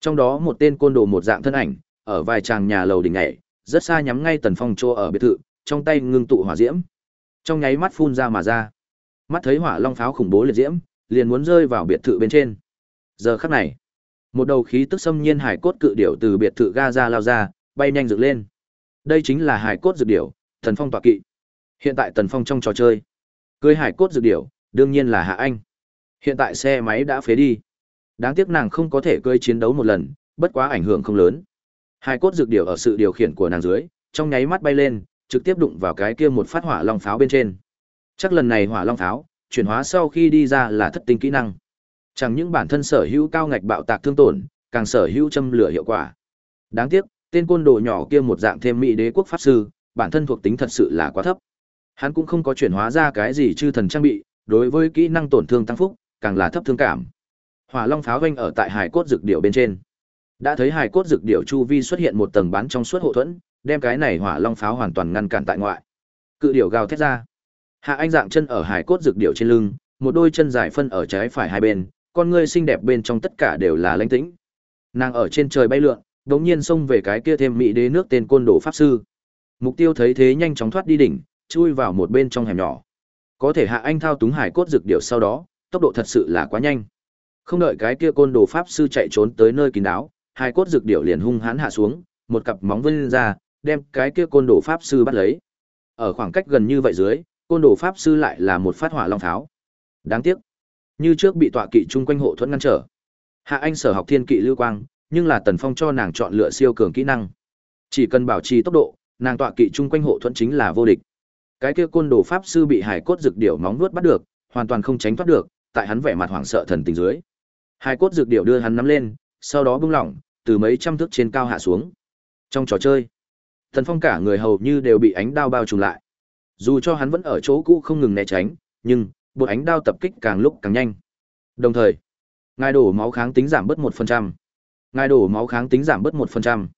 Trong đó một tên côn đồ một dạng thân ảnh, ở vài tràng nhà lầu đỉnh nhảy, rất xa nhắm ngay Tần Phong chỗ ở biệt thự, trong tay ngưng tụ hỏa diễm. Trong nháy mắt phun ra mà ra. Mắt thấy hỏa long pháo khủng bố liệt diễm, liền muốn rơi vào biệt thự bên trên. Giờ khắc này, một đầu khí tức xâm nhiên hải cốt cự điểu từ biệt thự ga ra lao ra, bay nhanh dựng lên. Đây chính là hải cốt dược điểu, Thần Phong tọa kỵ. Hiện tại Tần Phong trong trò chơi, Cưới hải cốt dược điểu, đương nhiên là Hạ Anh. Hiện tại xe máy đã phế đi. Đáng tiếc nàng không có thể cưới chiến đấu một lần, bất quá ảnh hưởng không lớn. Hải cốt dược điểu ở sự điều khiển của nàng dưới, trong nháy mắt bay lên, trực tiếp đụng vào cái kia một phát hỏa long pháo bên trên. Chắc lần này hỏa long pháo, chuyển hóa sau khi đi ra là thất tinh kỹ năng. Chẳng những bản thân sở hữu cao ngạch bạo tạc thương tổn, càng sở hữu châm lửa hiệu quả. Đáng tiếc, tên côn đồ nhỏ kia một dạng thêm mỹ đế quốc pháp sư, bản thân thuộc tính thật sự là quá thấp. Hắn cũng không có chuyển hóa ra cái gì chư thần trang bị, đối với kỹ năng tổn thương tăng phúc, càng là thấp thương cảm. Hỏa Long pháo vanh ở tại hải cốt dược điệu bên trên. Đã thấy hải cốt dược điệu chu vi xuất hiện một tầng bán trong suốt hộ thuẫn, đem cái này Hỏa Long pháo hoàn toàn ngăn cản tại ngoại. Cự điệu gào thét ra. Hạ Anh dạng chân ở hải cốt dược điệu trên lưng, một đôi chân dài phân ở trái phải hai bên, con ngươi xinh đẹp bên trong tất cả đều là lãnh tĩnh. Nàng ở trên trời bay lượn, đống nhiên xông về cái kia thêm mỹ đế nước tên côn đồ pháp sư. Mục tiêu thấy thế nhanh chóng thoát đi đỉnh, chui vào một bên trong hẻm nhỏ. Có thể Hạ Anh thao túng hải cốt dược điểu sau đó, tốc độ thật sự là quá nhanh. Không đợi cái kia côn đồ pháp sư chạy trốn tới nơi kín đáo, hải cốt dược điểu liền hung hãn hạ xuống, một cặp móng vươn ra, đem cái kia côn đồ pháp sư bắt lấy. Ở khoảng cách gần như vậy dưới, côn đồ pháp sư lại là một phát hỏa long pháo. Đáng tiếc, như trước bị tọa kỵ chung quanh hộ thuẫn ngăn trở. Hạ Anh sở học thiên kỵ lưu quang, nhưng là Tần Phong cho nàng chọn lựa siêu cường kỹ năng. Chỉ cần bảo trì tốc độ, nàng tọa kỵ chung quanh hộ thuẫn chính là vô địch. Cái kia côn đồ pháp sư bị hải cốt dược điểu móng nuốt bắt được, hoàn toàn không tránh thoát được, tại hắn vẻ mặt hoảng sợ thần tình dưới. Hải cốt dược điểu đưa hắn nắm lên, sau đó bung lỏng, từ mấy trăm thước trên cao hạ xuống. Trong trò chơi, Tần Phong cả người hầu như đều bị ánh đao bao trùm lại. Dù cho hắn vẫn ở chỗ cũ không ngừng né tránh, nhưng bột ánh đao tập kích càng lúc càng nhanh. Đồng thời, ngài đổ máu kháng tính giảm bớt một phần trăm. Ngài đổ máu kháng tính giảm bớt một phần trăm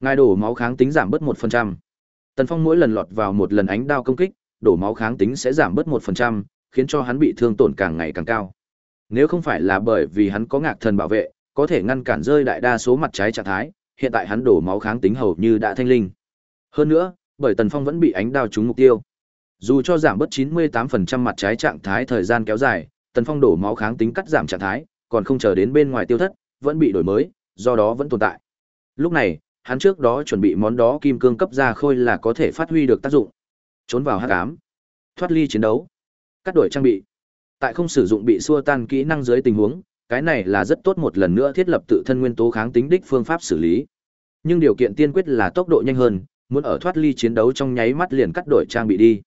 Ngài đổ máu kháng tính giảm bớt một phần trăm Tần Phong mỗi lần lọt vào một lần ánh đao công kích, đổ máu kháng tính sẽ giảm bớt một phần trăm, khiến cho hắn bị thương tổn càng ngày càng cao. Nếu không phải là bởi vì hắn có ngạc thần bảo vệ, có thể ngăn cản rơi đại đa số mặt trái trạng thái, hiện tại hắn đổ máu kháng tính hầu như đã thanh linh. Hơn nữa, bởi Tần Phong vẫn bị ánh đao trúng mục tiêu. Dù cho giảm bớt 98% mặt trái trạng thái thời gian kéo dài, Tần Phong đổ máu kháng tính cắt giảm trạng thái, còn không chờ đến bên ngoài tiêu thất, vẫn bị đổi mới, do đó vẫn tồn tại. Lúc này, hắn trước đó chuẩn bị món đó kim cương cấp ra khôi là có thể phát huy được tác dụng. Trốn vào hắc ám, thoát ly chiến đấu, cắt đổi trang bị. Tại không sử dụng bị xua tan kỹ năng dưới tình huống, cái này là rất tốt một lần nữa thiết lập tự thân nguyên tố kháng tính đích phương pháp xử lý. Nhưng điều kiện tiên quyết là tốc độ nhanh hơn, muốn ở thoát ly chiến đấu trong nháy mắt liền cắt đổi trang bị đi.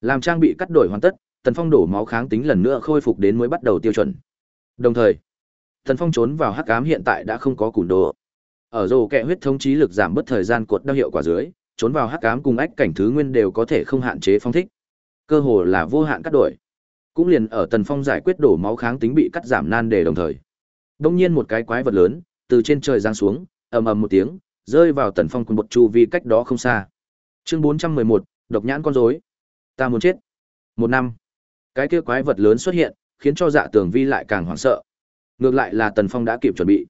Làm trang bị cắt đổi hoàn tất, Tần Phong đổ máu kháng tính lần nữa khôi phục đến mới bắt đầu tiêu chuẩn. Đồng thời, Tần Phong trốn vào hắc ám hiện tại đã không có cùn đồ. Ở rồ kẹ huyết thống trí lực giảm bớt thời gian cột đau hiệu quả dưới, trốn vào hắc ám cùng ách cảnh thứ nguyên đều có thể không hạn chế phong thích. Cơ hồ là vô hạn cắt đổi. Cũng liền ở Tần Phong giải quyết đổ máu kháng tính bị cắt giảm nan đề đồng thời. Đông nhiên một cái quái vật lớn từ trên trời giáng xuống, ầm ầm một tiếng, rơi vào Tần Phong quần một chu vi cách đó không xa. Chương 411, độc nhãn con rối. Ta muốn chết. Một năm. Cái kia quái vật lớn xuất hiện, khiến cho Dạ Tường Vi lại càng hoảng sợ. Ngược lại là Tần Phong đã kịp chuẩn bị.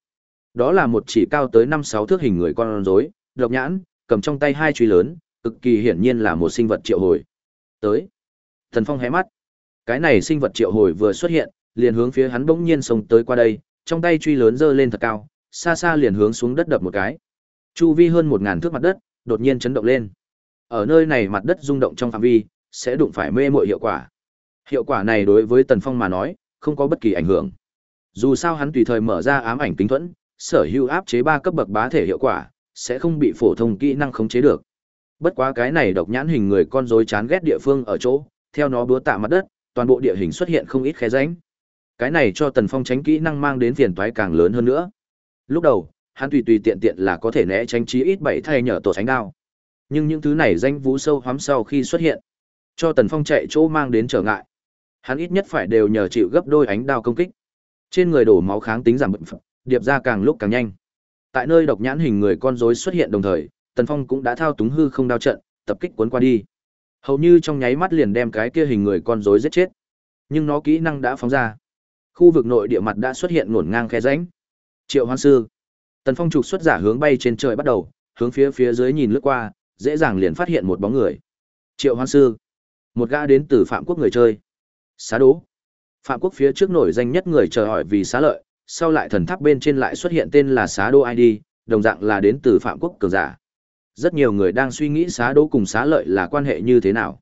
Đó là một chỉ cao tới năm sáu thước hình người con rối, độc nhãn, cầm trong tay hai truy lớn, cực kỳ hiển nhiên là một sinh vật triệu hồi. Tới. Tần Phong hé mắt. Cái này sinh vật triệu hồi vừa xuất hiện, liền hướng phía hắn bỗng nhiên xông tới qua đây, trong tay truy lớn giơ lên thật cao, xa xa liền hướng xuống đất đập một cái. Chu vi hơn một ngàn thước mặt đất, đột nhiên chấn động lên. Ở nơi này mặt đất rung động trong phạm vi, sẽ đụng phải mê muội hiệu quả. Hiệu quả này đối với Tần Phong mà nói, không có bất kỳ ảnh hưởng. Dù sao hắn tùy thời mở ra ám ảnh kính thuẫn, sở hữu áp chế ba cấp bậc bá thể hiệu quả, sẽ không bị phổ thông kỹ năng khống chế được. Bất quá cái này độc nhãn hình người con dối chán ghét địa phương ở chỗ, theo nó búa tạ mặt đất, toàn bộ địa hình xuất hiện không ít khe ránh Cái này cho Tần Phong tránh kỹ năng mang đến phiền toái càng lớn hơn nữa. Lúc đầu, hắn tùy tùy tiện tiện là có thể né tránh chí ít bảy thay nhờ tổ tránh đao. Nhưng những thứ này danh vũ sâu hoắm sau khi xuất hiện, cho Tần Phong chạy chỗ mang đến trở ngại. Hắn ít nhất phải đều nhờ chịu gấp đôi ánh đao công kích. Trên người đổ máu kháng tính giảm bệnh phẩm, điệp ra càng lúc càng nhanh. Tại nơi độc nhãn hình người con rối xuất hiện đồng thời, Tần Phong cũng đã thao túng hư không đao trận, tập kích cuốn qua đi. Hầu như trong nháy mắt liền đem cái kia hình người con rối giết chết. Nhưng nó kỹ năng đã phóng ra. Khu vực nội địa mặt đã xuất hiện ngổn ngang khe rãnh. Triệu Hoan sư. Tần Phong trục xuất giả hướng bay trên trời bắt đầu, hướng phía phía dưới nhìn lướt qua, dễ dàng liền phát hiện một bóng người. Triệu Hoan sư. Một gã đến từ Phạm Quốc người chơi. Xá đố. Phạm Quốc phía trước nổi danh nhất người chờ hỏi vì xá lợi, sau lại thần tháp bên trên lại xuất hiện tên là xá đô ID, đồng dạng là đến từ Phạm Quốc cường giả. Rất nhiều người đang suy nghĩ xá đô cùng xá lợi là quan hệ như thế nào.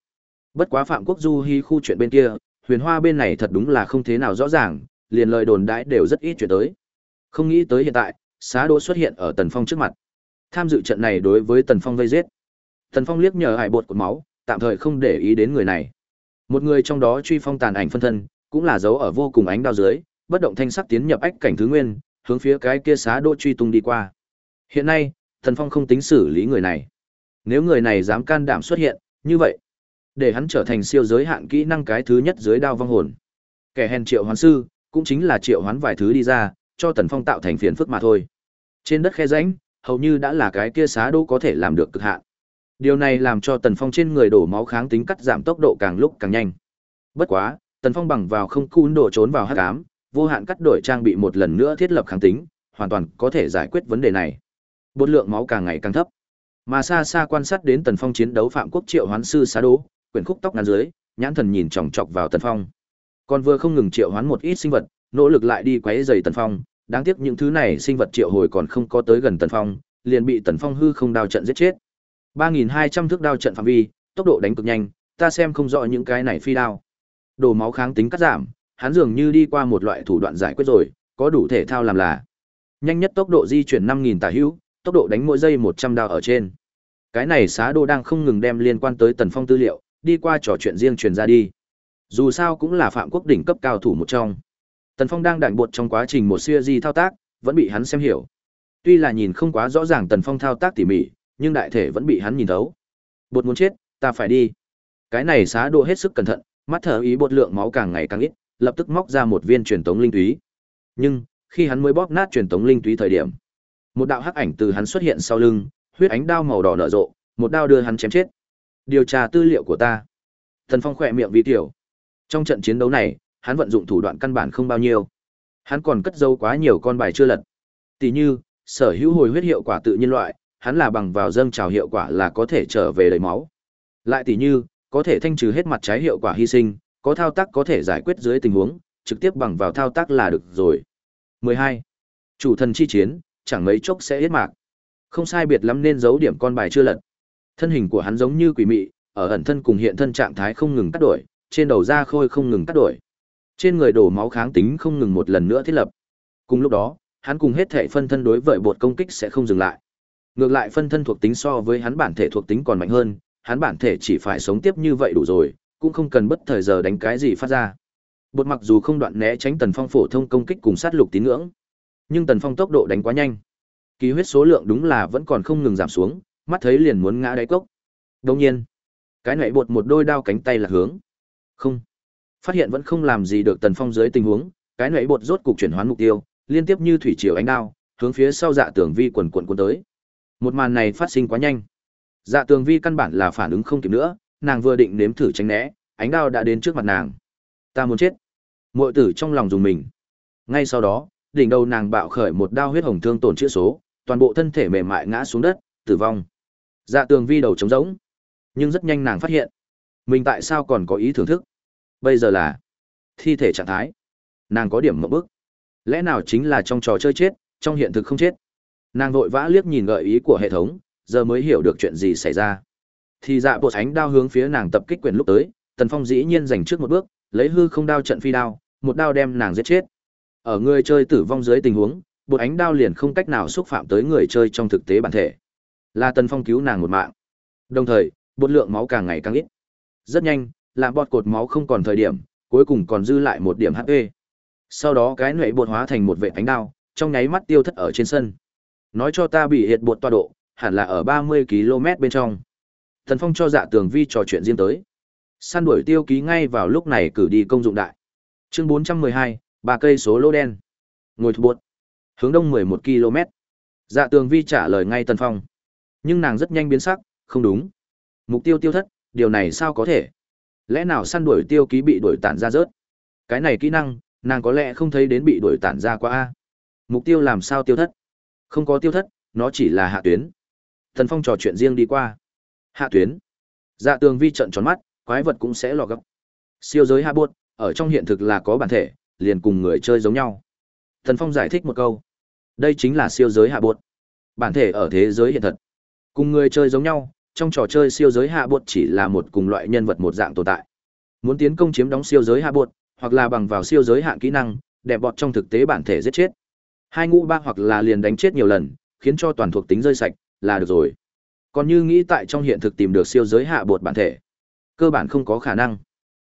Bất quá Phạm Quốc du hi khu chuyện bên kia, huyền hoa bên này thật đúng là không thế nào rõ ràng, liền lời đồn đãi đều rất ít chuyện tới. Không nghĩ tới hiện tại, xá đô xuất hiện ở Tần Phong trước mặt. Tham dự trận này đối với Tần Phong vây giết. Tần Phong liếc nhờ hải bột của máu, tạm thời không để ý đến người này. Một người trong đó truy phong tàn ảnh phân thân, cũng là dấu ở vô cùng ánh đao dưới, bất động thanh sắc tiến nhập ách cảnh thứ nguyên, hướng phía cái kia xá đô truy tung đi qua. Hiện nay, Thần Phong không tính xử lý người này. Nếu người này dám can đảm xuất hiện, như vậy, để hắn trở thành siêu giới hạn kỹ năng cái thứ nhất dưới đao vong hồn. Kẻ hèn triệu hoán sư, cũng chính là triệu hoán vài thứ đi ra, cho Tần Phong tạo thành phiền phức mà thôi. Trên đất khe rãnh, hầu như đã là cái kia xá đô có thể làm được cực hạn. Điều này làm cho Tần Phong trên người đổ máu kháng tính cắt giảm tốc độ càng lúc càng nhanh. Bất quá, Tần Phong bằng vào không cun đổ trốn vào hắc ám, vô hạn cắt đổi trang bị một lần nữa thiết lập kháng tính, hoàn toàn có thể giải quyết vấn đề này. Bột lượng máu càng ngày càng thấp, Mà xa xa quan sát đến Tần Phong chiến đấu Phạm Quốc Triệu Hoán sư xá đố, quyển khúc tóc ngắn dưới, nhãn thần nhìn chòng chọc vào Tần Phong. Còn vừa không ngừng triệu hoán một ít sinh vật, nỗ lực lại đi quấy dày Tần Phong, đáng tiếc những thứ này sinh vật triệu hồi còn không có tới gần Tần Phong, liền bị Tần Phong hư không đao trận giết chết. 3200 thước đao trận phạm vi, tốc độ đánh cực nhanh, ta xem không rõ những cái này phi đao. Đổ máu kháng tính cắt giảm, hắn dường như đi qua một loại thủ đoạn giải quyết rồi, có đủ thể thao làm là. Nhanh nhất tốc độ di chuyển 5000 tả hữu, tốc độ đánh mỗi giây 100 đao ở trên. Cái này xá đô đang không ngừng đem liên quan tới Tần Phong tư liệu, đi qua trò chuyện riêng truyền ra đi. Dù sao cũng là phạm quốc đỉnh cấp cao thủ một trong. Tần Phong đang đảnh bột trong quá trình một siêu di thao tác, vẫn bị hắn xem hiểu. Tuy là nhìn không quá rõ ràng Tần Phong thao tác tỉ mỉ, nhưng đại thể vẫn bị hắn nhìn thấu. Bột muốn chết, ta phải đi. Cái này xá đô hết sức cẩn thận, mắt thở ý bột lượng máu càng ngày càng ít, lập tức móc ra một viên truyền tống linh túy. Nhưng, khi hắn mới bóp nát truyền tống linh túy thời điểm, một đạo hắc ảnh từ hắn xuất hiện sau lưng, huyết ánh đao màu đỏ nở rộ, một đao đưa hắn chém chết. Điều tra tư liệu của ta. thần Phong khỏe miệng vì tiểu. Trong trận chiến đấu này, hắn vận dụng thủ đoạn căn bản không bao nhiêu. Hắn còn cất dấu quá nhiều con bài chưa lật. Tỷ như, sở hữu hồi huyết hiệu quả tự nhiên loại, hắn là bằng vào dâng trào hiệu quả là có thể trở về đầy máu. Lại tỷ như, có thể thanh trừ hết mặt trái hiệu quả hy sinh, có thao tác có thể giải quyết dưới tình huống, trực tiếp bằng vào thao tác là được rồi. 12. Chủ thần chi chiến, chẳng mấy chốc sẽ hết mạc. Không sai biệt lắm nên giấu điểm con bài chưa lật. Thân hình của hắn giống như quỷ mị, ở ẩn thân cùng hiện thân trạng thái không ngừng cắt đổi, trên đầu da khôi không ngừng cắt đổi. Trên người đổ máu kháng tính không ngừng một lần nữa thiết lập. Cùng lúc đó, hắn cùng hết thể phân thân đối với bột công kích sẽ không dừng lại. Ngược lại phân thân thuộc tính so với hắn bản thể thuộc tính còn mạnh hơn, hắn bản thể chỉ phải sống tiếp như vậy đủ rồi, cũng không cần bất thời giờ đánh cái gì phát ra. Bột mặc dù không đoạn né tránh Tần Phong phổ thông công kích cùng sát lục tín ngưỡng, nhưng Tần Phong tốc độ đánh quá nhanh. Kỳ huyết số lượng đúng là vẫn còn không ngừng giảm xuống, mắt thấy liền muốn ngã đáy cốc. Đồng nhiên, cái nệ bột một đôi đao cánh tay là hướng. Không. Phát hiện vẫn không làm gì được Tần Phong dưới tình huống, cái nệ bột rốt cục chuyển hoán mục tiêu, liên tiếp như thủy triều ánh đao, hướng phía sau dạ tưởng vi quần quần cuốn tới. Một màn này phát sinh quá nhanh. Dạ tường vi căn bản là phản ứng không kịp nữa, nàng vừa định nếm thử tránh né, ánh đao đã đến trước mặt nàng. Ta muốn chết. Muội tử trong lòng dùng mình. Ngay sau đó, đỉnh đầu nàng bạo khởi một đao huyết hồng thương tổn chữa số, toàn bộ thân thể mềm mại ngã xuống đất, tử vong. Dạ tường vi đầu trống rỗng. Nhưng rất nhanh nàng phát hiện, mình tại sao còn có ý thưởng thức? Bây giờ là thi thể trạng thái. Nàng có điểm mậu bức. Lẽ nào chính là trong trò chơi chết, trong hiện thực không chết? Nàng vội vã liếc nhìn gợi ý của hệ thống, giờ mới hiểu được chuyện gì xảy ra. Thì dạ bộ ánh đao hướng phía nàng tập kích quyền lúc tới, Tần Phong dĩ nhiên giành trước một bước, lấy hư không đao trận phi đao, một đao đem nàng giết chết. Ở người chơi tử vong dưới tình huống, bộ ánh đao liền không cách nào xúc phạm tới người chơi trong thực tế bản thể. Là Tần Phong cứu nàng một mạng. Đồng thời, bột lượng máu càng ngày càng ít. Rất nhanh, làm bọt cột máu không còn thời điểm, cuối cùng còn dư lại một điểm HP. Sau đó cái nhuệ bột hóa thành một vệ ánh đao, trong nháy mắt tiêu thất ở trên sân. Nói cho ta bị hiệt bột tọa độ, hẳn là ở 30 km bên trong. Thần Phong cho dạ tường vi trò chuyện riêng tới. Săn đuổi tiêu ký ngay vào lúc này cử đi công dụng đại. Chương 412, ba cây số lô đen. Ngồi thủ buộc. Hướng đông 11 km. Dạ tường vi trả lời ngay Tần Phong. Nhưng nàng rất nhanh biến sắc, không đúng. Mục tiêu tiêu thất, điều này sao có thể? Lẽ nào săn đuổi tiêu ký bị đuổi tản ra rớt? Cái này kỹ năng, nàng có lẽ không thấy đến bị đuổi tản ra qua a. Mục tiêu làm sao tiêu thất? Không có tiêu thất, nó chỉ là hạ tuyến. Thần Phong trò chuyện riêng đi qua. Hạ tuyến. Dạ tường vi trận tròn mắt, quái vật cũng sẽ lò gấp. Siêu giới hạ buốt, ở trong hiện thực là có bản thể, liền cùng người chơi giống nhau. Thần Phong giải thích một câu. Đây chính là siêu giới hạ buốt. Bản thể ở thế giới hiện thật. Cùng người chơi giống nhau, trong trò chơi siêu giới hạ buốt chỉ là một cùng loại nhân vật một dạng tồn tại. Muốn tiến công chiếm đóng siêu giới hạ buốt, hoặc là bằng vào siêu giới hạn kỹ năng, đẹp bọt trong thực tế bản thể giết chết. Hai ngũ ba hoặc là liền đánh chết nhiều lần, khiến cho toàn thuộc tính rơi sạch, là được rồi. Còn như nghĩ tại trong hiện thực tìm được siêu giới hạ bột bản thể, cơ bản không có khả năng.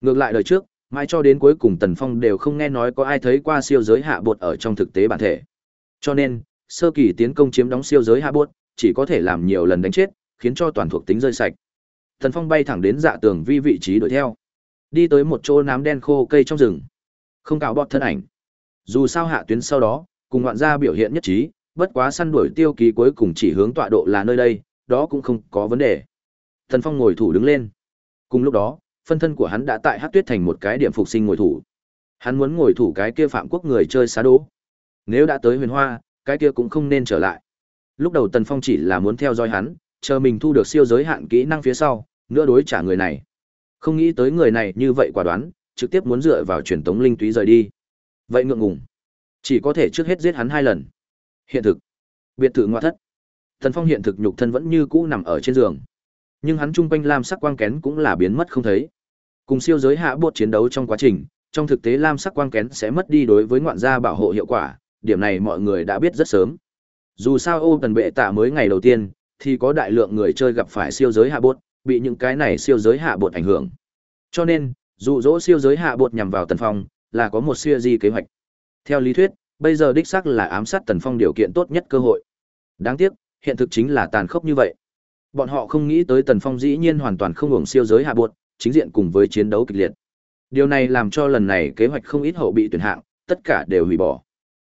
Ngược lại đời trước, mãi cho đến cuối cùng Tần Phong đều không nghe nói có ai thấy qua siêu giới hạ bột ở trong thực tế bản thể. Cho nên, sơ kỳ tiến công chiếm đóng siêu giới hạ bột, chỉ có thể làm nhiều lần đánh chết, khiến cho toàn thuộc tính rơi sạch. Tần Phong bay thẳng đến dạ tường vi vị trí đuổi theo. Đi tới một chỗ nám đen khô cây trong rừng. Không cào bọt thân ảnh. Dù sao hạ tuyến sau đó, cùng ngoạn gia biểu hiện nhất trí, bất quá săn đuổi tiêu ký cuối cùng chỉ hướng tọa độ là nơi đây, đó cũng không có vấn đề. Thần Phong ngồi thủ đứng lên. Cùng lúc đó, phân thân của hắn đã tại Hắc Tuyết thành một cái điểm phục sinh ngồi thủ. Hắn muốn ngồi thủ cái kia phạm quốc người chơi xá đố. Nếu đã tới Huyền Hoa, cái kia cũng không nên trở lại. Lúc đầu Tần Phong chỉ là muốn theo dõi hắn, chờ mình thu được siêu giới hạn kỹ năng phía sau, nữa đối trả người này. Không nghĩ tới người này như vậy quả đoán, trực tiếp muốn dựa vào truyền tống linh túy rời đi. Vậy ngượng ngùng, chỉ có thể trước hết giết hắn hai lần. Hiện thực, biệt thự ngoại thất. thần Phong hiện thực nhục thân vẫn như cũ nằm ở trên giường, nhưng hắn trung quanh lam sắc quang kén cũng là biến mất không thấy. Cùng siêu giới hạ bột chiến đấu trong quá trình, trong thực tế lam sắc quang kén sẽ mất đi đối với ngoạn gia bảo hộ hiệu quả, điểm này mọi người đã biết rất sớm. Dù sao ô tần bệ tạ mới ngày đầu tiên, thì có đại lượng người chơi gặp phải siêu giới hạ bột, bị những cái này siêu giới hạ bột ảnh hưởng. Cho nên, dụ dỗ siêu giới hạ bột nhằm vào Tần Phong, là có một siêu di kế hoạch. Theo lý thuyết, bây giờ đích xác là ám sát Tần Phong điều kiện tốt nhất cơ hội. Đáng tiếc, hiện thực chính là tàn khốc như vậy. Bọn họ không nghĩ tới Tần Phong dĩ nhiên hoàn toàn không hưởng siêu giới hạ buột chính diện cùng với chiến đấu kịch liệt. Điều này làm cho lần này kế hoạch không ít hậu bị tuyển hạng, tất cả đều hủy bỏ.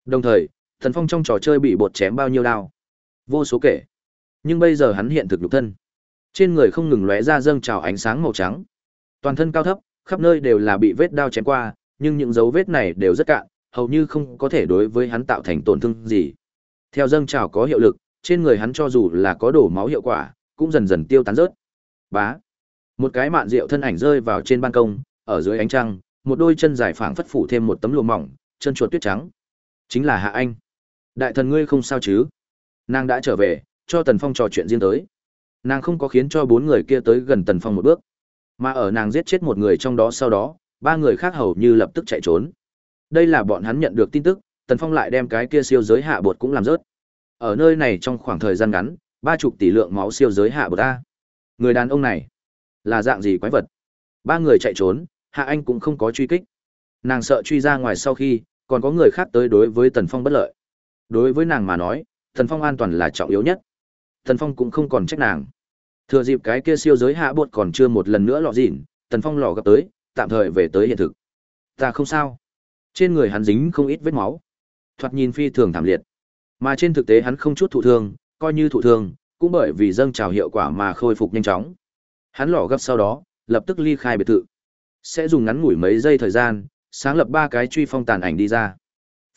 Đồng thời, Tần Phong trong trò chơi bị bột chém bao nhiêu đao? Vô số kể. Nhưng bây giờ hắn hiện thực nhục thân. Trên người không ngừng lóe ra dâng trào ánh sáng màu trắng. Toàn thân cao thấp, khắp nơi đều là bị vết đao chém qua, nhưng những dấu vết này đều rất cạn, hầu như không có thể đối với hắn tạo thành tổn thương gì. Theo dâng trào có hiệu lực, trên người hắn cho dù là có đổ máu hiệu quả, cũng dần dần tiêu tán rớt. Bá. Một cái mạn rượu thân ảnh rơi vào trên ban công, ở dưới ánh trăng, một đôi chân dài phảng phất phủ thêm một tấm lụa mỏng, chân chuột tuyết trắng. Chính là Hạ Anh. Đại thần ngươi không sao chứ? Nàng đã trở về, cho Tần Phong trò chuyện riêng tới. Nàng không có khiến cho bốn người kia tới gần Tần Phong một bước, mà ở nàng giết chết một người trong đó sau đó, ba người khác hầu như lập tức chạy trốn. Đây là bọn hắn nhận được tin tức, Tần Phong lại đem cái kia siêu giới hạ bột cũng làm rớt. Ở nơi này trong khoảng thời gian ngắn, ba chục tỷ lượng máu siêu giới hạ bột a. Người đàn ông này là dạng gì quái vật? Ba người chạy trốn, Hạ Anh cũng không có truy kích. Nàng sợ truy ra ngoài sau khi, còn có người khác tới đối với Tần Phong bất lợi. Đối với nàng mà nói, Tần Phong an toàn là trọng yếu nhất. Tần Phong cũng không còn trách nàng. Thừa dịp cái kia siêu giới hạ bột còn chưa một lần nữa lọ dỉn, Tần Phong lò gặp tới, tạm thời về tới hiện thực. Ta không sao. Trên người hắn dính không ít vết máu. Thoạt nhìn phi thường thảm liệt. Mà trên thực tế hắn không chút thụ thương, coi như thụ thương, cũng bởi vì dâng trào hiệu quả mà khôi phục nhanh chóng. Hắn lò gấp sau đó, lập tức ly khai biệt thự. Sẽ dùng ngắn ngủi mấy giây thời gian, sáng lập ba cái truy phong tàn ảnh đi ra.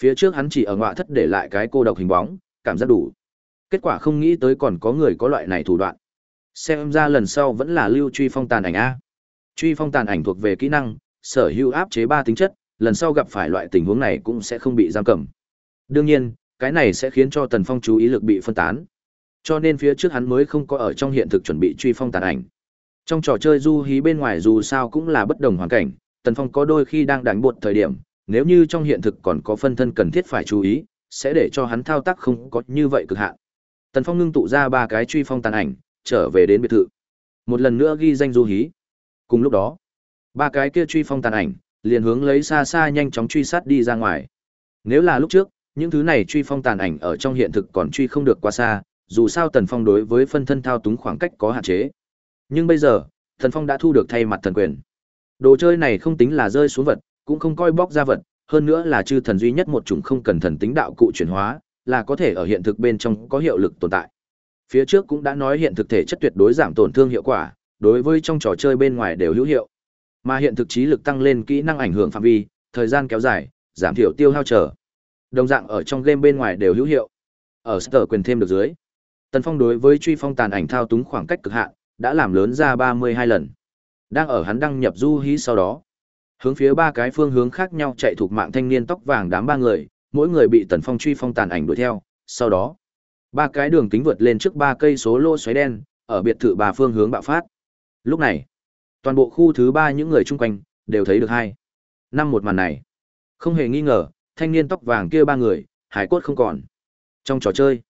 Phía trước hắn chỉ ở ngọa thất để lại cái cô độc hình bóng, cảm giác đủ. Kết quả không nghĩ tới còn có người có loại này thủ đoạn. Xem ra lần sau vẫn là lưu truy phong tàn ảnh A. Truy phong tàn ảnh thuộc về kỹ năng, sở hữu áp chế ba tính chất, lần sau gặp phải loại tình huống này cũng sẽ không bị giam cầm. Đương nhiên, cái này sẽ khiến cho Tần Phong chú ý lực bị phân tán. Cho nên phía trước hắn mới không có ở trong hiện thực chuẩn bị truy phong tàn ảnh. Trong trò chơi du hí bên ngoài dù sao cũng là bất đồng hoàn cảnh, Tần Phong có đôi khi đang đánh buộc thời điểm, nếu như trong hiện thực còn có phân thân cần thiết phải chú ý, sẽ để cho hắn thao tác không có như vậy cực hạn. Tần Phong ngưng tụ ra ba cái truy phong tàn ảnh, trở về đến biệt thự. Một lần nữa ghi danh du hí. Cùng lúc đó, ba cái kia truy phong tàn ảnh, liền hướng lấy xa xa nhanh chóng truy sát đi ra ngoài. Nếu là lúc trước, những thứ này truy phong tàn ảnh ở trong hiện thực còn truy không được quá xa, dù sao Tần Phong đối với phân thân thao túng khoảng cách có hạn chế. Nhưng bây giờ, Tần Phong đã thu được thay mặt thần quyền. Đồ chơi này không tính là rơi xuống vật, cũng không coi bóc ra vật, hơn nữa là chư thần duy nhất một chủng không cần thần tính đạo cụ chuyển hóa, là có thể ở hiện thực bên trong có hiệu lực tồn tại. Phía trước cũng đã nói hiện thực thể chất tuyệt đối giảm tổn thương hiệu quả, đối với trong trò chơi bên ngoài đều hữu hiệu. Mà hiện thực trí lực tăng lên kỹ năng ảnh hưởng phạm vi, thời gian kéo dài, giảm thiểu tiêu hao trở. Đồng dạng ở trong game bên ngoài đều hữu hiệu. Ở sở quyền thêm được dưới. Tần Phong đối với truy phong tàn ảnh thao túng khoảng cách cực hạn, đã làm lớn ra 32 lần. Đang ở hắn đăng nhập du hí sau đó, hướng phía ba cái phương hướng khác nhau chạy thuộc mạng thanh niên tóc vàng đám ba người, mỗi người bị Tần Phong truy phong tàn ảnh đuổi theo, sau đó, ba cái đường kính vượt lên trước ba cây số lô xoáy đen, ở biệt thự ba phương hướng bạo phát. Lúc này, toàn bộ khu thứ ba những người chung quanh đều thấy được hai. Năm một màn này, không hề nghi ngờ, thanh niên tóc vàng kia ba người, hải cốt không còn. Trong trò chơi,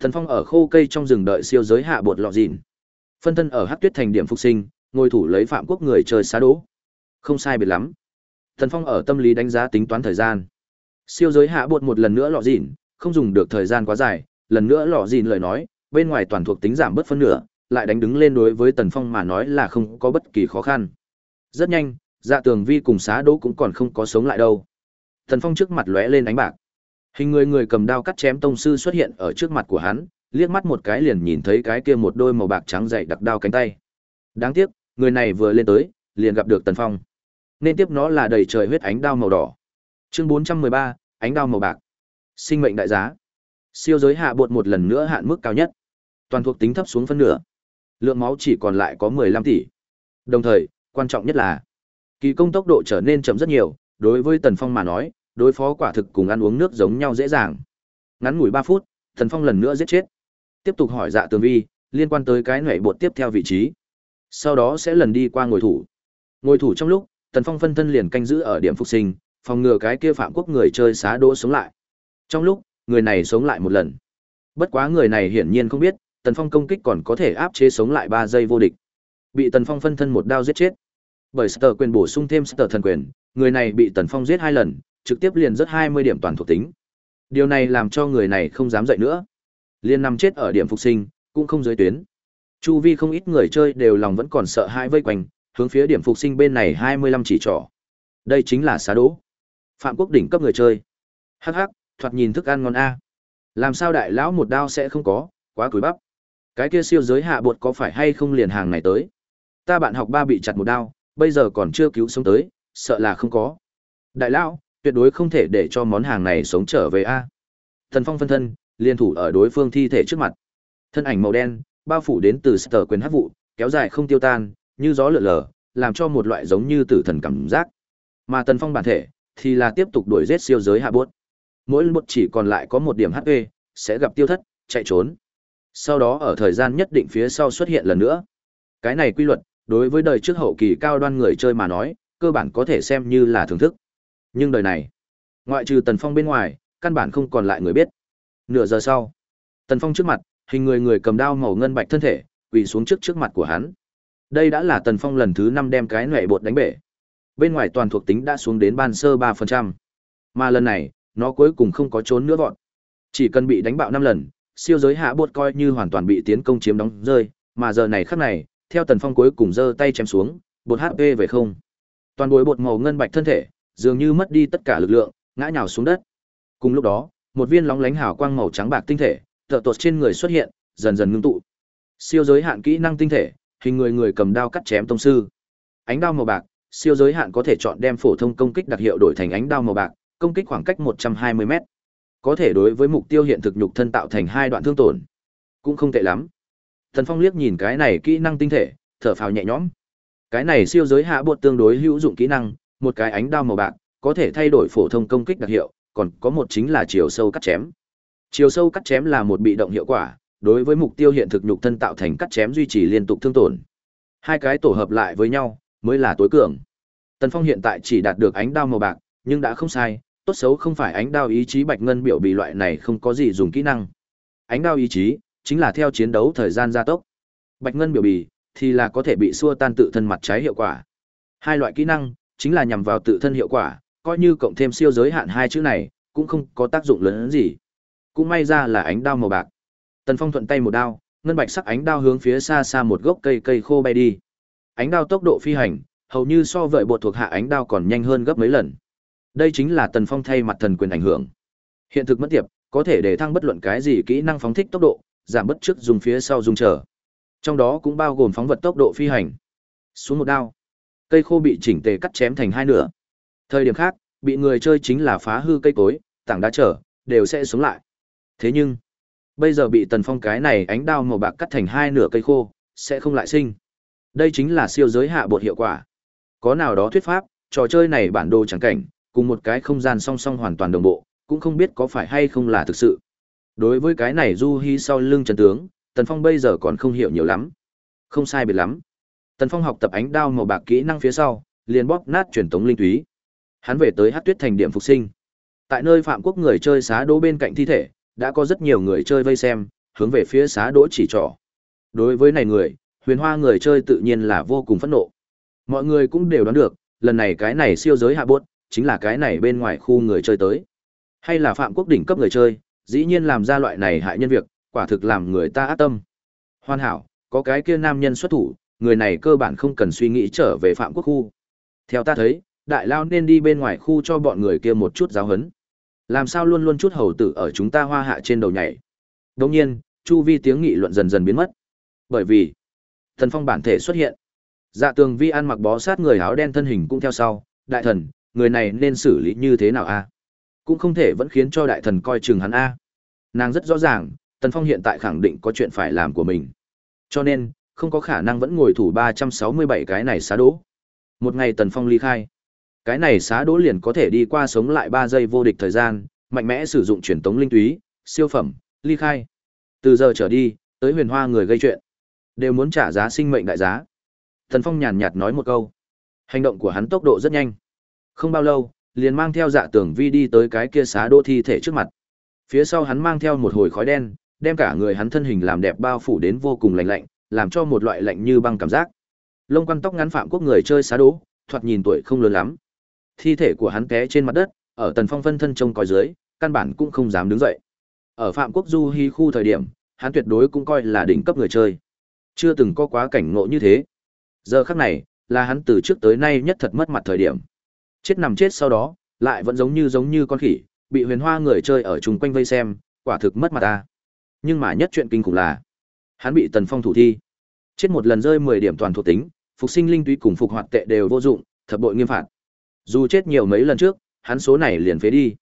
Thần Phong ở khô cây trong rừng đợi siêu giới hạ bột lọ dìn. Phân thân ở Hắc Tuyết thành điểm phục sinh, ngồi thủ lấy phạm quốc người chơi xá đỗ Không sai biệt lắm. Thần Phong ở tâm lý đánh giá tính toán thời gian. Siêu giới hạ bột một lần nữa lọ dìn, không dùng được thời gian quá dài, lần nữa lọ dìn lời nói, bên ngoài toàn thuộc tính giảm bớt phân nửa, lại đánh đứng lên đối với Tần Phong mà nói là không có bất kỳ khó khăn. Rất nhanh, Dạ Tường Vi cùng Xá Đỗ cũng còn không có sống lại đâu. Tần Phong trước mặt lóe lên ánh bạc. Hình người người cầm đao cắt chém tông sư xuất hiện ở trước mặt của hắn, liếc mắt một cái liền nhìn thấy cái kia một đôi màu bạc trắng dày đặc đao cánh tay. Đáng tiếc, người này vừa lên tới, liền gặp được Tần Phong. Nên tiếp nó là đầy trời huyết ánh đao màu đỏ. Chương 413, ánh đao màu bạc. Sinh mệnh đại giá. Siêu giới hạ bột một lần nữa hạn mức cao nhất. Toàn thuộc tính thấp xuống phân nửa. Lượng máu chỉ còn lại có 15 tỷ. Đồng thời, quan trọng nhất là kỳ công tốc độ trở nên chậm rất nhiều, đối với Tần Phong mà nói, đối phó quả thực cùng ăn uống nước giống nhau dễ dàng. Ngắn ngủi 3 phút, Tần Phong lần nữa giết chết. Tiếp tục hỏi Dạ Tường Vi, liên quan tới cái nhảy bột tiếp theo vị trí. Sau đó sẽ lần đi qua ngồi thủ. Ngồi thủ trong lúc, Tần Phong phân thân liền canh giữ ở điểm phục sinh, phòng ngừa cái kia phạm quốc người chơi xá đỗ sống lại. Trong lúc, người này sống lại một lần. Bất quá người này hiển nhiên không biết, Tần Phong công kích còn có thể áp chế sống lại 3 giây vô địch. Bị Tần Phong phân thân một đao giết chết. Bởi Sở quyền bổ sung thêm Sở thần quyền, người này bị Tần Phong giết hai lần, trực tiếp liền rất 20 điểm toàn thuộc tính. Điều này làm cho người này không dám dậy nữa. Liên nằm chết ở điểm phục sinh, cũng không dưới tuyến. Chu vi không ít người chơi đều lòng vẫn còn sợ hãi vây quanh, hướng phía điểm phục sinh bên này 25 chỉ trỏ. Đây chính là xá đỗ. Phạm quốc đỉnh cấp người chơi. Hắc hắc, thoạt nhìn thức ăn ngon a. Làm sao đại lão một đao sẽ không có, quá cúi bắp. Cái kia siêu giới hạ bột có phải hay không liền hàng này tới? Ta bạn học ba bị chặt một đao, bây giờ còn chưa cứu sống tới, sợ là không có. Đại lão, tuyệt đối không thể để cho món hàng này sống trở về a. Thần Phong phân thân, liên thủ ở đối phương thi thể trước mặt. Thân ảnh màu đen, bao phủ đến từ sở quyền hát vụ, kéo dài không tiêu tan, như gió lượn lờ, làm cho một loại giống như tử thần cảm giác. Mà Tần Phong bản thể thì là tiếp tục đuổi giết siêu giới hạ buốt. Mỗi một chỉ còn lại có một điểm HP, sẽ gặp tiêu thất, chạy trốn. Sau đó ở thời gian nhất định phía sau xuất hiện lần nữa. Cái này quy luật, đối với đời trước hậu kỳ cao đoan người chơi mà nói, cơ bản có thể xem như là thưởng thức. Nhưng đời này, ngoại trừ Tần Phong bên ngoài, căn bản không còn lại người biết. Nửa giờ sau, Tần Phong trước mặt, hình người người cầm đao màu ngân bạch thân thể, quỳ xuống trước trước mặt của hắn. Đây đã là Tần Phong lần thứ năm đem cái nệ bột đánh bể. Bên ngoài toàn thuộc tính đã xuống đến ban sơ 3%. Mà lần này, nó cuối cùng không có trốn nữa vọt. Chỉ cần bị đánh bạo 5 lần, siêu giới hạ bột coi như hoàn toàn bị tiến công chiếm đóng rơi, mà giờ này khắc này, theo Tần Phong cuối cùng giơ tay chém xuống, bột HP về không. Toàn bộ bột màu ngân bạch thân thể, dường như mất đi tất cả lực lượng, ngã nhào xuống đất. Cùng lúc đó, một viên lóng lánh hào quang màu trắng bạc tinh thể, tợ tuột trên người xuất hiện, dần dần ngưng tụ. Siêu giới hạn kỹ năng tinh thể, hình người người cầm đao cắt chém tông sư. Ánh đao màu bạc, siêu giới hạn có thể chọn đem phổ thông công kích đặc hiệu đổi thành ánh đao màu bạc, công kích khoảng cách 120m. Có thể đối với mục tiêu hiện thực nhục thân tạo thành hai đoạn thương tổn. Cũng không tệ lắm. Thần Phong liếc nhìn cái này kỹ năng tinh thể, thở phào nhẹ nhõm. Cái này siêu giới hạ bột tương đối hữu dụng kỹ năng, một cái ánh đao màu bạc, có thể thay đổi phổ thông công kích đặc hiệu, còn có một chính là chiều sâu cắt chém. Chiều sâu cắt chém là một bị động hiệu quả, đối với mục tiêu hiện thực nhục thân tạo thành cắt chém duy trì liên tục thương tổn. Hai cái tổ hợp lại với nhau, mới là tối cường. Tần Phong hiện tại chỉ đạt được ánh đao màu bạc, nhưng đã không sai, tốt xấu không phải ánh đao ý chí bạch ngân biểu bị loại này không có gì dùng kỹ năng. Ánh đao ý chí chính là theo chiến đấu thời gian gia tốc. Bạch ngân biểu bì thì là có thể bị xua tan tự thân mặt trái hiệu quả. Hai loại kỹ năng chính là nhằm vào tự thân hiệu quả, coi như cộng thêm siêu giới hạn hai chữ này, cũng không có tác dụng lớn gì. Cũng may ra là ánh đao màu bạc. Tần Phong thuận tay một đao, ngân bạch sắc ánh đao hướng phía xa xa một gốc cây cây khô bay đi. Ánh đao tốc độ phi hành, hầu như so với bộ thuộc hạ ánh đao còn nhanh hơn gấp mấy lần. Đây chính là Tần Phong thay mặt thần quyền ảnh hưởng. Hiện thực mất tiệp, có thể để thăng bất luận cái gì kỹ năng phóng thích tốc độ, giảm bất trước dùng phía sau dùng chờ. Trong đó cũng bao gồm phóng vật tốc độ phi hành. Xuống một đao, cây khô bị chỉnh tề cắt chém thành hai nửa. Thời điểm khác, bị người chơi chính là phá hư cây cối, tảng đá trở, đều sẽ sống lại. Thế nhưng, bây giờ bị Tần Phong cái này ánh đao màu bạc cắt thành hai nửa cây khô, sẽ không lại sinh. Đây chính là siêu giới hạ bột hiệu quả. Có nào đó thuyết pháp, trò chơi này bản đồ chẳng cảnh, cùng một cái không gian song song hoàn toàn đồng bộ, cũng không biết có phải hay không là thực sự. Đối với cái này Du Hi sau lưng Trần Tướng, Tần Phong bây giờ còn không hiểu nhiều lắm. Không sai biệt lắm. Tần Phong học tập ánh đao màu bạc kỹ năng phía sau, liền bóp nát truyền tống linh túy. Hắn về tới hắc Tuyết thành điểm phục sinh. Tại nơi Phạm Quốc người chơi xá đỗ bên cạnh thi thể, đã có rất nhiều người chơi vây xem, hướng về phía xá đỗ chỉ trỏ. Đối với này người, huyền hoa người chơi tự nhiên là vô cùng phẫn nộ. Mọi người cũng đều đoán được, lần này cái này siêu giới hạ buốt, chính là cái này bên ngoài khu người chơi tới. Hay là Phạm Quốc đỉnh cấp người chơi, dĩ nhiên làm ra loại này hại nhân việc, quả thực làm người ta ác tâm. Hoàn hảo, có cái kia nam nhân xuất thủ, người này cơ bản không cần suy nghĩ trở về Phạm Quốc khu. Theo ta thấy, đại lao nên đi bên ngoài khu cho bọn người kia một chút giáo hấn. Làm sao luôn luôn chút hầu tử ở chúng ta hoa hạ trên đầu nhảy. Đồng nhiên, chu vi tiếng nghị luận dần dần biến mất. Bởi vì, thần phong bản thể xuất hiện. Dạ tường vi ăn mặc bó sát người áo đen thân hình cũng theo sau. Đại thần, người này nên xử lý như thế nào a? Cũng không thể vẫn khiến cho đại thần coi chừng hắn a. Nàng rất rõ ràng, Tần Phong hiện tại khẳng định có chuyện phải làm của mình. Cho nên, không có khả năng vẫn ngồi thủ 367 cái này xá đỗ. Một ngày Tần Phong ly khai, cái này xá đỗ liền có thể đi qua sống lại ba giây vô địch thời gian, mạnh mẽ sử dụng truyền tống linh túy, siêu phẩm, ly khai. Từ giờ trở đi, tới huyền hoa người gây chuyện, đều muốn trả giá sinh mệnh đại giá. Tần Phong nhàn nhạt nói một câu. Hành động của hắn tốc độ rất nhanh. Không bao lâu, liền mang theo dạ tưởng vi đi tới cái kia xá đỗ thi thể trước mặt. Phía sau hắn mang theo một hồi khói đen, đem cả người hắn thân hình làm đẹp bao phủ đến vô cùng lạnh lạnh, làm cho một loại lạnh như băng cảm giác. Lông quăn tóc ngắn phạm quốc người chơi xá đỗ, thoạt nhìn tuổi không lớn lắm. Thi thể của hắn té trên mặt đất, ở Tần Phong phân thân trông coi dưới, căn bản cũng không dám đứng dậy. Ở Phạm Quốc Du Hi khu thời điểm, hắn tuyệt đối cũng coi là đỉnh cấp người chơi. Chưa từng có quá cảnh ngộ như thế. Giờ khắc này, là hắn từ trước tới nay nhất thật mất mặt thời điểm. Chết nằm chết sau đó, lại vẫn giống như giống như con khỉ, bị huyền hoa người chơi ở chung quanh vây xem, quả thực mất mặt ta. Nhưng mà nhất chuyện kinh khủng là, hắn bị Tần Phong thủ thi. Chết một lần rơi 10 điểm toàn thuộc tính, phục sinh linh túy cùng phục hoạt tệ đều vô dụng, thập bội nghiêm phạt. Dù chết nhiều mấy lần trước, hắn số này liền phế đi.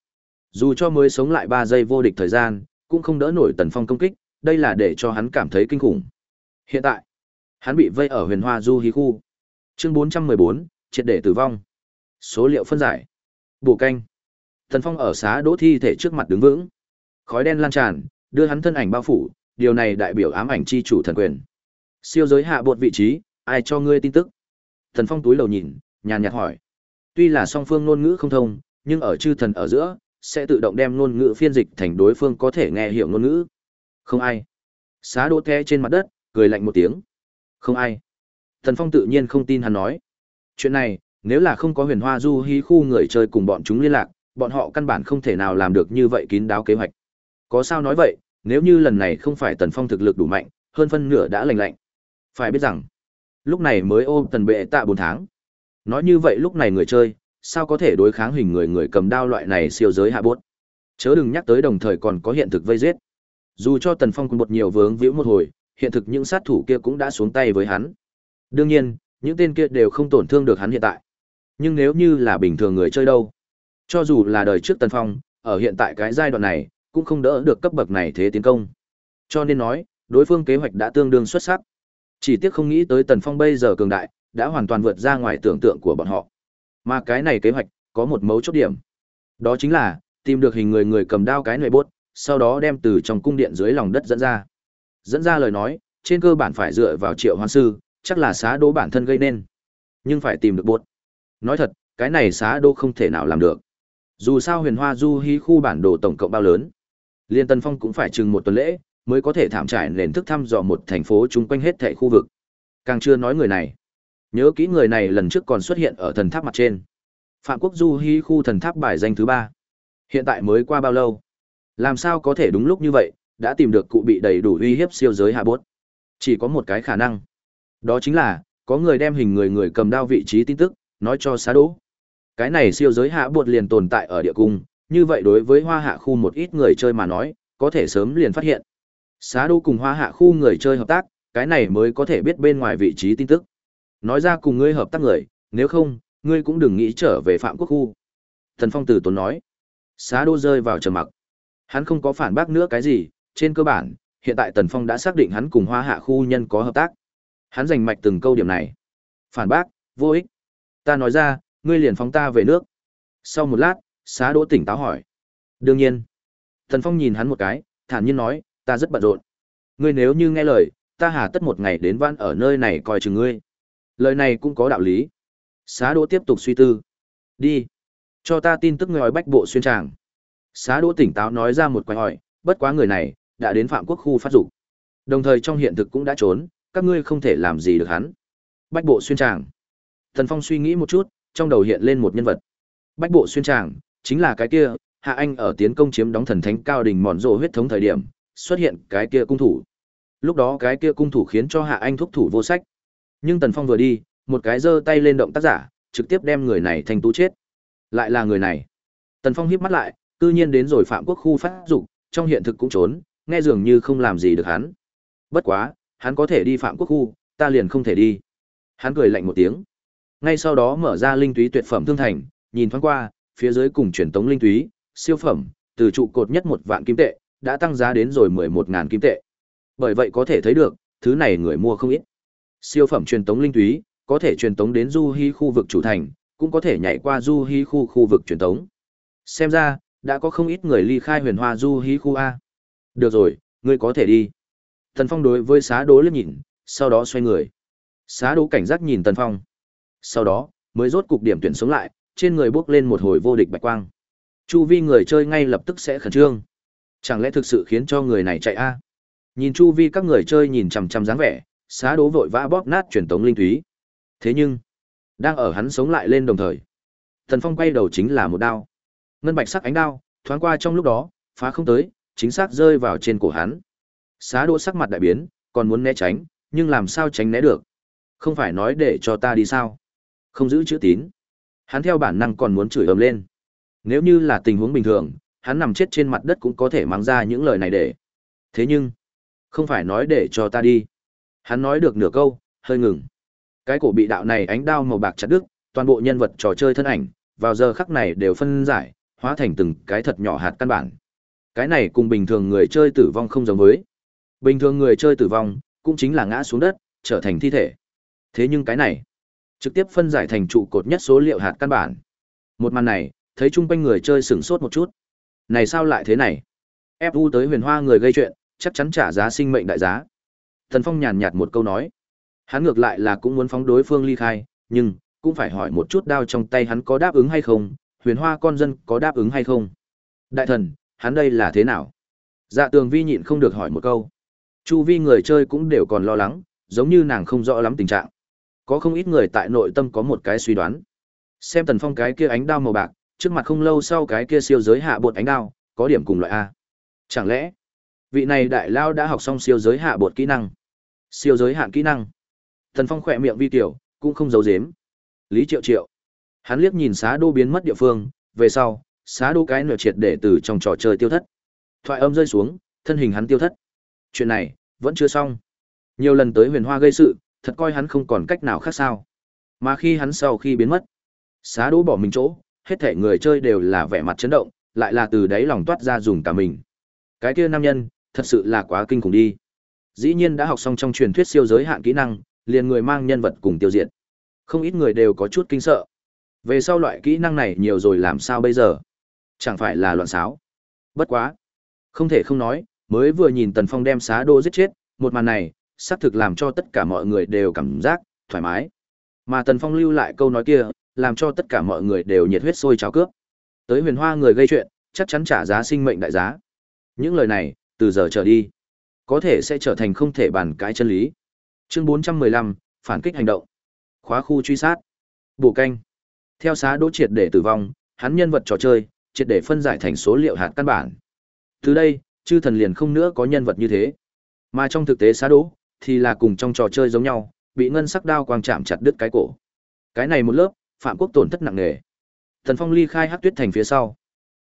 Dù cho mới sống lại ba giây vô địch thời gian, cũng không đỡ nổi Tần Phong công kích, đây là để cho hắn cảm thấy kinh khủng. Hiện tại, hắn bị vây ở Huyền Hoa Du Hí khu. Chương 414, triệt để tử vong. Số liệu phân giải. Bổ canh. Tần Phong ở xá đỗ thi thể trước mặt đứng vững. Khói đen lan tràn, đưa hắn thân ảnh bao phủ, điều này đại biểu ám ảnh chi chủ thần quyền. Siêu giới hạ bột vị trí, ai cho ngươi tin tức? Thần Phong túi lầu nhìn, nhàn nhạt hỏi. Tuy là song phương ngôn ngữ không thông, nhưng ở chư thần ở giữa, sẽ tự động đem ngôn ngữ phiên dịch thành đối phương có thể nghe hiểu ngôn ngữ. Không ai. Xá đỗ the trên mặt đất, cười lạnh một tiếng. Không ai. Thần Phong tự nhiên không tin hắn nói. Chuyện này, nếu là không có huyền hoa du hí khu người chơi cùng bọn chúng liên lạc, bọn họ căn bản không thể nào làm được như vậy kín đáo kế hoạch. Có sao nói vậy, nếu như lần này không phải Tần Phong thực lực đủ mạnh, hơn phân nửa đã lành lạnh. Phải biết rằng, lúc này mới ôm tần bệ tạ bốn tháng. Nói như vậy lúc này người chơi, sao có thể đối kháng hình người người cầm đao loại này siêu giới hạ bốt. Chớ đừng nhắc tới đồng thời còn có hiện thực vây giết. Dù cho Tần Phong cùng một nhiều vướng víu một hồi, hiện thực những sát thủ kia cũng đã xuống tay với hắn. Đương nhiên, những tên kia đều không tổn thương được hắn hiện tại. Nhưng nếu như là bình thường người chơi đâu, cho dù là đời trước Tần Phong, ở hiện tại cái giai đoạn này, cũng không đỡ được cấp bậc này thế tiến công. Cho nên nói, đối phương kế hoạch đã tương đương xuất sắc. Chỉ tiếc không nghĩ tới Tần Phong bây giờ cường đại, đã hoàn toàn vượt ra ngoài tưởng tượng của bọn họ. Mà cái này kế hoạch, có một mấu chốt điểm. Đó chính là, tìm được hình người người cầm đao cái nệ bốt, sau đó đem từ trong cung điện dưới lòng đất dẫn ra. Dẫn ra lời nói, trên cơ bản phải dựa vào triệu hoan sư, chắc là xá đố bản thân gây nên. Nhưng phải tìm được bốt. Nói thật, cái này xá đô không thể nào làm được. Dù sao huyền hoa du hí khu bản đồ tổng cộng bao lớn. Liên Tân Phong cũng phải chừng một tuần lễ, mới có thể thảm trải nền thức thăm dò một thành phố chung quanh hết thảy khu vực. Càng chưa nói người này. Nhớ kỹ người này lần trước còn xuất hiện ở thần tháp mặt trên. Phạm Quốc Du Hi khu thần tháp bài danh thứ ba. Hiện tại mới qua bao lâu? Làm sao có thể đúng lúc như vậy, đã tìm được cụ bị đầy đủ uy hiếp siêu giới hạ bốt? Chỉ có một cái khả năng. Đó chính là, có người đem hình người người cầm đao vị trí tin tức, nói cho xá đỗ. Cái này siêu giới hạ bột liền tồn tại ở địa cung, như vậy đối với hoa hạ khu một ít người chơi mà nói, có thể sớm liền phát hiện. Xá đỗ cùng hoa hạ khu người chơi hợp tác, cái này mới có thể biết bên ngoài vị trí tin tức. Nói ra cùng ngươi hợp tác người, nếu không, ngươi cũng đừng nghĩ trở về phạm quốc khu. Thần Phong tử tốn nói. Xá đô rơi vào trầm mặc. Hắn không có phản bác nữa cái gì, trên cơ bản, hiện tại Tần Phong đã xác định hắn cùng hoa hạ khu nhân có hợp tác. Hắn giành mạch từng câu điểm này. Phản bác, vô ích. Ta nói ra, ngươi liền phóng ta về nước. Sau một lát, xá đỗ tỉnh táo hỏi. Đương nhiên. thần Phong nhìn hắn một cái, thản nhiên nói, ta rất bận rộn. Ngươi nếu như nghe lời, ta hà tất một ngày đến văn ở nơi này coi chừng ngươi. Lời này cũng có đạo lý. Xá đỗ tiếp tục suy tư. Đi. Cho ta tin tức người bách bộ xuyên tràng. Xá đỗ tỉnh táo nói ra một quái hỏi, bất quá người này, đã đến phạm quốc khu phát dục Đồng thời trong hiện thực cũng đã trốn, các ngươi không thể làm gì được hắn. Bách bộ xuyên tràng. Thần Phong suy nghĩ một chút, trong đầu hiện lên một nhân vật. Bách bộ xuyên tràng, chính là cái kia, Hạ Anh ở tiến công chiếm đóng thần thánh cao đỉnh mòn rộ huyết thống thời điểm, xuất hiện cái kia cung thủ. Lúc đó cái kia cung thủ khiến cho Hạ Anh thúc thủ vô sách. Nhưng Tần Phong vừa đi, một cái giơ tay lên động tác giả, trực tiếp đem người này thành tú chết. Lại là người này. Tần Phong híp mắt lại, cư nhiên đến rồi Phạm Quốc khu phát dục, trong hiện thực cũng trốn, nghe dường như không làm gì được hắn. Bất quá, hắn có thể đi Phạm Quốc khu, ta liền không thể đi. Hắn cười lạnh một tiếng. Ngay sau đó mở ra linh túy tuyệt phẩm thương thành, nhìn thoáng qua, phía dưới cùng truyền tống linh túy, siêu phẩm, từ trụ cột nhất một vạn kim tệ, đã tăng giá đến rồi 11.000 kim tệ. Bởi vậy có thể thấy được, thứ này người mua không ít. Siêu phẩm truyền tống linh túy, có thể truyền tống đến du hi khu vực chủ thành, cũng có thể nhảy qua du hi khu khu vực truyền tống. Xem ra, đã có không ít người ly khai huyền hoa du hi khu A. Được rồi, ngươi có thể đi. Tần Phong đối với xá đố liếc nhìn, sau đó xoay người. Xá đố cảnh giác nhìn Tần Phong. Sau đó, mới rốt cục điểm tuyển sống lại, trên người bước lên một hồi vô địch bạch quang. Chu vi người chơi ngay lập tức sẽ khẩn trương. Chẳng lẽ thực sự khiến cho người này chạy a? Nhìn chu vi các người chơi nhìn chằm chằm dáng vẻ, xá đố vội vã bóp nát truyền tống linh thúy. Thế nhưng, đang ở hắn sống lại lên đồng thời, thần Phong quay đầu chính là một đao. Ngân bạch sắc ánh đao, thoáng qua trong lúc đó, phá không tới, chính xác rơi vào trên cổ hắn. Xá đỗ sắc mặt đại biến, còn muốn né tránh, nhưng làm sao tránh né được? Không phải nói để cho ta đi sao? Không giữ chữ tín. Hắn theo bản năng còn muốn chửi ầm lên. Nếu như là tình huống bình thường, hắn nằm chết trên mặt đất cũng có thể mang ra những lời này để. Thế nhưng, không phải nói để cho ta đi. Hắn nói được nửa câu, hơi ngừng. Cái cổ bị đạo này ánh đao màu bạc chặt đứt, toàn bộ nhân vật trò chơi thân ảnh, vào giờ khắc này đều phân giải, hóa thành từng cái thật nhỏ hạt căn bản. Cái này cùng bình thường người chơi tử vong không giống với. Bình thường người chơi tử vong, cũng chính là ngã xuống đất, trở thành thi thể. Thế nhưng cái này, trực tiếp phân giải thành trụ cột nhất số liệu hạt căn bản. Một màn này, thấy chung quanh người chơi sửng sốt một chút. Này sao lại thế này? FU tới huyền hoa người gây chuyện, chắc chắn trả giá sinh mệnh đại giá. Thần Phong nhàn nhạt một câu nói. Hắn ngược lại là cũng muốn phóng đối phương ly khai, nhưng, cũng phải hỏi một chút đao trong tay hắn có đáp ứng hay không, huyền hoa con dân có đáp ứng hay không. Đại thần, hắn đây là thế nào? Dạ tường vi nhịn không được hỏi một câu. Chu vi người chơi cũng đều còn lo lắng, giống như nàng không rõ lắm tình trạng. Có không ít người tại nội tâm có một cái suy đoán. Xem tần phong cái kia ánh đao màu bạc, trước mặt không lâu sau cái kia siêu giới hạ bột ánh đao, có điểm cùng loại A. Chẳng lẽ, vị này đại lao đã học xong siêu giới hạ bột kỹ năng? Siêu giới hạn kỹ năng. Tần phong khỏe miệng vi tiểu, cũng không giấu dếm Lý triệu triệu. Hắn liếc nhìn xá đô biến mất địa phương, về sau, xá đô cái nửa triệt để từ trong trò chơi tiêu thất. Thoại âm rơi xuống, thân hình hắn tiêu thất. Chuyện này, vẫn chưa xong. Nhiều lần tới huyền hoa gây sự, thật coi hắn không còn cách nào khác sao. Mà khi hắn sau khi biến mất, xá đỗ bỏ mình chỗ, hết thể người chơi đều là vẻ mặt chấn động, lại là từ đáy lòng toát ra dùng cả mình. Cái kia nam nhân, thật sự là quá kinh khủng đi. Dĩ nhiên đã học xong trong truyền thuyết siêu giới hạn kỹ năng, liền người mang nhân vật cùng tiêu diệt. Không ít người đều có chút kinh sợ. Về sau loại kỹ năng này nhiều rồi làm sao bây giờ? Chẳng phải là loạn xáo. Bất quá. Không thể không nói, mới vừa nhìn Tần Phong đem xá đô giết chết, một màn này, xác thực làm cho tất cả mọi người đều cảm giác thoải mái. Mà Tần Phong lưu lại câu nói kia, làm cho tất cả mọi người đều nhiệt huyết sôi trào cướp. Tới huyền hoa người gây chuyện, chắc chắn trả giá sinh mệnh đại giá. Những lời này, từ giờ trở đi, có thể sẽ trở thành không thể bàn cãi chân lý. Chương 415, phản kích hành động. Khóa khu truy sát. Bổ canh. Theo xá đỗ triệt để tử vong, hắn nhân vật trò chơi, triệt để phân giải thành số liệu hạt căn bản. Từ đây, chư thần liền không nữa có nhân vật như thế. Mà trong thực tế xá đỗ, thì là cùng trong trò chơi giống nhau, bị ngân sắc đao quang chạm chặt đứt cái cổ. Cái này một lớp, Phạm Quốc tổn thất nặng nề. Thần Phong ly khai Hắc Tuyết thành phía sau,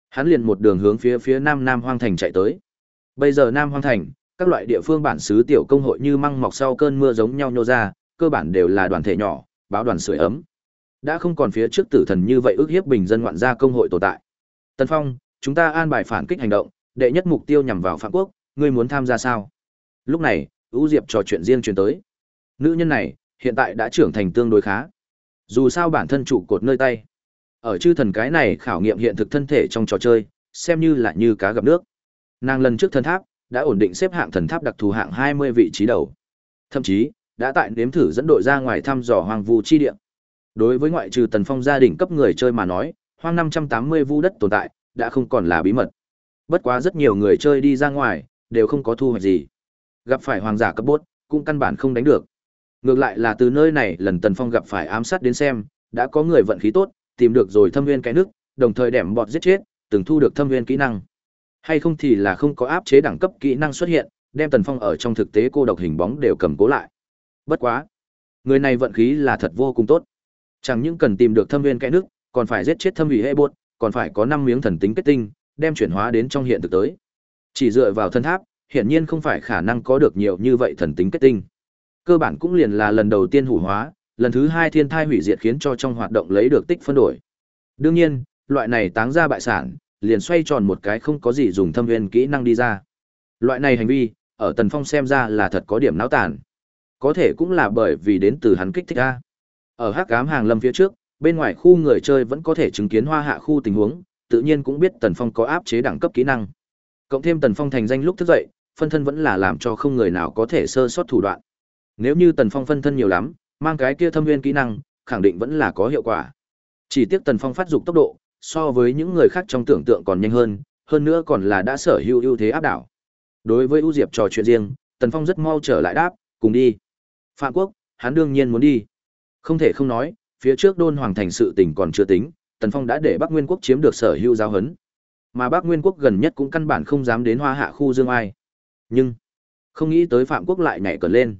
hắn liền một đường hướng phía phía Nam Nam Hoang thành chạy tới. Bây giờ Nam Hoang thành, các loại địa phương bản xứ tiểu công hội như măng mọc sau cơn mưa giống nhau nhô ra, cơ bản đều là đoàn thể nhỏ, báo đoàn sưởi ấm. Đã không còn phía trước tử thần như vậy ước hiếp bình dân ngoạn gia công hội tồn tại. Tần Phong, chúng ta an bài phản kích hành động, đệ nhất mục tiêu nhằm vào Phạm Quốc, ngươi muốn tham gia sao? Lúc này, U Diệp trò chuyện riêng truyền tới. Nữ nhân này, hiện tại đã trưởng thành tương đối khá. Dù sao bản thân trụ cột nơi tay. Ở chư thần cái này khảo nghiệm hiện thực thân thể trong trò chơi, xem như là như cá gặp nước. Nàng lần trước thần tháp, đã ổn định xếp hạng thần tháp đặc thù hạng 20 vị trí đầu. Thậm chí, đã tại nếm thử dẫn đội ra ngoài thăm dò hoàng vu chi địa. Đối với ngoại trừ Tần Phong gia đình cấp người chơi mà nói, hoang 580 vu đất tồn tại, đã không còn là bí mật. Bất quá rất nhiều người chơi đi ra ngoài, đều không có thu hoạch gì. Gặp phải hoàng giả cấp bốt, cũng căn bản không đánh được. Ngược lại là từ nơi này lần Tần Phong gặp phải ám sát đến xem, đã có người vận khí tốt, tìm được rồi thâm viên cái nước, đồng thời đẻm bọt giết chết, từng thu được thâm viên kỹ năng. Hay không thì là không có áp chế đẳng cấp kỹ năng xuất hiện, đem Tần Phong ở trong thực tế cô độc hình bóng đều cầm cố lại. Bất quá, người này vận khí là thật vô cùng tốt. Chẳng những cần tìm được thâm viên cái nước, còn phải giết chết thâm vị hệ bột, còn phải có năm miếng thần tính kết tinh, đem chuyển hóa đến trong hiện thực tới. Chỉ dựa vào thân tháp, hiển nhiên không phải khả năng có được nhiều như vậy thần tính kết tinh. Cơ bản cũng liền là lần đầu tiên hủ hóa, lần thứ hai thiên thai hủy diệt khiến cho trong hoạt động lấy được tích phân đổi. Đương nhiên, loại này táng ra bại sản, liền xoay tròn một cái không có gì dùng thâm viên kỹ năng đi ra. Loại này hành vi, ở Tần Phong xem ra là thật có điểm náo tàn. Có thể cũng là bởi vì đến từ hắn kích thích a. Ở Hắc Ám Hàng Lâm phía trước, bên ngoài khu người chơi vẫn có thể chứng kiến hoa hạ khu tình huống, tự nhiên cũng biết Tần Phong có áp chế đẳng cấp kỹ năng. Cộng thêm Tần Phong thành danh lúc thức dậy, phân thân vẫn là làm cho không người nào có thể sơ sót thủ đoạn. Nếu như Tần Phong phân thân nhiều lắm, mang cái kia thâm viên kỹ năng, khẳng định vẫn là có hiệu quả. Chỉ tiếc Tần Phong phát dục tốc độ, so với những người khác trong tưởng tượng còn nhanh hơn, hơn nữa còn là đã sở hữu ưu thế áp đảo. Đối với U Diệp trò chuyện riêng, Tần Phong rất mau trở lại đáp, cùng đi. Phạm Quốc, hắn đương nhiên muốn đi. Không thể không nói, phía trước Đôn Hoàng thành sự tình còn chưa tính, Tần Phong đã để Bắc Nguyên quốc chiếm được sở hữu giáo hấn, Mà Bắc Nguyên quốc gần nhất cũng căn bản không dám đến Hoa Hạ khu Dương Ai. Nhưng, không nghĩ tới Phạm quốc lại nhảy cẩn lên.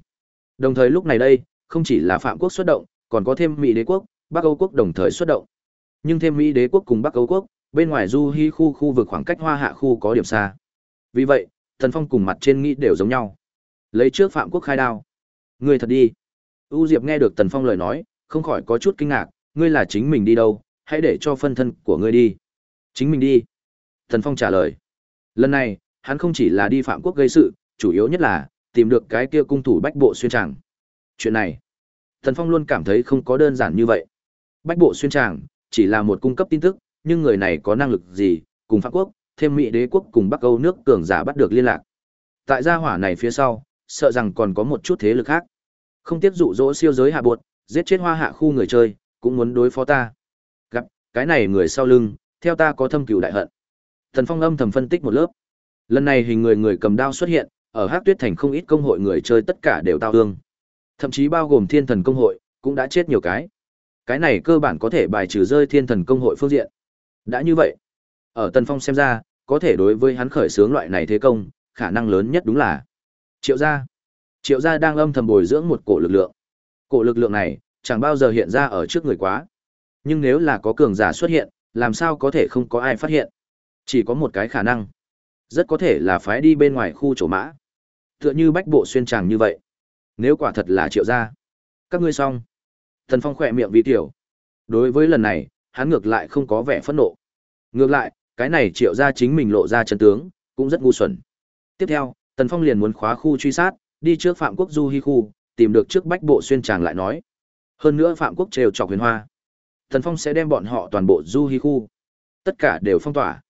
Đồng thời lúc này đây, không chỉ là Phạm quốc xuất động, còn có thêm Mỹ đế quốc, Bắc Âu quốc đồng thời xuất động. Nhưng thêm Mỹ đế quốc cùng Bắc Âu quốc, bên ngoài Du Hi khu khu vực khoảng cách Hoa Hạ khu có điểm xa. Vì vậy, Thần Phong cùng mặt trên nghĩ đều giống nhau. Lấy trước Phạm quốc khai đao. Ngươi thật đi. U Diệp nghe được Tần Phong lời nói, không khỏi có chút kinh ngạc, ngươi là chính mình đi đâu, hãy để cho phân thân của ngươi đi. Chính mình đi. Tần Phong trả lời. Lần này, hắn không chỉ là đi Phạm quốc gây sự, chủ yếu nhất là tìm được cái kia cung thủ bách bộ xuyên tràng. Chuyện này, Tần Phong luôn cảm thấy không có đơn giản như vậy. Bách bộ xuyên tràng chỉ là một cung cấp tin tức, nhưng người này có năng lực gì, cùng Pháp quốc, thêm Mỹ đế quốc cùng Bắc Âu nước cường giả bắt được liên lạc. Tại gia hỏa này phía sau, sợ rằng còn có một chút thế lực khác. Không tiếp dụ dỗ siêu giới hạ buột, giết chết hoa hạ khu người chơi, cũng muốn đối phó ta. Gặp, cái này người sau lưng, theo ta có thâm cừu đại hận. Thần Phong âm thầm phân tích một lớp. Lần này hình người người cầm đao xuất hiện, ở Hắc Tuyết Thành không ít công hội người chơi tất cả đều tao ương. Thậm chí bao gồm Thiên Thần công hội, cũng đã chết nhiều cái. Cái này cơ bản có thể bài trừ rơi Thiên Thần công hội phương diện. Đã như vậy, ở Tần Phong xem ra, có thể đối với hắn khởi xướng loại này thế công, khả năng lớn nhất đúng là Triệu gia. Triệu gia đang âm thầm bồi dưỡng một cổ lực lượng. Cổ lực lượng này chẳng bao giờ hiện ra ở trước người quá. Nhưng nếu là có cường giả xuất hiện, làm sao có thể không có ai phát hiện? Chỉ có một cái khả năng. Rất có thể là phái đi bên ngoài khu chỗ mã. Tựa như bách bộ xuyên tràng như vậy. Nếu quả thật là triệu gia. Các ngươi xong. Thần Phong khỏe miệng vì tiểu. Đối với lần này, hắn ngược lại không có vẻ phẫn nộ. Ngược lại, cái này triệu gia chính mình lộ ra chân tướng, cũng rất ngu xuẩn. Tiếp theo, Tần Phong liền muốn khóa khu truy sát, đi trước Phạm Quốc Du Hi khu, tìm được trước Bách Bộ xuyên tràng lại nói. Hơn nữa Phạm Quốc trêu chọc Huyền Hoa. Tần Phong sẽ đem bọn họ toàn bộ Du Hi khu, tất cả đều phong tỏa.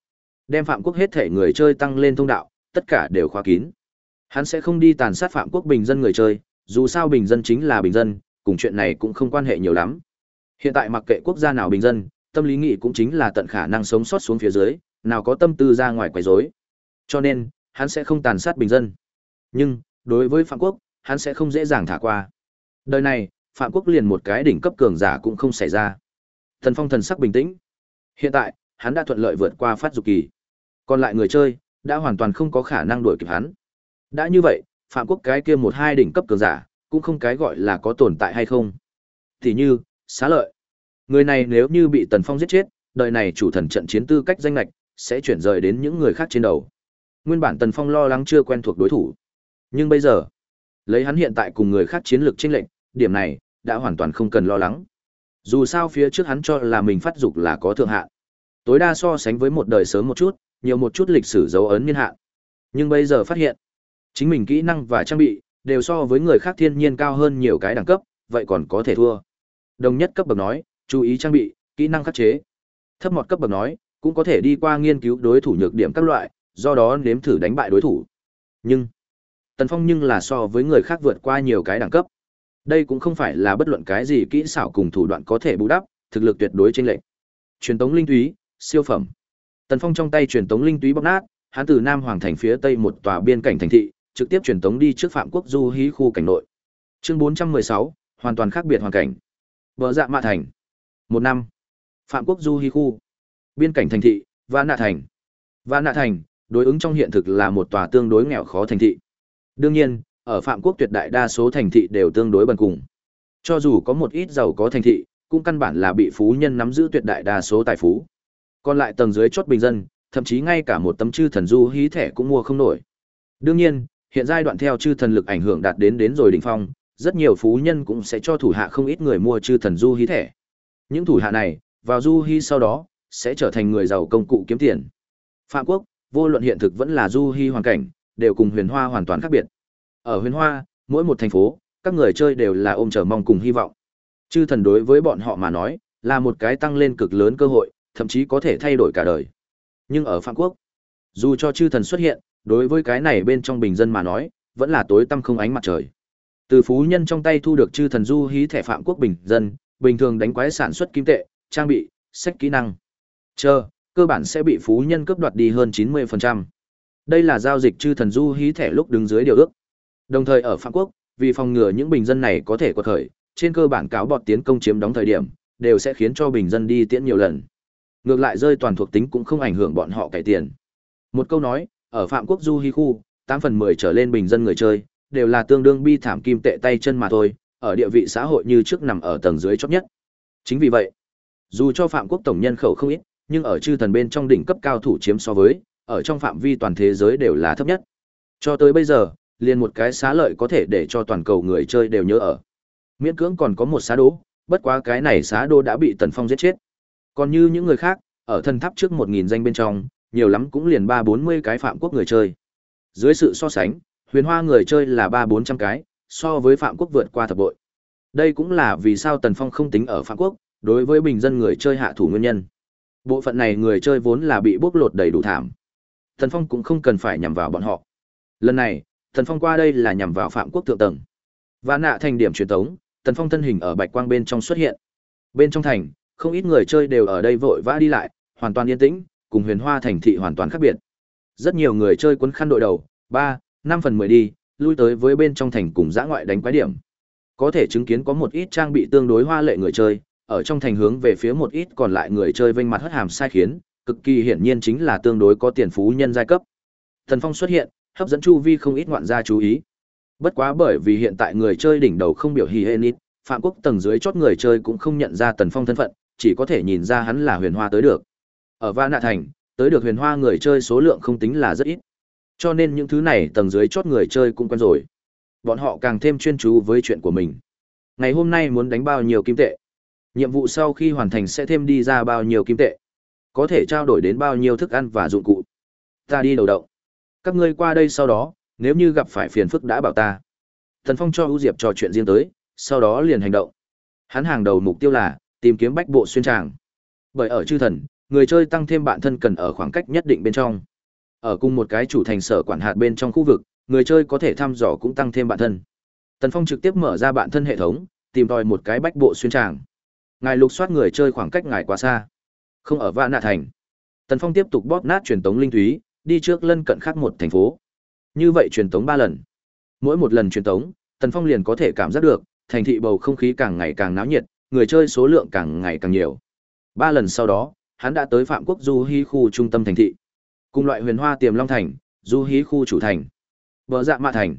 Đem Phạm Quốc hết thể người chơi tăng lên thông đạo, tất cả đều khóa kín. Hắn sẽ không đi tàn sát Phạm Quốc bình dân người chơi, dù sao bình dân chính là bình dân, cùng chuyện này cũng không quan hệ nhiều lắm. Hiện tại mặc kệ quốc gia nào bình dân, tâm lý nghĩ cũng chính là tận khả năng sống sót xuống phía dưới, nào có tâm tư ra ngoài quấy rối. Cho nên, hắn sẽ không tàn sát bình dân. Nhưng, đối với Phạm Quốc, hắn sẽ không dễ dàng thả qua. Đời này, Phạm Quốc liền một cái đỉnh cấp cường giả cũng không xảy ra. Thần Phong thần sắc bình tĩnh. Hiện tại, hắn đã thuận lợi vượt qua phát dục kỳ. Còn lại người chơi, đã hoàn toàn không có khả năng đuổi kịp hắn. Đã như vậy, Phạm Quốc cái kia một hai đỉnh cấp cường giả, cũng không cái gọi là có tồn tại hay không. Thì như, xá lợi. Người này nếu như bị Tần Phong giết chết, đời này chủ thần trận chiến tư cách danh lệch sẽ chuyển rời đến những người khác trên đầu. Nguyên bản Tần Phong lo lắng chưa quen thuộc đối thủ. Nhưng bây giờ, lấy hắn hiện tại cùng người khác chiến lược chênh lệnh, điểm này đã hoàn toàn không cần lo lắng. Dù sao phía trước hắn cho là mình phát dục là có thượng hạn. Tối đa so sánh với một đời sớm một chút, nhiều một chút lịch sử dấu ấn niên hạn. Nhưng bây giờ phát hiện, chính mình kỹ năng và trang bị đều so với người khác thiên nhiên cao hơn nhiều cái đẳng cấp, vậy còn có thể thua. Đồng nhất cấp bậc nói, chú ý trang bị, kỹ năng khắc chế. Thấp một cấp bậc nói, cũng có thể đi qua nghiên cứu đối thủ nhược điểm các loại, do đó nếm thử đánh bại đối thủ. Nhưng, Tần Phong nhưng là so với người khác vượt qua nhiều cái đẳng cấp. Đây cũng không phải là bất luận cái gì kỹ xảo cùng thủ đoạn có thể bù đắp, thực lực tuyệt đối chênh lệch. Truyền tống linh túy, siêu phẩm. Tần Phong trong tay truyền tống linh túy bóc nát, hắn từ Nam Hoàng thành phía tây một tòa biên cảnh thành thị, trực tiếp truyền tống đi trước Phạm Quốc Du hí khu cảnh nội. Chương 416, hoàn toàn khác biệt hoàn cảnh. Bờ dạ mạ thành. Một năm. Phạm Quốc Du hí khu. Biên cảnh thành thị, Vạn Nạ thành. Vạn Nạ thành, đối ứng trong hiện thực là một tòa tương đối nghèo khó thành thị. Đương nhiên, ở Phạm Quốc tuyệt đại đa số thành thị đều tương đối bần cùng. Cho dù có một ít giàu có thành thị, cũng căn bản là bị phú nhân nắm giữ tuyệt đại đa số tài phú. Còn lại tầng dưới chốt bình dân, thậm chí ngay cả một tấm chư thần du hí thẻ cũng mua không nổi. Đương nhiên, hiện giai đoạn theo chư thần lực ảnh hưởng đạt đến đến rồi đỉnh phong, rất nhiều phú nhân cũng sẽ cho thủ hạ không ít người mua chư thần du hí thẻ. Những thủ hạ này, vào du hí sau đó, sẽ trở thành người giàu công cụ kiếm tiền. Phạm Quốc, vô luận hiện thực vẫn là du hí hoàn cảnh, đều cùng huyền hoa hoàn toàn khác biệt. Ở huyền hoa, mỗi một thành phố, các người chơi đều là ôm chờ mong cùng hy vọng. Chư thần đối với bọn họ mà nói, là một cái tăng lên cực lớn cơ hội, thậm chí có thể thay đổi cả đời. Nhưng ở Phạm Quốc, dù cho chư thần xuất hiện, đối với cái này bên trong bình dân mà nói, vẫn là tối tăm không ánh mặt trời. Từ phú nhân trong tay thu được chư thần du hí thẻ Phạm Quốc bình dân, bình thường đánh quái sản xuất kim tệ, trang bị, sách kỹ năng. Chờ, cơ bản sẽ bị phú nhân cướp đoạt đi hơn 90%. Đây là giao dịch chư thần du hí thẻ lúc đứng dưới điều ước. Đồng thời ở Phạm Quốc, vì phòng ngừa những bình dân này có thể quật khởi, trên cơ bản cáo bọt tiến công chiếm đóng thời điểm, đều sẽ khiến cho bình dân đi tiễn nhiều lần. Ngược lại rơi toàn thuộc tính cũng không ảnh hưởng bọn họ cải tiền. Một câu nói, ở Phạm Quốc du hi khu, 8 phần 10 trở lên bình dân người chơi, đều là tương đương bi thảm kim tệ tay chân mà thôi, ở địa vị xã hội như trước nằm ở tầng dưới chót nhất. Chính vì vậy, dù cho Phạm Quốc tổng nhân khẩu không ít, nhưng ở chư thần bên trong đỉnh cấp cao thủ chiếm so với, ở trong phạm vi toàn thế giới đều là thấp nhất. Cho tới bây giờ, liền một cái xá lợi có thể để cho toàn cầu người chơi đều nhớ ở. Miễn cưỡng còn có một xá đố, bất quá cái này xá đô đã bị Tần Phong giết chết. Còn như những người khác, ở thân tháp trước 1000 danh bên trong, nhiều lắm cũng liền 3-40 cái phạm quốc người chơi. Dưới sự so sánh, huyền hoa người chơi là 3-400 cái, so với phạm quốc vượt qua thập bội. Đây cũng là vì sao Tần Phong không tính ở phạm quốc, đối với bình dân người chơi hạ thủ nguyên nhân. Bộ phận này người chơi vốn là bị bóc lột đầy đủ thảm. Tần Phong cũng không cần phải nhằm vào bọn họ. Lần này, Tần Phong qua đây là nhằm vào Phạm Quốc thượng tầng. Và nạ thành điểm truyền tống, Tần Phong thân hình ở bạch quang bên trong xuất hiện. Bên trong thành, không ít người chơi đều ở đây vội vã đi lại, hoàn toàn yên tĩnh, cùng Huyền Hoa thành thị hoàn toàn khác biệt. Rất nhiều người chơi quấn khăn đội đầu, ba, năm phần mười đi, lui tới với bên trong thành cùng dã ngoại đánh quái điểm. Có thể chứng kiến có một ít trang bị tương đối hoa lệ người chơi, ở trong thành hướng về phía một ít còn lại người chơi vênh mặt hất hàm sai khiến, cực kỳ hiển nhiên chính là tương đối có tiền phú nhân giai cấp. Thần Phong xuất hiện, hấp dẫn chu vi không ít ngoạn gia chú ý. Bất quá bởi vì hiện tại người chơi đỉnh đầu không biểu hì hên ít, Phạm Quốc tầng dưới chót người chơi cũng không nhận ra Tần Phong thân phận, chỉ có thể nhìn ra hắn là huyền hoa tới được. Ở Va Nạ Thành, tới được huyền hoa người chơi số lượng không tính là rất ít. Cho nên những thứ này tầng dưới chót người chơi cũng quen rồi. Bọn họ càng thêm chuyên chú với chuyện của mình. Ngày hôm nay muốn đánh bao nhiêu kim tệ? Nhiệm vụ sau khi hoàn thành sẽ thêm đi ra bao nhiêu kim tệ? Có thể trao đổi đến bao nhiêu thức ăn và dụng cụ? Ta đi đầu động. Các ngươi qua đây sau đó, nếu như gặp phải phiền phức đã bảo ta. Thần Phong cho ưu Diệp trò chuyện riêng tới, sau đó liền hành động. Hắn hàng đầu mục tiêu là tìm kiếm bách bộ xuyên tràng. Bởi ở chư thần, người chơi tăng thêm bản thân cần ở khoảng cách nhất định bên trong. Ở cùng một cái chủ thành sở quản hạt bên trong khu vực, người chơi có thể thăm dò cũng tăng thêm bản thân. Tần Phong trực tiếp mở ra bản thân hệ thống, tìm tòi một cái bách bộ xuyên tràng. Ngài lục soát người chơi khoảng cách ngài quá xa. Không ở Vạn Nạ thành. Tần Phong tiếp tục bóp nát truyền tống linh thúy, đi trước lân cận khác một thành phố. Như vậy truyền tống ba lần. Mỗi một lần truyền tống, Tần Phong liền có thể cảm giác được, thành thị bầu không khí càng ngày càng náo nhiệt, người chơi số lượng càng ngày càng nhiều. Ba lần sau đó, hắn đã tới Phạm Quốc Du Hí khu trung tâm thành thị. Cùng loại Huyền Hoa Tiềm Long thành, Du Hí khu chủ thành. Bờ Dạ Mạ thành.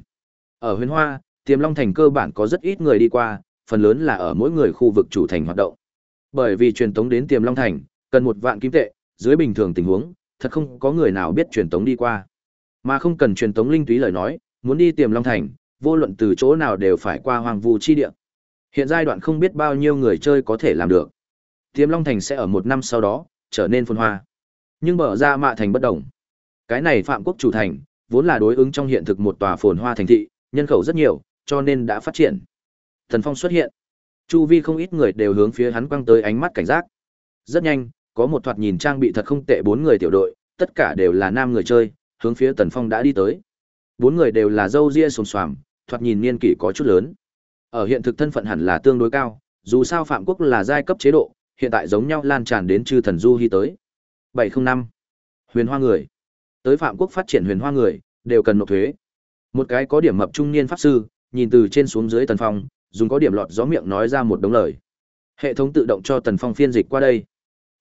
Ở Huyền Hoa, Tiềm Long thành cơ bản có rất ít người đi qua, phần lớn là ở mỗi người khu vực chủ thành hoạt động. Bởi vì truyền tống đến Tiềm Long thành, cần một vạn kim tệ, dưới bình thường tình huống, thật không có người nào biết truyền tống đi qua. Mà không cần truyền tống linh túy lời nói, muốn đi Tiềm Long thành, vô luận từ chỗ nào đều phải qua hoàng vu chi địa. Hiện giai đoạn không biết bao nhiêu người chơi có thể làm được. Tiềm Long thành sẽ ở một năm sau đó trở nên phồn hoa. Nhưng bờ ra mạ thành bất động. Cái này Phạm Quốc chủ thành, vốn là đối ứng trong hiện thực một tòa phồn hoa thành thị, nhân khẩu rất nhiều, cho nên đã phát triển. Thần Phong xuất hiện. Chu vi không ít người đều hướng phía hắn quăng tới ánh mắt cảnh giác. Rất nhanh, có một thoạt nhìn trang bị thật không tệ bốn người tiểu đội, tất cả đều là nam người chơi, hướng phía Tần Phong đã đi tới. Bốn người đều là dâu ria sồm xoàm, thoạt nhìn niên kỷ có chút lớn. Ở hiện thực thân phận hẳn là tương đối cao, dù sao Phạm Quốc là giai cấp chế độ, hiện tại giống nhau lan tràn đến chư thần du hy tới. 705. Huyền Hoa người. Tới Phạm Quốc phát triển huyền hoa người, đều cần nộp thuế. Một cái có điểm mập trung niên pháp sư, nhìn từ trên xuống dưới Tần Phong, dùng có điểm lọt gió miệng nói ra một đống lời. Hệ thống tự động cho Tần Phong phiên dịch qua đây,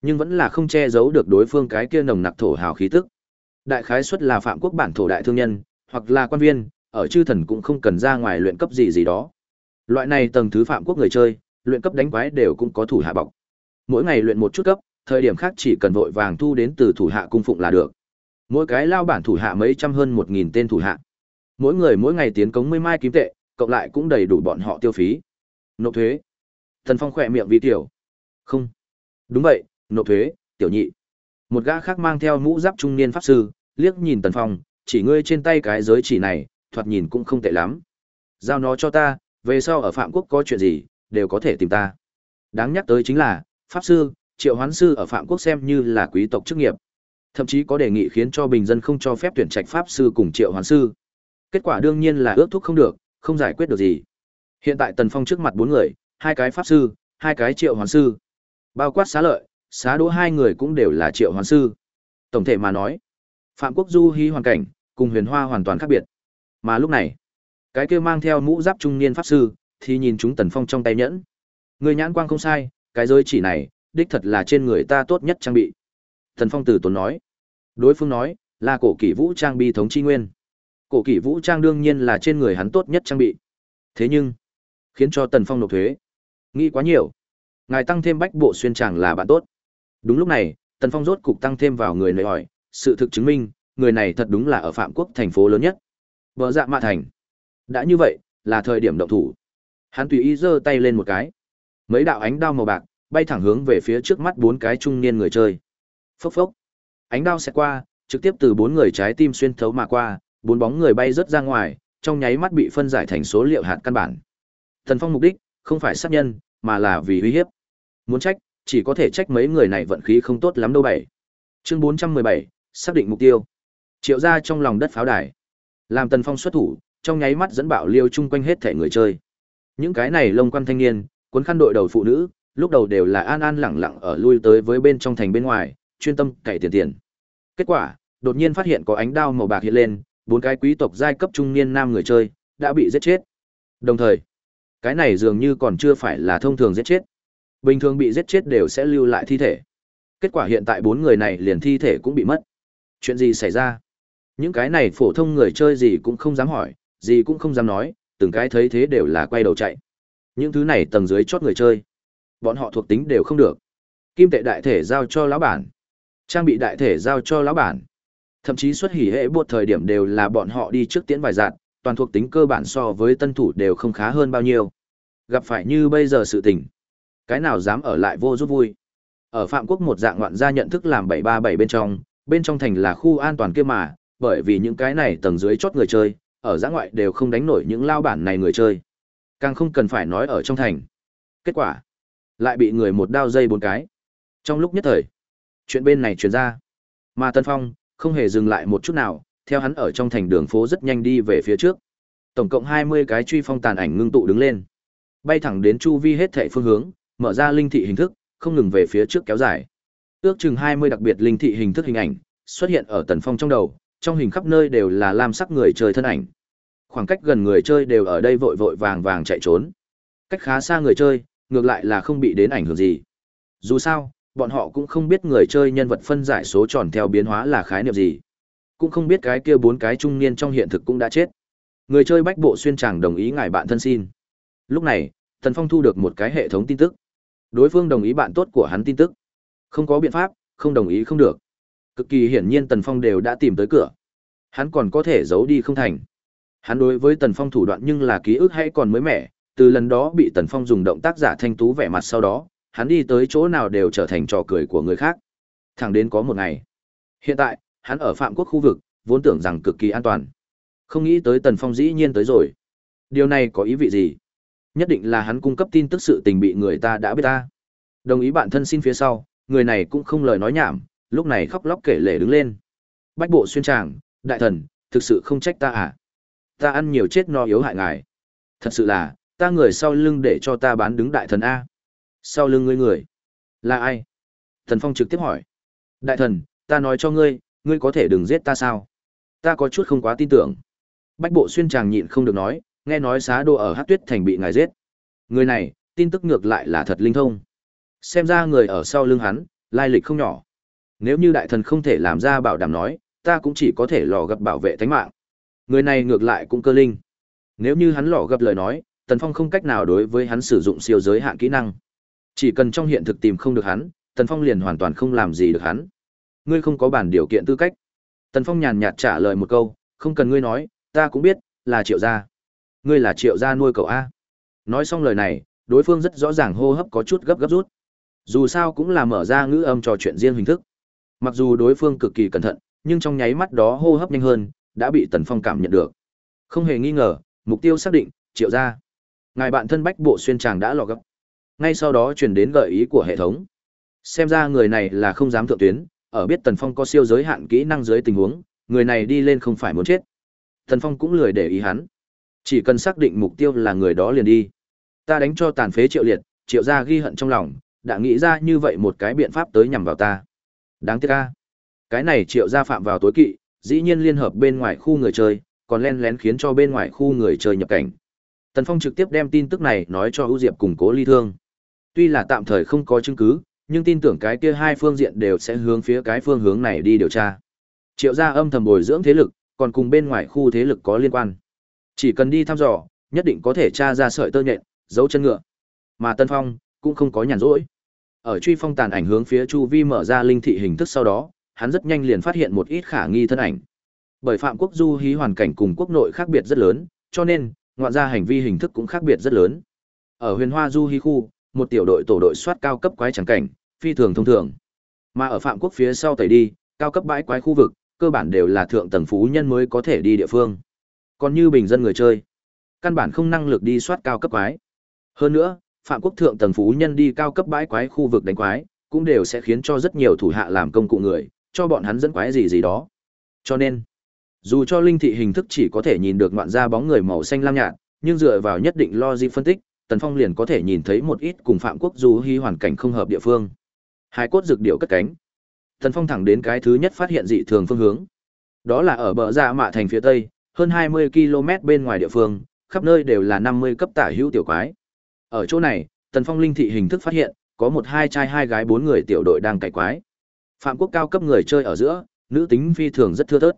nhưng vẫn là không che giấu được đối phương cái kia nồng nặc thổ hào khí tức. Đại khái suất là phạm quốc bản thổ đại thương nhân, hoặc là quan viên, ở chư thần cũng không cần ra ngoài luyện cấp gì gì đó. Loại này tầng thứ phạm quốc người chơi, luyện cấp đánh quái đều cũng có thủ hạ bọc. Mỗi ngày luyện một chút cấp, thời điểm khác chỉ cần vội vàng thu đến từ thủ hạ cung phụng là được. Mỗi cái lao bản thủ hạ mấy trăm hơn một nghìn tên thủ hạ. Mỗi người mỗi ngày tiến cống mươi mai kiếm tệ, cộng lại cũng đầy đủ bọn họ tiêu phí. Nộp thuế. Thần Phong khỏe miệng vì tiểu. Không. Đúng vậy, nộp thuế, tiểu nhị. Một gã khác mang theo mũ giáp trung niên pháp sư, liếc nhìn Tần Phong, chỉ ngươi trên tay cái giới chỉ này, thoạt nhìn cũng không tệ lắm. Giao nó cho ta, về sau ở Phạm Quốc có chuyện gì, đều có thể tìm ta. Đáng nhắc tới chính là, Pháp Sư, Triệu Hoán Sư ở Phạm Quốc xem như là quý tộc chức nghiệp. Thậm chí có đề nghị khiến cho bình dân không cho phép tuyển trạch Pháp Sư cùng Triệu Hoán Sư. Kết quả đương nhiên là ước thúc không được, không giải quyết được gì. Hiện tại Tần Phong trước mặt bốn người, hai cái Pháp Sư, hai cái Triệu Hoán Sư. Bao quát xá lợi, xá đỗ hai người cũng đều là Triệu Hoán Sư. Tổng thể mà nói, Phạm Quốc Du Hy hoàn cảnh, cùng huyền hoa hoàn toàn khác biệt. Mà lúc này, cái kia mang theo mũ giáp trung niên pháp sư, thì nhìn chúng Tần Phong trong tay nhẫn. Người nhãn quang không sai, cái giới chỉ này, đích thật là trên người ta tốt nhất trang bị. Tần Phong từ tốn nói. Đối phương nói, là cổ kỷ vũ trang bi thống chi nguyên. Cổ kỷ vũ trang đương nhiên là trên người hắn tốt nhất trang bị. Thế nhưng, khiến cho Tần Phong nộp thuế. Nghĩ quá nhiều. Ngài tăng thêm bách bộ xuyên tràng là bạn tốt. Đúng lúc này, Tần Phong rốt cục tăng thêm vào người nơi hỏi, sự thực chứng minh, người này thật đúng là ở Phạm Quốc thành phố lớn nhất. Bờ dạ mạ thành. Đã như vậy, là thời điểm động thủ. Hắn tùy ý giơ tay lên một cái. Mấy đạo ánh đao màu bạc bay thẳng hướng về phía trước mắt bốn cái trung niên người chơi. Phốc phốc. Ánh đao sẽ qua, trực tiếp từ bốn người trái tim xuyên thấu mà qua, bốn bóng người bay rớt ra ngoài, trong nháy mắt bị phân giải thành số liệu hạt căn bản. Thần Phong mục đích không phải sát nhân, mà là vì uy hiếp. Muốn trách, chỉ có thể trách mấy người này vận khí không tốt lắm đâu bảy. Chương 417, xác định mục tiêu. Triệu ra trong lòng đất pháo đài. Làm Tần Phong xuất thủ, trong nháy mắt dẫn bạo liêu chung quanh hết thể người chơi. Những cái này lông quan thanh niên, cuốn khăn đội đầu phụ nữ, lúc đầu đều là an an lẳng lặng ở lui tới với bên trong thành bên ngoài, chuyên tâm cày tiền tiền. Kết quả, đột nhiên phát hiện có ánh đao màu bạc hiện lên, bốn cái quý tộc giai cấp trung niên nam người chơi đã bị giết chết. Đồng thời, cái này dường như còn chưa phải là thông thường giết chết. Bình thường bị giết chết đều sẽ lưu lại thi thể. Kết quả hiện tại bốn người này liền thi thể cũng bị mất. Chuyện gì xảy ra? Những cái này phổ thông người chơi gì cũng không dám hỏi, gì cũng không dám nói, từng cái thấy thế đều là quay đầu chạy. Những thứ này tầng dưới chót người chơi, bọn họ thuộc tính đều không được. Kim tệ đại thể giao cho lão bản, trang bị đại thể giao cho lão bản. Thậm chí xuất hỉ hệ buộc thời điểm đều là bọn họ đi trước tiễn vài dạn, toàn thuộc tính cơ bản so với tân thủ đều không khá hơn bao nhiêu. Gặp phải như bây giờ sự tình, cái nào dám ở lại vô giúp vui. Ở Phạm Quốc một dạng ngoạn gia nhận thức làm 737 bên trong, bên trong thành là khu an toàn kia mà, bởi vì những cái này tầng dưới chót người chơi, ở giã ngoại đều không đánh nổi những lao bản này người chơi. Càng không cần phải nói ở trong thành. Kết quả, lại bị người một đao dây bốn cái. Trong lúc nhất thời, chuyện bên này truyền ra. Mà Tân Phong, không hề dừng lại một chút nào, theo hắn ở trong thành đường phố rất nhanh đi về phía trước. Tổng cộng 20 cái truy phong tàn ảnh ngưng tụ đứng lên. Bay thẳng đến chu vi hết thảy phương hướng, mở ra linh thị hình thức, không ngừng về phía trước kéo dài. Ước chừng 20 đặc biệt linh thị hình thức hình ảnh xuất hiện ở Tần Phong trong đầu, trong hình khắp nơi đều là lam sắc người chơi thân ảnh. Khoảng cách gần người chơi đều ở đây vội vội vàng vàng chạy trốn. Cách khá xa người chơi, ngược lại là không bị đến ảnh hưởng gì. Dù sao, bọn họ cũng không biết người chơi nhân vật phân giải số tròn theo biến hóa là khái niệm gì. Cũng không biết cái kia bốn cái trung niên trong hiện thực cũng đã chết. Người chơi bách bộ xuyên chàng đồng ý ngài bạn thân xin. Lúc này, thần Phong thu được một cái hệ thống tin tức. Đối phương đồng ý bạn tốt của hắn tin tức. Không có biện pháp, không đồng ý không được. Cực kỳ hiển nhiên Tần Phong đều đã tìm tới cửa. Hắn còn có thể giấu đi không thành. Hắn đối với Tần Phong thủ đoạn nhưng là ký ức hay còn mới mẻ, từ lần đó bị Tần Phong dùng động tác giả thanh tú vẻ mặt sau đó, hắn đi tới chỗ nào đều trở thành trò cười của người khác. Thẳng đến có một ngày. Hiện tại, hắn ở Phạm Quốc khu vực, vốn tưởng rằng cực kỳ an toàn. Không nghĩ tới Tần Phong dĩ nhiên tới rồi. Điều này có ý vị gì? Nhất định là hắn cung cấp tin tức sự tình bị người ta đã biết ta. Đồng ý bạn thân xin phía sau, người này cũng không lời nói nhảm, lúc này khóc lóc kể lể đứng lên. Bách bộ xuyên tràng, đại thần, thực sự không trách ta à? Ta ăn nhiều chết no yếu hại ngài. Thật sự là, ta người sau lưng để cho ta bán đứng đại thần A. Sau lưng ngươi người? Là ai? Thần Phong trực tiếp hỏi. Đại thần, ta nói cho ngươi, ngươi có thể đừng giết ta sao? Ta có chút không quá tin tưởng. Bách bộ xuyên tràng nhịn không được nói, nghe nói xá đô ở hát tuyết thành bị ngài giết. Người này, tin tức ngược lại là thật linh thông. Xem ra người ở sau lưng hắn, lai lịch không nhỏ. Nếu như đại thần không thể làm ra bảo đảm nói, ta cũng chỉ có thể lò gặp bảo vệ tánh mạng. Người này ngược lại cũng cơ linh. Nếu như hắn lò gặp lời nói, Tần Phong không cách nào đối với hắn sử dụng siêu giới hạn kỹ năng. Chỉ cần trong hiện thực tìm không được hắn, Tần Phong liền hoàn toàn không làm gì được hắn. Ngươi không có bản điều kiện tư cách. Tần Phong nhàn nhạt trả lời một câu, không cần ngươi nói, ta cũng biết, là triệu gia. Ngươi là triệu gia nuôi cậu A. Nói xong lời này, đối phương rất rõ ràng hô hấp có chút gấp gấp rút. Dù sao cũng là mở ra ngữ âm trò chuyện riêng hình thức. Mặc dù đối phương cực kỳ cẩn thận, nhưng trong nháy mắt đó hô hấp nhanh hơn, đã bị Tần Phong cảm nhận được. Không hề nghi ngờ, mục tiêu xác định, Triệu gia. Ngài bạn thân Bách Bộ xuyên chàng đã lọ gấp. Ngay sau đó truyền đến gợi ý của hệ thống. Xem ra người này là không dám thượng tuyến, ở biết Tần Phong có siêu giới hạn kỹ năng dưới tình huống, người này đi lên không phải muốn chết. Tần Phong cũng lười để ý hắn. Chỉ cần xác định mục tiêu là người đó liền đi. Ta đánh cho tàn phế Triệu Liệt, Triệu gia ghi hận trong lòng, đã nghĩ ra như vậy một cái biện pháp tới nhằm vào ta. Đáng tiếc a. Cái này Triệu gia phạm vào tối kỵ, dĩ nhiên liên hợp bên ngoài khu người chơi, còn len lén khiến cho bên ngoài khu người chơi nhập cảnh. Tần Phong trực tiếp đem tin tức này nói cho ưu Diệp cùng Cố Ly Thương. Tuy là tạm thời không có chứng cứ, nhưng tin tưởng cái kia hai phương diện đều sẽ hướng phía cái phương hướng này đi điều tra. Triệu gia âm thầm bồi dưỡng thế lực, còn cùng bên ngoài khu thế lực có liên quan. Chỉ cần đi thăm dò, nhất định có thể tra ra sợi tơ nhện, dấu chân ngựa. Mà Tân Phong cũng không có nhàn rỗi. Ở truy phong tàn ảnh hướng phía chu vi mở ra linh thị hình thức sau đó, hắn rất nhanh liền phát hiện một ít khả nghi thân ảnh. Bởi Phạm Quốc Du hí hoàn cảnh cùng quốc nội khác biệt rất lớn, cho nên ngoạn ra hành vi hình thức cũng khác biệt rất lớn. Ở Huyền Hoa Du hí khu, một tiểu đội tổ đội soát cao cấp quái trắng cảnh, phi thường thông thường. Mà ở Phạm Quốc phía sau tẩy đi, cao cấp bãi quái khu vực, cơ bản đều là thượng tầng phú nhân mới có thể đi địa phương. Còn như bình dân người chơi, căn bản không năng lực đi soát cao cấp quái. Hơn nữa, Phạm Quốc thượng tầng phú nhân đi cao cấp bãi quái khu vực đánh quái, cũng đều sẽ khiến cho rất nhiều thủ hạ làm công cụ người, cho bọn hắn dẫn quái gì gì đó. Cho nên, dù cho linh thị hình thức chỉ có thể nhìn được ngoạn ra bóng người màu xanh lam nhạt, nhưng dựa vào nhất định logic phân tích, Tần Phong liền có thể nhìn thấy một ít cùng Phạm Quốc Du hy hoàn cảnh không hợp địa phương. Hai cốt dược điệu cất cánh. Tần Phong thẳng đến cái thứ nhất phát hiện dị thường phương hướng. Đó là ở bờ dạ mạ thành phía tây, hơn 20 km bên ngoài địa phương, khắp nơi đều là 50 cấp tả hữu tiểu quái. Ở chỗ này, Tần Phong linh thị hình thức phát hiện, có một hai trai hai gái bốn người tiểu đội đang cày quái. Phạm quốc cao cấp người chơi ở giữa, nữ tính phi thường rất thưa thớt.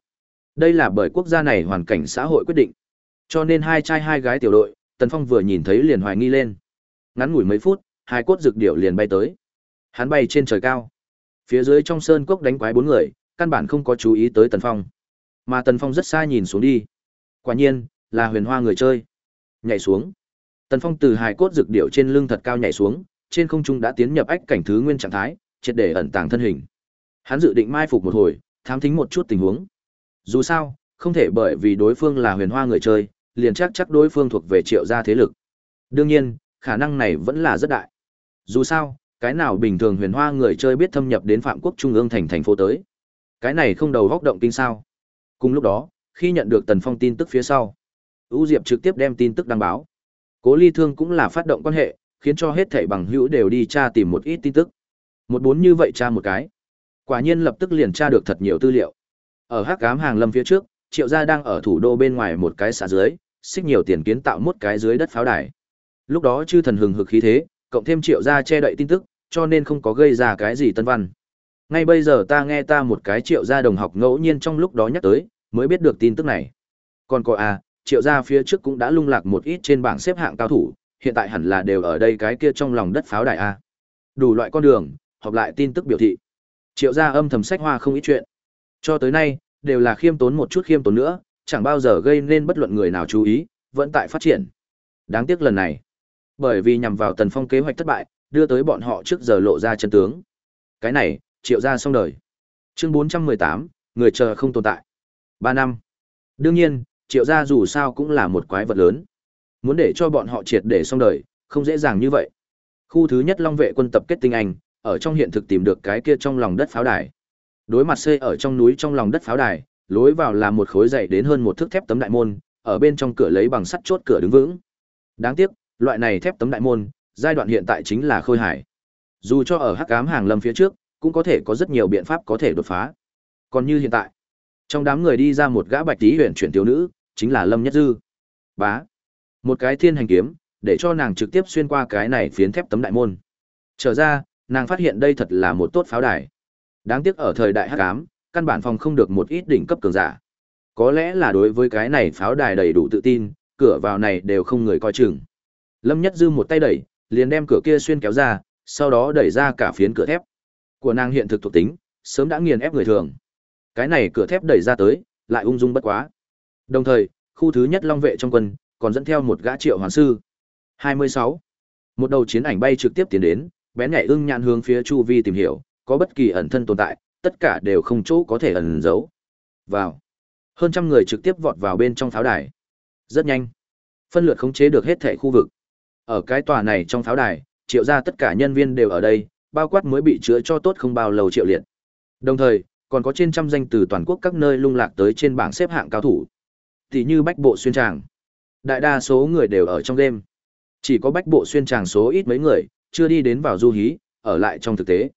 Đây là bởi quốc gia này hoàn cảnh xã hội quyết định. Cho nên hai trai hai gái tiểu đội, Tần Phong vừa nhìn thấy liền hoài nghi lên. Ngắn ngủi mấy phút, hai cốt dược điểu liền bay tới. Hắn bay trên trời cao. Phía dưới trong sơn cốc đánh quái bốn người, căn bản không có chú ý tới Tần Phong. Mà Tần Phong rất xa nhìn xuống đi. Quả nhiên, là huyền hoa người chơi. Nhảy xuống. Tần Phong từ hài cốt dược điểu trên lưng thật cao nhảy xuống, trên không trung đã tiến nhập ách cảnh thứ nguyên trạng thái, triệt để ẩn tàng thân hình. Hắn dự định mai phục một hồi, thám thính một chút tình huống. Dù sao, không thể bởi vì đối phương là huyền hoa người chơi, liền chắc chắc đối phương thuộc về triệu gia thế lực. Đương nhiên, khả năng này vẫn là rất đại. Dù sao, cái nào bình thường huyền hoa người chơi biết thâm nhập đến phạm quốc trung ương thành thành phố tới. Cái này không đầu góc động kinh sao. Cùng lúc đó, khi nhận được Tần Phong tin tức phía sau, U Diệp trực tiếp đem tin tức đăng báo. Cố Ly Thương cũng là phát động quan hệ, khiến cho hết thảy bằng hữu đều đi tra tìm một ít tin tức. Một bốn như vậy tra một cái. Quả nhiên lập tức liền tra được thật nhiều tư liệu. Ở Hắc Ám Hàng Lâm phía trước, Triệu gia đang ở thủ đô bên ngoài một cái xã dưới, xích nhiều tiền kiến tạo một cái dưới đất pháo đài. Lúc đó chư thần hừng hực khí thế, cộng thêm Triệu gia che đậy tin tức, cho nên không có gây ra cái gì tân văn. Ngay bây giờ ta nghe ta một cái Triệu gia đồng học ngẫu nhiên trong lúc đó nhắc tới, mới biết được tin tức này. Còn có à, Triệu gia phía trước cũng đã lung lạc một ít trên bảng xếp hạng cao thủ, hiện tại hẳn là đều ở đây cái kia trong lòng đất pháo đài a. Đủ loại con đường, họp lại tin tức biểu thị. Triệu gia âm thầm sách hoa không ít chuyện. Cho tới nay, đều là khiêm tốn một chút khiêm tốn nữa, chẳng bao giờ gây nên bất luận người nào chú ý, vẫn tại phát triển. Đáng tiếc lần này, bởi vì nhằm vào Tần Phong kế hoạch thất bại, đưa tới bọn họ trước giờ lộ ra chân tướng. Cái này, Triệu gia xong đời. Chương 418, người chờ không tồn tại. 3 năm. Đương nhiên, Triệu gia dù sao cũng là một quái vật lớn. Muốn để cho bọn họ triệt để xong đời, không dễ dàng như vậy. Khu thứ nhất Long vệ quân tập kết tinh anh, ở trong hiện thực tìm được cái kia trong lòng đất pháo đài. Đối mặt xây ở trong núi trong lòng đất pháo đài, lối vào là một khối dày đến hơn một thước thép tấm đại môn, ở bên trong cửa lấy bằng sắt chốt cửa đứng vững. Đáng tiếc, loại này thép tấm đại môn, giai đoạn hiện tại chính là khôi hải. Dù cho ở Hắc Ám hàng lâm phía trước, cũng có thể có rất nhiều biện pháp có thể đột phá. Còn như hiện tại, trong đám người đi ra một gã bạch tí huyền chuyển thiếu nữ, chính là Lâm Nhất Dư. Bá. Một cái thiên hành kiếm, để cho nàng trực tiếp xuyên qua cái này phiến thép tấm đại môn. Trở ra, nàng phát hiện đây thật là một tốt pháo đài. Đáng tiếc ở thời đại hắc ám, căn bản phòng không được một ít đỉnh cấp cường giả. Có lẽ là đối với cái này pháo đài đầy đủ tự tin, cửa vào này đều không người coi chừng. Lâm Nhất Dư một tay đẩy, liền đem cửa kia xuyên kéo ra, sau đó đẩy ra cả phiến cửa thép. Của nàng hiện thực thuộc tính, sớm đã nghiền ép người thường. Cái này cửa thép đẩy ra tới, lại ung dung bất quá. Đồng thời, khu thứ nhất long vệ trong quân, còn dẫn theo một gã triệu hoàn sư. 26. Một đầu chiến ảnh bay trực tiếp tiến đến, bén nhảy ưng nhãn hướng phía chu vi tìm hiểu, có bất kỳ ẩn thân tồn tại, tất cả đều không chỗ có thể ẩn giấu. Vào. Hơn trăm người trực tiếp vọt vào bên trong pháo đài. Rất nhanh. Phân lượt khống chế được hết thể khu vực. Ở cái tòa này trong pháo đài, triệu ra tất cả nhân viên đều ở đây, bao quát mới bị chữa cho tốt không bao lâu triệu liệt. Đồng thời, còn có trên trăm danh từ toàn quốc các nơi lung lạc tới trên bảng xếp hạng cao thủ. Tỷ như bách bộ xuyên tràng. Đại đa số người đều ở trong đêm. Chỉ có bách bộ xuyên tràng số ít mấy người, chưa đi đến vào du hí, ở lại trong thực tế.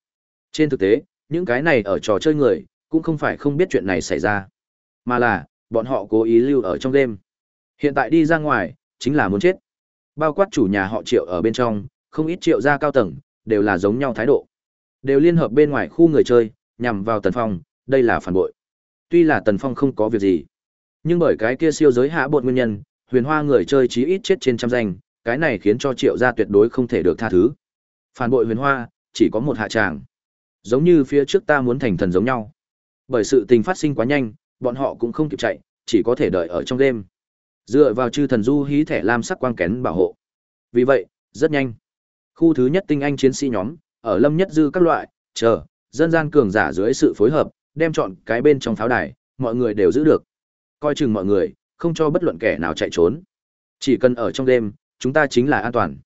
Trên thực tế, những cái này ở trò chơi người, cũng không phải không biết chuyện này xảy ra. Mà là, bọn họ cố ý lưu ở trong đêm. Hiện tại đi ra ngoài, chính là muốn chết. Bao quát chủ nhà họ triệu ở bên trong, không ít triệu gia cao tầng, đều là giống nhau thái độ. Đều liên hợp bên ngoài khu người chơi, nhằm vào Tần Phong, đây là phản bội. Tuy là Tần Phong không có việc gì, nhưng bởi cái kia siêu giới hạ bột nguyên nhân, huyền hoa người chơi chí ít chết trên trăm danh, cái này khiến cho triệu gia tuyệt đối không thể được tha thứ. Phản bội huyền hoa, chỉ có một hạ tràng. Giống như phía trước ta muốn thành thần giống nhau. Bởi sự tình phát sinh quá nhanh, bọn họ cũng không kịp chạy, chỉ có thể đợi ở trong đêm. Dựa vào chư thần du hí thẻ lam sắc quang kén bảo hộ. Vì vậy, rất nhanh. Khu thứ nhất tinh anh chiến sĩ nhóm, ở lâm nhất dư các loại, chờ, dân gian cường giả dưới sự phối hợp, đem chọn cái bên trong pháo đài, mọi người đều giữ được. Coi chừng mọi người, không cho bất luận kẻ nào chạy trốn. Chỉ cần ở trong đêm, chúng ta chính là an toàn.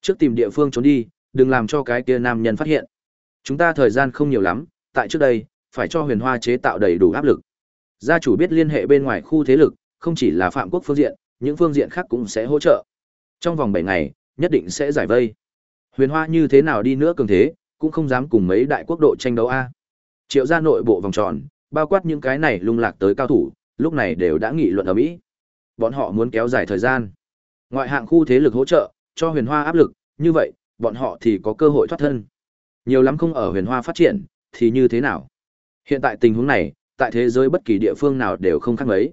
Trước tìm địa phương trốn đi, đừng làm cho cái kia nam nhân phát hiện. Chúng ta thời gian không nhiều lắm, tại trước đây, phải cho huyền hoa chế tạo đầy đủ áp lực. Gia chủ biết liên hệ bên ngoài khu thế lực, không chỉ là phạm quốc phương diện, những phương diện khác cũng sẽ hỗ trợ. Trong vòng 7 ngày, nhất định sẽ giải vây. Huyền hoa như thế nào đi nữa cường thế, cũng không dám cùng mấy đại quốc độ tranh đấu a. Triệu gia nội bộ vòng tròn, bao quát những cái này lung lạc tới cao thủ, lúc này đều đã nghị luận ở Mỹ. Bọn họ muốn kéo dài thời gian. Ngoại hạng khu thế lực hỗ trợ, cho huyền hoa áp lực, như vậy, bọn họ thì có cơ hội thoát thân. Nhiều lắm không ở huyền hoa phát triển, thì như thế nào? Hiện tại tình huống này, tại thế giới bất kỳ địa phương nào đều không khác mấy.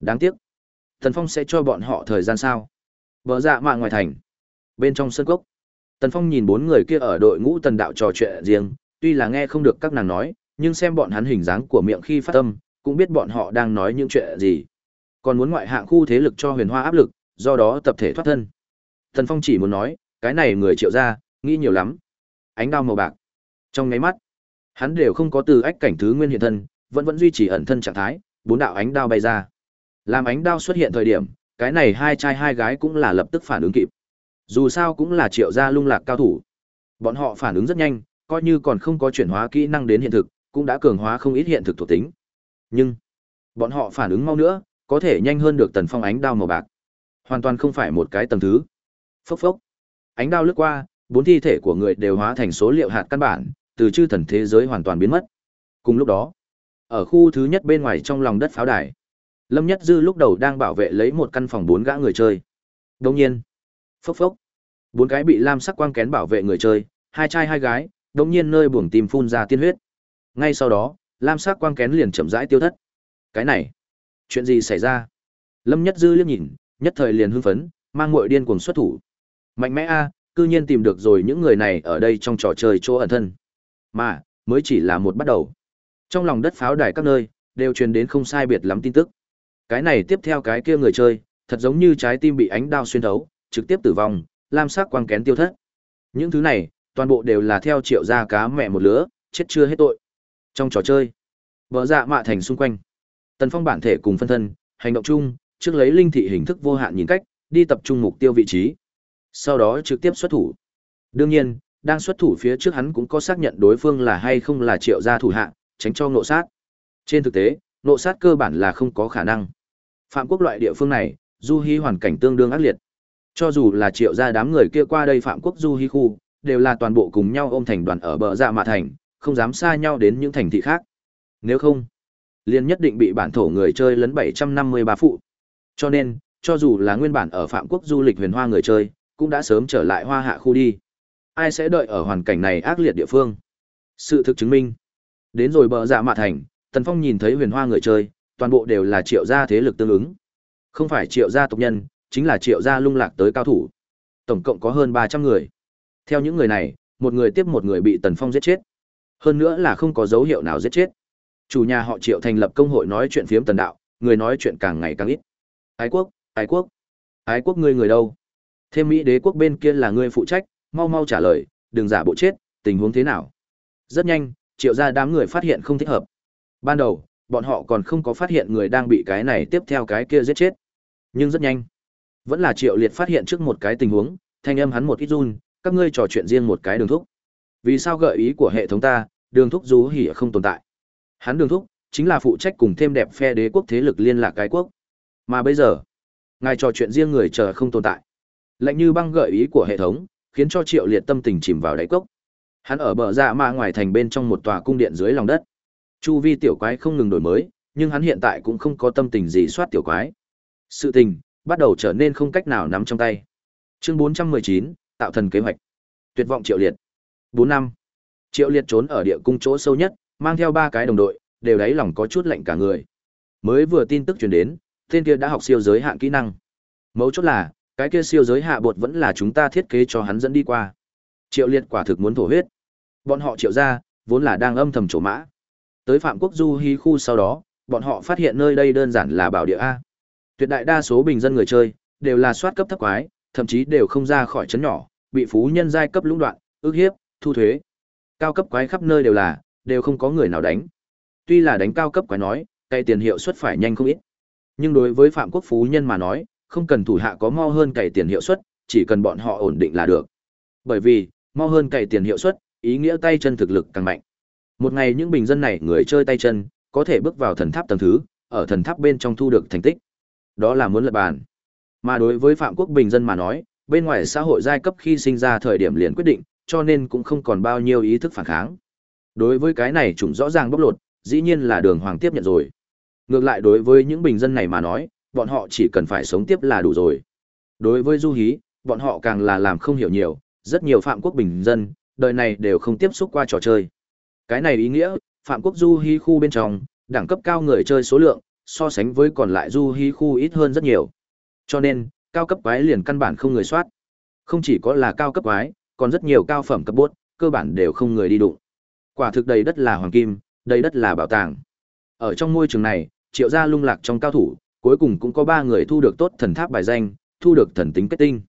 Đáng tiếc. Tần Phong sẽ cho bọn họ thời gian sao? vợ dạ mạ ngoài thành. Bên trong sân cốc. Tần Phong nhìn bốn người kia ở đội ngũ tần đạo trò chuyện riêng, tuy là nghe không được các nàng nói, nhưng xem bọn hắn hình dáng của miệng khi phát tâm, cũng biết bọn họ đang nói những chuyện gì. Còn muốn ngoại hạng khu thế lực cho huyền hoa áp lực, do đó tập thể thoát thân. Thần Phong chỉ muốn nói, cái này người triệu ra, nghĩ nhiều lắm. Ánh đao màu bạc. Trong ngáy mắt, hắn đều không có từ ách cảnh thứ nguyên hiện thân, vẫn vẫn duy trì ẩn thân trạng thái, bốn đạo ánh đao bay ra. Làm ánh đao xuất hiện thời điểm, cái này hai trai hai gái cũng là lập tức phản ứng kịp. Dù sao cũng là triệu gia lung lạc cao thủ. Bọn họ phản ứng rất nhanh, coi như còn không có chuyển hóa kỹ năng đến hiện thực, cũng đã cường hóa không ít hiện thực thuộc tính. Nhưng, bọn họ phản ứng mau nữa, có thể nhanh hơn được tần phong ánh đao màu bạc. Hoàn toàn không phải một cái tầng thứ. Phốc phốc. Ánh đao lướt qua, bốn thi thể của người đều hóa thành số liệu hạt căn bản, từ chư thần thế giới hoàn toàn biến mất. Cùng lúc đó, ở khu thứ nhất bên ngoài trong lòng đất pháo đài, Lâm Nhất Dư lúc đầu đang bảo vệ lấy một căn phòng bốn gã người chơi. Đồng nhiên, phốc phốc, bốn cái bị lam sắc quang kén bảo vệ người chơi, hai trai hai gái, đồng nhiên nơi buồng tim phun ra tiên huyết. Ngay sau đó, lam sắc quang kén liền chậm rãi tiêu thất. Cái này, chuyện gì xảy ra? Lâm Nhất Dư liếc nhìn, nhất thời liền hưng phấn, mang muội điên cuồng xuất thủ. Mạnh mẽ a, cư nhiên tìm được rồi những người này ở đây trong trò chơi chỗ ẩn thân. Mà, mới chỉ là một bắt đầu. Trong lòng đất pháo đài các nơi, đều truyền đến không sai biệt lắm tin tức. Cái này tiếp theo cái kia người chơi, thật giống như trái tim bị ánh đao xuyên thấu, trực tiếp tử vong, lam sắc quang kén tiêu thất. Những thứ này, toàn bộ đều là theo triệu gia cá mẹ một lứa, chết chưa hết tội. Trong trò chơi, vợ dạ mạ thành xung quanh. Tần Phong bản thể cùng phân thân, hành động chung, trước lấy linh thị hình thức vô hạn nhìn cách, đi tập trung mục tiêu vị trí. Sau đó trực tiếp xuất thủ. Đương nhiên, đang xuất thủ phía trước hắn cũng có xác nhận đối phương là hay không là triệu gia thủ hạ, tránh cho nộ sát. Trên thực tế, nộ sát cơ bản là không có khả năng. Phạm quốc loại địa phương này, du hí hoàn cảnh tương đương ác liệt. Cho dù là triệu gia đám người kia qua đây phạm quốc du hí khu, đều là toàn bộ cùng nhau ôm thành đoàn ở bờ dạ mạ thành, không dám xa nhau đến những thành thị khác. Nếu không, liền nhất định bị bản thổ người chơi lấn 753 phụ. Cho nên, cho dù là nguyên bản ở phạm quốc du lịch huyền hoa người chơi, cũng đã sớm trở lại hoa hạ khu đi. Ai sẽ đợi ở hoàn cảnh này ác liệt địa phương? Sự thực chứng minh. Đến rồi bờ dạ mạ thành, Tần Phong nhìn thấy huyền hoa người chơi, toàn bộ đều là triệu gia thế lực tương ứng. Không phải triệu gia tộc nhân, chính là triệu gia lung lạc tới cao thủ. Tổng cộng có hơn 300 người. Theo những người này, một người tiếp một người bị Tần Phong giết chết. Hơn nữa là không có dấu hiệu nào giết chết. Chủ nhà họ Triệu thành lập công hội nói chuyện phiếm tần đạo, người nói chuyện càng ngày càng ít. Ái quốc, ái quốc. Ái quốc ngươi người đâu? Thêm Mỹ đế quốc bên kia là ngươi phụ trách, mau mau trả lời, đừng giả bộ chết, tình huống thế nào? Rất nhanh, Triệu gia đám người phát hiện không thích hợp. Ban đầu, bọn họ còn không có phát hiện người đang bị cái này tiếp theo cái kia giết chết. Nhưng rất nhanh, vẫn là Triệu Liệt phát hiện trước một cái tình huống, thanh âm hắn một ít run, các ngươi trò chuyện riêng một cái đường thúc. Vì sao gợi ý của hệ thống ta, đường thúc rú hỉ không tồn tại? Hắn đường thúc chính là phụ trách cùng thêm đẹp phe đế quốc thế lực liên lạc cái quốc. Mà bây giờ, ngài trò chuyện riêng người chờ không tồn tại. Lạnh như băng gợi ý của hệ thống, khiến cho Triệu Liệt tâm tình chìm vào đáy cốc. Hắn ở bờ dạ ma ngoài thành bên trong một tòa cung điện dưới lòng đất. Chu vi tiểu quái không ngừng đổi mới, nhưng hắn hiện tại cũng không có tâm tình gì soát tiểu quái. Sự tình bắt đầu trở nên không cách nào nắm trong tay. Chương 419, tạo thần kế hoạch. Tuyệt vọng Triệu Liệt. 4 năm. Triệu Liệt trốn ở địa cung chỗ sâu nhất, mang theo ba cái đồng đội, đều đáy lòng có chút lạnh cả người. Mới vừa tin tức truyền đến, tên kia đã học siêu giới hạn kỹ năng. Mấu chốt là, cái kia siêu giới hạ bột vẫn là chúng ta thiết kế cho hắn dẫn đi qua. Triệu Liệt quả thực muốn thổ huyết. Bọn họ triệu ra, vốn là đang âm thầm trổ mã. Tới Phạm Quốc Du Hi khu sau đó, bọn họ phát hiện nơi đây đơn giản là bảo địa A. Tuyệt đại đa số bình dân người chơi, đều là soát cấp thấp quái, thậm chí đều không ra khỏi chấn nhỏ, bị phú nhân giai cấp lũng đoạn, ước hiếp, thu thuế. Cao cấp quái khắp nơi đều là, đều không có người nào đánh. Tuy là đánh cao cấp quái nói, cày tiền hiệu suất phải nhanh không ít. Nhưng đối với Phạm Quốc phú nhân mà nói, không cần thủ hạ có mo hơn cày tiền hiệu suất, chỉ cần bọn họ ổn định là được. Bởi vì, mo hơn cày tiền hiệu suất, ý nghĩa tay chân thực lực càng mạnh. Một ngày những bình dân này người chơi tay chân, có thể bước vào thần tháp tầng thứ, ở thần tháp bên trong thu được thành tích. Đó là muốn lật bàn. Mà đối với Phạm Quốc bình dân mà nói, bên ngoài xã hội giai cấp khi sinh ra thời điểm liền quyết định, cho nên cũng không còn bao nhiêu ý thức phản kháng. Đối với cái này chúng rõ ràng bóc lột, dĩ nhiên là đường hoàng tiếp nhận rồi. Ngược lại đối với những bình dân này mà nói, bọn họ chỉ cần phải sống tiếp là đủ rồi. Đối với du hí, bọn họ càng là làm không hiểu nhiều, rất nhiều phạm quốc bình dân, đời này đều không tiếp xúc qua trò chơi. Cái này ý nghĩa, phạm quốc du hí khu bên trong, đẳng cấp cao người chơi số lượng, so sánh với còn lại du hí khu ít hơn rất nhiều. Cho nên, cao cấp quái liền căn bản không người soát. Không chỉ có là cao cấp quái, còn rất nhiều cao phẩm cấp bốt, cơ bản đều không người đi đụng. Quả thực đầy đất là hoàng kim, đầy đất là bảo tàng. Ở trong môi trường này, triệu gia lung lạc trong cao thủ, cuối cùng cũng có ba người thu được tốt thần tháp bài danh, thu được thần tính kết tinh.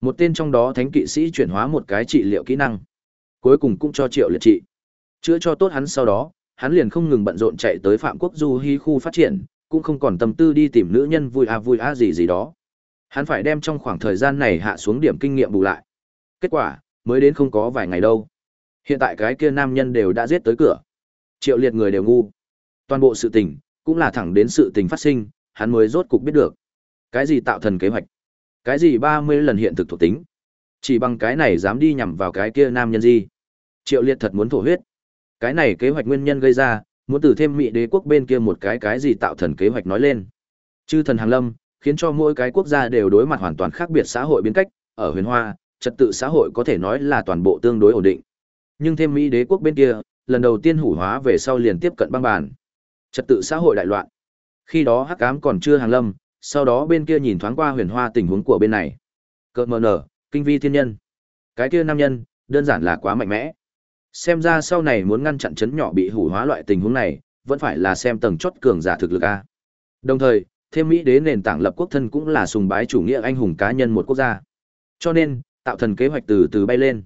Một tên trong đó thánh kỵ sĩ chuyển hóa một cái trị liệu kỹ năng, cuối cùng cũng cho triệu liệt trị. Chữa cho tốt hắn sau đó, hắn liền không ngừng bận rộn chạy tới Phạm Quốc Du Hi khu phát triển, cũng không còn tâm tư đi tìm nữ nhân vui à vui à gì gì đó. Hắn phải đem trong khoảng thời gian này hạ xuống điểm kinh nghiệm bù lại. Kết quả, mới đến không có vài ngày đâu. Hiện tại cái kia nam nhân đều đã giết tới cửa. Triệu liệt người đều ngu. Toàn bộ sự tình, cũng là thẳng đến sự tình phát sinh, hắn mới rốt cục biết được. Cái gì tạo thần kế hoạch? Cái gì 30 lần hiện thực thuộc tính? Chỉ bằng cái này dám đi nhằm vào cái kia nam nhân gì? Triệu liệt thật muốn thổ huyết. Cái này kế hoạch nguyên nhân gây ra, muốn từ thêm mỹ đế quốc bên kia một cái cái gì tạo thần kế hoạch nói lên. Chư thần hàng lâm, khiến cho mỗi cái quốc gia đều đối mặt hoàn toàn khác biệt xã hội biến cách, ở huyền hoa, trật tự xã hội có thể nói là toàn bộ tương đối ổn định. Nhưng thêm Mỹ đế quốc bên kia, lần đầu tiên hủ hóa về sau liền tiếp cận băng bàn. Trật tự xã hội đại loạn. Khi đó Hắc Ám còn chưa hàng lâm, sau đó bên kia nhìn thoáng qua huyền hoa tình huống của bên này. Cơ mờ nở, kinh vi thiên nhân. Cái kia nam nhân, đơn giản là quá mạnh mẽ. Xem ra sau này muốn ngăn chặn chấn nhỏ bị hủ hóa loại tình huống này, vẫn phải là xem tầng chốt cường giả thực lực a. Đồng thời, thêm Mỹ đế nền tảng lập quốc thân cũng là sùng bái chủ nghĩa anh hùng cá nhân một quốc gia. Cho nên, tạo thần kế hoạch từ từ bay lên.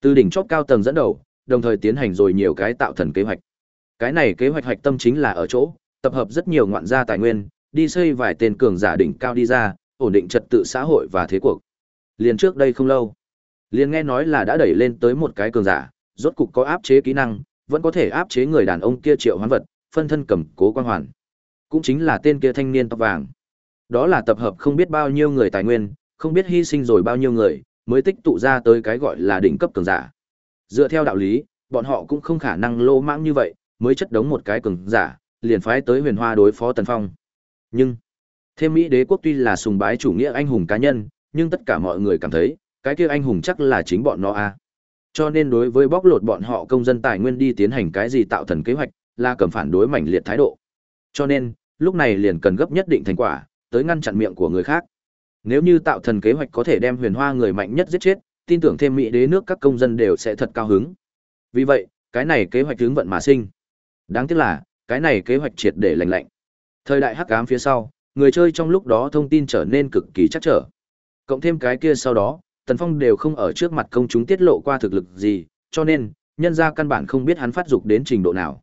Từ đỉnh chót cao tầng dẫn đầu, đồng thời tiến hành rồi nhiều cái tạo thần kế hoạch. Cái này kế hoạch hoạch tâm chính là ở chỗ, tập hợp rất nhiều ngoạn gia tài nguyên, đi xây vài tên cường giả đỉnh cao đi ra, ổn định trật tự xã hội và thế cuộc. liền trước đây không lâu, liền nghe nói là đã đẩy lên tới một cái cường giả, rốt cục có áp chế kỹ năng, vẫn có thể áp chế người đàn ông kia triệu hoán vật, phân thân cầm cố quan hoàn. Cũng chính là tên kia thanh niên tóc vàng. Đó là tập hợp không biết bao nhiêu người tài nguyên, không biết hy sinh rồi bao nhiêu người, mới tích tụ ra tới cái gọi là đỉnh cấp cường giả. Dựa theo đạo lý, bọn họ cũng không khả năng lô mãng như vậy, mới chất đống một cái cường giả, liền phái tới huyền hoa đối phó Tần Phong. Nhưng, thêm Mỹ đế quốc tuy là sùng bái chủ nghĩa anh hùng cá nhân, nhưng tất cả mọi người cảm thấy, cái kia anh hùng chắc là chính bọn nó a. Cho nên đối với bóc lột bọn họ công dân tài nguyên đi tiến hành cái gì tạo thần kế hoạch, là cầm phản đối mảnh liệt thái độ. Cho nên, lúc này liền cần gấp nhất định thành quả, tới ngăn chặn miệng của người khác. Nếu như tạo thần kế hoạch có thể đem huyền hoa người mạnh nhất giết chết, tin tưởng thêm Mỹ đế nước các công dân đều sẽ thật cao hứng. Vì vậy, cái này kế hoạch hướng vận mà sinh. Đáng tiếc là, cái này kế hoạch triệt để lành lạnh. Thời đại hắc ám phía sau, người chơi trong lúc đó thông tin trở nên cực kỳ chắc trở. Cộng thêm cái kia sau đó, Tần Phong đều không ở trước mặt công chúng tiết lộ qua thực lực gì, cho nên, nhân ra căn bản không biết hắn phát dục đến trình độ nào.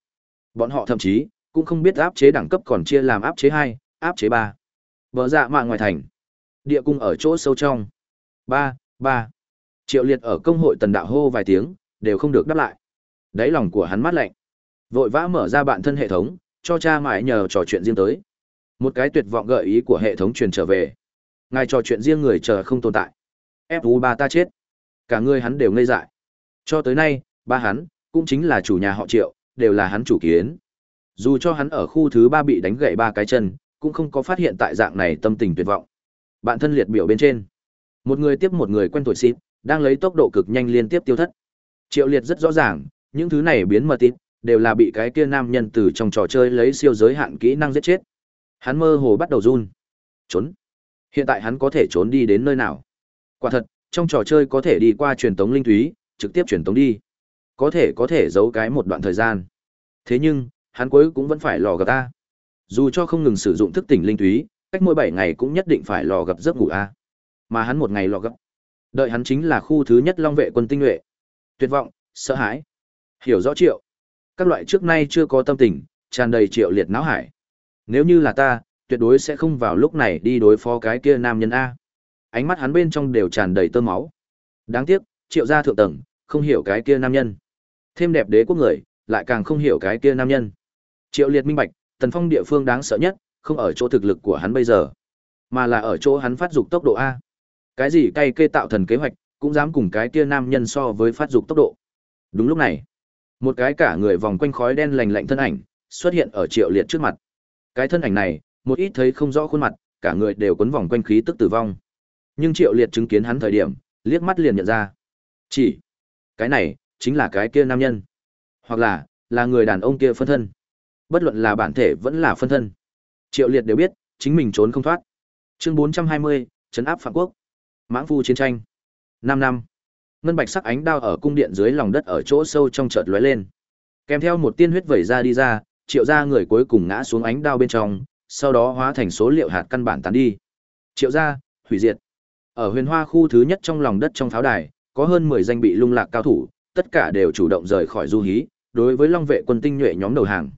Bọn họ thậm chí, cũng không biết áp chế đẳng cấp còn chia làm áp chế hai, áp chế ba. Bờ dạ mạng ngoài thành. Địa cung ở chỗ sâu trong. ba ba Triệu liệt ở công hội tần đạo hô vài tiếng, đều không được đáp lại. Đáy lòng của hắn mát lạnh. Vội vã mở ra bản thân hệ thống, cho cha mãi nhờ trò chuyện riêng tới. Một cái tuyệt vọng gợi ý của hệ thống truyền trở về. Ngài trò chuyện riêng người chờ không tồn tại. fu ba ta chết. Cả người hắn đều ngây dại. Cho tới nay, ba hắn, cũng chính là chủ nhà họ triệu, đều là hắn chủ kiến. Dù cho hắn ở khu thứ ba bị đánh gãy ba cái chân, cũng không có phát hiện tại dạng này tâm tình tuyệt vọng. Bạn thân liệt biểu bên trên. Một người tiếp một người quen tuổi xịt, đang lấy tốc độ cực nhanh liên tiếp tiêu thất. Triệu liệt rất rõ ràng, những thứ này biến mật ít, đều là bị cái kia nam nhân từ trong trò chơi lấy siêu giới hạn kỹ năng giết chết. Hắn mơ hồ bắt đầu run. Trốn. Hiện tại hắn có thể trốn đi đến nơi nào? Quả thật, trong trò chơi có thể đi qua truyền tống linh thúy, trực tiếp truyền tống đi. Có thể có thể giấu cái một đoạn thời gian. Thế nhưng, hắn cuối cũng vẫn phải lò gặp ta. Dù cho không ngừng sử dụng thức tỉnh linh thúy, cách mỗi 7 ngày cũng nhất định phải lò gặp giấc ngủ a. Mà hắn một ngày lò gặp. Đợi hắn chính là khu thứ nhất Long vệ quân tinh nhuệ. Tuyệt vọng, sợ hãi. Hiểu rõ Triệu. Các loại trước nay chưa có tâm tình, tràn đầy Triệu liệt não hải. Nếu như là ta, tuyệt đối sẽ không vào lúc này đi đối phó cái kia nam nhân a. Ánh mắt hắn bên trong đều tràn đầy tơ máu. Đáng tiếc, Triệu gia thượng tầng, không hiểu cái kia nam nhân. Thêm đẹp đế quốc người, lại càng không hiểu cái kia nam nhân. Triệu Liệt minh bạch, Tần Phong địa phương đáng sợ nhất, không ở chỗ thực lực của hắn bây giờ, mà là ở chỗ hắn phát dục tốc độ a. Cái gì cay kê tạo thần kế hoạch, cũng dám cùng cái kia nam nhân so với phát dục tốc độ. Đúng lúc này, một cái cả người vòng quanh khói đen lành lạnh thân ảnh xuất hiện ở Triệu Liệt trước mặt. Cái thân ảnh này, một ít thấy không rõ khuôn mặt, cả người đều quấn vòng quanh khí tức tử vong. Nhưng Triệu Liệt chứng kiến hắn thời điểm, liếc mắt liền nhận ra. Chỉ, cái này chính là cái kia nam nhân, hoặc là là người đàn ông kia phân thân. Bất luận là bản thể vẫn là phân thân. Triệu Liệt đều biết, chính mình trốn không thoát. Chương 420, trấn áp Phạm Quốc. Mãng phu chiến tranh. 5 năm. Ngân bạch sắc ánh đao ở cung điện dưới lòng đất ở chỗ sâu trong chợt lóe lên. Kèm theo một tiên huyết vẩy ra đi ra, Triệu gia người cuối cùng ngã xuống ánh đao bên trong, sau đó hóa thành số liệu hạt căn bản tán đi. Triệu gia, hủy diệt. Ở Huyền Hoa khu thứ nhất trong lòng đất trong pháo đài, có hơn 10 danh bị lung lạc cao thủ, tất cả đều chủ động rời khỏi du hí, đối với Long vệ quân tinh nhuệ nhóm đầu hàng.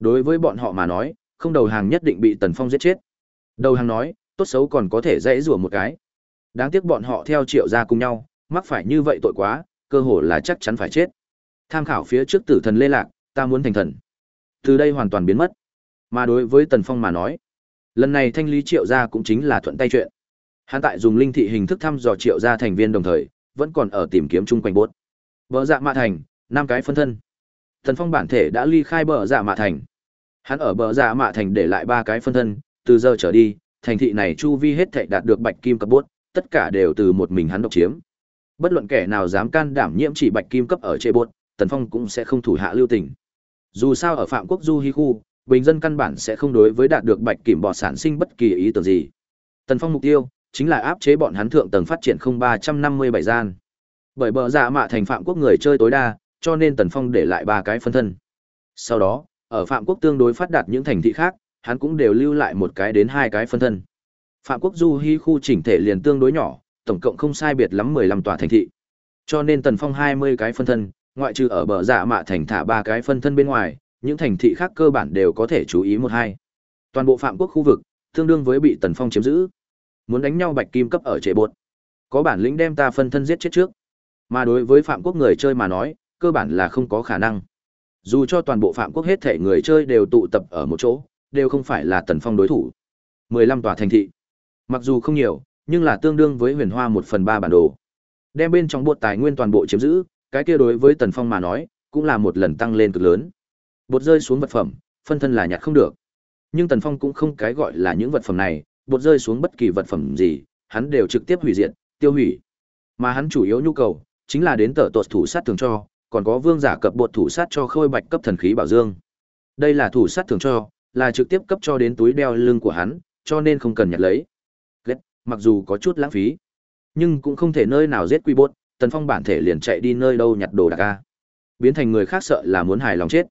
Đối với bọn họ mà nói, không đầu hàng nhất định bị Tần Phong giết chết. Đầu hàng nói, tốt xấu còn có thể dễ rủa một cái. Đáng tiếc bọn họ theo Triệu gia cùng nhau, mắc phải như vậy tội quá, cơ hồ là chắc chắn phải chết. Tham khảo phía trước tử thần Lê Lạc, ta muốn thành thần. Từ đây hoàn toàn biến mất. Mà đối với Tần Phong mà nói, lần này thanh lý Triệu gia cũng chính là thuận tay chuyện. Hắn tại dùng linh thị hình thức thăm dò Triệu gia thành viên đồng thời, vẫn còn ở tìm kiếm chung quanh bốt. Bờ dạ mạ thành, năm cái phân thân. Thần Phong bản thể đã ly khai bờ dạ mạ thành. Hắn ở bờ giả mạ thành để lại ba cái phân thân, từ giờ trở đi, thành thị này chu vi hết thảy đạt được bạch kim cấp bốt, tất cả đều từ một mình hắn độc chiếm. Bất luận kẻ nào dám can đảm nhiễm chỉ bạch kim cấp ở chế bốt, Tần Phong cũng sẽ không thủ hạ lưu tình. Dù sao ở Phạm Quốc Du Hi khu, bình dân căn bản sẽ không đối với đạt được bạch kim bỏ sản sinh bất kỳ ý tưởng gì. Tần Phong mục tiêu chính là áp chế bọn hắn thượng tầng phát triển không ba trăm năm mươi bảy gian. Bởi bờ giả mạ thành Phạm Quốc người chơi tối đa, cho nên Tần Phong để lại ba cái phân thân. Sau đó, ở Phạm Quốc tương đối phát đạt những thành thị khác, hắn cũng đều lưu lại một cái đến hai cái phân thân. Phạm Quốc Du Hi khu chỉnh thể liền tương đối nhỏ, tổng cộng không sai biệt lắm mười lăm tòa thành thị. Cho nên Tần Phong hai mươi cái phân thân, ngoại trừ ở bờ dạ mạ thành thả ba cái phân thân bên ngoài, những thành thị khác cơ bản đều có thể chú ý một hai. Toàn bộ Phạm Quốc khu vực, tương đương với bị Tần Phong chiếm giữ. Muốn đánh nhau bạch kim cấp ở trệ bột. Có bản lĩnh đem ta phân thân giết chết trước. Mà đối với Phạm Quốc người chơi mà nói, cơ bản là không có khả năng. Dù cho toàn bộ Phạm Quốc hết thể người chơi đều tụ tập ở một chỗ, đều không phải là Tần Phong đối thủ. 15 tòa thành thị. Mặc dù không nhiều, nhưng là tương đương với huyền hoa 1 phần 3 bản đồ. Đem bên trong bột tài nguyên toàn bộ chiếm giữ, cái kia đối với Tần Phong mà nói, cũng là một lần tăng lên cực lớn. Bột rơi xuống vật phẩm, phân thân là nhặt không được. Nhưng Tần Phong cũng không cái gọi là những vật phẩm này, bột rơi xuống bất kỳ vật phẩm gì, hắn đều trực tiếp hủy diệt, tiêu hủy. Mà hắn chủ yếu nhu cầu chính là đến tờ tuột thủ sát thường cho, còn có vương giả cập bột thủ sát cho khôi bạch cấp thần khí bảo dương. Đây là thủ sát thường cho, là trực tiếp cấp cho đến túi đeo lưng của hắn, cho nên không cần nhặt lấy. Ghét, mặc dù có chút lãng phí, nhưng cũng không thể nơi nào giết quy bột, Tần Phong bản thể liền chạy đi nơi đâu nhặt đồ đạc a. Biến thành người khác sợ là muốn hài lòng chết.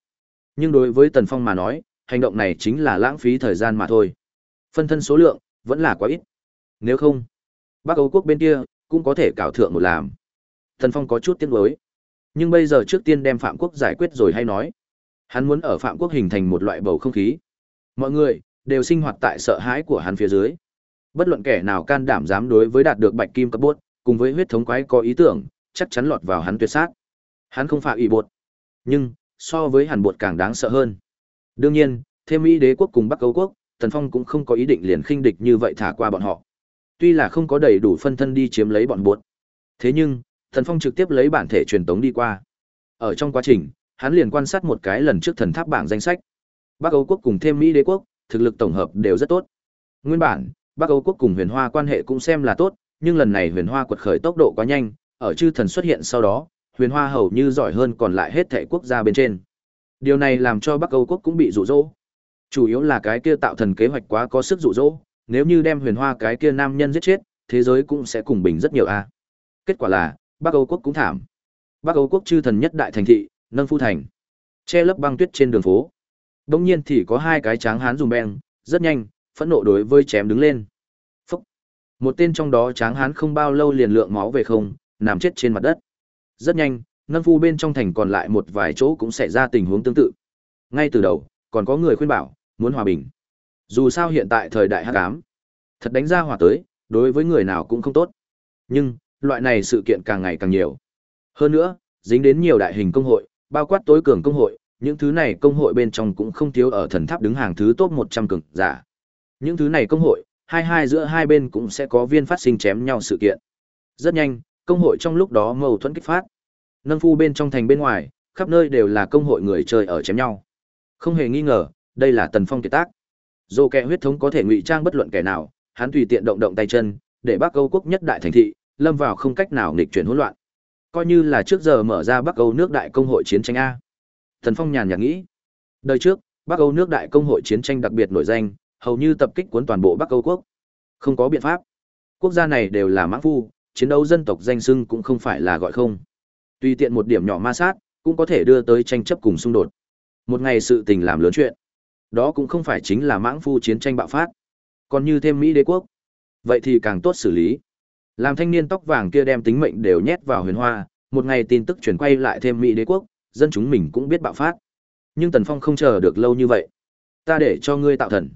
Nhưng đối với Tần Phong mà nói, hành động này chính là lãng phí thời gian mà thôi. Phân thân số lượng vẫn là quá ít. Nếu không, Bắc Âu quốc bên kia cũng có thể cảo thượng một làm. Tần Phong có chút tiếc nuối. Nhưng bây giờ trước tiên đem Phạm Quốc giải quyết rồi hay nói. Hắn muốn ở Phạm Quốc hình thành một loại bầu không khí. Mọi người đều sinh hoạt tại sợ hãi của hắn phía dưới. Bất luận kẻ nào can đảm dám đối với đạt được Bạch Kim cấp bốt, cùng với huyết thống quái có ý tưởng, chắc chắn lọt vào hắn tuyệt sát. Hắn không phải ủy bột, nhưng so với hàn bột càng đáng sợ hơn. Đương nhiên, thêm Mỹ đế quốc cùng Bắc Âu quốc, Tần Phong cũng không có ý định liền khinh địch như vậy thả qua bọn họ. Tuy là không có đầy đủ phân thân đi chiếm lấy bọn bột. Thế nhưng, Thần Phong trực tiếp lấy bản thể truyền tống đi qua. Ở trong quá trình, hắn liền quan sát một cái lần trước thần tháp bảng danh sách. Bắc Âu quốc cùng thêm Mỹ đế quốc, thực lực tổng hợp đều rất tốt. Nguyên bản, Bắc Âu quốc cùng Huyền Hoa quan hệ cũng xem là tốt, nhưng lần này Huyền Hoa quật khởi tốc độ quá nhanh, ở chư thần xuất hiện sau đó, Huyền Hoa hầu như giỏi hơn còn lại hết thảy quốc gia bên trên. Điều này làm cho Bắc Âu quốc cũng bị rụ rỗ. Chủ yếu là cái kia tạo thần kế hoạch quá có sức rụ rỗ, nếu như đem Huyền Hoa cái kia nam nhân giết chết, thế giới cũng sẽ cùng bình rất nhiều a. Kết quả là, Bắc Âu quốc cũng thảm. Bắc Âu quốc chư thần nhất đại thành thị, nâng phu thành, che lấp băng tuyết trên đường phố. Đống nhiên thì có hai cái tráng hán dùng beng, rất nhanh, phẫn nộ đối với chém đứng lên. Phúc. Một tên trong đó tráng hán không bao lâu liền lượng máu về không, nằm chết trên mặt đất. Rất nhanh, ngân phu bên trong thành còn lại một vài chỗ cũng xảy ra tình huống tương tự. Ngay từ đầu, còn có người khuyên bảo, muốn hòa bình. Dù sao hiện tại thời đại hắc ám, thật đánh ra hỏa tới, đối với người nào cũng không tốt. Nhưng, loại này sự kiện càng ngày càng nhiều. Hơn nữa, dính đến nhiều đại hình công hội, bao quát tối cường công hội, những thứ này công hội bên trong cũng không thiếu ở thần tháp đứng hàng thứ top 100 cường giả. Những thứ này công hội, hai hai giữa hai bên cũng sẽ có viên phát sinh chém nhau sự kiện. Rất nhanh, công hội trong lúc đó mâu thuẫn kích phát. Nâng phu bên trong thành bên ngoài, khắp nơi đều là công hội người chơi ở chém nhau. Không hề nghi ngờ, đây là Tần Phong kiệt tác. Dù kẻ huyết thống có thể ngụy trang bất luận kẻ nào, hắn tùy tiện động động tay chân, để Bắc Âu quốc nhất đại thành thị lâm vào không cách nào nghịch chuyển hỗn loạn. Coi như là trước giờ mở ra Bắc Âu nước đại công hội chiến tranh a. thần Phong nhàn nhạt nghĩ. Đời trước, Bắc Âu nước đại công hội chiến tranh đặc biệt nổi danh, hầu như tập kích cuốn toàn bộ Bắc Âu quốc. Không có biện pháp. Quốc gia này đều là mãng phu, chiến đấu dân tộc danh xưng cũng không phải là gọi không. Tùy tiện một điểm nhỏ ma sát, cũng có thể đưa tới tranh chấp cùng xung đột. Một ngày sự tình làm lớn chuyện. Đó cũng không phải chính là mãng phu chiến tranh bạo phát. Còn như thêm Mỹ đế quốc, vậy thì càng tốt xử lý. Làm thanh niên tóc vàng kia đem tính mệnh đều nhét vào huyền hoa, một ngày tin tức chuyển quay lại thêm Mỹ đế quốc, dân chúng mình cũng biết bạo phát. Nhưng Tần Phong không chờ được lâu như vậy. Ta để cho ngươi tạo thần.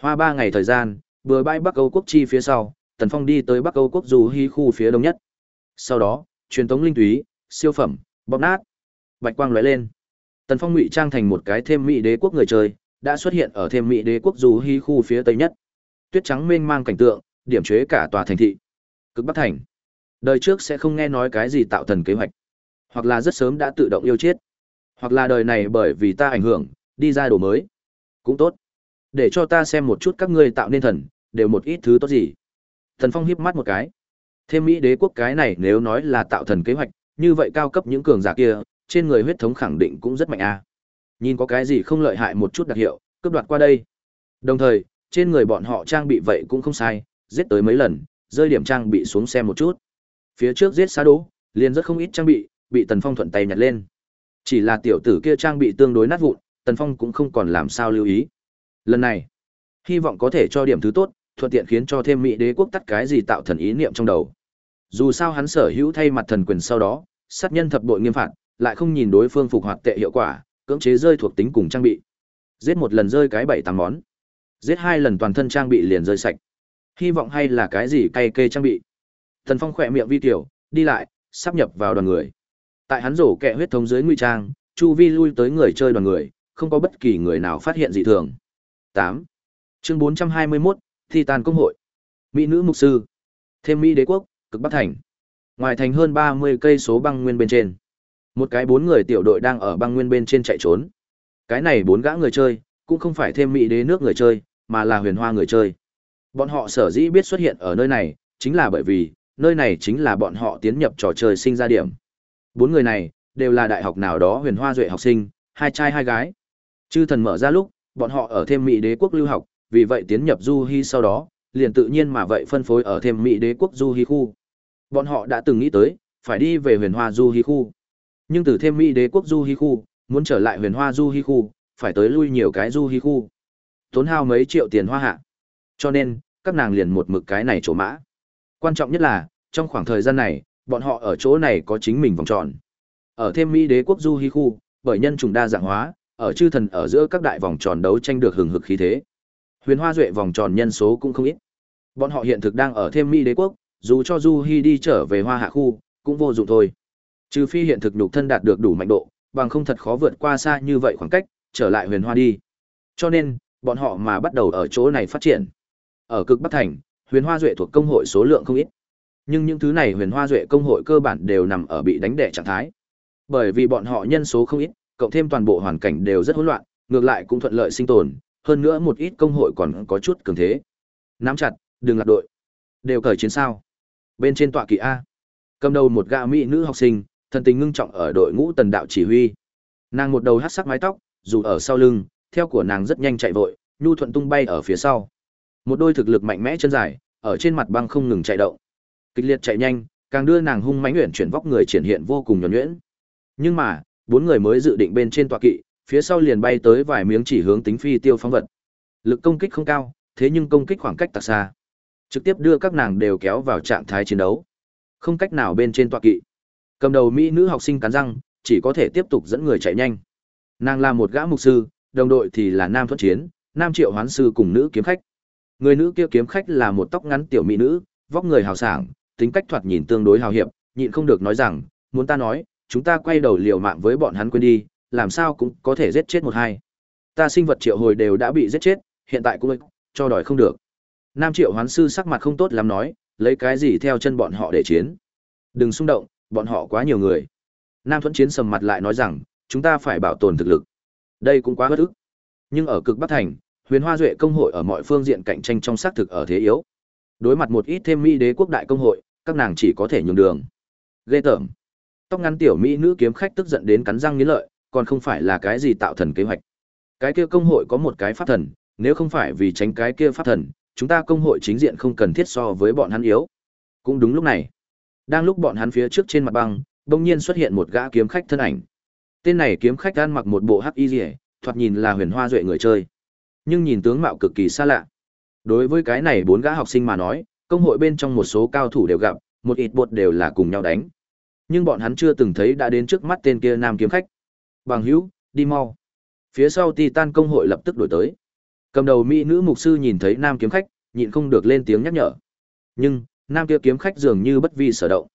Hoa ba ngày thời gian, vừa bay Bắc Âu quốc chi phía sau, Tần Phong đi tới Bắc Âu quốc dù hy khu phía đông nhất. Sau đó, truyền tống linh túy, siêu phẩm, bóp nát. Bạch quang lóe lên. Tần Phong ngụy trang thành một cái thêm Mỹ đế quốc người chơi, đã xuất hiện ở thêm Mỹ đế quốc dù hy khu phía tây nhất. Tuyết trắng mênh mang cảnh tượng, điểm chế cả tòa thành thị. Cực Bắc thành. Đời trước sẽ không nghe nói cái gì tạo thần kế hoạch, hoặc là rất sớm đã tự động yêu chết, hoặc là đời này bởi vì ta ảnh hưởng, đi ra đồ mới. Cũng tốt. Để cho ta xem một chút các ngươi tạo nên thần, đều một ít thứ tốt gì. Thần Phong híp mắt một cái. Thêm Mỹ đế quốc cái này nếu nói là tạo thần kế hoạch, như vậy cao cấp những cường giả kia, trên người huyết thống khẳng định cũng rất mạnh a. Nhìn có cái gì không lợi hại một chút đặc hiệu, cướp đoạt qua đây. Đồng thời, trên người bọn họ trang bị vậy cũng không sai, giết tới mấy lần, rơi điểm trang bị xuống xem một chút. Phía trước giết xa đố, liền rất không ít trang bị, bị Tần Phong thuận tay nhặt lên. Chỉ là tiểu tử kia trang bị tương đối nát vụn, Tần Phong cũng không còn làm sao lưu ý. Lần này, hy vọng có thể cho điểm thứ tốt, thuận tiện khiến cho thêm Mỹ đế quốc tắt cái gì tạo thần ý niệm trong đầu. Dù sao hắn sở hữu thay mặt thần quyền sau đó, sát nhân thập bội nghiêm phạt, lại không nhìn đối phương phục hoạt tệ hiệu quả, cưỡng chế rơi thuộc tính cùng trang bị. Giết một lần rơi cái bảy tám món. Giết hai lần toàn thân trang bị liền rơi sạch. Hy vọng hay là cái gì cay kê trang bị. Thần Phong khỏe miệng vi tiểu, đi lại, sắp nhập vào đoàn người. Tại hắn rổ kẹ huyết thống dưới nguy trang, chu vi lui tới người chơi đoàn người, không có bất kỳ người nào phát hiện dị thường. tám Chương 421, Titan công hội. Mỹ nữ mục sư. Thêm Mỹ đế quốc, cực Bắc thành. Ngoài thành hơn 30 cây số băng nguyên bên trên. Một cái bốn người tiểu đội đang ở băng nguyên bên trên chạy trốn. Cái này bốn gã người chơi, cũng không phải thêm Mỹ đế nước người chơi, mà là huyền hoa người chơi. Bọn họ sở dĩ biết xuất hiện ở nơi này, chính là bởi vì, nơi này chính là bọn họ tiến nhập trò chơi sinh ra điểm. Bốn người này, đều là đại học nào đó huyền hoa duệ học sinh, hai trai hai gái. Chư thần mở ra lúc, bọn họ ở thêm Mỹ đế quốc lưu học, vì vậy tiến nhập Du Hi sau đó, liền tự nhiên mà vậy phân phối ở thêm Mỹ đế quốc Du Hi khu. Bọn họ đã từng nghĩ tới, phải đi về huyền hoa Du Hi khu. Nhưng từ thêm Mỹ đế quốc Du Hi khu, muốn trở lại huyền hoa Du Hi khu, phải tới lui nhiều cái Du Hi khu. Tốn hao mấy triệu tiền hoa hạ. Cho nên, các nàng liền một mực cái này chỗ mã. Quan trọng nhất là, trong khoảng thời gian này, bọn họ ở chỗ này có chính mình vòng tròn. Ở thêm Mỹ đế quốc Du Hi khu, bởi nhân trùng đa dạng hóa, ở chư thần ở giữa các đại vòng tròn đấu tranh được hừng hực khí thế. Huyền Hoa Duệ vòng tròn nhân số cũng không ít. Bọn họ hiện thực đang ở thêm Mỹ đế quốc, dù cho Du Hi đi trở về Hoa Hạ khu, cũng vô dụng thôi. Trừ phi hiện thực nhục thân đạt được đủ mạnh độ, bằng không thật khó vượt qua xa như vậy khoảng cách, trở lại Huyền Hoa đi. Cho nên, bọn họ mà bắt đầu ở chỗ này phát triển. Ở cực Bắc Thành, Huyền Hoa Duệ thuộc công hội số lượng không ít. Nhưng những thứ này Huyền Hoa Duệ công hội cơ bản đều nằm ở bị đánh đẻ trạng thái. Bởi vì bọn họ nhân số không ít, cộng thêm toàn bộ hoàn cảnh đều rất hỗn loạn, ngược lại cũng thuận lợi sinh tồn, hơn nữa một ít công hội còn có chút cường thế. Nắm chặt, đừng lạc đội. Đều cởi chiến sao? Bên trên tọa kỵ a. Cầm đầu một gã mỹ nữ học sinh, thần tình ngưng trọng ở đội ngũ tần đạo chỉ huy. Nàng một đầu hát sắc mái tóc, dù ở sau lưng, theo của nàng rất nhanh chạy vội, nhu thuận tung bay ở phía sau. Một đôi thực lực mạnh mẽ chân dài, ở trên mặt băng không ngừng chạy động. Kịch liệt chạy nhanh, càng đưa nàng hung mãnh uyển chuyển vóc người triển hiện vô cùng nhuẩn nhuyễn. Nhưng mà, bốn người mới dự định bên trên tọa kỵ, phía sau liền bay tới vài miếng chỉ hướng tính phi tiêu phóng vật. Lực công kích không cao, thế nhưng công kích khoảng cách tạc xa. Trực tiếp đưa các nàng đều kéo vào trạng thái chiến đấu. Không cách nào bên trên tọa kỵ. Cầm đầu mỹ nữ học sinh cắn răng, chỉ có thể tiếp tục dẫn người chạy nhanh. Nàng là một gã mục sư, đồng đội thì là nam thuận chiến, nam triệu hoán sư cùng nữ kiếm khách. Người nữ kia kiếm khách là một tóc ngắn tiểu mỹ nữ, vóc người hào sảng, tính cách thoạt nhìn tương đối hào hiệp, nhịn không được nói rằng, muốn ta nói, chúng ta quay đầu liều mạng với bọn hắn quên đi, làm sao cũng có thể giết chết một hai. Ta sinh vật triệu hồi đều đã bị giết chết, hiện tại cũng cho đòi không được. Nam triệu hoán sư sắc mặt không tốt lắm nói, lấy cái gì theo chân bọn họ để chiến. Đừng xung động, bọn họ quá nhiều người. Nam thuẫn chiến sầm mặt lại nói rằng, chúng ta phải bảo tồn thực lực. Đây cũng quá bất ức. Nhưng ở cực Bắc Thành, huyền hoa duệ công hội ở mọi phương diện cạnh tranh trong xác thực ở thế yếu. Đối mặt một ít thêm mỹ đế quốc đại công hội, các nàng chỉ có thể nhường đường. Ghê tởm. Tóc ngắn tiểu mỹ nữ kiếm khách tức giận đến cắn răng nghiến lợi, còn không phải là cái gì tạo thần kế hoạch. Cái kia công hội có một cái pháp thần, nếu không phải vì tránh cái kia pháp thần, chúng ta công hội chính diện không cần thiết so với bọn hắn yếu. Cũng đúng lúc này, đang lúc bọn hắn phía trước trên mặt băng, bỗng nhiên xuất hiện một gã kiếm khách thân ảnh. Tên này kiếm khách ăn mặc một bộ hắc y liễu, thoạt nhìn là huyền hoa duệ người chơi, nhưng nhìn tướng mạo cực kỳ xa lạ. Đối với cái này bốn gã học sinh mà nói, công hội bên trong một số cao thủ đều gặp, một ít bột đều là cùng nhau đánh. Nhưng bọn hắn chưa từng thấy đã đến trước mắt tên kia nam kiếm khách. Bằng hữu, đi mau. Phía sau Titan công hội lập tức đổi tới. Cầm đầu mỹ nữ mục sư nhìn thấy nam kiếm khách, nhịn không được lên tiếng nhắc nhở. Nhưng, nam kia kiếm khách dường như bất vi sở động.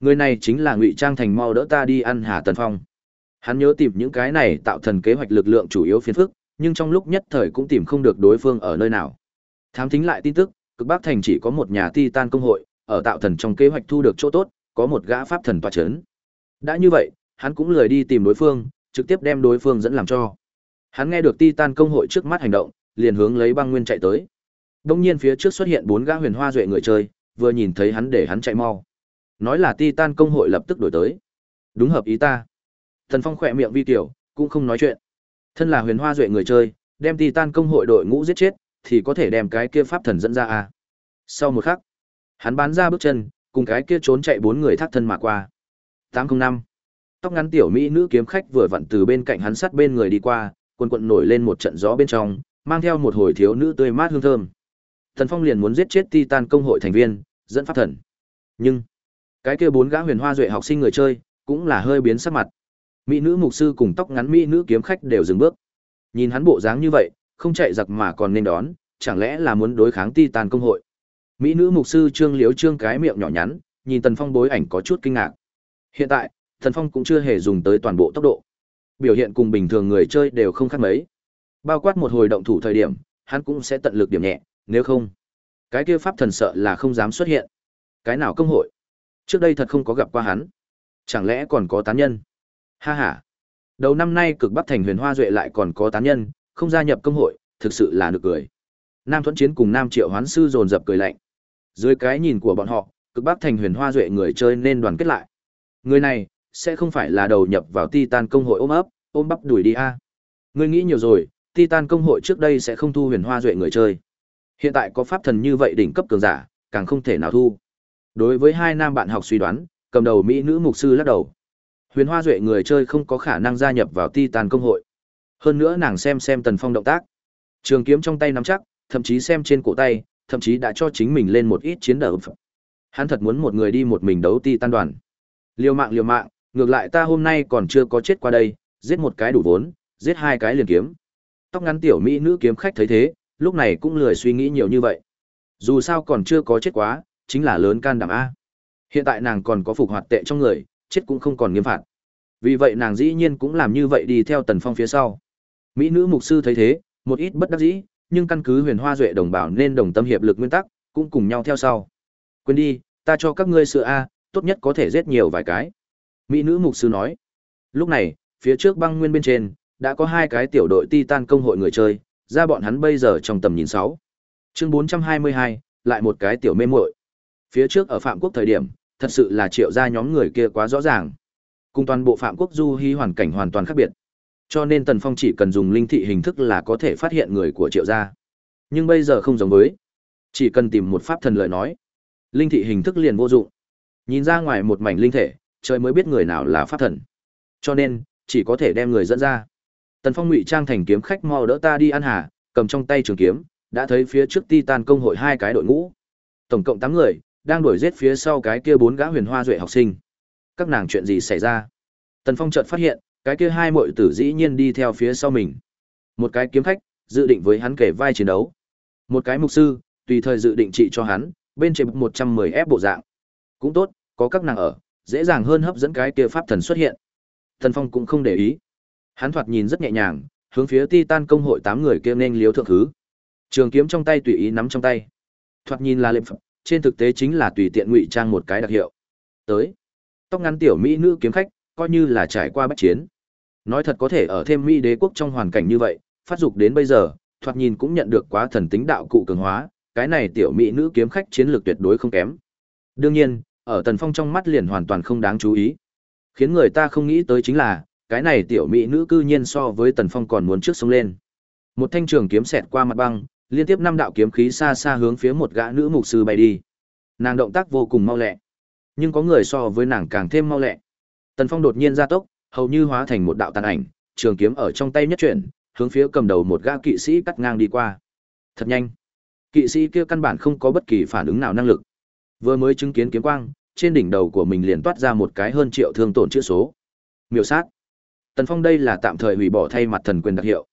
Người này chính là Ngụy Trang thành mau đỡ ta đi ăn Hà Tần Phong. Hắn nhớ tìm những cái này tạo thần kế hoạch lực lượng chủ yếu phiền phức, nhưng trong lúc nhất thời cũng tìm không được đối phương ở nơi nào. Thám thính lại tin tức, cực Bắc thành chỉ có một nhà Titan công hội, ở tạo thần trong kế hoạch thu được chỗ tốt, có một gã pháp thần tọa chấn. Đã như vậy, hắn cũng lười đi tìm đối phương, trực tiếp đem đối phương dẫn làm cho. Hắn nghe được Titan công hội trước mắt hành động, liền hướng lấy băng nguyên chạy tới. Đông nhiên phía trước xuất hiện bốn gã huyền hoa duệ người chơi, vừa nhìn thấy hắn để hắn chạy mau. Nói là Titan công hội lập tức đổi tới. Đúng hợp ý ta. Thần Phong khỏe miệng vi tiểu, cũng không nói chuyện. Thân là huyền hoa duệ người chơi, đem Titan công hội đội ngũ giết chết, thì có thể đem cái kia pháp thần dẫn ra à. Sau một khắc, hắn bán ra bước chân, cùng cái kia trốn chạy bốn người thác thân mà qua. 805. Tóc ngắn tiểu mỹ nữ kiếm khách vừa vặn từ bên cạnh hắn sát bên người đi qua, quần quần nổi lên một trận gió bên trong, mang theo một hồi thiếu nữ tươi mát hương thơm. Thần Phong liền muốn giết chết Titan công hội thành viên, dẫn pháp thần. Nhưng, cái kia bốn gã huyền hoa duệ học sinh người chơi, cũng là hơi biến sắc mặt. Mỹ nữ mục sư cùng tóc ngắn mỹ nữ kiếm khách đều dừng bước. Nhìn hắn bộ dáng như vậy, không chạy giặc mà còn nên đón, chẳng lẽ là muốn đối kháng Titan công hội. Mỹ nữ mục sư Trương Liếu Trương cái miệng nhỏ nhắn, nhìn Tần Phong bối ảnh có chút kinh ngạc. Hiện tại, Tần Phong cũng chưa hề dùng tới toàn bộ tốc độ. Biểu hiện cùng bình thường người chơi đều không khác mấy. Bao quát một hồi động thủ thời điểm, hắn cũng sẽ tận lực điểm nhẹ, nếu không, cái kia pháp thần sợ là không dám xuất hiện. Cái nào công hội? Trước đây thật không có gặp qua hắn. Chẳng lẽ còn có tán nhân? Ha ha. Đầu năm nay cực Bắc thành Huyền Hoa Duệ lại còn có tán nhân, không gia nhập công hội, thực sự là được cười. Nam Thuẫn Chiến cùng Nam Triệu Hoán sư dồn dập cười lạnh. Dưới cái nhìn của bọn họ, cực Bắc thành Huyền Hoa Duệ người chơi nên đoàn kết lại. Người này sẽ không phải là đầu nhập vào Titan công hội ôm ấp, ôm bắp đuổi đi a. Người Ngươi nghĩ nhiều rồi, Titan công hội trước đây sẽ không thu Huyền Hoa Duệ người chơi. Hiện tại có pháp thần như vậy đỉnh cấp cường giả, càng không thể nào thu. Đối với hai nam bạn học suy đoán, cầm đầu mỹ nữ mục sư lắc đầu. Huyền Hoa Duệ người chơi không có khả năng gia nhập vào Titan công hội. Hơn nữa nàng xem xem Tần Phong động tác. Trường kiếm trong tay nắm chắc, thậm chí xem trên cổ tay, thậm chí đã cho chính mình lên một ít chiến đấu. Hắn thật muốn một người đi một mình đấu Titan đoàn. Liều mạng liều mạng, ngược lại ta hôm nay còn chưa có chết qua đây, giết một cái đủ vốn, giết hai cái liền kiếm. Tóc ngắn tiểu mỹ nữ kiếm khách thấy thế, lúc này cũng lười suy nghĩ nhiều như vậy. Dù sao còn chưa có chết quá, chính là lớn can đảm a. Hiện tại nàng còn có phục hoạt tệ trong người, chết cũng không còn nghiêm phạt. Vì vậy nàng dĩ nhiên cũng làm như vậy đi theo Tần Phong phía sau. Mỹ nữ mục sư thấy thế, một ít bất đắc dĩ, nhưng căn cứ Huyền Hoa Duệ đồng bảo nên đồng tâm hiệp lực nguyên tắc, cũng cùng nhau theo sau. Quên đi, ta cho các ngươi sữa a, tốt nhất có thể giết nhiều vài cái. Mỹ nữ mục sư nói. Lúc này, phía trước băng nguyên bên trên, đã có hai cái tiểu đội Titan công hội người chơi, ra bọn hắn bây giờ trong tầm nhìn sáu. Chương 422, lại một cái tiểu mê muội. Phía trước ở Phạm Quốc thời điểm, thật sự là triệu ra nhóm người kia quá rõ ràng. Cùng toàn bộ Phạm Quốc du hy hoàn cảnh hoàn toàn khác biệt. Cho nên Tần Phong chỉ cần dùng linh thị hình thức là có thể phát hiện người của triệu gia. Nhưng bây giờ không giống với. Chỉ cần tìm một pháp thần lời nói. Linh thị hình thức liền vô dụng. Nhìn ra ngoài một mảnh linh thể, trời mới biết người nào là pháp thần. Cho nên, chỉ có thể đem người dẫn ra. Tần Phong ngụy trang thành kiếm khách mau đỡ ta đi ăn hà, cầm trong tay trường kiếm, đã thấy phía trước Titan công hội hai cái đội ngũ. Tổng cộng 8 người, đang đuổi giết phía sau cái kia bốn gã huyền hoa duệ học sinh. Các nàng chuyện gì xảy ra? Tần Phong chợt phát hiện, cái kia hai muội tử dĩ nhiên đi theo phía sau mình. Một cái kiếm khách, dự định với hắn kể vai chiến đấu. Một cái mục sư, tùy thời dự định trị cho hắn, bên trên 110 ép bộ dạng. Cũng tốt, có các nàng ở, dễ dàng hơn hấp dẫn cái kia pháp thần xuất hiện. Tần Phong cũng không để ý. Hắn thoạt nhìn rất nhẹ nhàng, hướng phía Titan công hội tám người kia nên liếu thượng thứ. Trường kiếm trong tay tùy ý nắm trong tay. Thoạt nhìn là lệm phẩm, trên thực tế chính là tùy tiện ngụy trang một cái đặc hiệu. Tới. Tóc ngắn tiểu mỹ nữ kiếm khách, coi như là trải qua bách chiến. Nói thật có thể ở thêm mỹ đế quốc trong hoàn cảnh như vậy, phát dục đến bây giờ, thoạt nhìn cũng nhận được quá thần tính đạo cụ cường hóa, cái này tiểu mỹ nữ kiếm khách chiến lược tuyệt đối không kém. Đương nhiên, ở Tần Phong trong mắt liền hoàn toàn không đáng chú ý. Khiến người ta không nghĩ tới chính là, cái này tiểu mỹ nữ cư nhiên so với Tần Phong còn muốn trước sống lên. Một thanh trường kiếm xẹt qua mặt băng, liên tiếp năm đạo kiếm khí xa xa hướng phía một gã nữ mục sư bay đi. Nàng động tác vô cùng mau lẹ, nhưng có người so với nàng càng thêm mau lẹ. Tần Phong đột nhiên ra tốc, hầu như hóa thành một đạo tàn ảnh, trường kiếm ở trong tay nhất chuyển, hướng phía cầm đầu một gã kỵ sĩ cắt ngang đi qua. Thật nhanh. Kỵ sĩ kia căn bản không có bất kỳ phản ứng nào năng lực. Vừa mới chứng kiến kiếm quang, trên đỉnh đầu của mình liền toát ra một cái hơn triệu thương tổn chữ số. miêu sát. Tần Phong đây là tạm thời hủy bỏ thay mặt thần quyền đặc hiệu,